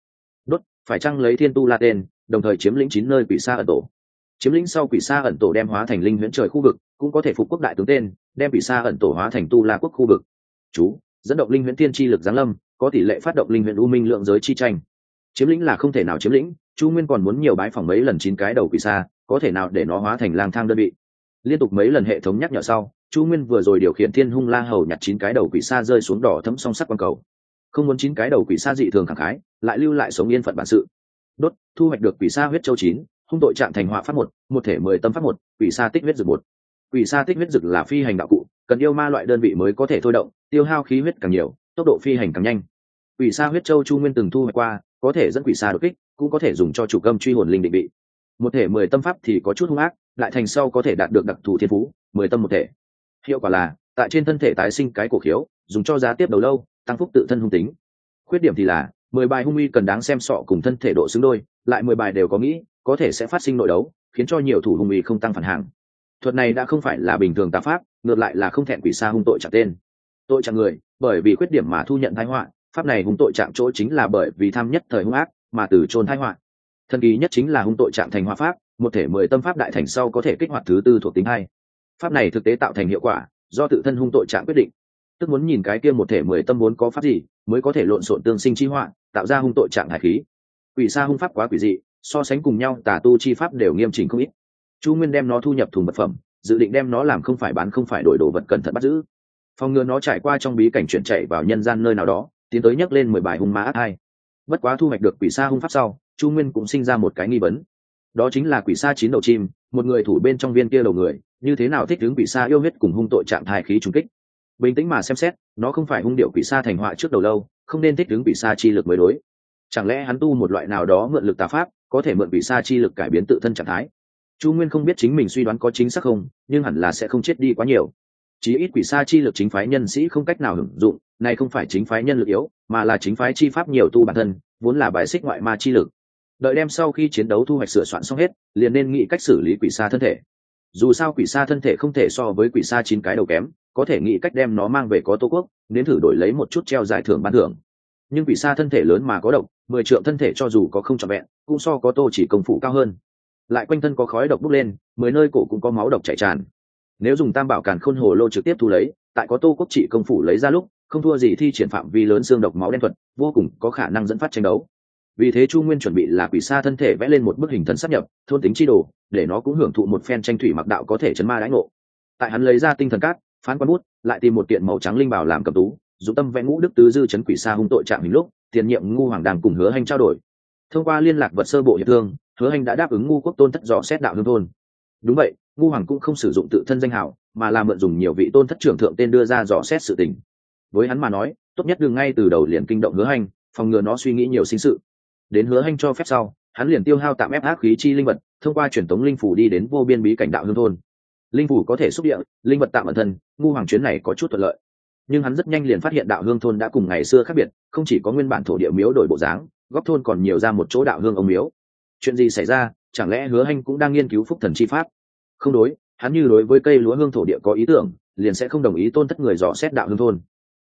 phải chăng lấy thiên tu la tên, đồng thời chiếm lĩnh chín nơi quỷ sa ẩn tổ? Chiếm lĩnh sau quỷ sa ẩn tổ đem hóa thành linh huyễn trời khu vực, cũng có thể phục quốc đại tướng tên, đem quỷ sa ẩn tổ hóa thành tu la quốc khu vực. Chú, dẫn động linh huyễn tiên chi lực giáng lâm, có tỷ lệ phát động linh huyễn u minh lượng giới chi tranh. Chiếm lĩnh là không thể nào chiếm lĩnh, chu nguyên còn muốn nhiều bái phòng mấy lần chín cái đầu quỷ sa, có thể nào để nó hóa thành lang thang đơn vị? Liên tục mấy lần hệ thống nhắc nhở sau, chu nguyên vừa rồi điều khiển thiên hung la hầu nhặt chín cái đầu quỷ sa rơi xuống đỏ thấm song sắc quang cầu không muốn chín cái đầu quỷ sa dị thường khẳng khái, lại lưu lại sống yên phận bản sự. Đốt, thu hoạch được quỷ sa huyết châu chín, hung tội trạng thành họa pháp một một thể mười tâm pháp một, quỷ sa tích huyết dực một. Quỷ sa tích huyết dực là phi hành đạo cụ, cần yêu ma loại đơn vị mới có thể thôi động, tiêu hao khí huyết càng nhiều, tốc độ phi hành càng nhanh. Quỷ sa huyết châu chu nguyên từng thu hoạch qua, có thể dẫn quỷ sa đột kích, cũng có thể dùng cho chủ cơm truy hồn linh định vị. Một thể mười tâm pháp thì có chút hung ác, lại thành sau có thể đạt được đặc thù thiên phú, mười tâm một thể. Hiệu quả là, tại trên thân thể tái sinh cái cổ khiếu, dùng cho giá tiếp đầu lâu tăng phúc tự thân hung tính. Khuyết điểm thì là, mười bài hung uy cần đáng xem sọ cùng thân thể độ xứng đôi, lại mười bài đều có nghĩ, có thể sẽ phát sinh nội đấu, khiến cho nhiều thủ hung uy không tăng phản hàng. Thuật này đã không phải là bình thường tà pháp, ngược lại là không thẹn quỷ xa hung tội chặt tên. Tội trạng người, bởi vì khuyết điểm mà thu nhận thái họa, pháp này hung tội trạng chỗ chính là bởi vì tham nhất thời hung ác, mà từ trôn thái họa. Thần kỳ nhất chính là hung tội trạng thành hóa pháp, một thể mười tâm pháp đại thành sau có thể kích hoạt thứ tư thuộc tính hai. Pháp này thực tế tạo thành hiệu quả, do tự thân hung tội trạng quyết định tức muốn nhìn cái kia một thể mười tâm muốn có pháp gì, mới có thể lộn xộn tương sinh chi họa, tạo ra hung tội trạng hải khí. Quỷ xa hung pháp quá quỷ dị, so sánh cùng nhau, tà tu chi pháp đều nghiêm chỉnh không ít. Chu nguyên đem nó thu nhập thùng vật phẩm, dự định đem nó làm không phải bán không phải đổi đồ vật cẩn thận bắt giữ. Phòng ngừa nó trải qua trong bí cảnh chuyển chạy vào nhân gian nơi nào đó, tiến tới nhắc lên mười bài hung mã ác hai. Bất quá thu hoạch được quỷ xa hung pháp sau, chu nguyên cũng sinh ra một cái nghi vấn. Đó chính là quỷ xa chín đầu chim, một người thủ bên trong viên kia đầu người, như thế nào thích ứng quỷ xa yêu huyết cùng hung tội trạng thai khí trùng kích? Bình tĩnh mà xem xét, nó không phải hung điệu quỷ sa thành họa trước đầu lâu, không nên thích ứng quỷ sa chi lực mới đối. Chẳng lẽ hắn tu một loại nào đó mượn lực tà pháp, có thể mượn quỷ sa chi lực cải biến tự thân trạng thái? Chu nguyên không biết chính mình suy đoán có chính xác không, nhưng hẳn là sẽ không chết đi quá nhiều. Chí ít quỷ sa chi lực chính phái nhân sĩ không cách nào hưởng dụng, này không phải chính phái nhân lực yếu, mà là chính phái chi pháp nhiều tu bản thân, vốn là bài xích ngoại ma chi lực. Đợi đem sau khi chiến đấu thu hoạch sửa soạn xong hết, liền nên nghĩ cách xử lý quỷ sa thân thể. Dù sao quỷ sa thân thể không thể so với quỷ sa chín cái đầu kém có thể nghĩ cách đem nó mang về có tô quốc, nên thử đổi lấy một chút treo giải thưởng ban thưởng. Nhưng vì sa thân thể lớn mà có độc, mười triệu thân thể cho dù có không trọn vẹn, cũng so có tô chỉ công phụ cao hơn. Lại quanh thân có khói độc bốc lên, mười nơi cổ cũng có máu độc chảy tràn. Nếu dùng tam bảo càn khôn hồ lô trực tiếp thu lấy, tại có tô quốc trị công phủ lấy ra lúc, không thua gì thi triển phạm vi lớn xương độc máu đen thuật, vô cùng có khả năng dẫn phát tranh đấu. Vì thế chu nguyên chuẩn bị là quỷ sa thân thể vẽ lên một bức hình thần sắp nhập, thôn tính chi đồ, để nó cũng hưởng thụ một phen tranh thủy mặc đạo có thể chấn ma đãi ngộ. Tại hắn lấy ra tinh thần cát phán quan bút, lại tìm một kiện màu trắng linh bảo làm cầm tú dùng tâm vẽ ngũ đức tứ dư chấn quỷ sa hung tội trạng hình lúc, tiền nhiệm ngu hoàng đàng cùng hứa hành trao đổi. Thông qua liên lạc vật sơ bộ hiệp thương, hứa hành đã đáp ứng ngu quốc tôn thất dò xét đạo hương thôn. Đúng vậy, ngu hoàng cũng không sử dụng tự thân danh hảo, mà là mượn dùng nhiều vị tôn thất trưởng thượng tên đưa ra dò xét sự tình. Với hắn mà nói, tốt nhất đừng ngay từ đầu liền kinh động hứa hành, phòng ngừa nó suy nghĩ nhiều sinh sự. Đến hứa hành cho phép sau, hắn liền tiêu hao tạm ép ác khí chi linh vật, thông qua truyền tống linh phủ đi đến vô biên bí cảnh đạo hương thôn linh phủ có thể xúc địa, linh vật tạm ẩn thân, ngu hoàng chuyến này có chút thuận lợi. Nhưng hắn rất nhanh liền phát hiện đạo hương thôn đã cùng ngày xưa khác biệt, không chỉ có nguyên bản thổ địa miếu đổi bộ dáng, góc thôn còn nhiều ra một chỗ đạo hương ông miếu. Chuyện gì xảy ra, chẳng lẽ hứa hanh cũng đang nghiên cứu phúc thần chi pháp? Không đối, hắn như đối với cây lúa hương thổ địa có ý tưởng, liền sẽ không đồng ý tôn thất người dò xét đạo hương thôn.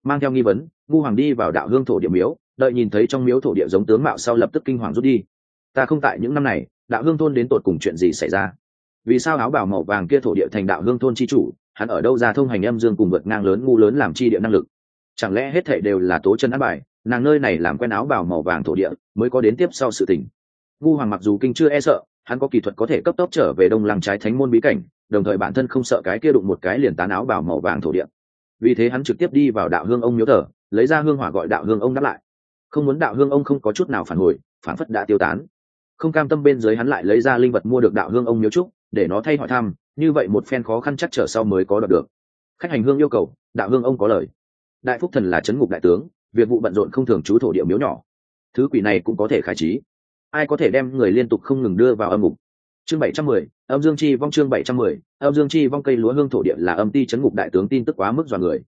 Mang theo nghi vấn, ngu hoàng đi vào đạo hương thổ địa miếu, đợi nhìn thấy trong miếu thổ địa giống tướng mạo sau lập tức kinh hoàng rút đi. Ta không tại những năm này, đạo hương thôn đến tột cùng chuyện gì xảy ra? Vì sao áo bảo màu vàng kia thổ địa thành đạo hương thôn chi chủ, hắn ở đâu ra thông hành âm dương cùng vượt ngang lớn ngu lớn làm chi địa năng lực? Chẳng lẽ hết thệ đều là tố chân áp bài, nàng nơi này làm quen áo bảo màu vàng thổ địa mới có đến tiếp sau sự tình. Ngu hoàng mặc dù kinh chưa e sợ, hắn có kỹ thuật có thể cấp tốc trở về đông lăng trái thánh môn bí cảnh, đồng thời bản thân không sợ cái kia đụng một cái liền tán áo bảo màu vàng thổ địa. Vì thế hắn trực tiếp đi vào đạo hương ông miếu thờ, lấy ra hương hỏa gọi đạo hương ông đáp lại. Không muốn đạo hương ông không có chút nào phản hồi, phản phất đã tiêu tán. Không cam tâm bên dưới hắn lại lấy ra linh vật mua được đạo hương ông miếu trúc để nó thay hỏi thăm, như vậy một phen khó khăn chắc trở sau mới có đọc được. Khách hành hương yêu cầu, đạo hương ông có lời. Đại phúc thần là c ngục đại tướng, việc vụ bận rộn không thường trú thổ địa miếu nhỏ. Thứ quỷ này cũng có thể khai trí. Ai có thể đem người liên tục không ngừng đưa vào âm mục chương bảy trăm mười, âm dương chi vong chương bảy trăm mười, âm dương chi vong cây lúa hương thổ địa là âm ti chấn ngục đại tướng tin tức quá mức dọa người.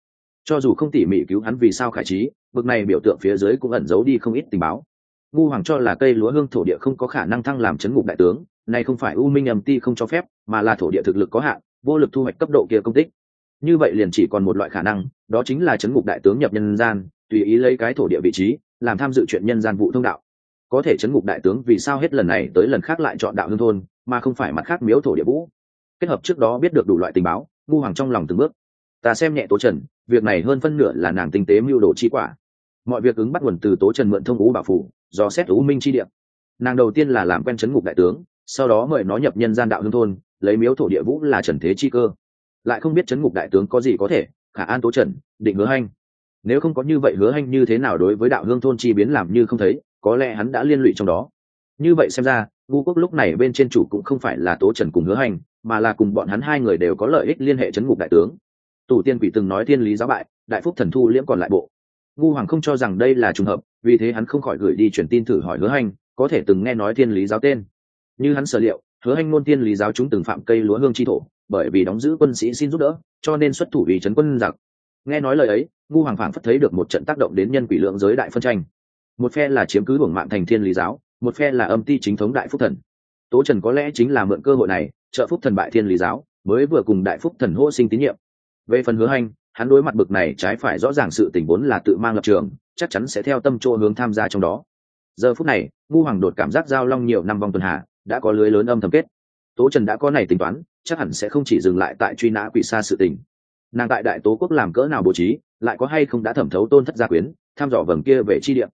Cho dù không tỉ mỉ cứu hắn vì sao khải trí, bực này biểu tượng phía dưới cũng ẩn giấu đi không ít tình báo. Ngu hoàng cho là cây lúa hương thổ địa không có khả năng thăng làm chấn ngục đại tướng này không phải u minh âm ti không cho phép, mà là thổ địa thực lực có hạn, vô lực thu hoạch cấp độ kia công tích. Như vậy liền chỉ còn một loại khả năng, đó chính là chấn ngục đại tướng nhập nhân gian, tùy ý lấy cái thổ địa vị trí, làm tham dự chuyện nhân gian vụ thông đạo. Có thể chấn ngục đại tướng vì sao hết lần này tới lần khác lại chọn đạo hương thôn, mà không phải mặt khác miếu thổ địa vũ. Kết hợp trước đó biết được đủ loại tình báo ngu hoàng trong lòng từng bước. Ta xem nhẹ tố trần, việc này hơn phân nửa là nàng tinh tế mưu đồ chi quả. Mọi việc ứng bắt nguồn từ tố trần mượn thông ú bảo phủ do xét ú minh chi địa. Nàng đầu tiên là làm quen chấn ngục đại tướng sau đó mời nó nhập nhân gian đạo hương thôn, lấy miếu thổ địa vũ là trần thế chi cơ. Lại không biết chấn ngục đại tướng có gì có thể, khả an tố trần, định hứa hanh. Nếu không có như vậy hứa hanh như thế nào đối với đạo hương thôn chi biến làm như không thấy, có lẽ hắn đã liên lụy trong đó. Như vậy xem ra ngu quốc lúc này bên trên chủ cũng không phải là tố trần cùng hứa hành mà là cùng bọn hắn hai người đều có lợi ích liên hệ chấn ngục đại tướng. Tù tiên quỷ từng nói thiên lý giáo bại, đại phúc thần thu liễm còn lại bộ. Ngu hoàng không cho rằng đây là trùng hợp, vì thế hắn không khỏi gửi đi truyền tin thử hỏi hứa hành có thể từng nghe nói thiên lý giáo tên như hắn sở liệu, hứa hanh ngôn tiên lý giáo chúng từng phạm cây lúa hương chi thổ, bởi vì đóng giữ quân sĩ xin giúp đỡ, cho nên xuất thủ vì trấn quân giặc. Nghe nói lời ấy, ngu hoàng phảng phất thấy được một trận tác động đến nhân quỷ lượng giới đại phân tranh. Một phe là chiếm cứ buồng mạng thành thiên lý giáo, một phe là âm ti chính thống đại phúc thần. Tố trần có lẽ chính là mượn cơ hội này, trợ phúc thần bại thiên lý giáo, mới vừa cùng đại phúc thần hô sinh tín nhiệm. Về phần hứa hành hắn đối mặt bực này trái phải rõ ràng sự tình vốn là tự mang lập trường, chắc chắn sẽ theo tâm chỗ hướng tham gia trong đó. Giờ phút này, ngu hoàng đột cảm giác giao long nhiều năm vòng tuần hạ đã có lưới lớn âm thầm kết. Tố trần đã có này tính toán, chắc hẳn sẽ không chỉ dừng lại tại truy nã quỷ xa sự tình. Nàng tại đại tố quốc làm cỡ nào bố trí, lại có hay không đã thẩm thấu tôn thất gia quyến, tham dò vầng kia về chi điểm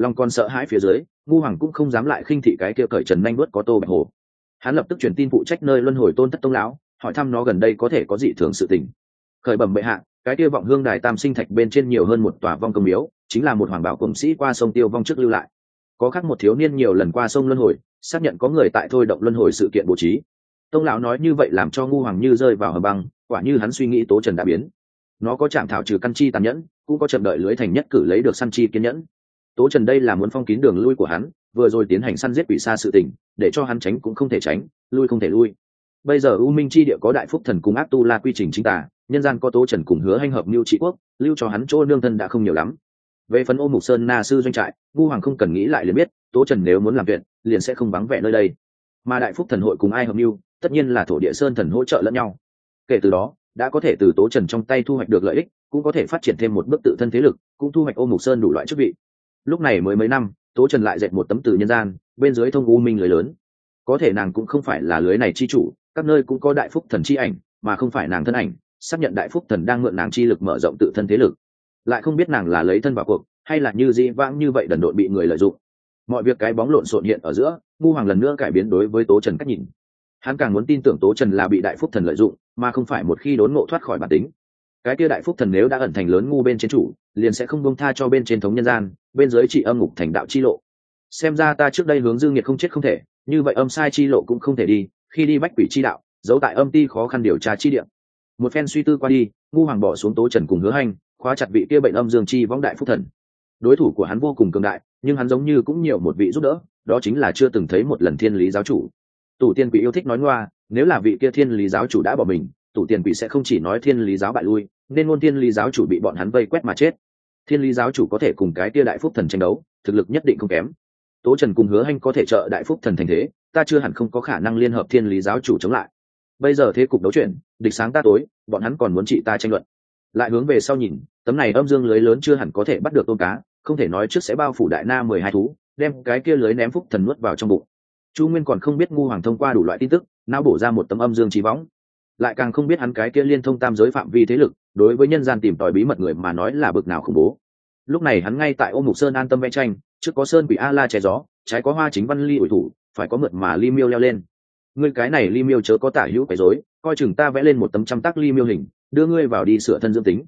long còn sợ hãi phía dưới, ngu hoàng cũng không dám lại khinh thị cái kia cởi trần nhanh bớt có tô bạch hồ. Hắn lập tức truyền tin phụ trách nơi luân hồi tôn thất tông lão, hỏi thăm nó gần đây có thể có dị thường sự tình. Khởi bẩm bệ hạ, cái kia vọng hương đài tam sinh thạch bên trên nhiều hơn một tòa vong công miếu, chính là một hoàng bảo cổng sĩ qua sông tiêu vong trước lưu lại. Có khác một thiếu niên nhiều lần qua sông luân hồi xác nhận có người tại thôi động luân hồi sự kiện bố trí. Tông lão nói như vậy làm cho ngu hoàng như rơi vào hầm băng, quả như hắn suy nghĩ tố trần đã biến. Nó có chạm thảo trừ căn chi tàn nhẫn, cũng có chậm đợi lưới thành nhất cử lấy được săn chi kiên nhẫn. Tố trần đây là muốn phong kín đường lui của hắn, vừa rồi tiến hành săn giết quỷ xa sự tình, để cho hắn tránh cũng không thể tránh, lui không thể lui. Bây giờ u minh chi địa có đại phúc thần cùng ác tu la quy trình chính tả nhân gian có tố trần cùng hứa hành hợp mưu trị quốc, lưu cho hắn chỗ nương thân đã không nhiều lắm về phần ô mục sơn na sư doanh trại ngu hoàng không cần nghĩ lại liền biết, tố trần nếu muốn làm chuyện liền sẽ không vắng vẻ nơi đây. Mà đại phúc thần hội cùng ai hợp mưu, tất nhiên là thổ địa sơn thần hỗ trợ lẫn nhau. Kể từ đó, đã có thể từ tố trần trong tay thu hoạch được lợi ích, cũng có thể phát triển thêm một bước tự thân thế lực, cũng thu hoạch ô mục sơn đủ loại chức vị. Lúc này mới mấy năm, tố trần lại dệt một tấm từ nhân gian, bên dưới thông u minh lưới lớn. Có thể nàng cũng không phải là lưới này chi chủ, các nơi cũng có đại phúc thần chi ảnh, mà không phải nàng thân ảnh. Xác nhận đại phúc thần đang mượn nàng chi lực mở rộng tự thân thế lực lại không biết nàng là lấy thân vào cuộc, hay là như dĩ vãng như vậy đần độn bị người lợi dụng. Mọi việc cái bóng lộn xộn hiện ở giữa, ngu hoàng lần nữa cải biến đối với tố trần cách nhìn. Hắn càng muốn tin tưởng tố trần là bị đại phúc thần lợi dụng, mà không phải một khi đốn ngộ thoát khỏi bản tính. Cái kia đại phúc thần nếu đã ẩn thành lớn ngu bên trên chủ, liền sẽ không bông tha cho bên trên thống nhân gian, bên dưới trị âm ngục thành đạo chi lộ. Xem ra ta trước đây hướng dương nhiệt không chết không thể, như vậy âm sai chi lộ cũng không thể đi, khi đi bách quỷ chi đạo, giấu tại âm ti khó khăn điều tra chi điểm một phen suy tư qua đi, ngu hoàng bỏ xuống tố trần cùng hứa hành khóa chặt vị kia bệnh âm dương chi võng đại phúc thần. Đối thủ của hắn vô cùng cường đại, nhưng hắn giống như cũng nhiều một vị giúp đỡ, đó chính là chưa từng thấy một lần thiên lý giáo chủ. Tủ tiên quỷ yêu thích nói ngoa, nếu là vị kia thiên lý giáo chủ đã bỏ mình tủ tiền quỷ sẽ không chỉ nói thiên lý giáo bại lui, nên ngôn thiên lý giáo chủ bị bọn hắn vây quét mà chết. Thiên lý giáo chủ có thể cùng cái kia đại phúc thần tranh đấu, thực lực nhất định không kém. Tố trần cùng hứa anh có thể trợ đại phúc thần thành thế, ta chưa hẳn không có khả năng liên hợp thiên lý giáo chủ chống lại. Bây giờ thế cục đấu chuyện địch sáng ta tối, bọn hắn còn muốn trị ta tranh luận lại hướng về sau nhìn, tấm này âm dương lưới lớn chưa hẳn có thể bắt được tôm cá, không thể nói trước sẽ bao phủ đại na mười hai thú, đem cái kia lưới ném phúc thần nuốt vào trong bụng. Chu nguyên còn không biết ngu hoàng thông qua đủ loại tin tức, não bổ ra một tấm âm dương trí võng. Lại càng không biết hắn cái kia liên thông tam giới phạm vi thế lực, đối với nhân gian tìm tòi bí mật người mà nói là bực nào khủng bố. Lúc này hắn ngay tại ô mục sơn an tâm vẽ tranh, trước có sơn quỷ a la che gió, trái có hoa chính văn ly ủi thủ, phải có mượt mà ly miêu leo lên. Ngươi cái này ly miêu chớ có tả hữu phải rối, coi chừng ta vẽ lên một tấm trăm tác ly miêu hình đưa ngươi vào đi sửa thân dương tính.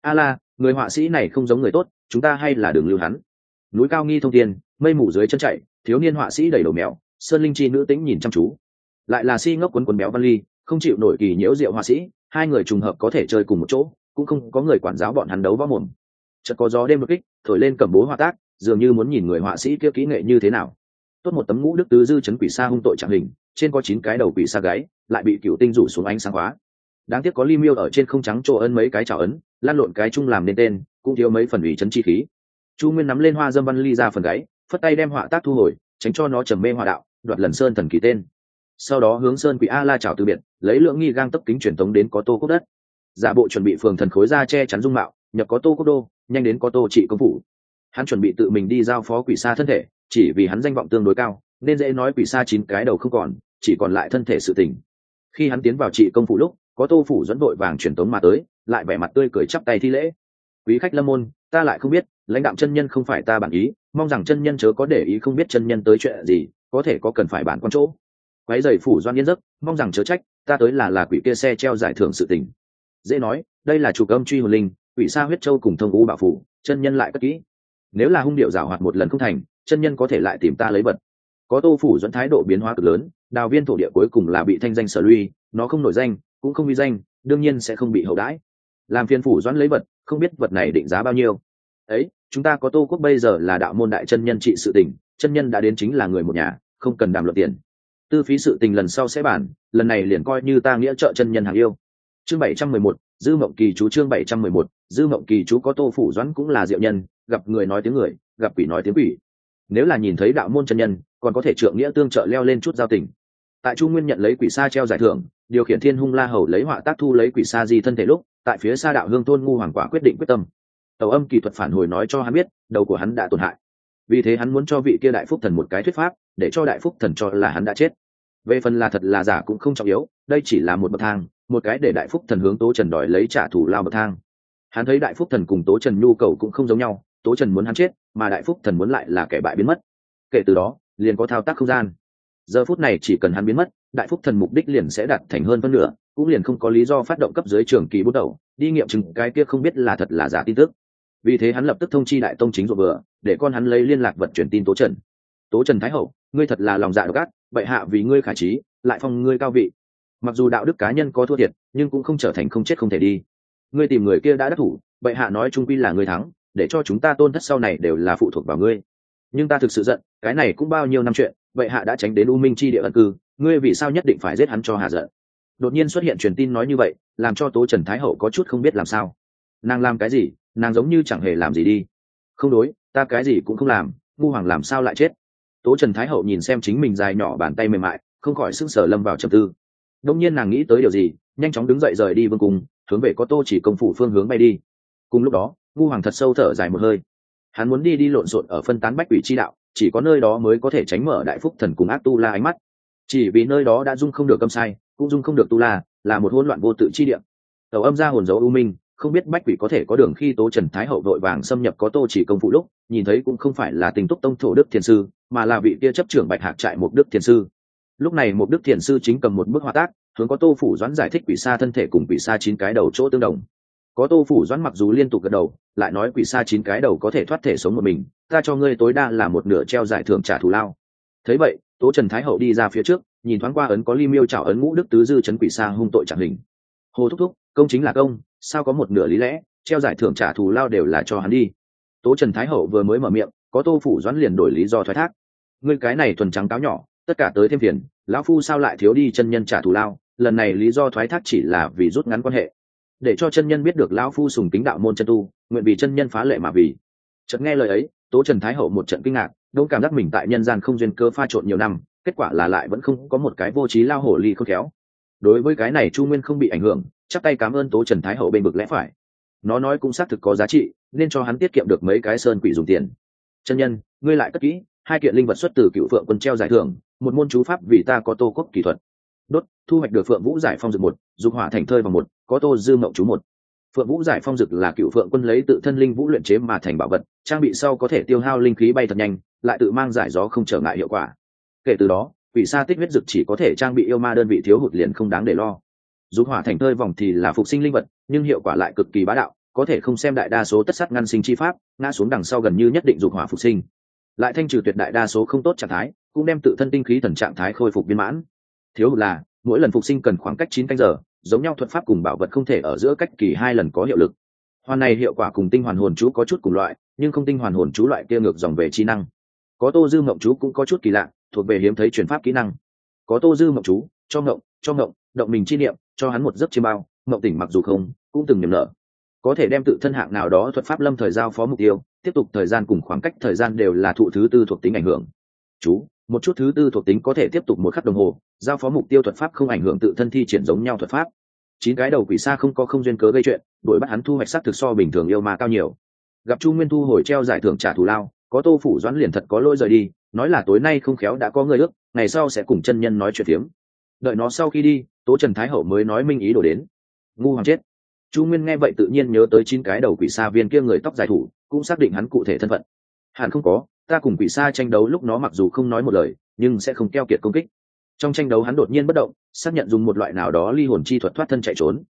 A la, người họa sĩ này không giống người tốt, chúng ta hay là đường lưu hắn. Núi cao nghi thông tiên mây mù dưới chân chạy, thiếu niên họa sĩ đầy đầu mèo, sơn linh chi nữ tính nhìn chăm chú. Lại là si ngốc quấn quấn béo văn ly, không chịu nổi kỳ nhiễu rượu họa sĩ, hai người trùng hợp có thể chơi cùng một chỗ, cũng không có người quản giáo bọn hắn đấu võ mồm. Chợt có gió đêm một kích, thổi lên cầm bố họa tác, dường như muốn nhìn người họa sĩ kia kỹ nghệ như thế nào. Tốt một tấm ngũ đức tứ dư chấn quỷ sa hung tội trạng hình, trên có chín cái đầu quỷ sa gáy, lại bị cựu tinh rủ xuống ánh sáng hóa đáng tiếc có li miêu ở trên không trắng chỗ ấn mấy cái trào ấn, lan lộn cái chung làm nên tên, cũng thiếu mấy phần ủy chấn chi khí. Chu nguyên nắm lên hoa dâm văn ly ra phần gáy, phất tay đem họa tác thu hồi, tránh cho nó trầm mê họa đạo, đoạt lần sơn thần kỳ tên. Sau đó hướng sơn quỷ a la chào từ biệt, lấy lượng nghi gang tấp kính truyền tống đến có tô cốc đất. Giả bộ chuẩn bị phường thần khối ra che chắn dung mạo, nhập có tô cốc đô, nhanh đến có tô trị công phủ. Hắn chuẩn bị tự mình đi giao phó quỷ xa thân thể, chỉ vì hắn danh vọng tương đối cao, nên dễ nói quỷ xa chín cái đầu không còn, chỉ còn lại thân thể sự tình. Khi hắn tiến vào trị công phủ lúc có tô phủ dẫn đội vàng truyền tống mà tới, lại vẻ mặt tươi cười chắp tay thi lễ. Quý khách lâm môn, ta lại không biết, lãnh đạo chân nhân không phải ta bản ý, mong rằng chân nhân chớ có để ý không biết chân nhân tới chuyện gì, có thể có cần phải bản con chỗ. Quái dày phủ doan yên giấc, mong rằng chớ trách, ta tới là là quỷ kia xe treo giải thưởng sự tình. Dễ nói, đây là chủ âm truy hồn linh, quỷ sa huyết châu cùng thông u bảo phủ, chân nhân lại cất kỹ. Nếu là hung điệu giảo hoạt một lần không thành, chân nhân có thể lại tìm ta lấy vật có tô phủ dẫn thái độ biến hóa cực lớn, đào viên thổ địa cuối cùng là bị thanh danh sở lui, nó không nổi danh, cũng không uy danh, đương nhiên sẽ không bị hậu đãi. Làm phiên phủ doãn lấy vật, không biết vật này định giá bao nhiêu. Ấy, chúng ta có tô quốc bây giờ là đạo môn đại chân nhân trị sự tình, chân nhân đã đến chính là người một nhà, không cần đàm luận tiền. Tư phí sự tình lần sau sẽ bản lần này liền coi như ta nghĩa trợ chân nhân hàng yêu. Chương bảy trăm mười một, dư mộng kỳ chú chương bảy trăm mười một, dư mộng kỳ chú có tô phủ doãn cũng là diệu nhân, gặp người nói tiếng người, gặp quỷ nói tiếng quỷ nếu là nhìn thấy đạo môn chân nhân, còn có thể trượng nghĩa tương trợ leo lên chút giao tình. Tại trung nguyên nhận lấy quỷ sa treo giải thưởng, điều khiển thiên hung la hầu lấy họa tác thu lấy quỷ sa di thân thể lúc, tại phía xa đạo hương thôn ngu hoàng quả quyết định quyết tâm. Tàu âm kỹ thuật phản hồi nói cho hắn biết, đầu của hắn đã tổn hại. Vì thế hắn muốn cho vị kia đại phúc thần một cái thuyết pháp, để cho đại phúc thần cho là hắn đã chết. Về phần là thật là giả cũng không trọng yếu, đây chỉ là một bậc thang, một cái để đại phúc thần hướng tố trần đòi lấy trả thù lao bậc thang. Hắn thấy đại phúc thần cùng tố trần nhu cầu cũng không giống nhau, tố trần muốn hắn chết mà đại phúc thần muốn lại là kẻ bại biến mất. Kể từ đó, liền có thao tác không gian. Giờ phút này chỉ cần hắn biến mất, đại phúc thần mục đích liền sẽ đạt thành hơn phân nửa, cũng liền không có lý do phát động cấp dưới trường kỳ bút đầu, đi nghiệm chứng cái kia không biết là thật là giả tin tức. Vì thế hắn lập tức thông chi đại tông chính ruột vừa, để con hắn lấy liên lạc vận chuyển tin tố trần. Tố trần thái hậu, ngươi thật là lòng dạ gắt bệ hạ vì ngươi khả trí, lại phong ngươi cao vị. Mặc dù đạo đức cá nhân có thua thiệt, nhưng cũng không trở thành không chết không thể đi. Ngươi tìm người kia đã đắc thủ, bệ hạ nói trung quy là ngươi thắng để cho chúng ta tôn thất sau này đều là phụ thuộc vào ngươi. Nhưng ta thực sự giận, cái này cũng bao nhiêu năm chuyện, vậy hạ đã tránh đến u minh chi địa ẩn cư, ngươi vì sao nhất định phải giết hắn cho hạ giận? Đột nhiên xuất hiện truyền tin nói như vậy, làm cho tố trần thái hậu có chút không biết làm sao. Nàng làm cái gì? Nàng giống như chẳng hề làm gì đi. Không đối, ta cái gì cũng không làm, ngu hoàng làm sao lại chết? Tố trần thái hậu nhìn xem chính mình dài nhỏ bàn tay mềm mại, không khỏi sưng sở lâm vào trầm tư. Đông nhiên nàng nghĩ tới điều gì, nhanh chóng đứng dậy rời đi vương cung, hướng về có tô chỉ công phủ phương hướng bay đi. Cùng lúc đó ngu hoàng thật sâu thở dài một hơi. Hắn muốn đi đi lộn xộn ở phân tán bách quỷ chi đạo, chỉ có nơi đó mới có thể tránh mở đại phúc thần cùng ác tu la ánh mắt. Chỉ vì nơi đó đã dung không được âm sai, cũng dung không được tu la là một hỗn loạn vô tự chi địa. Tàu âm ra hồn dấu u minh, không biết bách quỷ có thể có đường khi tố trần thái hậu đội vàng xâm nhập có tô chỉ công phụ lúc, nhìn thấy cũng không phải là tình túc tông thổ đức thiền sư, mà là vị kia chấp trưởng bạch hạc trại một đức thiền sư. Lúc này một đức thiền sư chính cầm một bức họa tác, hướng có tô phủ doãn giải thích quỷ xa thân thể cùng quỷ xa chín cái đầu chỗ tương đồng có tô phủ doãn mặc dù liên tục gật đầu, lại nói quỷ xa chín cái đầu có thể thoát thể sống một mình, ta cho ngươi tối đa là một nửa treo giải thưởng trả thù lao. Thấy vậy, tố trần thái hậu đi ra phía trước, nhìn thoáng qua ấn có ly miêu trào ấn ngũ đức tứ dư chấn quỷ xa hung tội chẳng hình. Hồ thúc thúc, công chính là công, sao có một nửa lý lẽ, treo giải thưởng trả thù lao đều là cho hắn đi. Tố trần thái hậu vừa mới mở miệng, có tô phủ doãn liền đổi lý do thoái thác. Ngươi cái này thuần trắng cáo nhỏ, tất cả tới thêm phiền, lão phu sao lại thiếu đi chân nhân trả thù lao, lần này lý do thoái thác chỉ là vì rút ngắn quan hệ để cho chân nhân biết được lão phu sùng tính đạo môn chân tu, nguyện vì chân nhân phá lệ mà vì. Chợt nghe lời ấy, tố trần thái hậu một trận kinh ngạc, đỗ cảm giác mình tại nhân gian không duyên cơ pha trộn nhiều năm, kết quả là lại vẫn không có một cái vô trí lao hổ ly khôn khéo. Đối với cái này chu nguyên không bị ảnh hưởng chắc tay cảm ơn tố trần thái hậu bên bực lẽ phải. Nó nói cũng xác thực có giá trị, nên cho hắn tiết kiệm được mấy cái sơn quỷ dùng tiền. Chân nhân, ngươi lại cất kỹ, hai kiện linh vật xuất từ cựu phượng quân treo giải thưởng, một môn chú pháp vì ta có tô cốc kỹ thuật đốt, thu hoạch được phượng vũ giải phong dực một, dục hỏa thành thơi vào một, có tô dư mộng chú một. Phượng vũ giải phong dực là cựu phượng quân lấy tự thân linh vũ luyện chế mà thành bảo vật, trang bị sau có thể tiêu hao linh khí bay thật nhanh, lại tự mang giải gió không trở ngại hiệu quả. Kể từ đó, quỷ sa tích huyết dực chỉ có thể trang bị yêu ma đơn vị thiếu hụt liền không đáng để lo. Dục hỏa thành thơi vòng thì là phục sinh linh vật, nhưng hiệu quả lại cực kỳ bá đạo, có thể không xem đại đa số tất sát ngăn sinh chi pháp, ngã xuống đằng sau gần như nhất định dục hỏa phục sinh. Lại thanh trừ tuyệt đại đa số không tốt trạng thái, cũng đem tự thân tinh khí thần trạng thái khôi phục viên mãn thiếu hụt là, mỗi lần phục sinh cần khoảng cách chín canh giờ, giống nhau thuật pháp cùng bảo vật không thể ở giữa cách kỳ hai lần có hiệu lực. Hoàn này hiệu quả cùng tinh hoàn hồn chú có chút cùng loại, nhưng không tinh hoàn hồn chú loại kia ngược dòng về trí năng. Có tô dư mộng chú cũng có chút kỳ lạ, thuộc về hiếm thấy chuyển pháp kỹ năng. Có tô dư mộng chú, cho mộng cho mộng động mình chi niệm, cho hắn một giấc chiêm bao mộng tỉnh mặc dù không, cũng từng niềm nở. Có thể đem tự thân hạng nào đó thuật pháp lâm thời giao phó mục tiêu, tiếp tục thời gian cùng khoảng cách thời gian đều là thụ thứ tư thuộc tính ảnh hưởng. Chú một chút thứ tư thuộc tính có thể tiếp tục một khắc đồng hồ, giao phó mục tiêu thuật pháp không ảnh hưởng tự thân thi triển giống nhau thuật pháp. Chín cái đầu quỷ xa không có không duyên cớ gây chuyện, đuổi bắt hắn thu hoạch sắc thực so bình thường yêu ma cao nhiều. Gặp chu nguyên thu hồi treo giải thưởng trả thù lao, có tô phủ doãn liền thật có lỗi rời đi, nói là tối nay không khéo đã có người ước, ngày sau sẽ cùng chân nhân nói chuyện tiếng đợi nó sau khi đi, tố trần thái hậu mới nói minh ý đổ đến. Ngu hoàng chết. Chu nguyên nghe vậy tự nhiên nhớ tới chín cái đầu quỷ xa viên kia người tóc dài thủ, cũng xác định hắn cụ thể thân phận. Hẳn không có ta cùng quỷ xa tranh đấu lúc nó mặc dù không nói một lời, nhưng sẽ không keo kiệt công kích. Trong tranh đấu hắn đột nhiên bất động, xác nhận dùng một loại nào đó ly hồn chi thuật thoát thân chạy trốn.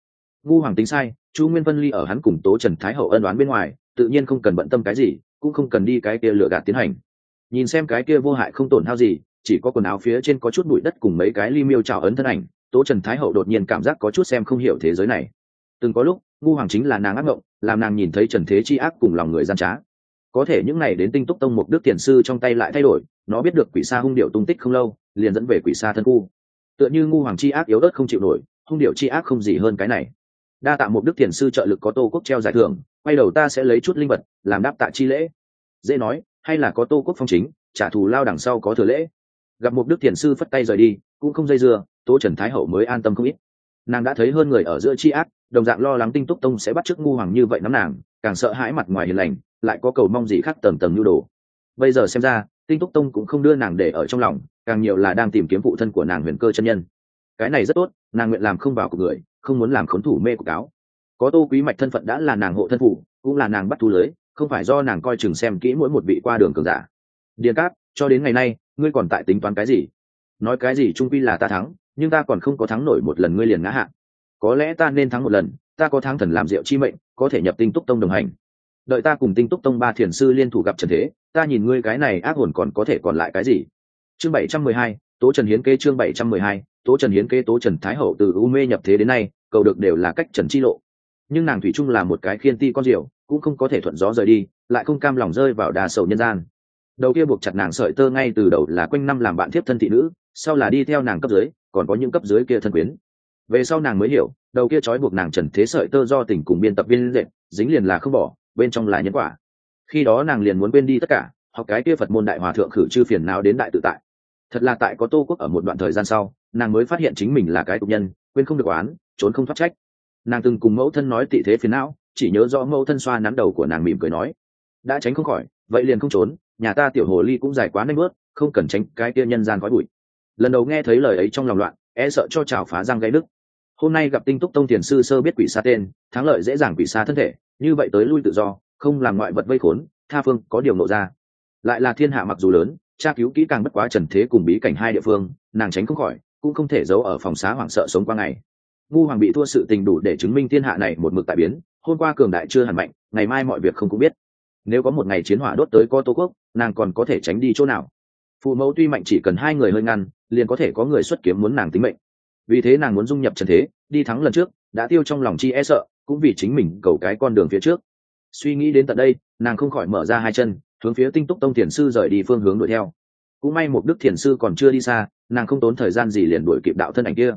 Ngu hoàng tính sai, chu nguyên vân ly ở hắn cùng tố trần thái hậu ân đoán bên ngoài, tự nhiên không cần bận tâm cái gì, cũng không cần đi cái kia lựa gạt tiến hành. Nhìn xem cái kia vô hại không tổn hao gì, chỉ có quần áo phía trên có chút bụi đất cùng mấy cái ly miêu trào ấn thân ảnh, tố trần thái hậu đột nhiên cảm giác có chút xem không hiểu thế giới này. Từng có lúc, ngu hoàng chính là nàng ác ngộng, làm nàng nhìn thấy trần thế chi ác cùng lòng người gian trá có thể những ngày đến tinh túc tông một đức tiền sư trong tay lại thay đổi, nó biết được quỷ sa hung điệu tung tích không lâu, liền dẫn về quỷ sa thân khu. Tựa như ngu hoàng chi ác yếu ớt không chịu nổi, hung điệu chi ác không gì hơn cái này. Đa tạ một đức tiền sư trợ lực có tô quốc treo giải thưởng, quay đầu ta sẽ lấy chút linh vật, làm đáp tạ chi lễ. Dễ nói, hay là có tô quốc phong chính, trả thù lao đằng sau có thừa lễ. Gặp một đức tiền sư phất tay rời đi, cũng không dây dưa, tô trần thái hậu mới an tâm không ít. Nàng đã thấy hơn người ở giữa chi ác, đồng dạng lo lắng tinh túc tông sẽ bắt chức ngu hoàng như vậy nắm nàng càng sợ hãi mặt ngoài hiền lành, lại có cầu mong gì khác tầm tầm nhu đồ. Bây giờ xem ra, tinh túc tông cũng không đưa nàng để ở trong lòng, càng nhiều là đang tìm kiếm phụ thân của nàng huyền cơ chân nhân. Cái này rất tốt, nàng nguyện làm không vào của người, không muốn làm khốn thủ mê của cáo. Có tô quý mạch thân phận đã là nàng hộ thân phụ, cũng là nàng bắt thu lưới, không phải do nàng coi chừng xem kỹ mỗi một vị qua đường cường giả. Điền cát cho đến ngày nay, ngươi còn tại tính toán cái gì? Nói cái gì trung quy là ta thắng, nhưng ta còn không có thắng nổi một lần ngươi liền ngã hạ. Có lẽ ta nên thắng một lần ta có tháng thần làm rượu chi mệnh, có thể nhập tinh túc tông đồng hành. Đợi ta cùng tinh túc tông ba thiền sư liên thủ gặp trần thế, ta nhìn ngươi cái này ác hồn còn có thể còn lại cái gì? Chương bảy trăm mười hai, tố trần hiến kê chương bảy trăm mười hai, tố trần hiến kê tố trần thái hậu từ u mê nhập thế đến nay, cầu được đều là cách trần chi lộ. Nhưng nàng thủy chung là một cái khiên ti con rượu cũng không có thể thuận gió rời đi, lại không cam lòng rơi vào đà sầu nhân gian. Đầu kia buộc chặt nàng sợi tơ ngay từ đầu là quanh năm làm bạn thiếp thân thị nữ, sau là đi theo nàng cấp dưới, còn có những cấp dưới kia thân quyến về sau nàng mới hiểu, đầu kia trói buộc nàng trần thế sợi tơ do tình cùng biên tập viên dệt, dính liền là không bỏ, bên trong là nhân quả. Khi đó nàng liền muốn quên đi tất cả, học cái kia phật môn đại hòa thượng khử chư phiền nào đến đại tự tại. Thật là tại có tô quốc ở một đoạn thời gian sau, nàng mới phát hiện chính mình là cái tục nhân, quên không được oán, trốn không thoát trách. Nàng từng cùng mẫu thân nói tị thế phiền não, chỉ nhớ rõ mẫu thân xoa nắm đầu của nàng mỉm cười nói, đã tránh không khỏi, vậy liền không trốn, nhà ta tiểu hồ ly cũng dài quá nanh bước, không cần tránh cái kia nhân gian khói bụi. Lần đầu nghe thấy lời ấy trong lòng loạn e sợ cho chảo phá răng gây đức hôm nay gặp tinh túc tông tiền sư sơ biết quỷ xa tên, thắng lợi dễ dàng quỷ xa thân thể, như vậy tới lui tự do, không làm ngoại vật vây khốn, tha phương có điều nộ ra. Lại là thiên hạ mặc dù lớn, tra cứu kỹ càng bất quá trần thế cùng bí cảnh hai địa phương, nàng tránh không khỏi, cũng không thể giấu ở phòng xá hoảng sợ sống qua ngày. Ngu hoàng bị thua sự tình đủ để chứng minh thiên hạ này một mực tại biến, hôm qua cường đại chưa hẳn mạnh, ngày mai mọi việc không cũng biết. Nếu có một ngày chiến hỏa đốt tới co tô quốc, nàng còn có thể tránh đi chỗ nào? Phụ mẫu tuy mạnh chỉ cần hai người hơi ngăn, liền có thể có người xuất kiếm muốn nàng tính mệnh vì thế nàng muốn dung nhập trần thế, đi thắng lần trước, đã tiêu trong lòng chi e sợ, cũng vì chính mình cầu cái con đường phía trước. Suy nghĩ đến tận đây, nàng không khỏi mở ra hai chân, hướng phía tinh túc tông thiền sư rời đi phương hướng đuổi theo. Cũng may một đức thiền sư còn chưa đi xa, nàng không tốn thời gian gì liền đuổi kịp đạo thân ảnh kia.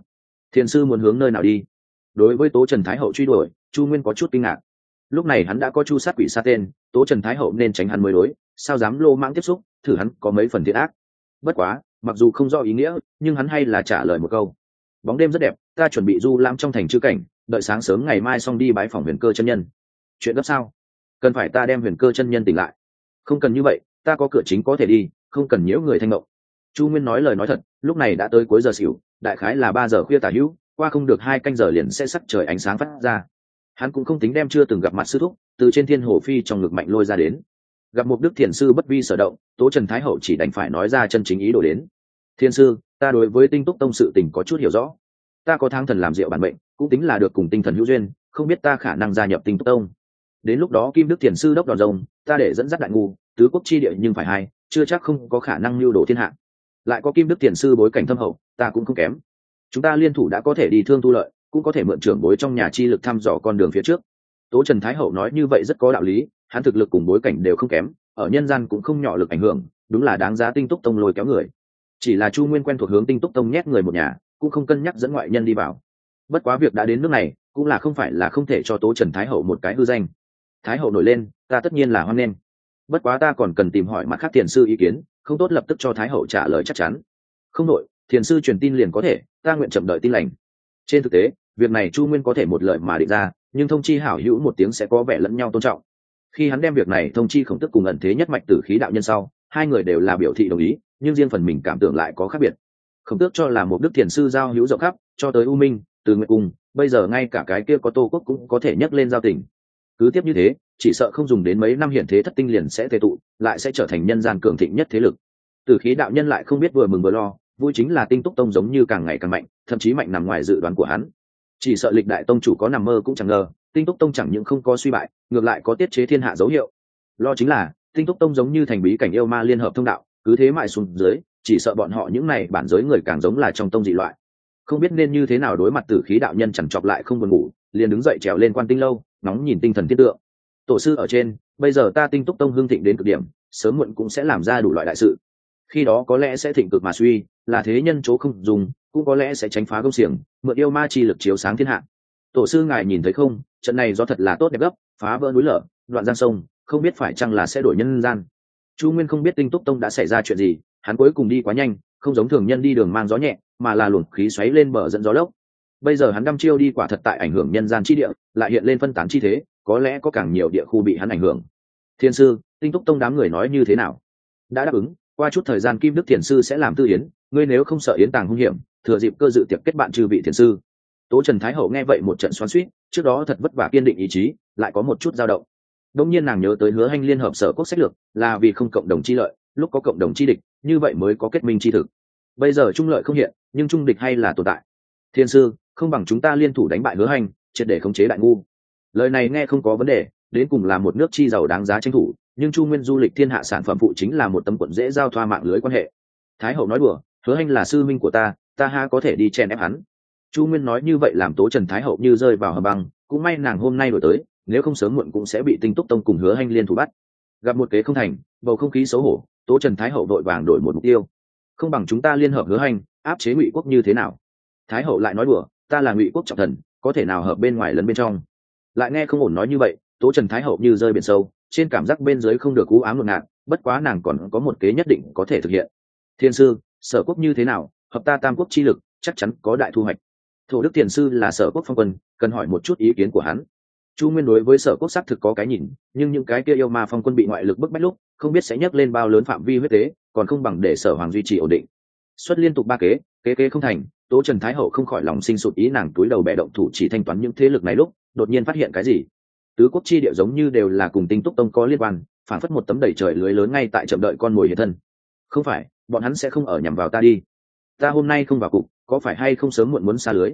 Thiền sư muốn hướng nơi nào đi? Đối với tố trần thái hậu truy đuổi, chu nguyên có chút kinh ngạc. Lúc này hắn đã có chu sát quỷ sa tên, tố trần thái hậu nên tránh hắn mới đối, sao dám lô mãng tiếp xúc, thử hắn có mấy phần thiện ác. Bất quá, mặc dù không rõ ý nghĩa, nhưng hắn hay là trả lời một câu bóng đêm rất đẹp, ta chuẩn bị du lãm trong thành chữ cảnh, đợi sáng sớm ngày mai xong đi bái phòng huyền cơ chân nhân. Chuyện gấp sao? Cần phải ta đem huyền cơ chân nhân tỉnh lại. Không cần như vậy, ta có cửa chính có thể đi, không cần nhiễu người thanh mộng. Chu nguyên nói lời nói thật, lúc này đã tới cuối giờ xỉu, đại khái là ba giờ khuya tả hữu, qua không được hai canh giờ liền sẽ sắc trời ánh sáng phát ra. Hắn cũng không tính đem chưa từng gặp mặt sư thúc, từ trên thiên hồ phi trong ngực mạnh lôi ra đến. Gặp một đức thiền sư bất vi sở động, tố trần thái hậu chỉ đành phải nói ra chân chính ý đồ đến thiên sư, ta đối với tinh túc tông sự tình có chút hiểu rõ. Ta có thang thần làm rượu bản mệnh, cũng tính là được cùng tinh thần hữu duyên, không biết ta khả năng gia nhập tinh túc tông. Đến lúc đó kim đức thiền sư đốc đòn rồng, ta để dẫn dắt đại ngu, tứ quốc chi địa nhưng phải hai, chưa chắc không có khả năng lưu đồ thiên hạ. Lại có kim đức thiền sư bối cảnh thâm hậu, ta cũng không kém. Chúng ta liên thủ đã có thể đi thương tu lợi, cũng có thể mượn trưởng bối trong nhà chi lực thăm dò con đường phía trước. Tố trần thái hậu nói như vậy rất có đạo lý, hắn thực lực cùng bối cảnh đều không kém, ở nhân gian cũng không nhỏ lực ảnh hưởng, đúng là đáng giá tinh túc tông lôi kéo người chỉ là chu nguyên quen thuộc hướng tinh túc tông nhét người một nhà, cũng không cân nhắc dẫn ngoại nhân đi vào. Bất quá việc đã đến nước này, cũng là không phải là không thể cho tố trần thái hậu một cái hư danh. Thái hậu nổi lên, ta tất nhiên là hoan nghênh. Bất quá ta còn cần tìm hỏi mặt khác thiền sư ý kiến, không tốt lập tức cho thái hậu trả lời chắc chắn. Không nội thiền sư truyền tin liền có thể, ta nguyện chậm đợi tin lành. Trên thực tế, việc này chu nguyên có thể một lời mà định ra, nhưng thông chi hảo hữu một tiếng sẽ có vẻ lẫn nhau tôn trọng. Khi hắn đem việc này thông chi khổng tức cùng ẩn thế nhất mạch từ khí đạo nhân sau, hai người đều là biểu thị đồng ý nhưng riêng phần mình cảm tưởng lại có khác biệt. Khổng tước cho là một đức thiền sư giao hữu rộng khắp, cho tới u minh, từ nguyện cùng, bây giờ ngay cả cái kia có tô quốc cũng có thể nhắc lên giao tình. Cứ tiếp như thế, chỉ sợ không dùng đến mấy năm hiện thế thất tinh liền sẽ tệ tụ, lại sẽ trở thành nhân gian cường thịnh nhất thế lực. Từ khí đạo nhân lại không biết vừa mừng vừa lo, vui chính là tinh túc tông giống như càng ngày càng mạnh, thậm chí mạnh nằm ngoài dự đoán của hắn. Chỉ sợ lịch đại tông chủ có nằm mơ cũng chẳng ngờ, tinh túc tông chẳng những không có suy bại, ngược lại có tiết chế thiên hạ dấu hiệu. Lo chính là, tinh túc tông giống như thành bí cảnh yêu ma liên hợp thông đạo cứ thế mại xuống dưới, chỉ sợ bọn họ những này bản giới người càng giống là trong tông dị loại. Không biết nên như thế nào đối mặt tử khí đạo nhân chẳng chọc lại không buồn ngủ, liền đứng dậy trèo lên quan tinh lâu, nóng nhìn tinh thần thiết tượng. Tổ sư ở trên, bây giờ ta tinh túc tông hương thịnh đến cực điểm, sớm muộn cũng sẽ làm ra đủ loại đại sự. Khi đó có lẽ sẽ thịnh cực mà suy, là thế nhân chỗ không dùng, cũng có lẽ sẽ tránh phá công xiềng, mượn yêu ma chi lực chiếu sáng thiên hạ. Tổ sư ngài nhìn thấy không, trận này do thật là tốt đẹp gấp, phá vỡ núi lở, đoạn giang sông, không biết phải chăng là sẽ đổi nhân gian chu nguyên không biết tinh túc tông đã xảy ra chuyện gì, hắn cuối cùng đi quá nhanh, không giống thường nhân đi đường mang gió nhẹ, mà là luồng khí xoáy lên bờ dẫn gió lốc. Bây giờ hắn đăm chiêu đi quả thật tại ảnh hưởng nhân gian chi địa, lại hiện lên phân tán chi thế, có lẽ có càng nhiều địa khu bị hắn ảnh hưởng. Thiên sư, tinh túc tông đám người nói như thế nào? Đã đáp ứng, qua chút thời gian kim đức thiền sư sẽ làm tư yến, ngươi nếu không sợ yến tàng hung hiểm, thừa dịp cơ dự tiệc kết bạn trừ vị thiền sư. Tố trần thái hậu nghe vậy một trận xoắn suýt trước đó thật vất vả kiên định ý chí, lại có một chút dao động đông nhiên nàng nhớ tới hứa hành liên hợp sở quốc sách lược, là vì không cộng đồng chi lợi, lúc có cộng đồng chi địch, như vậy mới có kết minh chi thực. Bây giờ trung lợi không hiện, nhưng trung địch hay là tồn tại. Thiên sư, không bằng chúng ta liên thủ đánh bại hứa hành triệt để khống chế đại ngu. Lời này nghe không có vấn đề, đến cùng là một nước chi giàu đáng giá tranh thủ, nhưng chu nguyên du lịch thiên hạ sản phẩm phụ chính là một tấm quận dễ giao thoa mạng lưới quan hệ. Thái hậu nói đùa, hứa hành là sư minh của ta ta ha có thể đi chen ép hắn. Chu nguyên nói như vậy làm tố trần thái hậu như rơi vào hầm băng, cũng may nàng hôm nay đổi tới nếu không sớm muộn cũng sẽ bị tinh túc tông cùng hứa hành liên thủ bắt. Gặp một kế không thành, bầu không khí xấu hổ tố trần thái hậu đội vàng đổi một mục tiêu. Không bằng chúng ta liên hợp hứa hành áp chế ngụy quốc như thế nào? Thái hậu lại nói đùa, ta là ngụy quốc trọng thần, có thể nào hợp bên ngoài lẫn bên trong? Lại nghe không ổn nói như vậy tố trần thái hậu như rơi biển sâu, trên cảm giác bên dưới không được cú ám ngột ngạt, bất quá nàng còn có một kế nhất định có thể thực hiện. Thiên sư, sở quốc như thế nào? Hợp ta tam quốc chi lực, chắc chắn có đại thu hoạch. Thổ đức thiền sư là sở quốc phong quân, cần hỏi một chút ý kiến của hắn chu nguyên đối với sở quốc xác thực có cái nhìn, nhưng những cái kia yêu ma phong quân bị ngoại lực bức bách lúc, không biết sẽ nhấc lên bao lớn phạm vi huyết tế, còn không bằng để sở hoàng duy trì ổn định. Xuất liên tục ba kế kế kế không thành, tố trần thái hậu không khỏi lòng sinh sụt ý nàng túi đầu bẻ động thủ chỉ thanh toán những thế lực này lúc, đột nhiên phát hiện cái gì? Tứ quốc chi địa giống như đều là cùng tinh túc tông có liên quan, phản phất một tấm đầy trời lưới lớn ngay tại chậm đợi con mồi hiện thân. Không phải, bọn hắn sẽ không ở nhằm vào ta đi. Ta hôm nay không vào cục, có phải hay không sớm muộn muốn xa lưới?